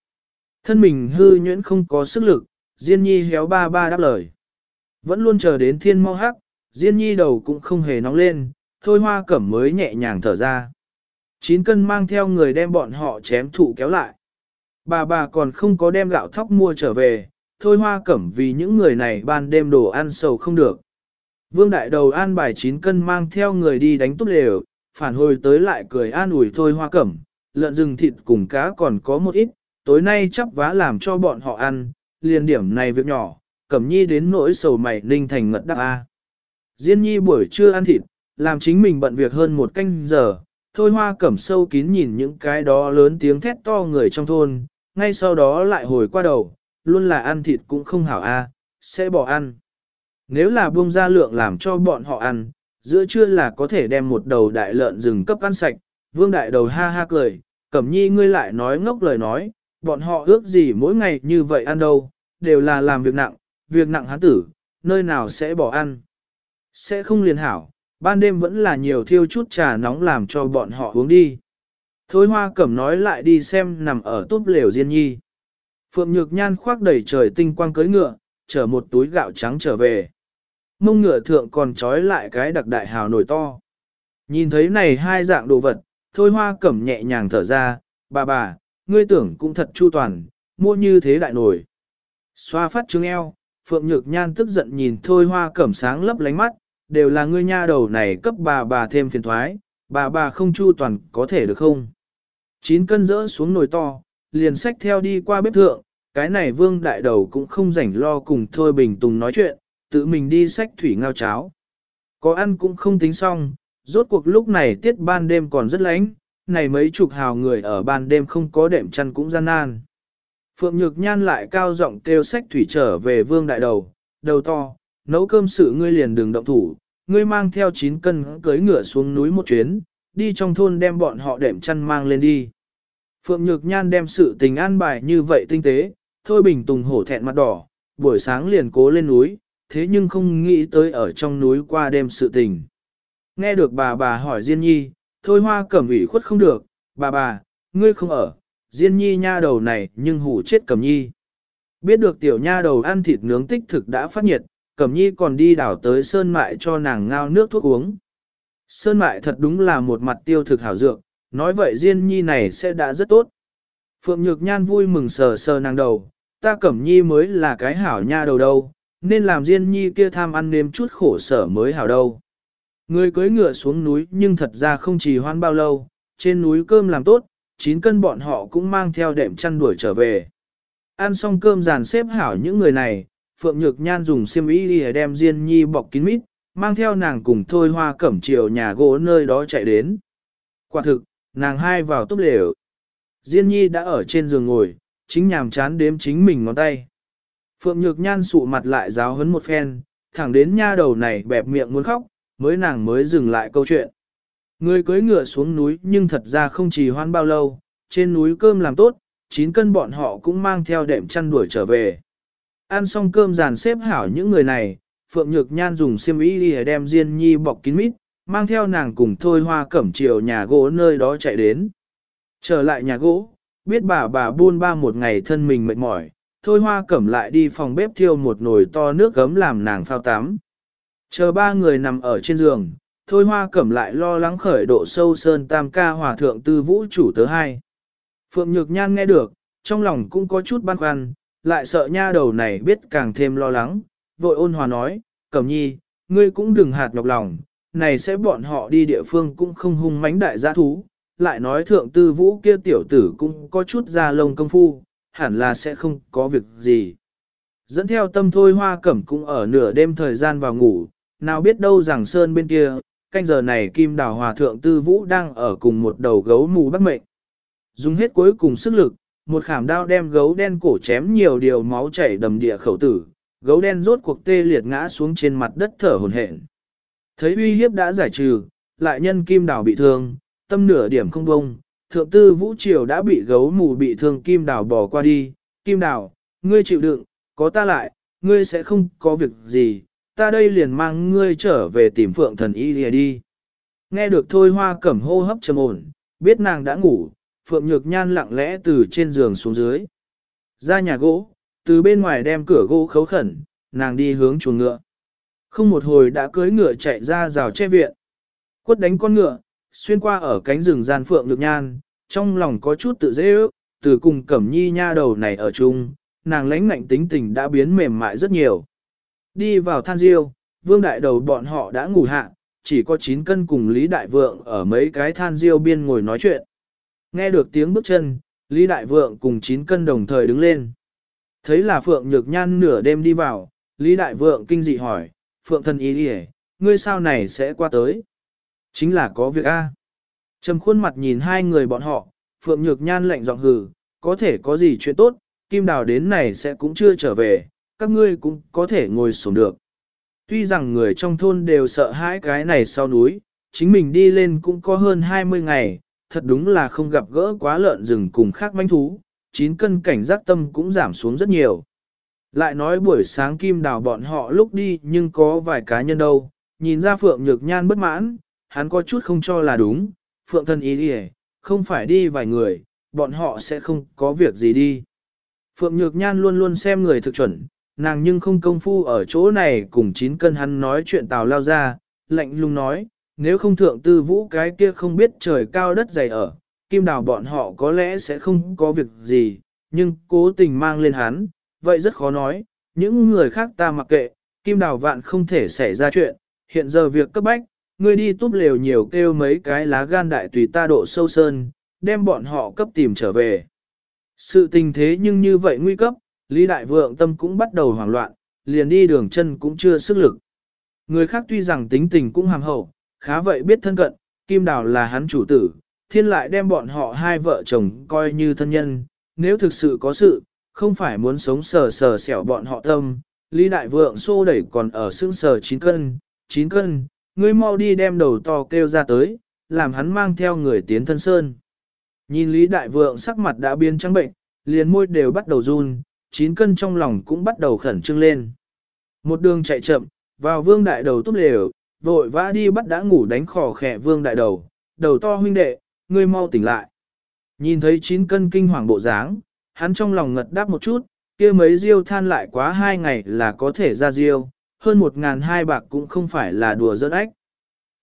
Thân mình hư nhuyễn không có sức lực, Diên Nhi héo ba ba đáp lời. Vẫn luôn chờ đến thiên mau hắc, Diên Nhi đầu cũng không hề nóng lên, thôi hoa cẩm mới nhẹ nhàng thở ra. Chín cân mang theo người đem bọn họ chém thụ kéo lại. Bà bà còn không có đem gạo thóc mua trở về, thôi hoa cẩm vì những người này ban đêm đồ ăn sầu không được. Vương đại đầu an bài chín cân mang theo người đi đánh túp lều, phản hồi tới lại cười an ủi thôi hoa cẩm, lợn rừng thịt cùng cá còn có một ít, tối nay chắp vá làm cho bọn họ ăn, liền điểm này việc nhỏ, cẩm nhi đến nỗi sầu mày ninh thành ngật đắc A. Diên nhi buổi trưa ăn thịt, làm chính mình bận việc hơn một canh giờ, thôi hoa cẩm sâu kín nhìn những cái đó lớn tiếng thét to người trong thôn, ngay sau đó lại hồi qua đầu, luôn là ăn thịt cũng không hảo a, à, sẽ bỏ ăn. Nếu là buông ra lượng làm cho bọn họ ăn, giữa trưa là có thể đem một đầu đại lợn rừng cấp ăn sạch, vương đại đầu ha ha cười, cẩm nhi ngươi lại nói ngốc lời nói, bọn họ ước gì mỗi ngày như vậy ăn đâu, đều là làm việc nặng, việc nặng hắn tử, nơi nào sẽ bỏ ăn. Sẽ không liền hảo, ban đêm vẫn là nhiều thiêu chút trà nóng làm cho bọn họ uống đi. Thôi hoa cẩm nói lại đi xem nằm ở túp lều Diên Nhi. Phượng Nhược Nhan khoác đầy trời tinh quang cưới ngựa, chở một túi gạo trắng trở về. Mông ngựa thượng còn trói lại cái đặc đại hào nổi to. Nhìn thấy này hai dạng đồ vật, thôi hoa cẩm nhẹ nhàng thở ra, bà bà, ngươi tưởng cũng thật chu toàn, mua như thế đại nổi. Xoa phát trứng eo, Phượng Nhược Nhan tức giận nhìn thôi hoa cẩm sáng lấp lánh mắt, đều là ngươi nha đầu này cấp bà bà thêm phiền thoái, bà bà không chu toàn có thể được không? Chín cân rỡ xuống nồi to, liền xách theo đi qua bếp thượng, cái này vương đại đầu cũng không rảnh lo cùng thôi bình tùng nói chuyện, tự mình đi xách thủy ngao cháo. Có ăn cũng không tính xong, rốt cuộc lúc này tiết ban đêm còn rất lạnh, này mấy chục hào người ở ban đêm không có đệm chăn cũng gian nan. Phượng Nhược Nhan lại cao giọng kêu sách thủy trở về vương đại đầu, đầu to, nấu cơm sự ngươi liền đừng động thủ, ngươi mang theo 9 cân cưới ngựa xuống núi một chuyến, đi trong thôn đem bọn họ đệm chăn mang lên đi. Phượng Nhược Nhan đem sự tình an bài như vậy tinh tế, thôi bình tùng hổ thẹn mặt đỏ, buổi sáng liền cố lên núi, thế nhưng không nghĩ tới ở trong núi qua đêm sự tình. Nghe được bà bà hỏi Diên Nhi, thôi hoa cẩm ủy khuất không được, bà bà, ngươi không ở, Diên Nhi nha đầu này nhưng hủ chết cẩm nhi. Biết được tiểu nha đầu ăn thịt nướng tích thực đã phát nhiệt, cẩm nhi còn đi đảo tới sơn mại cho nàng ngao nước thuốc uống. Sơn mại thật đúng là một mặt tiêu thực hảo dược, nói vậy Diên Nhi này sẽ đã rất tốt. Phượng Nhược Nhan vui mừng sờ sờ nàng đầu, ta cẩm nhi mới là cái hảo nha đầu đâu, nên làm Diên Nhi kia tham ăn nếm chút khổ sở mới hảo đâu. Người cưới ngựa xuống núi nhưng thật ra không chỉ hoan bao lâu, trên núi cơm làm tốt, 9 cân bọn họ cũng mang theo đệm chăn đuổi trở về. Ăn xong cơm dàn xếp hảo những người này, Phượng Nhược Nhan dùng xiêm y đi đem Diên Nhi bọc kín mít, mang theo nàng cùng thôi hoa cẩm chiều nhà gỗ nơi đó chạy đến. Quả thực, nàng hai vào túp lều. Diên Nhi đã ở trên giường ngồi, chính nhàm chán đếm chính mình ngón tay. Phượng Nhược Nhan sụ mặt lại giáo hấn một phen, thẳng đến nha đầu này bẹp miệng muốn khóc, mới nàng mới dừng lại câu chuyện. Người cưới ngựa xuống núi nhưng thật ra không chỉ hoan bao lâu, trên núi cơm làm tốt, 9 cân bọn họ cũng mang theo đệm chăn đuổi trở về. Ăn xong cơm dàn xếp hảo những người này, Phượng Nhược Nhan dùng xiêm y đi đem Diên Nhi bọc kín mít, mang theo nàng cùng thôi hoa cẩm chiều nhà gỗ nơi đó chạy đến. Trở lại nhà gỗ, biết bà bà buôn ba một ngày thân mình mệt mỏi, thôi hoa cẩm lại đi phòng bếp thiêu một nồi to nước gấm làm nàng phao tắm. Chờ ba người nằm ở trên giường, thôi hoa cẩm lại lo lắng khởi độ sâu sơn tam ca hòa thượng tư vũ chủ tớ hai. Phượng Nhược Nhan nghe được, trong lòng cũng có chút băn khoăn, lại sợ nha đầu này biết càng thêm lo lắng, vội ôn hòa nói, cẩm nhi, ngươi cũng đừng hạt nhọc lòng, này sẽ bọn họ đi địa phương cũng không hung mãnh đại gia thú, lại nói thượng tư vũ kia tiểu tử cũng có chút ra lông công phu, hẳn là sẽ không có việc gì. Dẫn theo tâm thôi hoa cẩm cũng ở nửa đêm thời gian vào ngủ, nào biết đâu rằng sơn bên kia, canh giờ này kim đào hòa thượng tư vũ đang ở cùng một đầu gấu mù bắt mệnh. Dùng hết cuối cùng sức lực, một khảm đao đem gấu đen cổ chém nhiều điều máu chảy đầm địa khẩu tử, gấu đen rốt cuộc tê liệt ngã xuống trên mặt đất thở hổn hển. Thấy uy hiếp đã giải trừ, lại nhân kim đào bị thương, tâm nửa điểm không bông, thượng tư vũ triều đã bị gấu mù bị thương kim đào bỏ qua đi, kim đào, ngươi chịu đựng, có ta lại, ngươi sẽ không có việc gì, ta đây liền mang ngươi trở về tìm phượng thần y lìa đi. Nghe được thôi hoa cẩm hô hấp trầm ổn, biết nàng đã ngủ, phượng nhược nhan lặng lẽ từ trên giường xuống dưới. Ra nhà gỗ, từ bên ngoài đem cửa gỗ khấu khẩn, nàng đi hướng chuồng ngựa. Không một hồi đã cưới ngựa chạy ra rào che viện. Quất đánh con ngựa, xuyên qua ở cánh rừng gian phượng nhược nhan, trong lòng có chút tự dễ ước, từ cùng cẩm nhi nha đầu này ở chung, nàng lãnh ngạnh tính tình đã biến mềm mại rất nhiều. Đi vào than diêu, vương đại đầu bọn họ đã ngủ hạ, chỉ có 9 cân cùng Lý Đại Vượng ở mấy cái than diêu biên ngồi nói chuyện. Nghe được tiếng bước chân, Lý Đại Vượng cùng 9 cân đồng thời đứng lên. Thấy là Phượng Nhược Nhan nửa đêm đi vào, Lý Đại Vượng kinh dị hỏi, Phượng thân ý đi ngươi sao này sẽ qua tới? Chính là có việc A. Trầm khuôn mặt nhìn hai người bọn họ, Phượng Nhược Nhan lạnh giọng hừ, có thể có gì chuyện tốt, Kim Đào đến này sẽ cũng chưa trở về, các ngươi cũng có thể ngồi xuống được. Tuy rằng người trong thôn đều sợ hãi cái này sau núi, chính mình đi lên cũng có hơn 20 ngày, thật đúng là không gặp gỡ quá lợn rừng cùng khác manh thú, chín cân cảnh giác tâm cũng giảm xuống rất nhiều. Lại nói buổi sáng kim đào bọn họ lúc đi nhưng có vài cá nhân đâu, nhìn ra Phượng Nhược Nhan bất mãn, hắn có chút không cho là đúng, Phượng thân ý đi không phải đi vài người, bọn họ sẽ không có việc gì đi. Phượng Nhược Nhan luôn luôn xem người thực chuẩn, nàng nhưng không công phu ở chỗ này cùng chín cân hắn nói chuyện tào lao ra, lạnh lùng nói, nếu không thượng tư vũ cái kia không biết trời cao đất dày ở, kim đào bọn họ có lẽ sẽ không có việc gì, nhưng cố tình mang lên hắn, vậy rất khó nói, những người khác ta mặc kệ, kim đào vạn không thể xảy ra chuyện, hiện giờ việc cấp bách, ngươi đi túp lều nhiều kêu mấy cái lá gan đại tùy ta độ sâu sơn, đem bọn họ cấp tìm trở về. Sự tình thế nhưng như vậy nguy cấp, Lý Đại Vượng tâm cũng bắt đầu hoảng loạn, liền đi đường chân cũng chưa sức lực. Người khác tuy rằng tính tình cũng hàm hậu, khá vậy biết thân cận, Kim Đào là hắn chủ tử, thiên lại đem bọn họ hai vợ chồng coi như thân nhân, nếu thực sự có sự, không phải muốn sống sờ sờ sẹo bọn họ tâm. Lý đại vượng xô đẩy còn ở xương sờ 9 cân, 9 cân, ngươi mau đi đem đầu to kêu ra tới, làm hắn mang theo người tiến thân sơn. Nhìn Lý đại vượng sắc mặt đã biến trắng bệnh, liền môi đều bắt đầu run, 9 cân trong lòng cũng bắt đầu khẩn trương lên. Một đường chạy chậm, vào vương đại đầu túp lều, vội vã đi bắt đã ngủ đánh khò khẽ vương đại đầu, đầu to huynh đệ, ngươi mau tỉnh lại. Nhìn thấy chín cân kinh hoàng bộ dáng, hắn trong lòng ngật đáp một chút, kia mấy riêu than lại quá hai ngày là có thể ra riêu, hơn một ngàn hai bạc cũng không phải là đùa giỡn ách.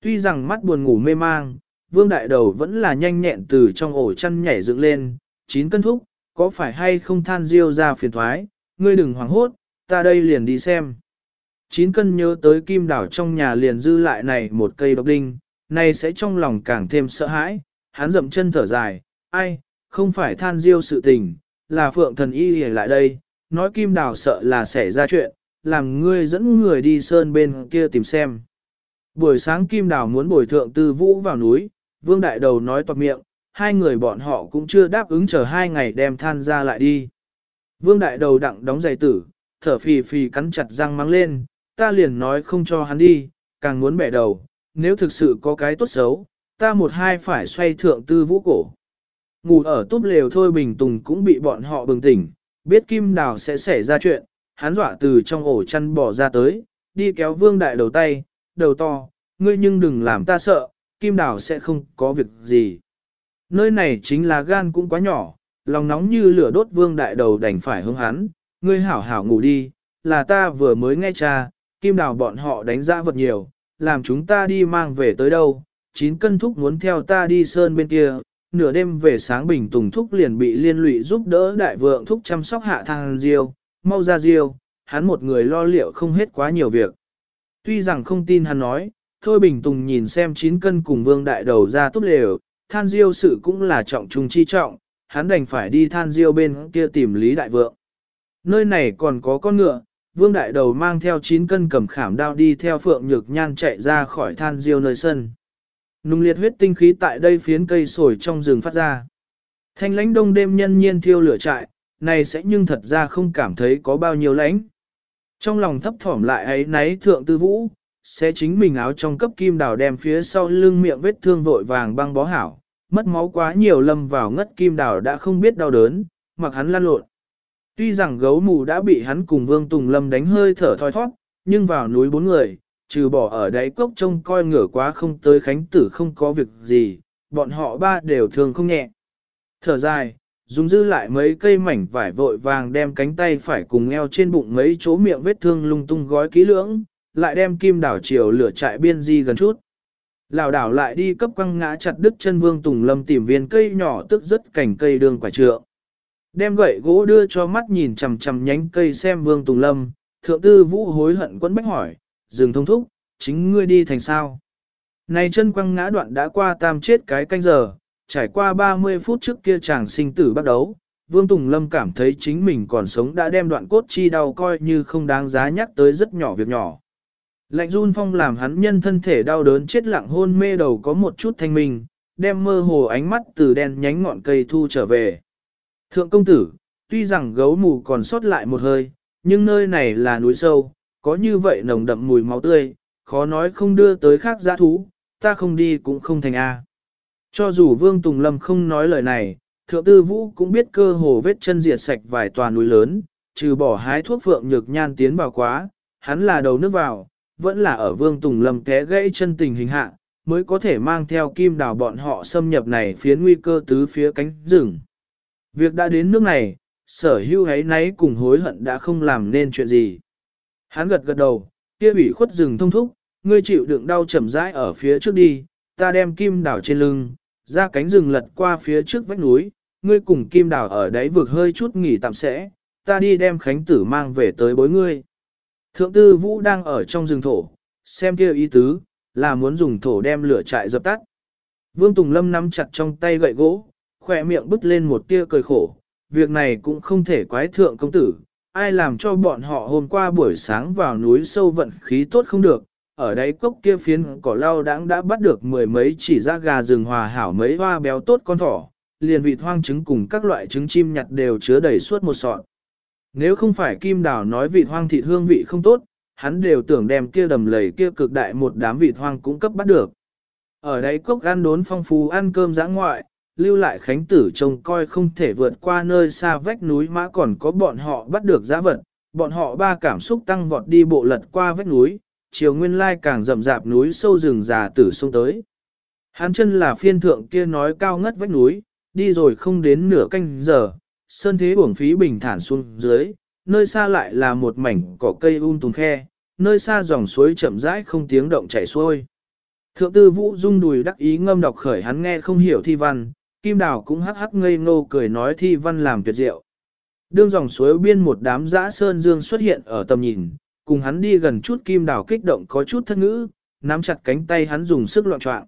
Tuy rằng mắt buồn ngủ mê mang, vương đại đầu vẫn là nhanh nhẹn từ trong ổ chăn nhảy dựng lên, chín cân thúc, có phải hay không than riêu ra phiền thoái, ngươi đừng hoảng hốt, ta đây liền đi xem. Chín cân nhớ tới kim đảo trong nhà liền dư lại này một cây độc đinh, này sẽ trong lòng càng thêm sợ hãi, hắn dậm chân thở dài, ai, không phải than diêu sự tình, là phượng thần y hề lại đây, nói kim Đảo sợ là xảy ra chuyện, làm ngươi dẫn người đi sơn bên kia tìm xem. Buổi sáng kim Đảo muốn bồi thượng tư vũ vào núi, vương đại đầu nói toạc miệng, hai người bọn họ cũng chưa đáp ứng chờ hai ngày đem than ra lại đi. Vương đại đầu đặng đóng giày tử, thở phì phì cắn chặt răng mắng lên, ta liền nói không cho hắn đi, càng muốn bẻ đầu, nếu thực sự có cái tốt xấu, ta một hai phải xoay thượng tư vũ cổ. Ngủ ở túp lều thôi Bình Tùng cũng bị bọn họ bừng tỉnh, biết Kim Đào sẽ xảy ra chuyện, hắn dọa từ trong ổ chăn bỏ ra tới, đi kéo vương đại đầu tay, đầu to, ngươi nhưng đừng làm ta sợ, Kim Đào sẽ không có việc gì. Nơi này chính là gan cũng quá nhỏ, lòng nóng như lửa đốt vương đại đầu đành phải hướng hắn, ngươi hảo hảo ngủ đi, là ta vừa mới nghe cha, Kim Đào bọn họ đánh giá vật nhiều, làm chúng ta đi mang về tới đâu, chín cân thúc muốn theo ta đi sơn bên kia, nửa đêm về sáng bình tùng thúc liền bị liên lụy giúp đỡ đại vượng thúc chăm sóc hạ thang diêu, mau ra diêu, hắn một người lo liệu không hết quá nhiều việc. Tuy rằng không tin hắn nói, thôi bình tùng nhìn xem chín cân cùng vương đại đầu ra tốt lều, than diêu sự cũng là trọng trung chi trọng, hắn đành phải đi than diêu bên kia tìm lý đại vượng. Nơi này còn có con ngựa, vương đại đầu mang theo chín cân cầm khảm đao đi theo phượng nhược nhan chạy ra khỏi than diêu nơi sân. Nung liệt huyết tinh khí tại đây phiến cây sồi trong rừng phát ra. Thanh lãnh đông đêm nhân nhiên thiêu lửa trại, này sẽ nhưng thật ra không cảm thấy có bao nhiêu lãnh. Trong lòng thấp thỏm lại ấy náy thượng tư vũ, sẽ chính mình áo trong cấp kim đào đem phía sau lưng miệng vết thương vội vàng băng bó hảo, mất máu quá nhiều lâm vào ngất kim đào đã không biết đau đớn, mặc hắn lăn lộn. Tuy rằng gấu mù đã bị hắn cùng Vương Tùng Lâm đánh hơi thở thoi thoát, nhưng vào núi bốn người, trừ bỏ ở đáy cốc trông coi ngửa quá không tới khánh tử không có việc gì, bọn họ ba đều thường không nhẹ. Thở dài, dùng dư lại mấy cây mảnh vải vội vàng đem cánh tay phải cùng eo trên bụng mấy chỗ miệng vết thương lung tung gói kỹ lưỡng, lại đem kim đảo chiều lửa trại biên di gần chút. Lào đảo lại đi cấp quăng ngã chặt đứt chân vương tùng lâm tìm viên cây nhỏ tức rất cành cây đường quả trượng. Đem gậy gỗ đưa cho mắt nhìn chằm chằm nhánh cây xem vương tùng lâm, thượng tư vũ hối hận quấn bách hỏi, dừng thông thúc, chính ngươi đi thành sao. Này chân quăng ngã đoạn đã qua tam chết cái canh giờ, trải qua 30 phút trước kia chàng sinh tử bắt đấu, Vương Tùng Lâm cảm thấy chính mình còn sống đã đem đoạn cốt chi đau coi như không đáng giá nhắc tới rất nhỏ việc nhỏ. Lạnh run phong làm hắn nhân thân thể đau đớn chết lặng hôn mê đầu có một chút thanh minh, đem mơ hồ ánh mắt từ đen nhánh ngọn cây thu trở về. Thượng công tử, tuy rằng gấu mù còn sót lại một hơi, nhưng nơi này là núi sâu, có như vậy nồng đậm mùi máu tươi, khó nói không đưa tới khác giã thú, ta không đi cũng không thành A. Cho dù Vương Tùng Lâm không nói lời này, Thượng Tư Vũ cũng biết cơ hồ vết chân diệt sạch vài tòa núi lớn, trừ bỏ hái thuốc phượng nhược nhan tiến vào quá, hắn là đầu nước vào, vẫn là ở Vương Tùng Lâm té gãy chân tình hình hạ, mới có thể mang theo kim đào bọn họ xâm nhập này phía nguy cơ tứ phía cánh rừng. Việc đã đến nước này, sở hưu ấy nấy cùng hối hận đã không làm nên chuyện gì. Hắn gật gật đầu, kia bị khuất rừng thông thúc, ngươi chịu đựng đau chậm rãi ở phía trước đi, ta đem kim đảo trên lưng, ra cánh rừng lật qua phía trước vách núi, ngươi cùng kim đảo ở đấy vực hơi chút nghỉ tạm sẽ, ta đi đem khánh tử mang về tới bối ngươi. Thượng tư vũ đang ở trong rừng thổ, xem kia ý tứ, là muốn dùng thổ đem lửa trại dập tắt. Vương Tùng Lâm nắm chặt trong tay gậy gỗ, khỏe miệng bứt lên một tia cười khổ, việc này cũng không thể quái thượng công tử, ai làm cho bọn họ hôm qua buổi sáng vào núi sâu vận khí tốt không được, ở đáy cốc kia phiến cỏ lau đãng đã bắt được mười mấy chỉ ra gà rừng hòa hảo mấy hoa béo tốt con thỏ, liền vịt hoang trứng cùng các loại trứng chim nhặt đều chứa đầy suốt một sọt. Nếu không phải kim đào nói vịt hoang thịt hương vị không tốt, hắn đều tưởng đem kia đầm lầy kia cực đại một đám vịt hoang cũng cấp bắt được. Ở đây cốc ăn đốn phong phú ăn cơm giã ngoại, lưu lại khánh tử trông coi không thể vượt qua nơi xa vách núi mã còn có bọn họ bắt được giã vật, bọn họ ba cảm xúc tăng vọt đi bộ lật qua vách núi, chiều nguyên lai càng rậm rạp núi sâu rừng già tử sông tới. Hắn chân là phiên thượng kia nói cao ngất vách núi, đi rồi không đến nửa canh giờ, sơn thế uổng phí bình thản xuống dưới, nơi xa lại là một mảnh cỏ cây um tùm khe, nơi xa dòng suối chậm rãi không tiếng động chảy xuôi. Thượng tư vũ dung đùi đắc ý ngâm đọc khởi hắn nghe không hiểu thi văn, kim đào cũng hắc hắc ngây ngô cười nói thi văn làm tuyệt diệu. Đương dòng suối biên một đám dã sơn dương xuất hiện ở tầm nhìn, cùng hắn đi gần chút kim đào kích động có chút thất ngữ, nắm chặt cánh tay hắn dùng sức loạn trọng.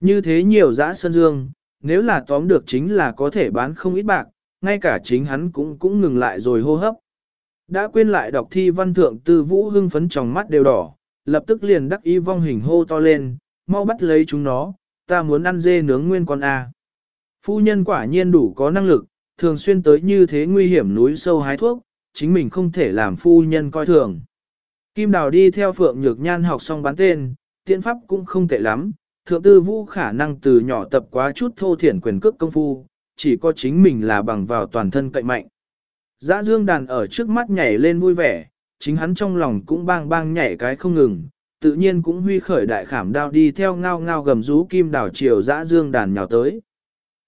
Như thế nhiều dã sơn dương, nếu là tóm được chính là có thể bán không ít bạc, ngay cả chính hắn cũng cũng ngừng lại rồi hô hấp. Đã quên lại đọc thi văn thượng tư vũ hưng phấn trong mắt đều đỏ, lập tức liền đắc ý vong hình hô to lên, mau bắt lấy chúng nó, ta muốn ăn dê nướng nguyên con A. Phu nhân quả nhiên đủ có năng lực, thường xuyên tới như thế nguy hiểm núi sâu hái thuốc, chính mình không thể làm phu nhân coi thường. Kim Đào đi theo Phượng Nhược Nhan học xong bán tên, tiện pháp cũng không tệ lắm, thượng tư vũ khả năng từ nhỏ tập quá chút thô thiển quyền cước công phu, chỉ có chính mình là bằng vào toàn thân cậy mạnh. Dã dương đàn ở trước mắt nhảy lên vui vẻ, chính hắn trong lòng cũng bang bang nhảy cái không ngừng, tự nhiên cũng huy khởi đại khảm đao đi theo ngao ngao gầm rú kim đảo chiều dã dương đàn nhào tới.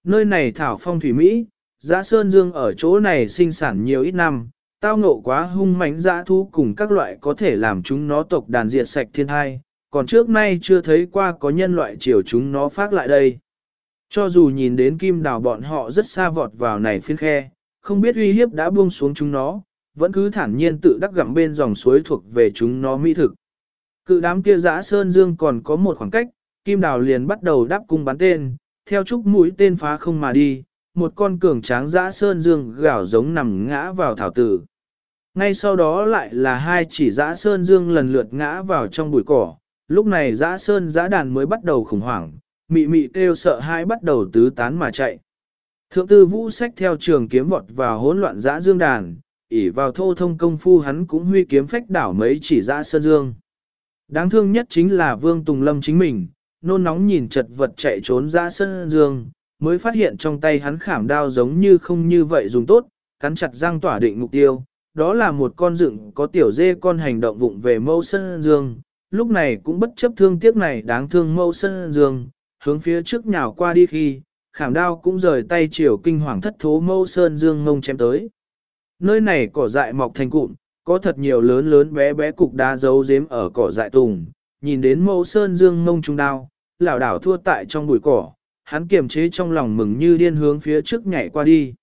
Nơi này thảo phong thủy Mỹ, dã sơn dương ở chỗ này sinh sản nhiều ít năm, tao ngộ quá hung mãnh dã thú cùng các loại có thể làm chúng nó tộc đàn diệt sạch thiên hai, còn trước nay chưa thấy qua có nhân loại chiều chúng nó phát lại đây. Cho dù nhìn đến kim đào bọn họ rất xa vọt vào này phiên khe, không biết uy hiếp đã buông xuống chúng nó, vẫn cứ thản nhiên tự đắc gặm bên dòng suối thuộc về chúng nó mỹ thực. Cự đám kia dã sơn dương còn có một khoảng cách, kim đào liền bắt đầu đáp cung bắn tên, theo chúc mũi tên phá không mà đi, một con cường tráng dã sơn dương gạo giống nằm ngã vào thảo tử. Ngay sau đó lại là hai chỉ dã sơn dương lần lượt ngã vào trong bụi cỏ, lúc này dã sơn dã đàn mới bắt đầu khủng hoảng, mị mị kêu sợ hãi bắt đầu tứ tán mà chạy. Thượng tư vũ sách theo trường kiếm vọt vào hỗn loạn dã dương đàn, ỉ vào thô thông công phu hắn cũng huy kiếm phách đảo mấy chỉ dã sơn dương. Đáng thương nhất chính là Vương Tùng Lâm chính mình, nôn nóng nhìn chật vật chạy trốn ra sơn dương, mới phát hiện trong tay hắn khảm đao giống như không như vậy dùng tốt, cắn chặt răng tỏa định mục tiêu. Đó là một con dựng có tiểu dê con hành động vụng về mâu sơn dương, lúc này cũng bất chấp thương tiếc này đáng thương mâu sơn dương, hướng phía trước nhào qua đi khi, khảm đao cũng rời tay chiều kinh hoàng thất thố mâu sơn dương ngông chém tới. Nơi này cỏ dại mọc thành cụm, có thật nhiều lớn lớn bé bé cục đá dấu dếm ở cỏ dại tùng, nhìn đến Mẫu sơn dương ngông trung đao, lảo đảo thua tại trong bụi cỏ, hắn kiềm chế trong lòng mừng như điên hướng phía trước nhảy qua đi.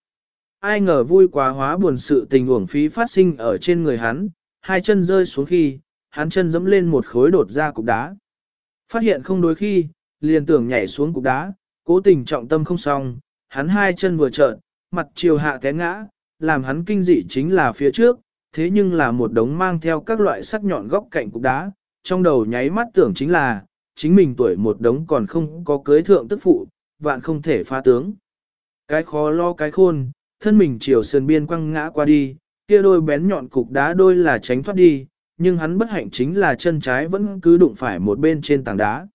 Ai ngờ vui quá hóa buồn sự tình uổng phí phát sinh ở trên người hắn, hai chân rơi xuống khi, hắn chân dẫm lên một khối đột ra cục đá. Phát hiện không đối khi, liền tưởng nhảy xuống cục đá, cố tình trọng tâm không xong, hắn hai chân vừa trợn, mặt chiều hạ té ngã, làm hắn kinh dị chính là phía trước, thế nhưng là một đống mang theo các loại sắc nhọn góc cạnh cục đá, trong đầu nháy mắt tưởng chính là, chính mình tuổi một đống còn không có cưới thượng tức phụ, vạn không thể phá tướng. Cái khó lo cái khôn, thân mình chiều sườn biên quăng ngã qua đi, kia đôi bén nhọn cục đá đôi là tránh thoát đi, nhưng hắn bất hạnh chính là chân trái vẫn cứ đụng phải một bên trên tảng đá.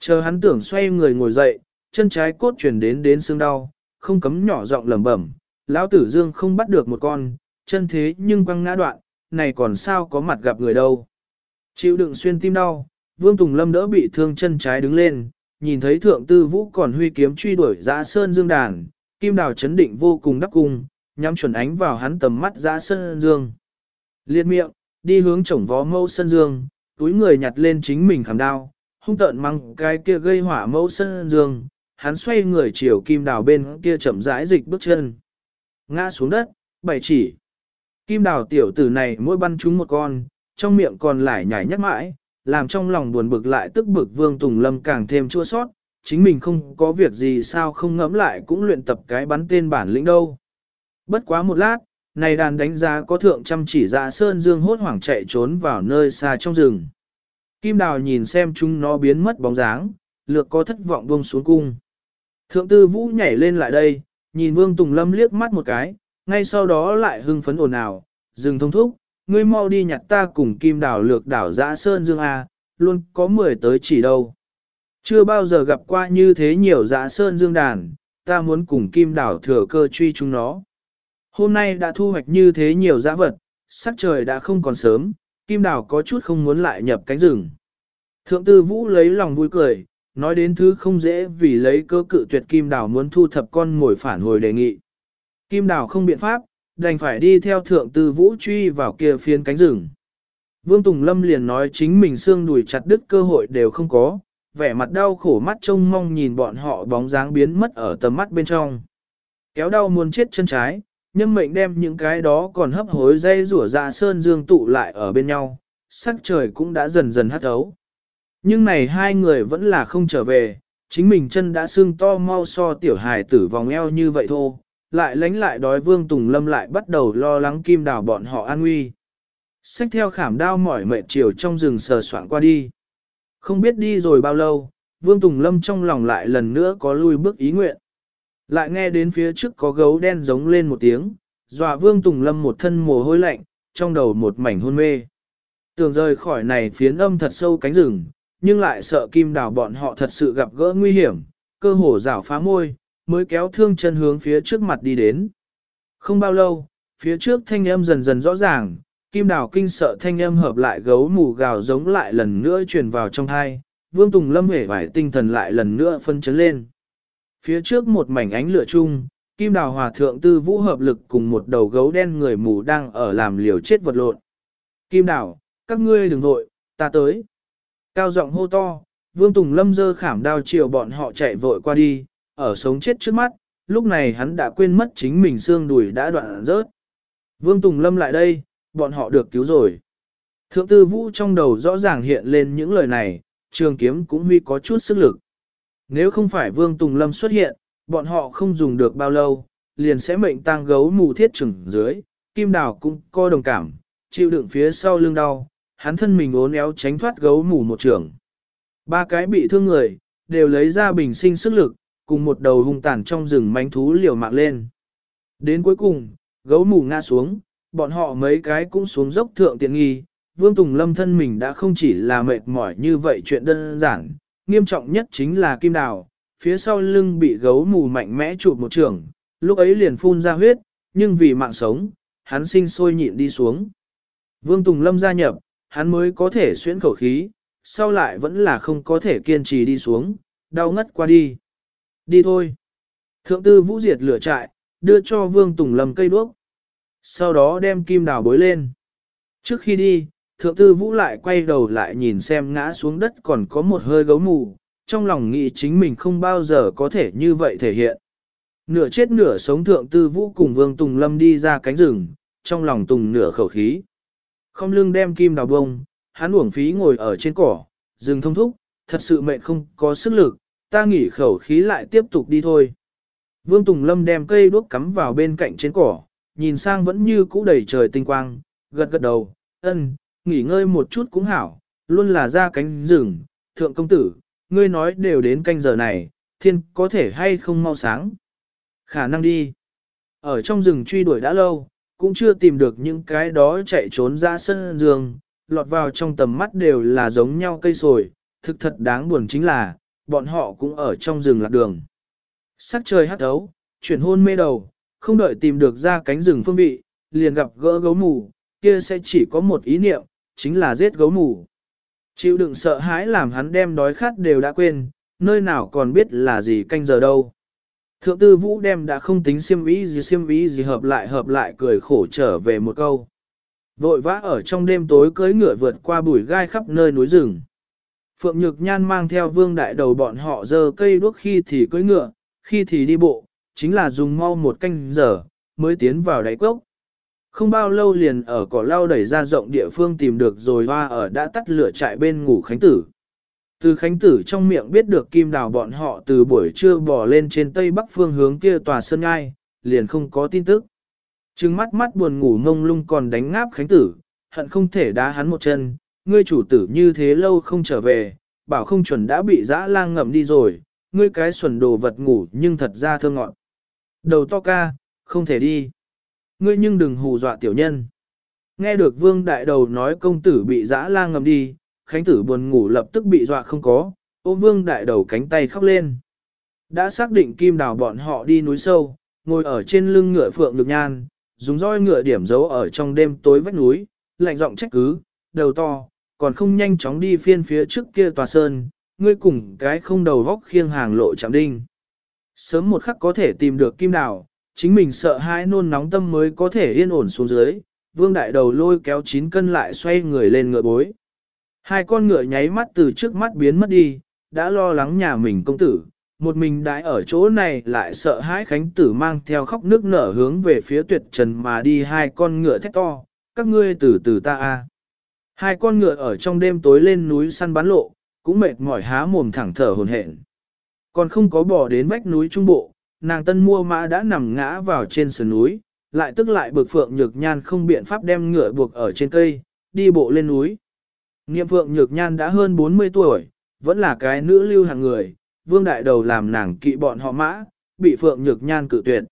Chờ hắn tưởng xoay người ngồi dậy, chân trái cốt chuyển đến đến xương đau, không cấm nhỏ giọng lẩm bẩm, lão tử dương không bắt được một con, chân thế nhưng quăng ngã đoạn, này còn sao có mặt gặp người đâu. Chịu đựng xuyên tim đau, Vương Tùng Lâm đỡ bị thương chân trái đứng lên, nhìn thấy thượng tư vũ còn huy kiếm truy đuổi giã sơn dương đàn, kim đào chấn định vô cùng đắc cung, nhắm chuẩn ánh vào hắn tầm mắt giã sơn dương. Liệt miệng, đi hướng chổng vó mâu sơn dương, túi người nhặt lên chính mình khảm đao, hung tợn mang cái kia gây hỏa mâu sơn dương, hắn xoay người chiều kim đào bên kia chậm rãi dịch bước chân. Ngã xuống đất, bảy chỉ. Kim đào tiểu tử này mỗi bắn trúng một con, trong miệng còn lại nhảy nhắc mãi, làm trong lòng buồn bực lại tức bực Vương Tùng Lâm càng thêm chua sót, chính mình không có việc gì sao không ngẫm lại cũng luyện tập cái bắn tên bản lĩnh đâu. Bất quá một lát, này đàn đánh giá có thượng chăm chỉ ra sơn dương hốt hoảng chạy trốn vào nơi xa trong rừng. Kim đào nhìn xem chúng nó biến mất bóng dáng, lược có thất vọng buông xuống cung. Thượng tư vũ nhảy lên lại đây, nhìn Vương Tùng Lâm liếc mắt một cái, ngay sau đó lại hưng phấn ồn ào, dừng thông thúc, ngươi mau đi nhặt ta cùng kim đảo lược đảo giã sơn dương A, luôn có mười tới chỉ đâu. Chưa bao giờ gặp qua như thế nhiều giã sơn dương đàn, ta muốn cùng kim đảo thừa cơ truy chúng nó. Hôm nay đã thu hoạch như thế nhiều giã vật, sắc trời đã không còn sớm, kim đảo có chút không muốn lại nhập cánh rừng. Thượng tư vũ lấy lòng vui cười, nói đến thứ không dễ vì lấy cơ cự tuyệt kim đảo muốn thu thập con ngồi phản hồi đề nghị. Kim đảo không biện pháp, đành phải đi theo thượng tư vũ truy vào kia phiên cánh rừng. Vương Tùng Lâm liền nói chính mình xương đùi chặt đứt cơ hội đều không có, vẻ mặt đau khổ mắt trông mong nhìn bọn họ bóng dáng biến mất ở tầm mắt bên trong. Kéo đau muốn chết chân trái, nhân mệnh đem những cái đó còn hấp hối dây rủa ra sơn dương tụ lại ở bên nhau, sắc trời cũng đã dần dần hắt ấu. Nhưng này hai người vẫn là không trở về, chính mình chân đã xương to mau so tiểu hài tử vòng eo như vậy thôi, lại lánh lại đói vương Tùng Lâm lại bắt đầu lo lắng kim đào bọn họ an nguy. Xách theo khảm đao mỏi mệt chiều trong rừng sờ soạn qua đi. Không biết đi rồi bao lâu, Vương Tùng Lâm trong lòng lại lần nữa có lui bước ý nguyện. Lại nghe đến phía trước có gấu đen giống lên một tiếng, dọa Vương Tùng Lâm một thân mồ hôi lạnh, trong đầu một mảnh hôn mê. Tưởng rời khỏi này phiến âm thật sâu cánh rừng, nhưng lại sợ kim đào bọn họ thật sự gặp gỡ nguy hiểm, cơ hồ rảo phá môi, mới kéo thương chân hướng phía trước mặt đi đến. Không bao lâu, phía trước thanh âm dần dần rõ ràng, kim đào kinh sợ thanh âm hợp lại gấu mù gào giống lại lần nữa truyền vào trong thai, vương tùng lâm hể vải tinh thần lại lần nữa phân chấn lên. Phía trước một mảnh ánh lửa chung, kim đào hòa thượng tư vũ hợp lực cùng một đầu gấu đen người mù đang ở làm liều chết vật lộn. Kim đào, các ngươi đừng vội, ta tới. Cao giọng hô to, vương tùng lâm dơ khảm đao chiều bọn họ chạy vội qua đi, ở sống chết trước mắt, lúc này hắn đã quên mất chính mình xương đùi đã đoạn rớt. Vương Tùng Lâm lại đây, bọn họ được cứu rồi. Thượng tư vũ trong đầu rõ ràng hiện lên những lời này, trường kiếm cũng huy có chút sức lực. Nếu không phải Vương Tùng Lâm xuất hiện, bọn họ không dùng được bao lâu, liền sẽ mệnh tang gấu mù thiết trừng dưới, kim đào cũng co đồng cảm, chịu đựng phía sau lưng đau, hắn thân mình ốn éo tránh thoát gấu mù một trường. Ba cái bị thương người, đều lấy ra bình sinh sức lực, cùng một đầu hung tàn trong rừng manh thú liều mạng lên. Đến cuối cùng, gấu mù ngã xuống, bọn họ mấy cái cũng xuống dốc thượng tiện nghi, Vương Tùng Lâm thân mình đã không chỉ là mệt mỏi như vậy chuyện đơn giản, nghiêm trọng nhất chính là kim đào, phía sau lưng bị gấu mù mạnh mẽ chụp một trường, lúc ấy liền phun ra huyết, nhưng vì mạng sống, hắn sinh sôi nhịn đi xuống. Vương Tùng Lâm gia nhập, hắn mới có thể xuyễn khẩu khí, sau lại vẫn là không có thể kiên trì đi xuống, đau ngất qua đi. Đi thôi. Thượng tư vũ diệt lửa trại, đưa cho Vương Tùng Lâm cây đuốc. Sau đó đem kim đào bối lên. Trước khi đi, thượng tư vũ lại quay đầu lại nhìn xem ngã xuống đất còn có một hơi gấu mù, trong lòng nghĩ chính mình không bao giờ có thể như vậy thể hiện. Nửa chết nửa sống thượng tư vũ cùng Vương Tùng Lâm đi ra cánh rừng, trong lòng Tùng nửa khẩu khí. Không lưng đem kim đào bông, hắn uổng phí ngồi ở trên cỏ, rừng thông thúc, thật sự mệt không có sức lực, ta nghỉ khẩu khí lại tiếp tục đi thôi. Vương Tùng Lâm đem cây đuốc cắm vào bên cạnh trên cỏ, nhìn sang vẫn như cũ đầy trời tinh quang, gật gật đầu, ân, nghỉ ngơi một chút cũng hảo, luôn là ra cánh rừng, thượng công tử, ngươi nói đều đến canh giờ này, thiên có thể hay không mau sáng. Khả năng đi. Ở trong rừng truy đuổi đã lâu, cũng chưa tìm được những cái đó chạy trốn ra sân giường, lọt vào trong tầm mắt đều là giống nhau cây sồi, thực thật đáng buồn chính là, bọn họ cũng ở trong rừng lạc đường. Sắc trời hắt ấu, chuyển hôn mê đầu, không đợi tìm được ra cánh rừng phương vị, liền gặp gỡ gấu mù, kia sẽ chỉ có một ý niệm, chính là giết gấu mù. Chịu đựng sợ hãi làm hắn đem đói khát đều đã quên, nơi nào còn biết là gì canh giờ đâu. Thượng tư vũ đem đã không tính siêm ý gì siêm ý gì hợp lại hợp lại cười khổ trở về một câu. Vội vã ở trong đêm tối cưới ngựa vượt qua bụi gai khắp nơi núi rừng. Phượng Nhược Nhan mang theo vương đại đầu bọn họ dơ cây đuốc khi thì cưỡi ngựa, khi thì đi bộ, chính là dùng mau một canh giờ, mới tiến vào đáy cốc. Không bao lâu liền ở cỏ lau đẩy ra rộng địa phương tìm được rồi hoa ở đã tắt lửa trại bên ngủ khánh tử. Từ khánh tử trong miệng biết được kim đào bọn họ từ buổi trưa bỏ lên trên tây bắc phương hướng kia tòa sơn ngai, liền không có tin tức. Trừng mắt mắt buồn ngủ ngông lung còn đánh ngáp khánh tử, hận không thể đá hắn một chân, ngươi chủ tử như thế lâu không trở về, bảo không chuẩn đã bị dã lang ngậm đi rồi, ngươi cái xuẩn đồ vật ngủ nhưng thật ra thơ ngọn. Đầu to ca, không thể đi. Ngươi nhưng đừng hù dọa tiểu nhân. Nghe được vương đại đầu nói công tử bị dã lang ngầm đi, khánh tử buồn ngủ lập tức bị dọa không có, ôm vương đại đầu cánh tay khóc lên. Đã xác định kim đào bọn họ đi núi sâu, ngồi ở trên lưng ngựa phượng lực nhan, dùng roi ngựa điểm dấu ở trong đêm tối vách núi, lạnh giọng trách cứ, đầu to, còn không nhanh chóng đi phiên phía trước kia tòa sơn, ngươi cùng cái không đầu góc khiêng hàng lộ chạm đinh. Sớm một khắc có thể tìm được kim đào, chính mình sợ hãi nôn nóng tâm mới có thể yên ổn xuống dưới, vương đại đầu lôi kéo chín cân lại xoay người lên ngựa bối. Hai con ngựa nháy mắt từ trước mắt biến mất đi, đã lo lắng nhà mình công tử, một mình đãi ở chỗ này lại sợ hãi khánh tử mang theo khóc nước nở hướng về phía tuyệt trần mà đi hai con ngựa thét to, các ngươi từ từ ta a. Hai con ngựa ở trong đêm tối lên núi săn bắn lộ, cũng mệt mỏi há mồm thẳng thở hồn hển. Còn không có bỏ đến vách núi trung bộ, nàng tân mua mã đã nằm ngã vào trên sườn núi, lại tức lại bực phượng nhược nhan không biện pháp đem ngựa buộc ở trên cây, đi bộ lên núi. Niệm phượng nhược nhan đã hơn 40 tuổi, vẫn là cái nữ lưu hàng người, vương đại đầu làm nàng kỵ bọn họ mã, bị phượng nhược nhan cự tuyệt.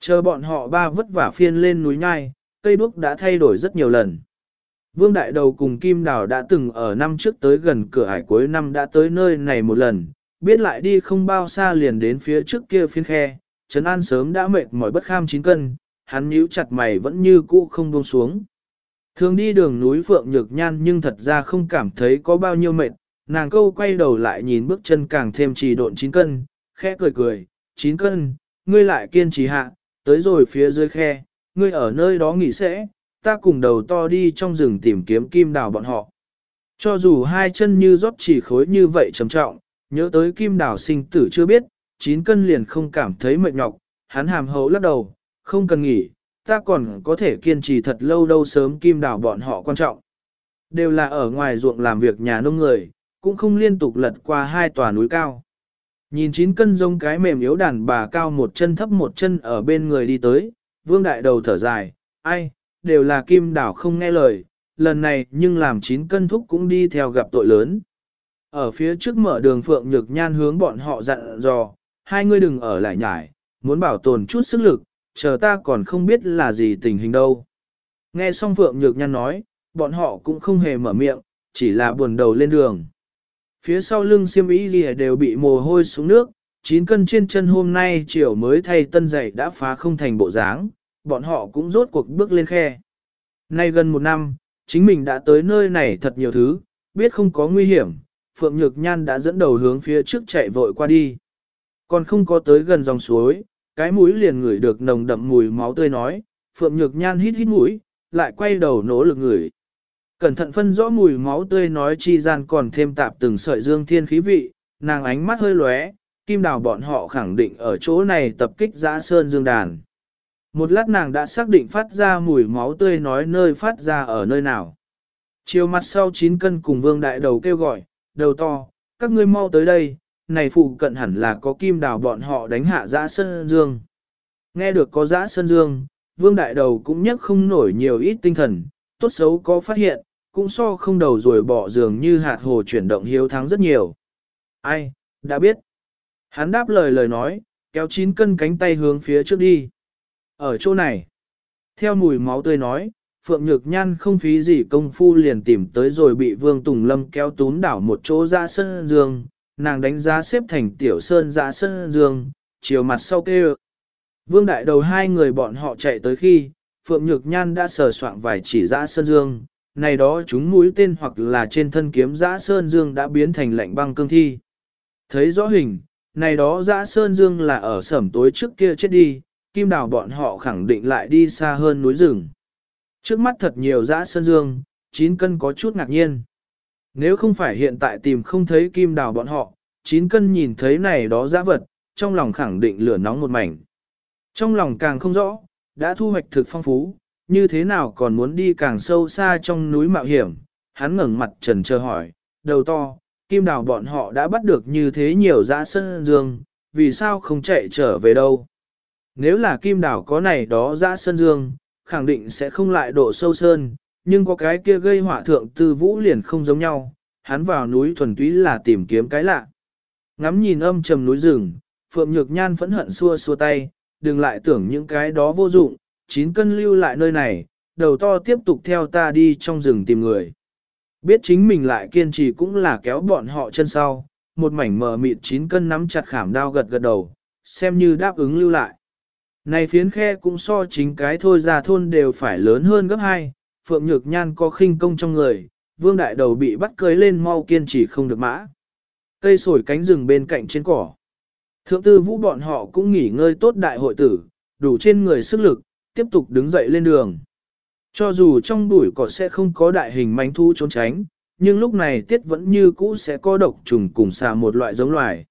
Chờ bọn họ ba vất vả phiên lên núi nhai, cây đuốc đã thay đổi rất nhiều lần. Vương đại đầu cùng Kim Đào đã từng ở năm trước tới gần cửa hải cuối năm đã tới nơi này một lần, biết lại đi không bao xa liền đến phía trước kia phiên khe, Trấn An sớm đã mệt mỏi bất kham chín cân, hắn nhíu chặt mày vẫn như cũ không buông xuống. Thường đi đường núi Phượng Nhược Nhan nhưng thật ra không cảm thấy có bao nhiêu mệt, nàng câu quay đầu lại nhìn bước chân càng thêm trì độn chín cân, khẽ cười cười, chín cân, ngươi lại kiên trì hạ, tới rồi phía dưới khe, ngươi ở nơi đó nghỉ sẽ, ta cùng đầu to đi trong rừng tìm kiếm kim đào bọn họ. Cho dù hai chân như rót chỉ khối như vậy trầm trọng, nhớ tới kim đào sinh tử chưa biết, chín cân liền không cảm thấy mệt nhọc, hắn hàm hậu lắc đầu, không cần nghỉ, ta còn có thể kiên trì thật lâu đâu sớm kim đào bọn họ quan trọng. Đều là ở ngoài ruộng làm việc nhà nông người, cũng không liên tục lật qua hai tòa núi cao. Nhìn chín cân giống cái mềm yếu đàn bà cao một chân thấp một chân ở bên người đi tới, vương đại đầu thở dài, ai, đều là kim đảo không nghe lời, lần này nhưng làm chín cân thúc cũng đi theo gặp tội lớn. Ở phía trước mở đường Phượng Nhược Nhan hướng bọn họ dặn dò, hai người đừng ở lại nhải, muốn bảo tồn chút sức lực, chờ ta còn không biết là gì tình hình đâu. Nghe xong Phượng Nhược Nhan nói, bọn họ cũng không hề mở miệng, chỉ là buồn đầu lên đường. Phía sau lưng Siêm Ý gì đều bị mồ hôi xuống nước, 9 cân trên chân hôm nay chiều mới thay tân giày đã phá không thành bộ dáng, bọn họ cũng rốt cuộc bước lên khe. Nay gần một năm, chính mình đã tới nơi này thật nhiều thứ, biết không có nguy hiểm, Phượng Nhược Nhan đã dẫn đầu hướng phía trước chạy vội qua đi. Còn không có tới gần dòng suối, cái mũi liền ngửi được nồng đậm mùi máu tươi nói, Phượng Nhược Nhan hít hít mũi, lại quay đầu nỗ lực ngửi. Cẩn thận phân rõ mùi máu tươi nói chi gian còn thêm tạp từng sợi dương thiên khí vị, nàng ánh mắt hơi lóe, kim đào bọn họ khẳng định ở chỗ này tập kích giã sơn dương đàn. Một lát nàng đã xác định phát ra mùi máu tươi nói nơi phát ra ở nơi nào. Chiều mặt sau 9 cân cùng vương đại đầu kêu gọi, đầu to, các ngươi mau tới đây, này phụ cận hẳn là có kim đào bọn họ đánh hạ giã sơn dương. Nghe được có giã sơn dương, vương đại đầu cũng nhắc không nổi nhiều ít tinh thần, tốt xấu có phát hiện, cũng so không đầu rồi bỏ giường như hạt hồ chuyển động hiếu thắng rất nhiều. Ai, đã biết. Hắn đáp lời lời nói, kéo 9 cân cánh tay hướng phía trước đi. Ở chỗ này, theo mùi máu tươi nói, Phượng Nhược Nhan không phí gì công phu liền tìm tới rồi bị Vương Tùng Lâm kéo tún đảo một chỗ ra sân dương, nàng đánh giá xếp thành tiểu sơn ra sân dương, chiều mặt sau kêu. Vương Đại đầu hai người bọn họ chạy tới khi, Phượng Nhược Nhan đã sờ soạn vài chỉ ra sơn dương, này đó chúng mũi tên hoặc là trên thân kiếm ra sơn dương đã biến thành lạnh băng cương thi. Thấy rõ hình, này đó ra sơn dương là ở sẩm tối trước kia chết đi, kim đào bọn họ khẳng định lại đi xa hơn núi rừng. Trước mắt thật nhiều dã sơn dương, Chín cân có chút ngạc nhiên. Nếu không phải hiện tại tìm không thấy kim đào bọn họ, Chín cân nhìn thấy này đó dã vật, trong lòng khẳng định lửa nóng một mảnh. Trong lòng càng không rõ, đã thu hoạch thực phong phú, như thế nào còn muốn đi càng sâu xa trong núi mạo hiểm. Hắn ngẩng mặt trần chờ hỏi, đầu to, kim đào bọn họ đã bắt được như thế nhiều dã sơn dương, vì sao không chạy trở về đâu? Nếu là kim đảo có này đó dã sơn dương, khẳng định sẽ không lại độ sâu sơn, nhưng có cái kia gây hỏa thượng tư vũ liền không giống nhau, hắn vào núi thuần túy là tìm kiếm cái lạ. Ngắm nhìn âm trầm núi rừng, Phượng Nhược Nhan phẫn hận xua xua tay, đừng lại tưởng những cái đó vô dụng, chín cân lưu lại nơi này, đầu to tiếp tục theo ta đi trong rừng tìm người. Biết chính mình lại kiên trì cũng là kéo bọn họ chân sau, một mảnh mờ mịt chín cân nắm chặt khảm đao gật gật đầu, xem như đáp ứng lưu lại. Này phiến khe cũng so chính cái thôi ra thôn đều phải lớn hơn gấp hai, Phượng Nhược Nhan có khinh công trong người, vương đại đầu bị bắt cưới lên mau kiên trì không được mã. Cây sồi cánh rừng bên cạnh trên cỏ. Thượng tư vũ bọn họ cũng nghỉ ngơi tốt đại hội tử, đủ trên người sức lực, tiếp tục đứng dậy lên đường. Cho dù trong bụi cỏ sẽ không có đại hình manh thu trốn tránh, nhưng lúc này tiết vẫn như cũ sẽ có độc trùng cùng xà một loại giống loài.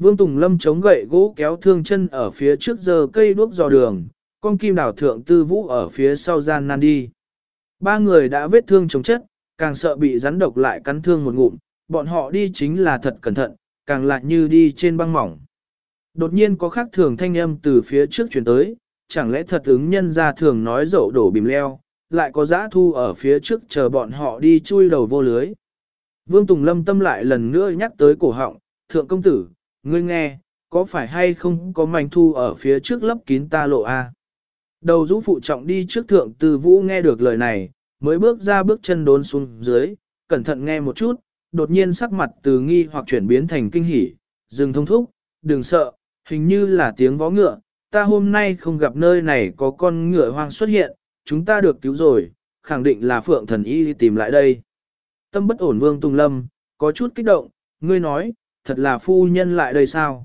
Vương Tùng Lâm chống gậy gỗ kéo thương chân ở phía trước giờ cây đuốc dò đường, con kim đảo thượng tư vũ ở phía sau gian nan đi. Ba người đã vết thương chống chất, càng sợ bị rắn độc lại cắn thương một ngụm, bọn họ đi chính là thật cẩn thận, càng lại như đi trên băng mỏng. Đột nhiên có khắc thường thanh âm từ phía trước chuyển tới, chẳng lẽ thật ứng nhân ra thường nói dậu đổ bìm leo, lại có giã thu ở phía trước chờ bọn họ đi chui đầu vô lưới. Vương Tùng Lâm tâm lại lần nữa nhắc tới cổ họng, thượng công tử, ngươi nghe, có phải hay không có mảnh thu ở phía trước lấp kín ta lộ a? Đầu rũ phụ trọng đi trước thượng từ vũ nghe được lời này, mới bước ra bước chân đốn xuống dưới, cẩn thận nghe một chút, đột nhiên sắc mặt từ nghi hoặc chuyển biến thành kinh hỉ, dừng thông thúc, đừng sợ, hình như là tiếng vó ngựa, ta hôm nay không gặp nơi này có con ngựa hoang xuất hiện, chúng ta được cứu rồi, khẳng định là phượng thần y tìm lại đây. Tâm bất ổn vương Tùng Lâm, có chút kích động, ngươi nói, thật là phu nhân lại đây sao?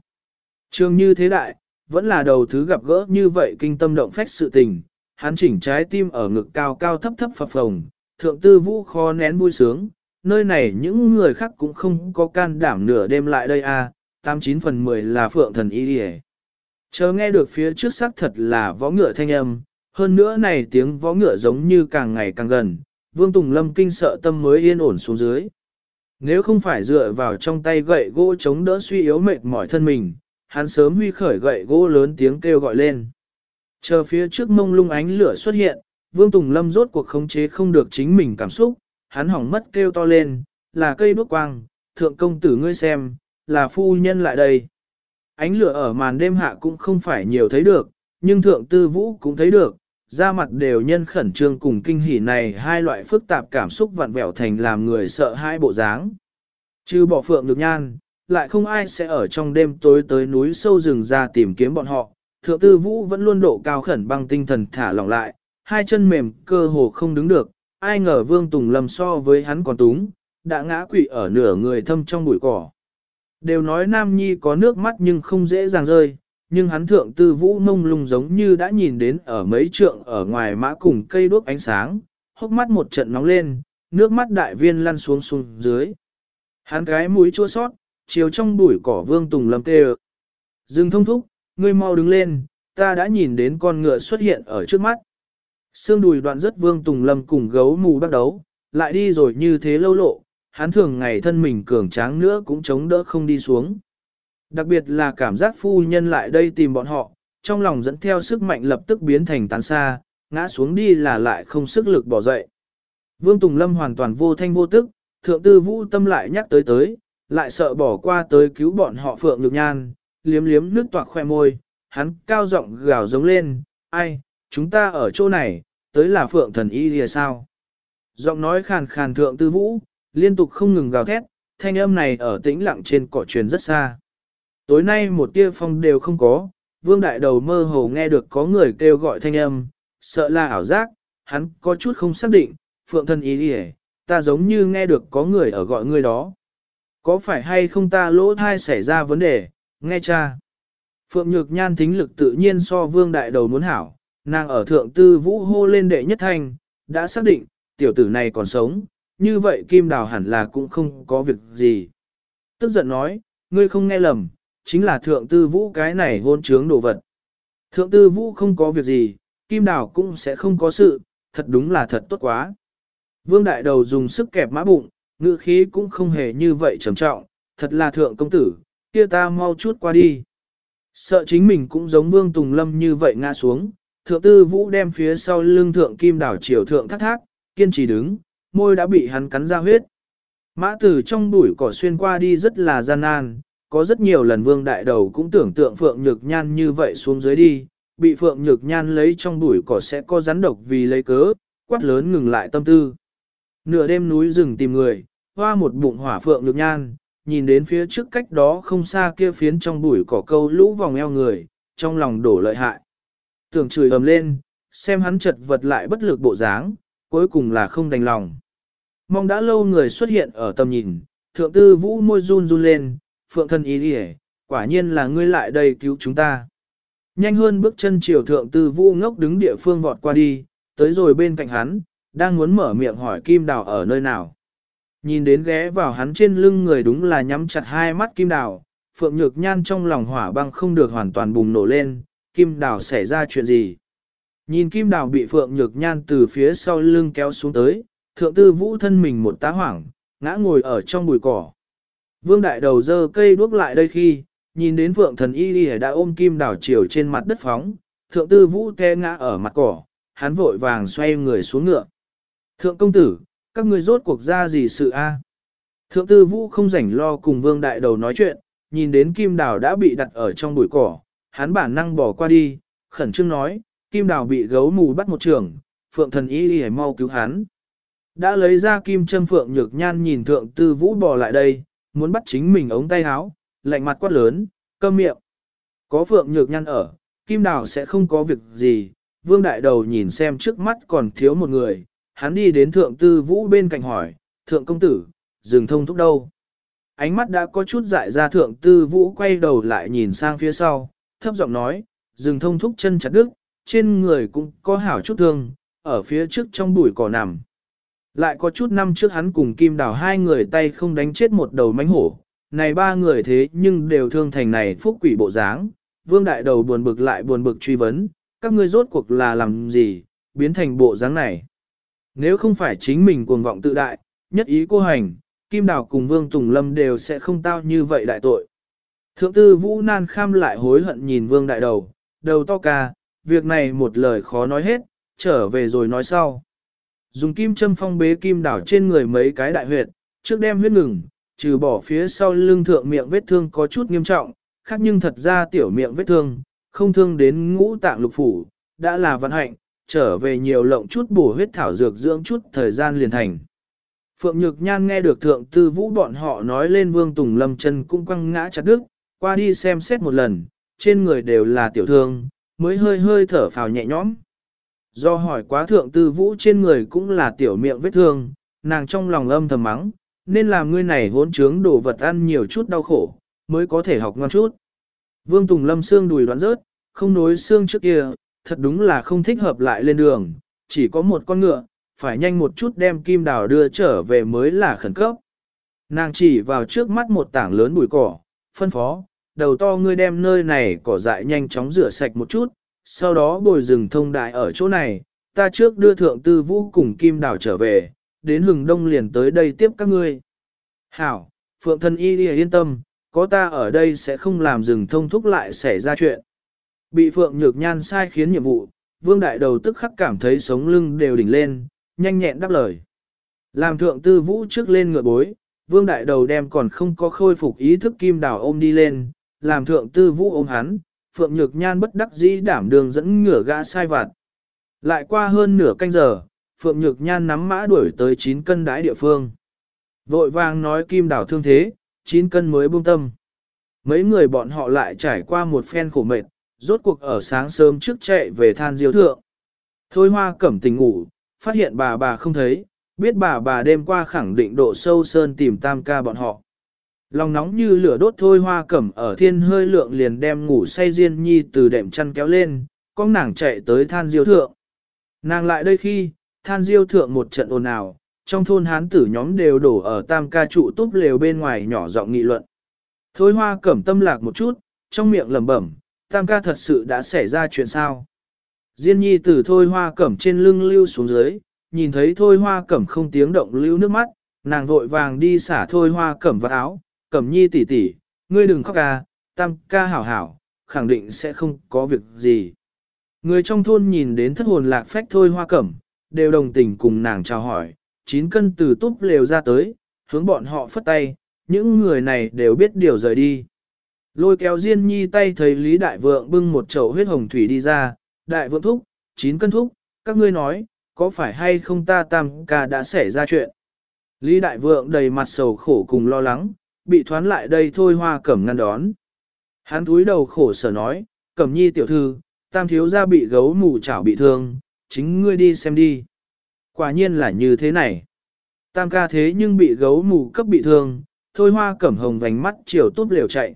Trường như thế đại, vẫn là đầu thứ gặp gỡ như vậy kinh tâm động phách sự tình, hắn chỉnh trái tim ở ngực cao cao thấp thấp phập phồng, thượng tư vũ khó nén vui sướng, nơi này những người khác cũng không có can đảm nửa đêm lại đây a, à, 89 phần 10 là phượng thần y đi Chờ nghe được phía trước xác thật là võ ngựa thanh âm, hơn nữa này tiếng võ ngựa giống như càng ngày càng gần, Vương Tùng Lâm kinh sợ tâm mới yên ổn xuống dưới. Nếu không phải dựa vào trong tay gậy gỗ chống đỡ suy yếu mệt mỏi thân mình, hắn sớm huy khởi gậy gỗ lớn tiếng kêu gọi lên. Chờ phía trước mông lung ánh lửa xuất hiện, Vương Tùng Lâm rốt cuộc khống chế không được chính mình cảm xúc, hắn hỏng mất kêu to lên, là cây đuốc quang, thượng công tử ngươi xem, là phu nhân lại đây. Ánh lửa ở màn đêm hạ cũng không phải nhiều thấy được, nhưng thượng tư vũ cũng thấy được, da mặt đều nhân khẩn trương cùng kinh hỉ này hai loại phức tạp cảm xúc vặn vẹo thành làm người sợ hai bộ dáng. Chứ bỏ phượng được nhan, lại không ai sẽ ở trong đêm tối tới núi sâu rừng ra tìm kiếm bọn họ. Thượng tư vũ vẫn luôn độ cao khẩn băng tinh thần thả lỏng lại, hai chân mềm cơ hồ không đứng được, ai ngờ vương tùng lầm so với hắn còn túng, đã ngã quỵ ở nửa người thâm trong bụi cỏ. Đều nói nam nhi có nước mắt nhưng không dễ dàng rơi, nhưng hắn thượng tư vũ mông lung giống như đã nhìn đến ở mấy trượng ở ngoài mã cùng cây đuốc ánh sáng, hốc mắt một trận nóng lên, nước mắt đại viên lăn xuống xuống dưới. Hắn cái mũi chua sót, chiều trong bụi cỏ vương tùng lâm tê Dừng thông thúc, ngươi mau đứng lên, ta đã nhìn đến con ngựa xuất hiện ở trước mắt. Sương đùi đoạn rất vương tùng lâm cùng gấu mù bắt đấu, lại đi rồi như thế lâu lộ, hắn thường ngày thân mình cường tráng nữa cũng chống đỡ không đi xuống. Đặc biệt là cảm giác phu nhân lại đây tìm bọn họ, trong lòng dẫn theo sức mạnh lập tức biến thành tán xa, ngã xuống đi là lại không sức lực bỏ dậy. Vương Tùng Lâm hoàn toàn vô thanh vô tức, thượng tư vũ tâm lại nhắc tới tới, lại sợ bỏ qua tới cứu bọn họ Phượng Nhược Nhan, liếm liếm nước toạc khoe môi, hắn cao giọng gào giống lên, ai, chúng ta ở chỗ này, tới là Phượng thần y lìa sao. Giọng nói khàn khàn thượng tư vũ, liên tục không ngừng gào thét, thanh âm này ở tĩnh lặng trên cỏ truyền rất xa. Tối nay một tia phong đều không có, vương đại đầu mơ hồ nghe được có người kêu gọi thanh âm, sợ là ảo giác, hắn có chút không xác định, phượng thân ý đi ta giống như nghe được có người ở gọi người đó. Có phải hay không ta lỗ thai xảy ra vấn đề, nghe cha. Phượng Nhược Nhan thính lực tự nhiên so vương đại đầu muốn hảo, nàng ở thượng tư vũ hô lên đệ nhất thanh, đã xác định, tiểu tử này còn sống, như vậy kim đào hẳn là cũng không có việc gì. Tức giận nói, ngươi không nghe lầm, chính là thượng tư vũ cái này hôn trướng đồ vật. Thượng tư vũ không có việc gì, kim đào cũng sẽ không có sự, thật đúng là thật tốt quá. Vương đại đầu dùng sức kẹp mã bụng, ngữ khí cũng không hề như vậy trầm trọng, thật là thượng công tử, kia ta mau chút qua đi. Sợ chính mình cũng giống vương tùng lâm như vậy ngã xuống, thượng tư vũ đem phía sau lưng thượng kim đảo chiều thượng thác thác, kiên trì đứng, môi đã bị hắn cắn ra huyết. Mã tử trong bụi cỏ xuyên qua đi rất là gian nan, có rất nhiều lần vương đại đầu cũng tưởng tượng phượng nhược nhan như vậy xuống dưới đi, bị Phượng Nhược Nhan lấy trong bụi cỏ sẽ có rắn độc vì lấy cớ, quát lớn ngừng lại tâm tư. Nửa đêm núi rừng tìm người, hoa một bụng hỏa Phượng Nhược Nhan, nhìn đến phía trước cách đó không xa kia phiến trong bụi cỏ câu lũ vòng eo người, trong lòng đổ lợi hại. Tưởng chửi ầm lên, xem hắn chật vật lại bất lực bộ dáng, cuối cùng là không đành lòng. Mong đã lâu người xuất hiện ở tầm nhìn, thượng tư vũ môi run run lên, phượng thân ý đi quả nhiên là ngươi lại đây cứu chúng ta. Nhanh hơn bước chân chiều thượng tư vũ ngốc đứng địa phương vọt qua đi, tới rồi bên cạnh hắn, đang muốn mở miệng hỏi kim đào ở nơi nào. Nhìn đến ghé vào hắn trên lưng người đúng là nhắm chặt hai mắt kim đào, phượng nhược nhan trong lòng hỏa băng không được hoàn toàn bùng nổ lên, kim đào xảy ra chuyện gì. Nhìn kim đào bị phượng nhược nhan từ phía sau lưng kéo xuống tới, thượng tư vũ thân mình một tá hoảng, ngã ngồi ở trong bụi cỏ. Vương đại đầu dơ cây đuốc lại đây khi, nhìn đến phượng thần y đi đã ôm kim đào chiều trên mặt đất phóng, thượng tư vũ te ngã ở mặt cỏ, hắn vội vàng xoay người xuống ngựa. Thượng công tử, các ngươi rốt cuộc ra gì sự a? Thượng tư vũ không rảnh lo cùng vương đại đầu nói chuyện, nhìn đến kim đào đã bị đặt ở trong bụi cỏ, hắn bản năng bỏ qua đi, khẩn trương nói, kim đào bị gấu mù bắt một trường, phượng thần y đi mau cứu hắn. Đã lấy ra kim châm phượng nhược nhan nhìn thượng tư vũ bò lại đây, muốn bắt chính mình ống tay áo, lạnh mặt quát lớn, câm miệng. Có phượng nhược nhăn ở, kim đào sẽ không có việc gì, vương đại đầu nhìn xem trước mắt còn thiếu một người, hắn đi đến thượng tư vũ bên cạnh hỏi, thượng công tử, dừng thông thúc đâu. Ánh mắt đã có chút dại ra thượng tư vũ quay đầu lại nhìn sang phía sau, thấp giọng nói, dừng thông thúc chân chặt đứt, trên người cũng có hảo chút thương, ở phía trước trong bụi cỏ nằm. Lại có chút năm trước hắn cùng Kim Đào hai người tay không đánh chết một đầu mánh hổ, này ba người thế nhưng đều thương thành này phúc quỷ bộ dáng. Vương Đại Đầu buồn bực lại buồn bực truy vấn, các ngươi rốt cuộc là làm gì, biến thành bộ dáng này. Nếu không phải chính mình cuồng vọng tự đại, nhất ý cô hành, Kim Đào cùng Vương Tùng Lâm đều sẽ không tao như vậy đại tội. Thượng tư Vũ Nan kham lại hối hận nhìn Vương Đại Đầu, đầu to ca, việc này một lời khó nói hết, trở về rồi nói sau. Dùng kim châm phong bế kim đảo trên người mấy cái đại huyệt, trước đem huyết ngừng, trừ bỏ phía sau lưng thượng miệng vết thương có chút nghiêm trọng, khác nhưng thật ra tiểu miệng vết thương, không thương đến ngũ tạng lục phủ, đã là vận hạnh, trở về nhiều lộng chút bổ huyết thảo dược dưỡng chút thời gian liền thành. Phượng Nhược Nhan nghe được thượng tư vũ bọn họ nói lên Vương Tùng Lâm chân cũng quăng ngã chặt đứt, qua đi xem xét một lần, trên người đều là tiểu thương, mới hơi hơi thở phào nhẹ nhõm. Do hỏi quá thượng tư vũ trên người cũng là tiểu miệng vết thương, nàng trong lòng âm thầm mắng, nên làm ngươi này hỗn trướng đồ vật ăn nhiều chút đau khổ, mới có thể học ngon chút. Vương Tùng Lâm xương đùi đoán rớt, không nối xương trước kia, thật đúng là không thích hợp lại lên đường, chỉ có một con ngựa, phải nhanh một chút đem kim đào đưa trở về mới là khẩn cấp. Nàng chỉ vào trước mắt một tảng lớn bụi cỏ, phân phó, đầu to ngươi đem nơi này cỏ dại nhanh chóng rửa sạch một chút, sau đó bồi rừng thông đại ở chỗ này, ta trước đưa thượng tư vũ cùng kim đảo trở về, đến hừng đông liền tới đây tiếp các ngươi. Hảo, phượng thân y yên tâm, có ta ở đây sẽ không làm rừng thông thúc lại xảy ra chuyện. Bị phượng nhược nhan sai khiến nhiệm vụ, vương đại đầu tức khắc cảm thấy sống lưng đều đỉnh lên, nhanh nhẹn đáp lời. Làm thượng tư vũ trước lên ngựa bối, vương đại đầu đem còn không có khôi phục ý thức kim đảo ôm đi lên, làm thượng tư vũ ôm hắn, Phượng Nhược Nhan bất đắc dĩ đảm đường dẫn ngửa gã sai vặt. Lại qua hơn nửa canh giờ, Phượng Nhược Nhan nắm mã đuổi tới 9 cân đái địa phương. Vội vàng nói kim đảo thương thế, 9 cân mới buông tâm. Mấy người bọn họ lại trải qua một phen khổ mệt, rốt cuộc ở sáng sớm trước chạy về than diêu thượng. Thôi hoa cẩm tình ngủ, phát hiện bà bà không thấy, biết bà bà đêm qua khẳng định độ sâu sơn tìm tam ca bọn họ. Lòng nóng như lửa đốt thôi hoa cẩm ở thiên hơi lượng liền đem ngủ say riêng nhi từ đệm chăn kéo lên, con nàng chạy tới than diêu thượng. Nàng lại đây khi, than diêu thượng một trận ồn ào, trong thôn hán tử nhóm đều đổ ở tam ca trụ túp lều bên ngoài nhỏ giọng nghị luận. Thôi hoa cẩm tâm lạc một chút, trong miệng lẩm bẩm, tam ca thật sự đã xảy ra chuyện sao. Diên nhi từ thôi hoa cẩm trên lưng lưu xuống dưới, nhìn thấy thôi hoa cẩm không tiếng động lưu nước mắt, nàng vội vàng đi xả thôi hoa cẩm vào áo, cẩm nhi tỷ tỷ, ngươi đừng khóc ca, tam ca hảo hảo, khẳng định sẽ không có việc gì. Người trong thôn nhìn đến thất hồn lạc phách thôi hoa cẩm, đều đồng tình cùng nàng chào hỏi, chín cân từ túp lều ra tới, hướng bọn họ phất tay, những người này đều biết điều rời đi. Lôi kéo Diên Nhi tay thấy Lý Đại Vượng bưng một chậu huyết hồng thủy đi ra, Đại Vượng thúc, chín cân thúc, các ngươi nói, có phải hay không ta tam ca đã xảy ra chuyện. Lý Đại Vượng đầy mặt sầu khổ cùng lo lắng, bị thoán lại đây thôi hoa cẩm ngăn đón. Hắn túi đầu khổ sở nói, cẩm nhi tiểu thư, tam thiếu gia bị gấu mù chảo bị thương, chính ngươi đi xem đi. Quả nhiên là như thế này. Tam ca thế nhưng bị gấu mù cấp bị thương, thôi hoa cẩm hồng vành mắt chiều tốt liều chạy.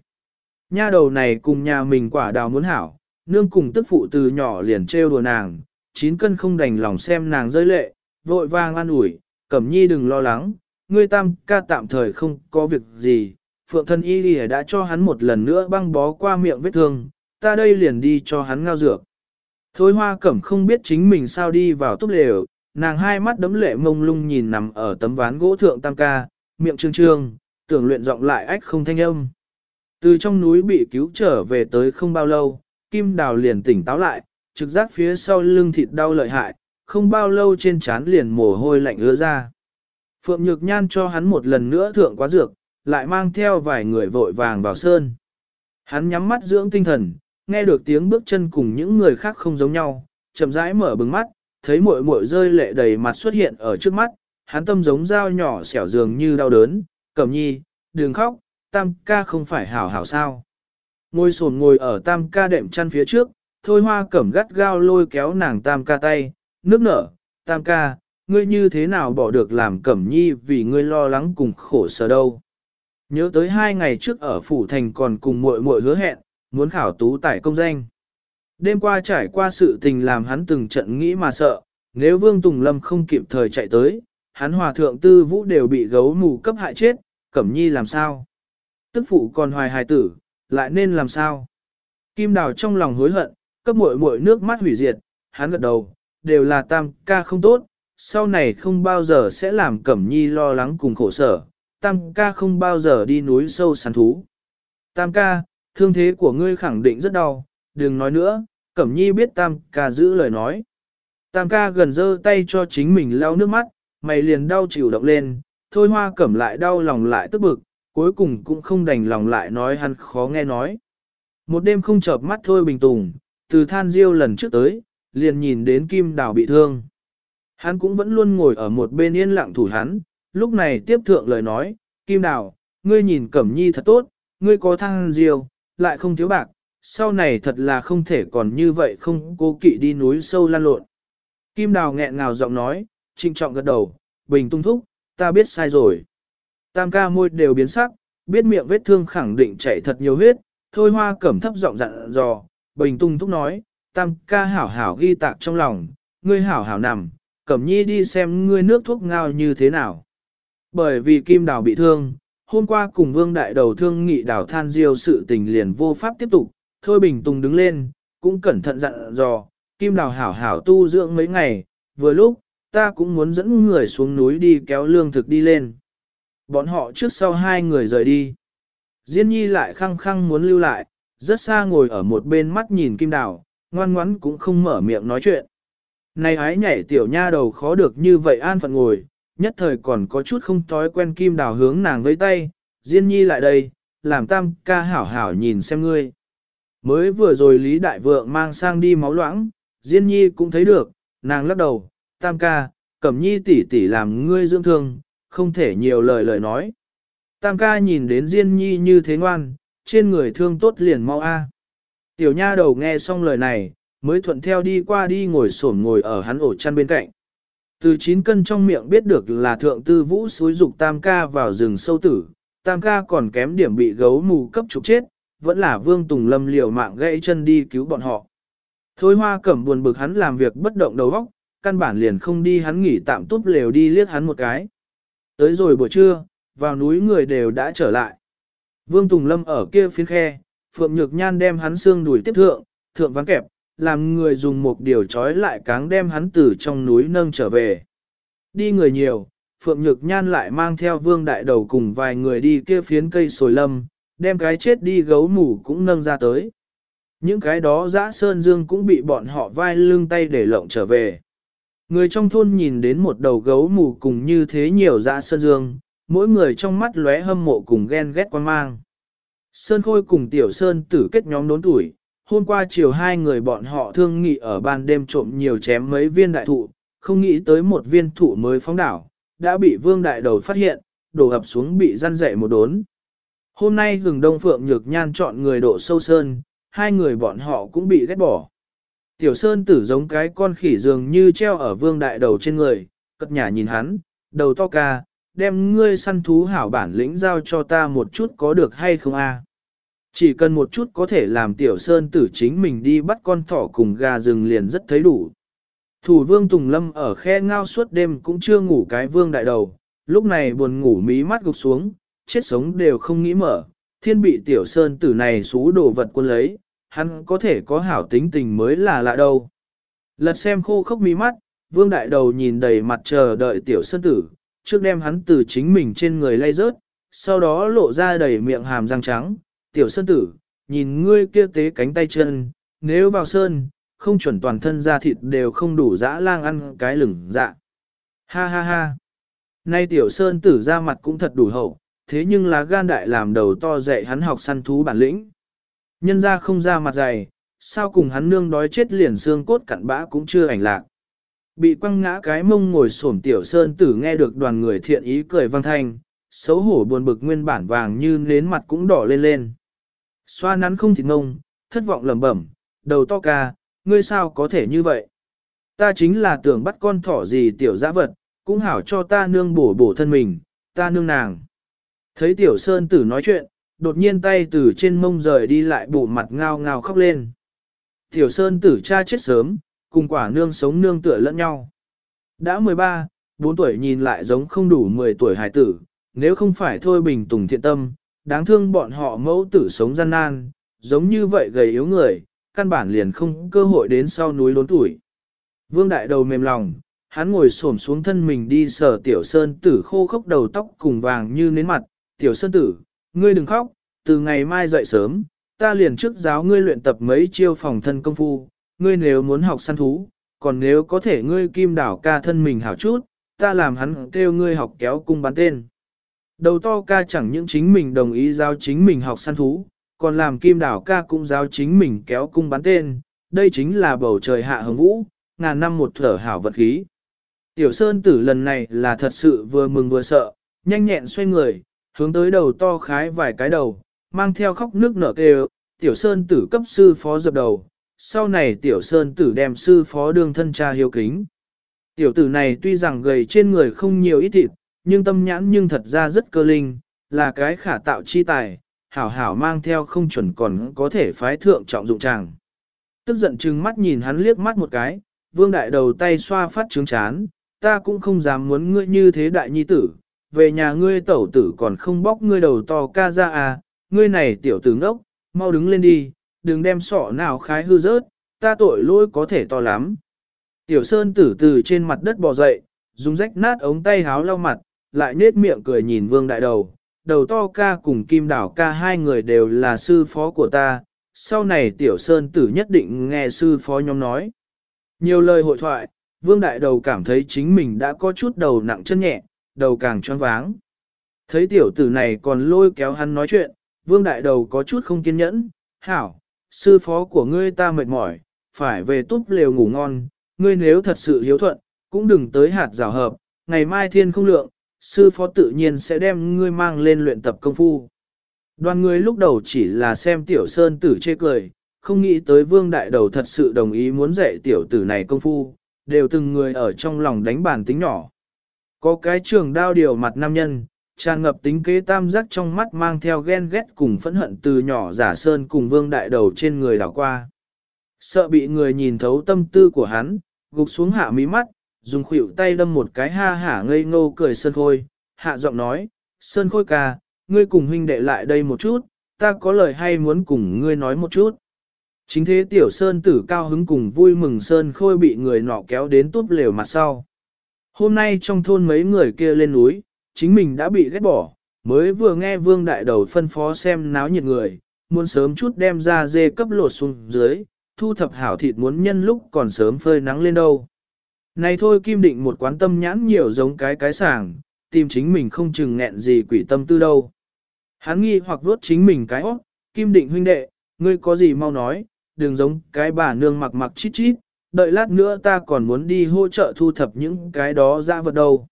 Nha đầu này cùng nhà mình quả đào muốn hảo, nương cùng tức phụ từ nhỏ liền trêu đùa nàng, chín cân không đành lòng xem nàng rơi lệ, vội vàng an ủi, cẩm nhi đừng lo lắng, ngươi tam ca tạm thời không có việc gì, phượng thân y lìa đã cho hắn một lần nữa băng bó qua miệng vết thương, ta đây liền đi cho hắn ngao dược. Thôi hoa cẩm không biết chính mình sao đi vào túp lều, nàng hai mắt đấm lệ mông lung nhìn nằm ở tấm ván gỗ thượng tam ca, miệng trương trương, tưởng luyện giọng lại ách không thanh âm. Từ trong núi bị cứu trở về tới không bao lâu, Kim Đào liền tỉnh táo lại, trực giác phía sau lưng thịt đau lợi hại, không bao lâu trên trán liền mồ hôi lạnh ứa ra. Phượng Nhược Nhan cho hắn một lần nữa thượng quá dược, lại mang theo vài người vội vàng vào sơn. Hắn nhắm mắt dưỡng tinh thần, nghe được tiếng bước chân cùng những người khác không giống nhau, chậm rãi mở bừng mắt, thấy muội muội rơi lệ đầy mặt xuất hiện ở trước mắt, hắn tâm giống dao nhỏ xẻo dường như đau đớn, cẩm nhi, đừng khóc, tam ca không phải hảo hảo sao. Ngồi sồn ngồi ở tam ca đệm chăn phía trước, thôi hoa cẩm gắt gao lôi kéo nàng tam ca tay, nước nở, tam ca, ngươi như thế nào bỏ được làm cẩm nhi vì ngươi lo lắng cùng khổ sở đâu. Nhớ tới hai ngày trước ở phủ thành còn cùng muội muội hứa hẹn, muốn khảo tú tại công danh. Đêm qua trải qua sự tình làm hắn từng trận nghĩ mà sợ, nếu Vương Tùng Lâm không kịp thời chạy tới, hắn hòa thượng tư vũ đều bị gấu mù cấp hại chết, Cẩm Nhi làm sao? Tức phụ còn hoài hài tử, lại nên làm sao? Kim Đào trong lòng hối hận, cấp muội muội nước mắt hủy diệt, hắn gật đầu, đều là tam ca không tốt, sau này không bao giờ sẽ làm Cẩm Nhi lo lắng cùng khổ sở, tam ca không bao giờ đi núi sâu săn thú. Tam ca, thương thế của ngươi khẳng định rất đau, đừng nói nữa, Cẩm Nhi biết tam ca giữ lời nói. Tam ca gần giơ tay cho chính mình lau nước mắt, mày liền đau chịu động lên, thôi hoa cẩm lại đau lòng lại tức bực, cuối cùng cũng không đành lòng lại nói hắn khó nghe nói. Một đêm không chợp mắt thôi bình tùng, từ than diêu lần trước tới, liền nhìn đến kim đào bị thương. Hắn cũng vẫn luôn ngồi ở một bên yên lặng thủ hắn, lúc này tiếp thượng lời nói, kim đào, ngươi nhìn cẩm nhi thật tốt, ngươi có thăng diêu, lại không thiếu bạc, sau này thật là không thể còn như vậy không cố kỵ đi núi sâu lan lộn. Kim đào nghẹn ngào giọng nói, trinh trọng gật đầu, bình tung thúc, ta biết sai rồi. Tam ca môi đều biến sắc, biết miệng vết thương khẳng định chảy thật nhiều huyết, thôi hoa cẩm thấp giọng dặn dò, bình tung thúc nói, tam ca hảo hảo ghi tạc trong lòng, ngươi hảo hảo nằm, cẩm nhi đi xem ngươi nước thuốc ngao như thế nào. Bởi vì kim đào bị thương, hôm qua cùng vương đại đầu thương nghị đào than diêu sự tình liền vô pháp tiếp tục, thôi bình tùng đứng lên, cũng cẩn thận dặn dò, kim đào hảo hảo tu dưỡng mấy ngày, vừa lúc, ta cũng muốn dẫn người xuống núi đi kéo lương thực đi lên. Bọn họ trước sau hai người rời đi. Diên nhi lại khăng khăng muốn lưu lại, rất xa ngồi ở một bên mắt nhìn kim đào, ngoan ngoắn cũng không mở miệng nói chuyện. Này ái nhảy tiểu nha đầu khó được như vậy an phận ngồi, nhất thời còn có chút không thói quen kim đào hướng nàng với tay, Diên nhi lại đây, làm tam ca hảo hảo nhìn xem ngươi. Mới vừa rồi Lý Đại Vượng mang sang đi máu loãng, Diên nhi cũng thấy được, nàng lắc đầu, tam ca, cẩm nhi tỷ tỷ làm ngươi dưỡng thương, không thể nhiều lời lời nói. Tam ca nhìn đến Diên nhi như thế ngoan, trên người thương tốt liền mau a. Tiểu nha đầu nghe xong lời này, mới thuận theo đi qua đi ngồi xổm ngồi ở hắn ổ chăn bên cạnh. Từ chín cân trong miệng biết được là thượng tư vũ xúi dục tam ca vào rừng sâu tử, tam ca còn kém điểm bị gấu mù cấp trục chết, vẫn là vương tùng lâm liều mạng gãy chân đi cứu bọn họ. Thôi hoa cẩm buồn bực hắn làm việc bất động đầu óc, căn bản liền không đi hắn nghỉ tạm túp lều đi liếc hắn một cái. Tới rồi buổi trưa, vào núi người đều đã trở lại. Vương Tùng Lâm ở kia phiến khe, Phượng Nhược Nhan đem hắn xương đuổi tiếp thượng, thượng vắng kẹp, làm người dùng một điều trói lại cáng đem hắn từ trong núi nâng trở về. Đi người nhiều, Phượng Nhược Nhan lại mang theo vương đại đầu cùng vài người đi kia phiến cây sồi lâm, đem cái chết đi gấu mủ cũng nâng ra tới. Những cái đó dã sơn dương cũng bị bọn họ vai lưng tay để lộng trở về. Người trong thôn nhìn đến một đầu gấu mù cùng như thế nhiều dã sơn dương, mỗi người trong mắt lóe hâm mộ cùng ghen ghét quan mang. Sơn Khôi cùng Tiểu Sơn tử kết nhóm đốn tuổi, hôm qua chiều hai người bọn họ thương nghị ở ban đêm trộm nhiều chém mấy viên đại thụ, không nghĩ tới một viên thụ mới phóng đảo, đã bị vương đại đầu phát hiện, đổ ập xuống bị răn dậy một đốn. Hôm nay hừng đông phượng nhược nhan chọn người độ sâu sơn, hai người bọn họ cũng bị ghét bỏ. Tiểu sơn tử giống cái con khỉ dường như treo ở vương đại đầu trên người, cất nhà nhìn hắn, đầu to ca, đem ngươi săn thú hảo bản lĩnh giao cho ta một chút có được hay không a? Chỉ cần một chút có thể làm tiểu sơn tử chính mình đi bắt con thỏ cùng gà rừng liền rất thấy đủ. Thủ vương Tùng Lâm ở khe ngao suốt đêm cũng chưa ngủ cái vương đại đầu, lúc này buồn ngủ mí mắt gục xuống, chết sống đều không nghĩ mở, thiên bị tiểu sơn tử này xú đồ vật quân lấy, hắn có thể có hảo tính tình mới là lạ đâu. Lật xem khô khốc mí mắt, vương đại đầu nhìn đầy mặt chờ đợi tiểu sơn tử, trước đem hắn từ chính mình trên người lay rớt, sau đó lộ ra đầy miệng hàm răng trắng, tiểu sơn tử, nhìn ngươi kia tế cánh tay chân, nếu vào sơn, không chuẩn toàn thân da thịt đều không đủ dã lang ăn cái lửng dạ. Ha ha ha. Nay tiểu sơn tử ra mặt cũng thật đủ hậu, thế nhưng là gan đại làm đầu to dạy hắn học săn thú bản lĩnh. Nhân ra không ra mặt dày, sao cùng hắn nương đói chết liền xương cốt cặn bã cũng chưa ảnh lạc. Bị quăng ngã cái mông ngồi xổm tiểu sơn tử nghe được đoàn người thiện ý cười vang thanh, xấu hổ buồn bực nguyên bản vàng như nến mặt cũng đỏ lên lên. Xoa nắn không thịt ngông, thất vọng lẩm bẩm, đầu to ca, ngươi sao có thể như vậy? Ta chính là tưởng bắt con thỏ gì tiểu dã vật, cũng hảo cho ta nương bổ bổ thân mình, ta nương nàng. Thấy tiểu sơn tử nói chuyện, đột nhiên tay từ trên mông rời đi lại bụ mặt ngao ngao khóc lên. Tiểu sơn tử cha chết sớm, cùng quả nương sống nương tựa lẫn nhau. Đã 13, 4 tuổi nhìn lại giống không đủ 10 tuổi hải tử, nếu không phải thôi bình tùng thiện tâm, đáng thương bọn họ mẫu tử sống gian nan, giống như vậy gầy yếu người, căn bản liền không cơ hội đến sau núi lớn tuổi. Vương đại đầu mềm lòng, hắn ngồi xổm xuống thân mình đi sờ tiểu sơn tử khô khốc đầu tóc cùng vàng như nến mặt, tiểu sơn tử, ngươi đừng khóc, từ ngày mai dậy sớm, ta liền trước giáo ngươi luyện tập mấy chiêu phòng thân công phu, ngươi nếu muốn học săn thú, còn nếu có thể ngươi kim đảo ca thân mình hảo chút, ta làm hắn kêu ngươi học kéo cung bắn tên. Đầu to ca chẳng những chính mình đồng ý giao chính mình học săn thú, còn làm kim đảo ca cũng giáo chính mình kéo cung bắn tên, đây chính là bầu trời hạ hồng vũ, ngàn năm một thở hảo vật khí. Tiểu Sơn tử lần này là thật sự vừa mừng vừa sợ, nhanh nhẹn xoay người, hướng tới đầu to khái vài cái đầu, mang theo khóc nước nở kêu, Tiểu Sơn tử cấp sư phó dập đầu, sau này Tiểu Sơn tử đem sư phó đương thân cha hiếu kính. Tiểu tử này tuy rằng gầy trên người không nhiều ít thịt, nhưng tâm nhãn nhưng thật ra rất cơ linh, là cái khả tạo chi tài, hảo hảo mang theo không chuẩn còn có thể phái thượng trọng dụng chàng. Tức giận chừng mắt nhìn hắn liếc mắt một cái, vương đại đầu tay xoa phát trướng chán, ta cũng không dám muốn ngươi như thế đại nhi tử, về nhà ngươi tẩu tử còn không bóc ngươi đầu to ca ra à, ngươi này tiểu tử ngốc, mau đứng lên đi, đừng đem sọ nào khái hư rớt, ta tội lỗi có thể to lắm. Tiểu sơn tử từ trên mặt đất bò dậy, dùng rách nát ống tay háo lau mặt, lại nết miệng cười nhìn vương đại đầu, đầu to ca cùng kim đảo ca hai người đều là sư phó của ta, sau này tiểu sơn tử nhất định nghe sư phó nhóm nói. Nhiều lời hội thoại, vương đại đầu cảm thấy chính mình đã có chút đầu nặng chân nhẹ, đầu càng choáng váng. Thấy tiểu tử này còn lôi kéo hắn nói chuyện, vương đại đầu có chút không kiên nhẫn, hảo, sư phó của ngươi ta mệt mỏi, phải về túp lều ngủ ngon, ngươi nếu thật sự hiếu thuận, cũng đừng tới hạt rào hợp, ngày mai thiên không lượng, sư phó tự nhiên sẽ đem ngươi mang lên luyện tập công phu. Đoàn người lúc đầu chỉ là xem tiểu sơn tử chê cười, không nghĩ tới vương đại đầu thật sự đồng ý muốn dạy tiểu tử này công phu, đều từng người ở trong lòng đánh bàn tính nhỏ. Có cái trường đao điều mặt nam nhân, tràn ngập tính kế tam giác trong mắt mang theo ghen ghét cùng phẫn hận từ nhỏ giả sơn cùng vương đại đầu trên người đảo qua. Sợ bị người nhìn thấu tâm tư của hắn, gục xuống hạ mí mắt, dùng khuỷu tay đâm một cái ha hả ngây ngô cười Sơn Khôi, hạ giọng nói, Sơn Khôi ca, ngươi cùng huynh đệ lại đây một chút, ta có lời hay muốn cùng ngươi nói một chút. Chính thế tiểu Sơn tử cao hứng cùng vui mừng Sơn Khôi bị người nọ kéo đến túp lều mặt sau. Hôm nay trong thôn mấy người kia lên núi, chính mình đã bị ghét bỏ, mới vừa nghe vương đại đầu phân phó xem náo nhiệt người, muốn sớm chút đem ra dê cấp lột xuống dưới, thu thập hảo thịt muốn nhân lúc còn sớm phơi nắng lên đâu. Này thôi Kim Định một quán tâm nhãn nhiều giống cái cái sàng, tìm chính mình không chừng nghẹn gì quỷ tâm tư đâu. Hắn nghi hoặc vuốt chính mình cái óc, kim định huynh đệ, ngươi có gì mau nói, đừng giống cái bà nương mặc mặc chít chít, đợi lát nữa ta còn muốn đi hỗ trợ thu thập những cái đó ra vật đâu.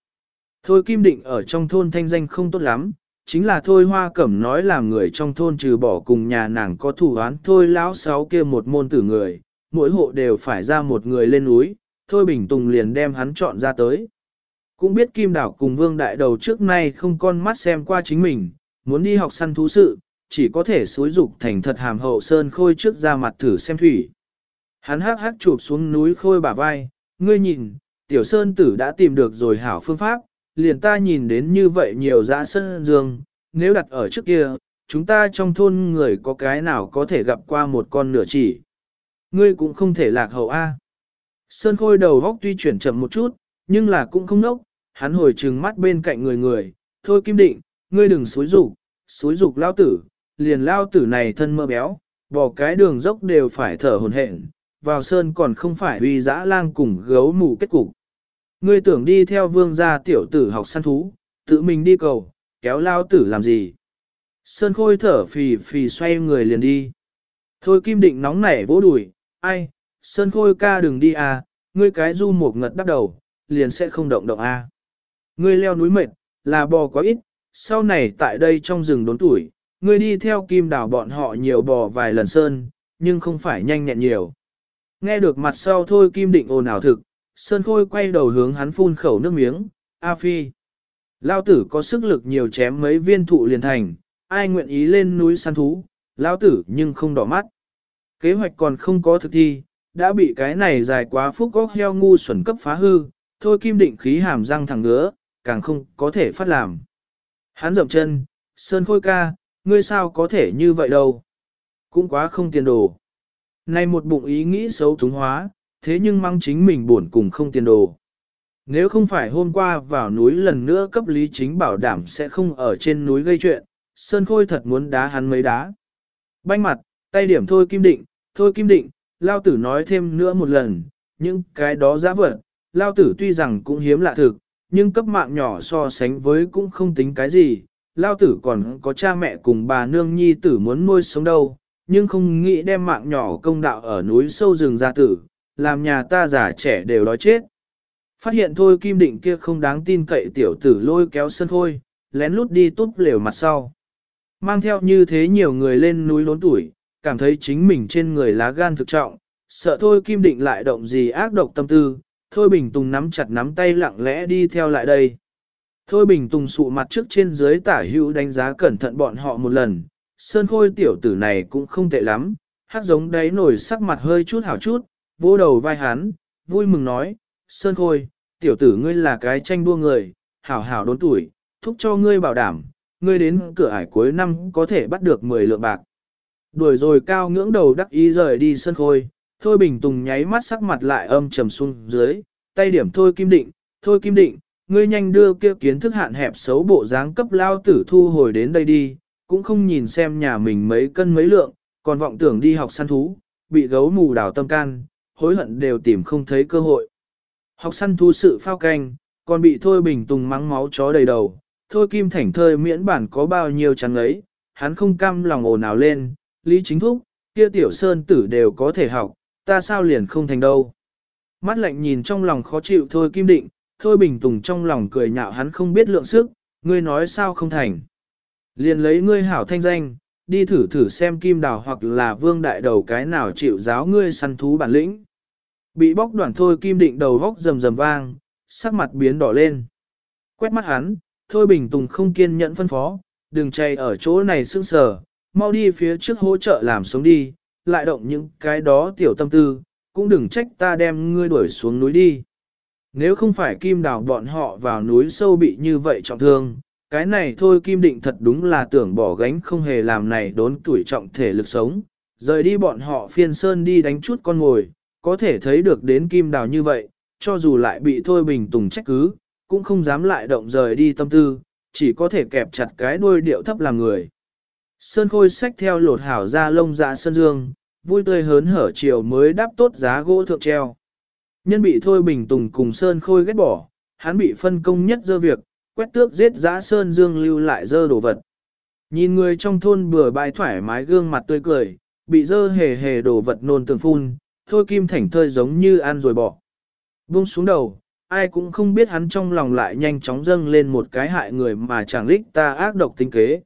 Thôi kim định ở trong thôn thanh danh không tốt lắm, chính là thôi hoa cẩm nói làm người trong thôn trừ bỏ cùng nhà nàng có thủ án thôi lão sáu kia một môn tử người, mỗi hộ đều phải ra một người lên núi, thôi bình tùng liền đem hắn chọn ra tới. Cũng biết kim đảo cùng vương đại đầu trước nay không con mắt xem qua chính mình, muốn đi học săn thú sự, chỉ có thể xối dục thành thật hàm hậu sơn khôi trước ra mặt thử xem thủy. Hắn hắc hắc chụp xuống núi khôi bả vai, ngươi nhìn, tiểu sơn tử đã tìm được rồi hảo phương pháp, liền ta nhìn đến như vậy nhiều dã sơn dương, nếu đặt ở trước kia, chúng ta trong thôn người có cái nào có thể gặp qua một con nửa chỉ. Ngươi cũng không thể lạc hậu A. Sơn khôi đầu góc tuy chuyển chậm một chút, nhưng là cũng không nốc, hắn hồi trừng mắt bên cạnh người người, thôi kim định, ngươi đừng xối rủ, xối rục lao tử, liền lao tử này thân mơ béo, bỏ cái đường dốc đều phải thở hồn hển, vào sơn còn không phải uy dã lang cùng gấu mù kết cục. Ngươi tưởng đi theo vương gia tiểu tử học săn thú, tự mình đi cầu, kéo lao tử làm gì? Sơn khôi thở phì phì xoay người liền đi. Thôi kim định nóng nảy vỗ đùi, ai, Sơn khôi ca đừng đi à, ngươi cái du một ngật đắp đầu, liền sẽ không động động à. Ngươi leo núi mệt, là bò quá ít, sau này tại đây trong rừng đốn tuổi, ngươi đi theo kim đảo bọn họ nhiều bò vài lần sơn, nhưng không phải nhanh nhẹn nhiều. Nghe được mặt sau thôi kim định ồn ào thực, Sơn Khôi quay đầu hướng hắn phun khẩu nước miếng, A Phi. Lao tử có sức lực nhiều chém mấy viên thụ liền thành, ai nguyện ý lên núi săn thú, Lao tử nhưng không đỏ mắt. Kế hoạch còn không có thực thi, đã bị cái này dài quá phúc góc heo ngu xuẩn cấp phá hư, thôi kim định khí hàm răng thẳng ngứa, càng không có thể phát làm. Hắn dậm chân, Sơn Khôi ca, ngươi sao có thể như vậy đâu. Cũng quá không tiền đồ. Này một bụng ý nghĩ xấu túng hóa, thế nhưng mang chính mình buồn cùng không tiền đồ. Nếu không phải hôm qua vào núi lần nữa cấp lý chính bảo đảm sẽ không ở trên núi gây chuyện, Sơn Khôi thật muốn đá hắn mấy đá. Banh mặt, tay điểm thôi kim định, thôi kim định, lao tử nói thêm nữa một lần, những cái đó giã vật, lao tử tuy rằng cũng hiếm lạ thực, nhưng cấp mạng nhỏ so sánh với cũng không tính cái gì, lao tử còn có cha mẹ cùng bà nương nhi tử muốn nuôi sống đâu, nhưng không nghĩ đem mạng nhỏ công đạo ở núi sâu rừng ra tử, làm nhà ta già trẻ đều đói chết. Phát hiện thôi kim định kia không đáng tin cậy tiểu tử lôi kéo sân khôi, lén lút đi túp lều mặt sau. Mang theo như thế nhiều người lên núi lốn tuổi, cảm thấy chính mình trên người lá gan thực trọng, sợ thôi kim định lại động gì ác độc tâm tư, thôi bình tùng nắm chặt nắm tay lặng lẽ đi theo lại đây. Thôi bình tùng sụ mặt trước trên dưới tả hữu đánh giá cẩn thận bọn họ một lần, sơn khôi tiểu tử này cũng không tệ lắm, hát giống đáy nổi sắc mặt hơi chút hảo chút, vỗ đầu vai hắn, vui mừng nói, Sơn Khôi, tiểu tử ngươi là cái tranh đua người, hảo hảo đốn tuổi, thúc cho ngươi bảo đảm, ngươi đến cửa ải cuối năm có thể bắt được 10 lượng bạc. Đuổi rồi cao ngưỡng đầu đắc ý rời đi sân Khôi, Thôi Bình Tùng nháy mắt sắc mặt lại âm trầm xuống dưới, tay điểm Thôi Kim Định, Thôi Kim Định, ngươi nhanh đưa kia kiến thức hạn hẹp xấu bộ dáng cấp lao tử thu hồi đến đây đi, cũng không nhìn xem nhà mình mấy cân mấy lượng, còn vọng tưởng đi học săn thú, bị gấu mù đào tâm can, hối hận đều tìm không thấy cơ hội. Học săn thú sự phao canh, còn bị Thôi Bình Tùng mắng máu chó đầy đầu, Thôi Kim Thảnh thơi miễn bản có bao nhiêu chẳng ấy, hắn không cam lòng ồn ào lên, Lý Chính Thúc, kia tiểu sơn tử đều có thể học, ta sao liền không thành đâu. Mắt lạnh nhìn trong lòng khó chịu Thôi Kim Định, Thôi Bình Tùng trong lòng cười nhạo hắn không biết lượng sức, ngươi nói sao không thành. Liền lấy ngươi hảo thanh danh, đi thử thử xem kim đào hoặc là vương đại đầu cái nào chịu giáo ngươi săn thú bản lĩnh. Bị bóc đoạn thôi kim định đầu vóc rầm rầm vang, sắc mặt biến đỏ lên. Quét mắt hắn, thôi bình tùng không kiên nhẫn phân phó, đừng chạy ở chỗ này sững sờ, mau đi phía trước hỗ trợ làm sống đi, lại động những cái đó tiểu tâm tư, cũng đừng trách ta đem ngươi đuổi xuống núi đi. Nếu không phải kim đào bọn họ vào núi sâu bị như vậy trọng thương, cái này thôi kim định thật đúng là tưởng bỏ gánh không hề làm này đốn tuổi trọng thể lực sống, rời đi bọn họ phiên sơn đi đánh chút con ngồi, có thể thấy được đến kim đào như vậy, cho dù lại bị thôi bình tùng trách cứ, cũng không dám lại động rời đi tâm tư, chỉ có thể kẹp chặt cái đuôi điệu thấp làm người. Sơn khôi xách theo lột hảo ra lông dạ sơn dương, vui tươi hớn hở chiều mới đáp tốt giá gỗ thượng treo. Nhân bị thôi bình tùng cùng Sơn khôi ghét bỏ, hắn bị phân công nhất dơ việc, quét tước giết giá Sơn Dương lưu lại dơ đồ vật. Nhìn người trong thôn bừa bãi thoải mái gương mặt tươi cười, bị dơ hề hề đổ vật nôn tường phun, thôi kim thảnh thơi giống như ăn rồi bỏ. Buông xuống đầu, ai cũng không biết hắn trong lòng lại nhanh chóng dâng lên một cái hại người mà chẳng lích ta ác độc tính kế.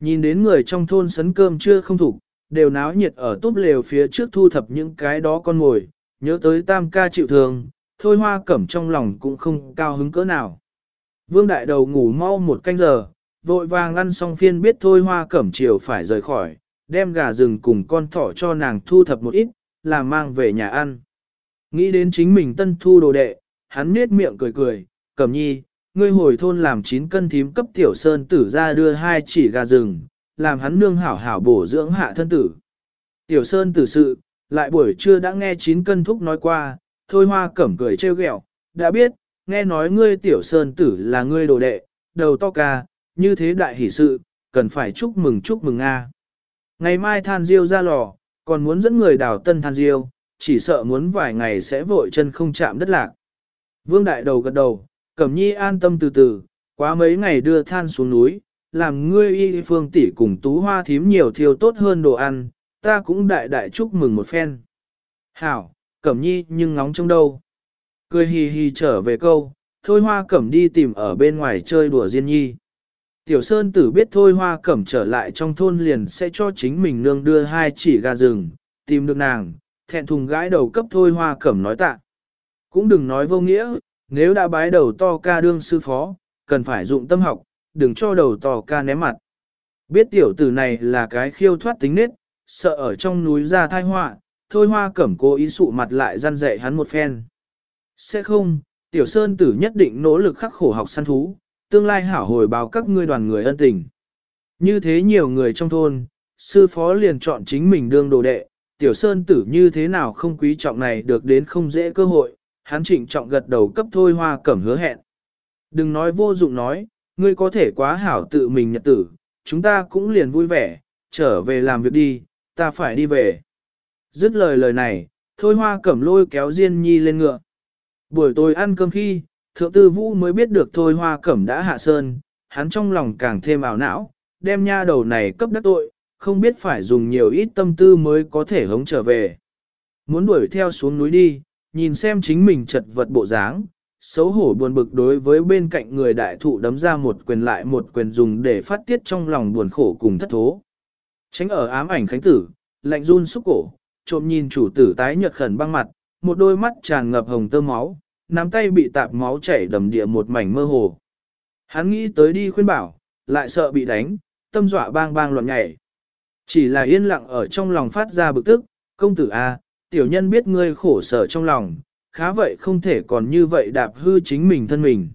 Nhìn đến người trong thôn sấn cơm chưa không thủ, đều náo nhiệt ở túp lều phía trước thu thập những cái đó con ngồi, nhớ tới tam ca chịu thường, thôi hoa cẩm trong lòng cũng không cao hứng cỡ nào. Vương đại đầu ngủ mau một canh giờ, vội vàng ăn xong phiên biết thôi hoa cẩm chiều phải rời khỏi, đem gà rừng cùng con thỏ cho nàng thu thập một ít, làm mang về nhà ăn. Nghĩ đến chính mình tân thu đồ đệ, hắn nết miệng cười cười, cẩm nhi, ngươi hồi thôn làm 9 cân thím cấp tiểu sơn tử ra đưa hai chỉ gà rừng, làm hắn nương hảo hảo bổ dưỡng hạ thân tử. Tiểu sơn tử sự, lại buổi trưa đã nghe 9 cân thúc nói qua, thôi hoa cẩm cười trêu ghẹo, đã biết, nghe nói ngươi tiểu sơn tử là ngươi đồ đệ, đầu to ca, như thế đại hỷ sự, cần phải chúc mừng chúc mừng a. Ngày mai than diêu ra lò, còn muốn dẫn người đào tân than diêu, chỉ sợ muốn vài ngày sẽ vội chân không chạm đất lạc. Vương đại đầu gật đầu, cẩm nhi an tâm từ từ, quá mấy ngày đưa than xuống núi, làm ngươi y phương tỷ cùng tú hoa thím nhiều thiêu tốt hơn đồ ăn, ta cũng đại đại chúc mừng một phen. Hảo, cẩm nhi nhưng ngóng trong đâu. Cười hì hì trở về câu, thôi hoa cẩm đi tìm ở bên ngoài chơi đùa Diên nhi. Tiểu Sơn tử biết thôi hoa cẩm trở lại trong thôn liền sẽ cho chính mình nương đưa hai chỉ gà rừng, tìm được nàng, thẹn thùng gãi đầu cấp thôi hoa cẩm nói tạ. Cũng đừng nói vô nghĩa, nếu đã bái đầu to ca đương sư phó, cần phải dụng tâm học, đừng cho đầu to ca ném mặt. Biết tiểu tử này là cái khiêu thoát tính nết, sợ ở trong núi ra thai họa, thôi hoa cẩm cố ý sụ mặt lại răn dạy hắn một phen. Sẽ không, tiểu sơn tử nhất định nỗ lực khắc khổ học săn thú, tương lai hảo hồi báo các ngươi đoàn người ân tình. Như thế nhiều người trong thôn, sư phó liền chọn chính mình đương đồ đệ, tiểu sơn tử như thế nào không quý trọng này được đến không dễ cơ hội, hắn trịnh trọng gật đầu cấp thôi hoa cẩm hứa hẹn. Đừng nói vô dụng nói, ngươi có thể quá hảo tự mình nhật tử, chúng ta cũng liền vui vẻ, trở về làm việc đi, ta phải đi về. Dứt lời lời này, thôi hoa cẩm lôi kéo Diên Nhi lên ngựa. Buổi tối ăn cơm khi, thượng tư vũ mới biết được thôi hoa cẩm đã hạ sơn, hắn trong lòng càng thêm ảo não, đem nha đầu này cấp đắc tội, không biết phải dùng nhiều ít tâm tư mới có thể hống trở về. Muốn đuổi theo xuống núi đi, nhìn xem chính mình chật vật bộ dáng, xấu hổ buồn bực đối với bên cạnh người đại thụ đấm ra một quyền lại một quyền dùng để phát tiết trong lòng buồn khổ cùng thất thố. Tránh ở ám ảnh khánh tử, lạnh run xúc cổ, trộm nhìn chủ tử tái nhợt khẩn băng mặt, một đôi mắt tràn ngập hồng tơ máu, nắm tay bị tạp máu chảy đầm địa một mảnh mơ hồ. Hắn nghĩ tới đi khuyên bảo, lại sợ bị đánh, tâm dọa bang bang loạn nhảy. Chỉ là yên lặng ở trong lòng phát ra bực tức, công tử A, tiểu nhân biết ngươi khổ sở trong lòng, khá vậy không thể còn như vậy đạp hư chính mình thân mình.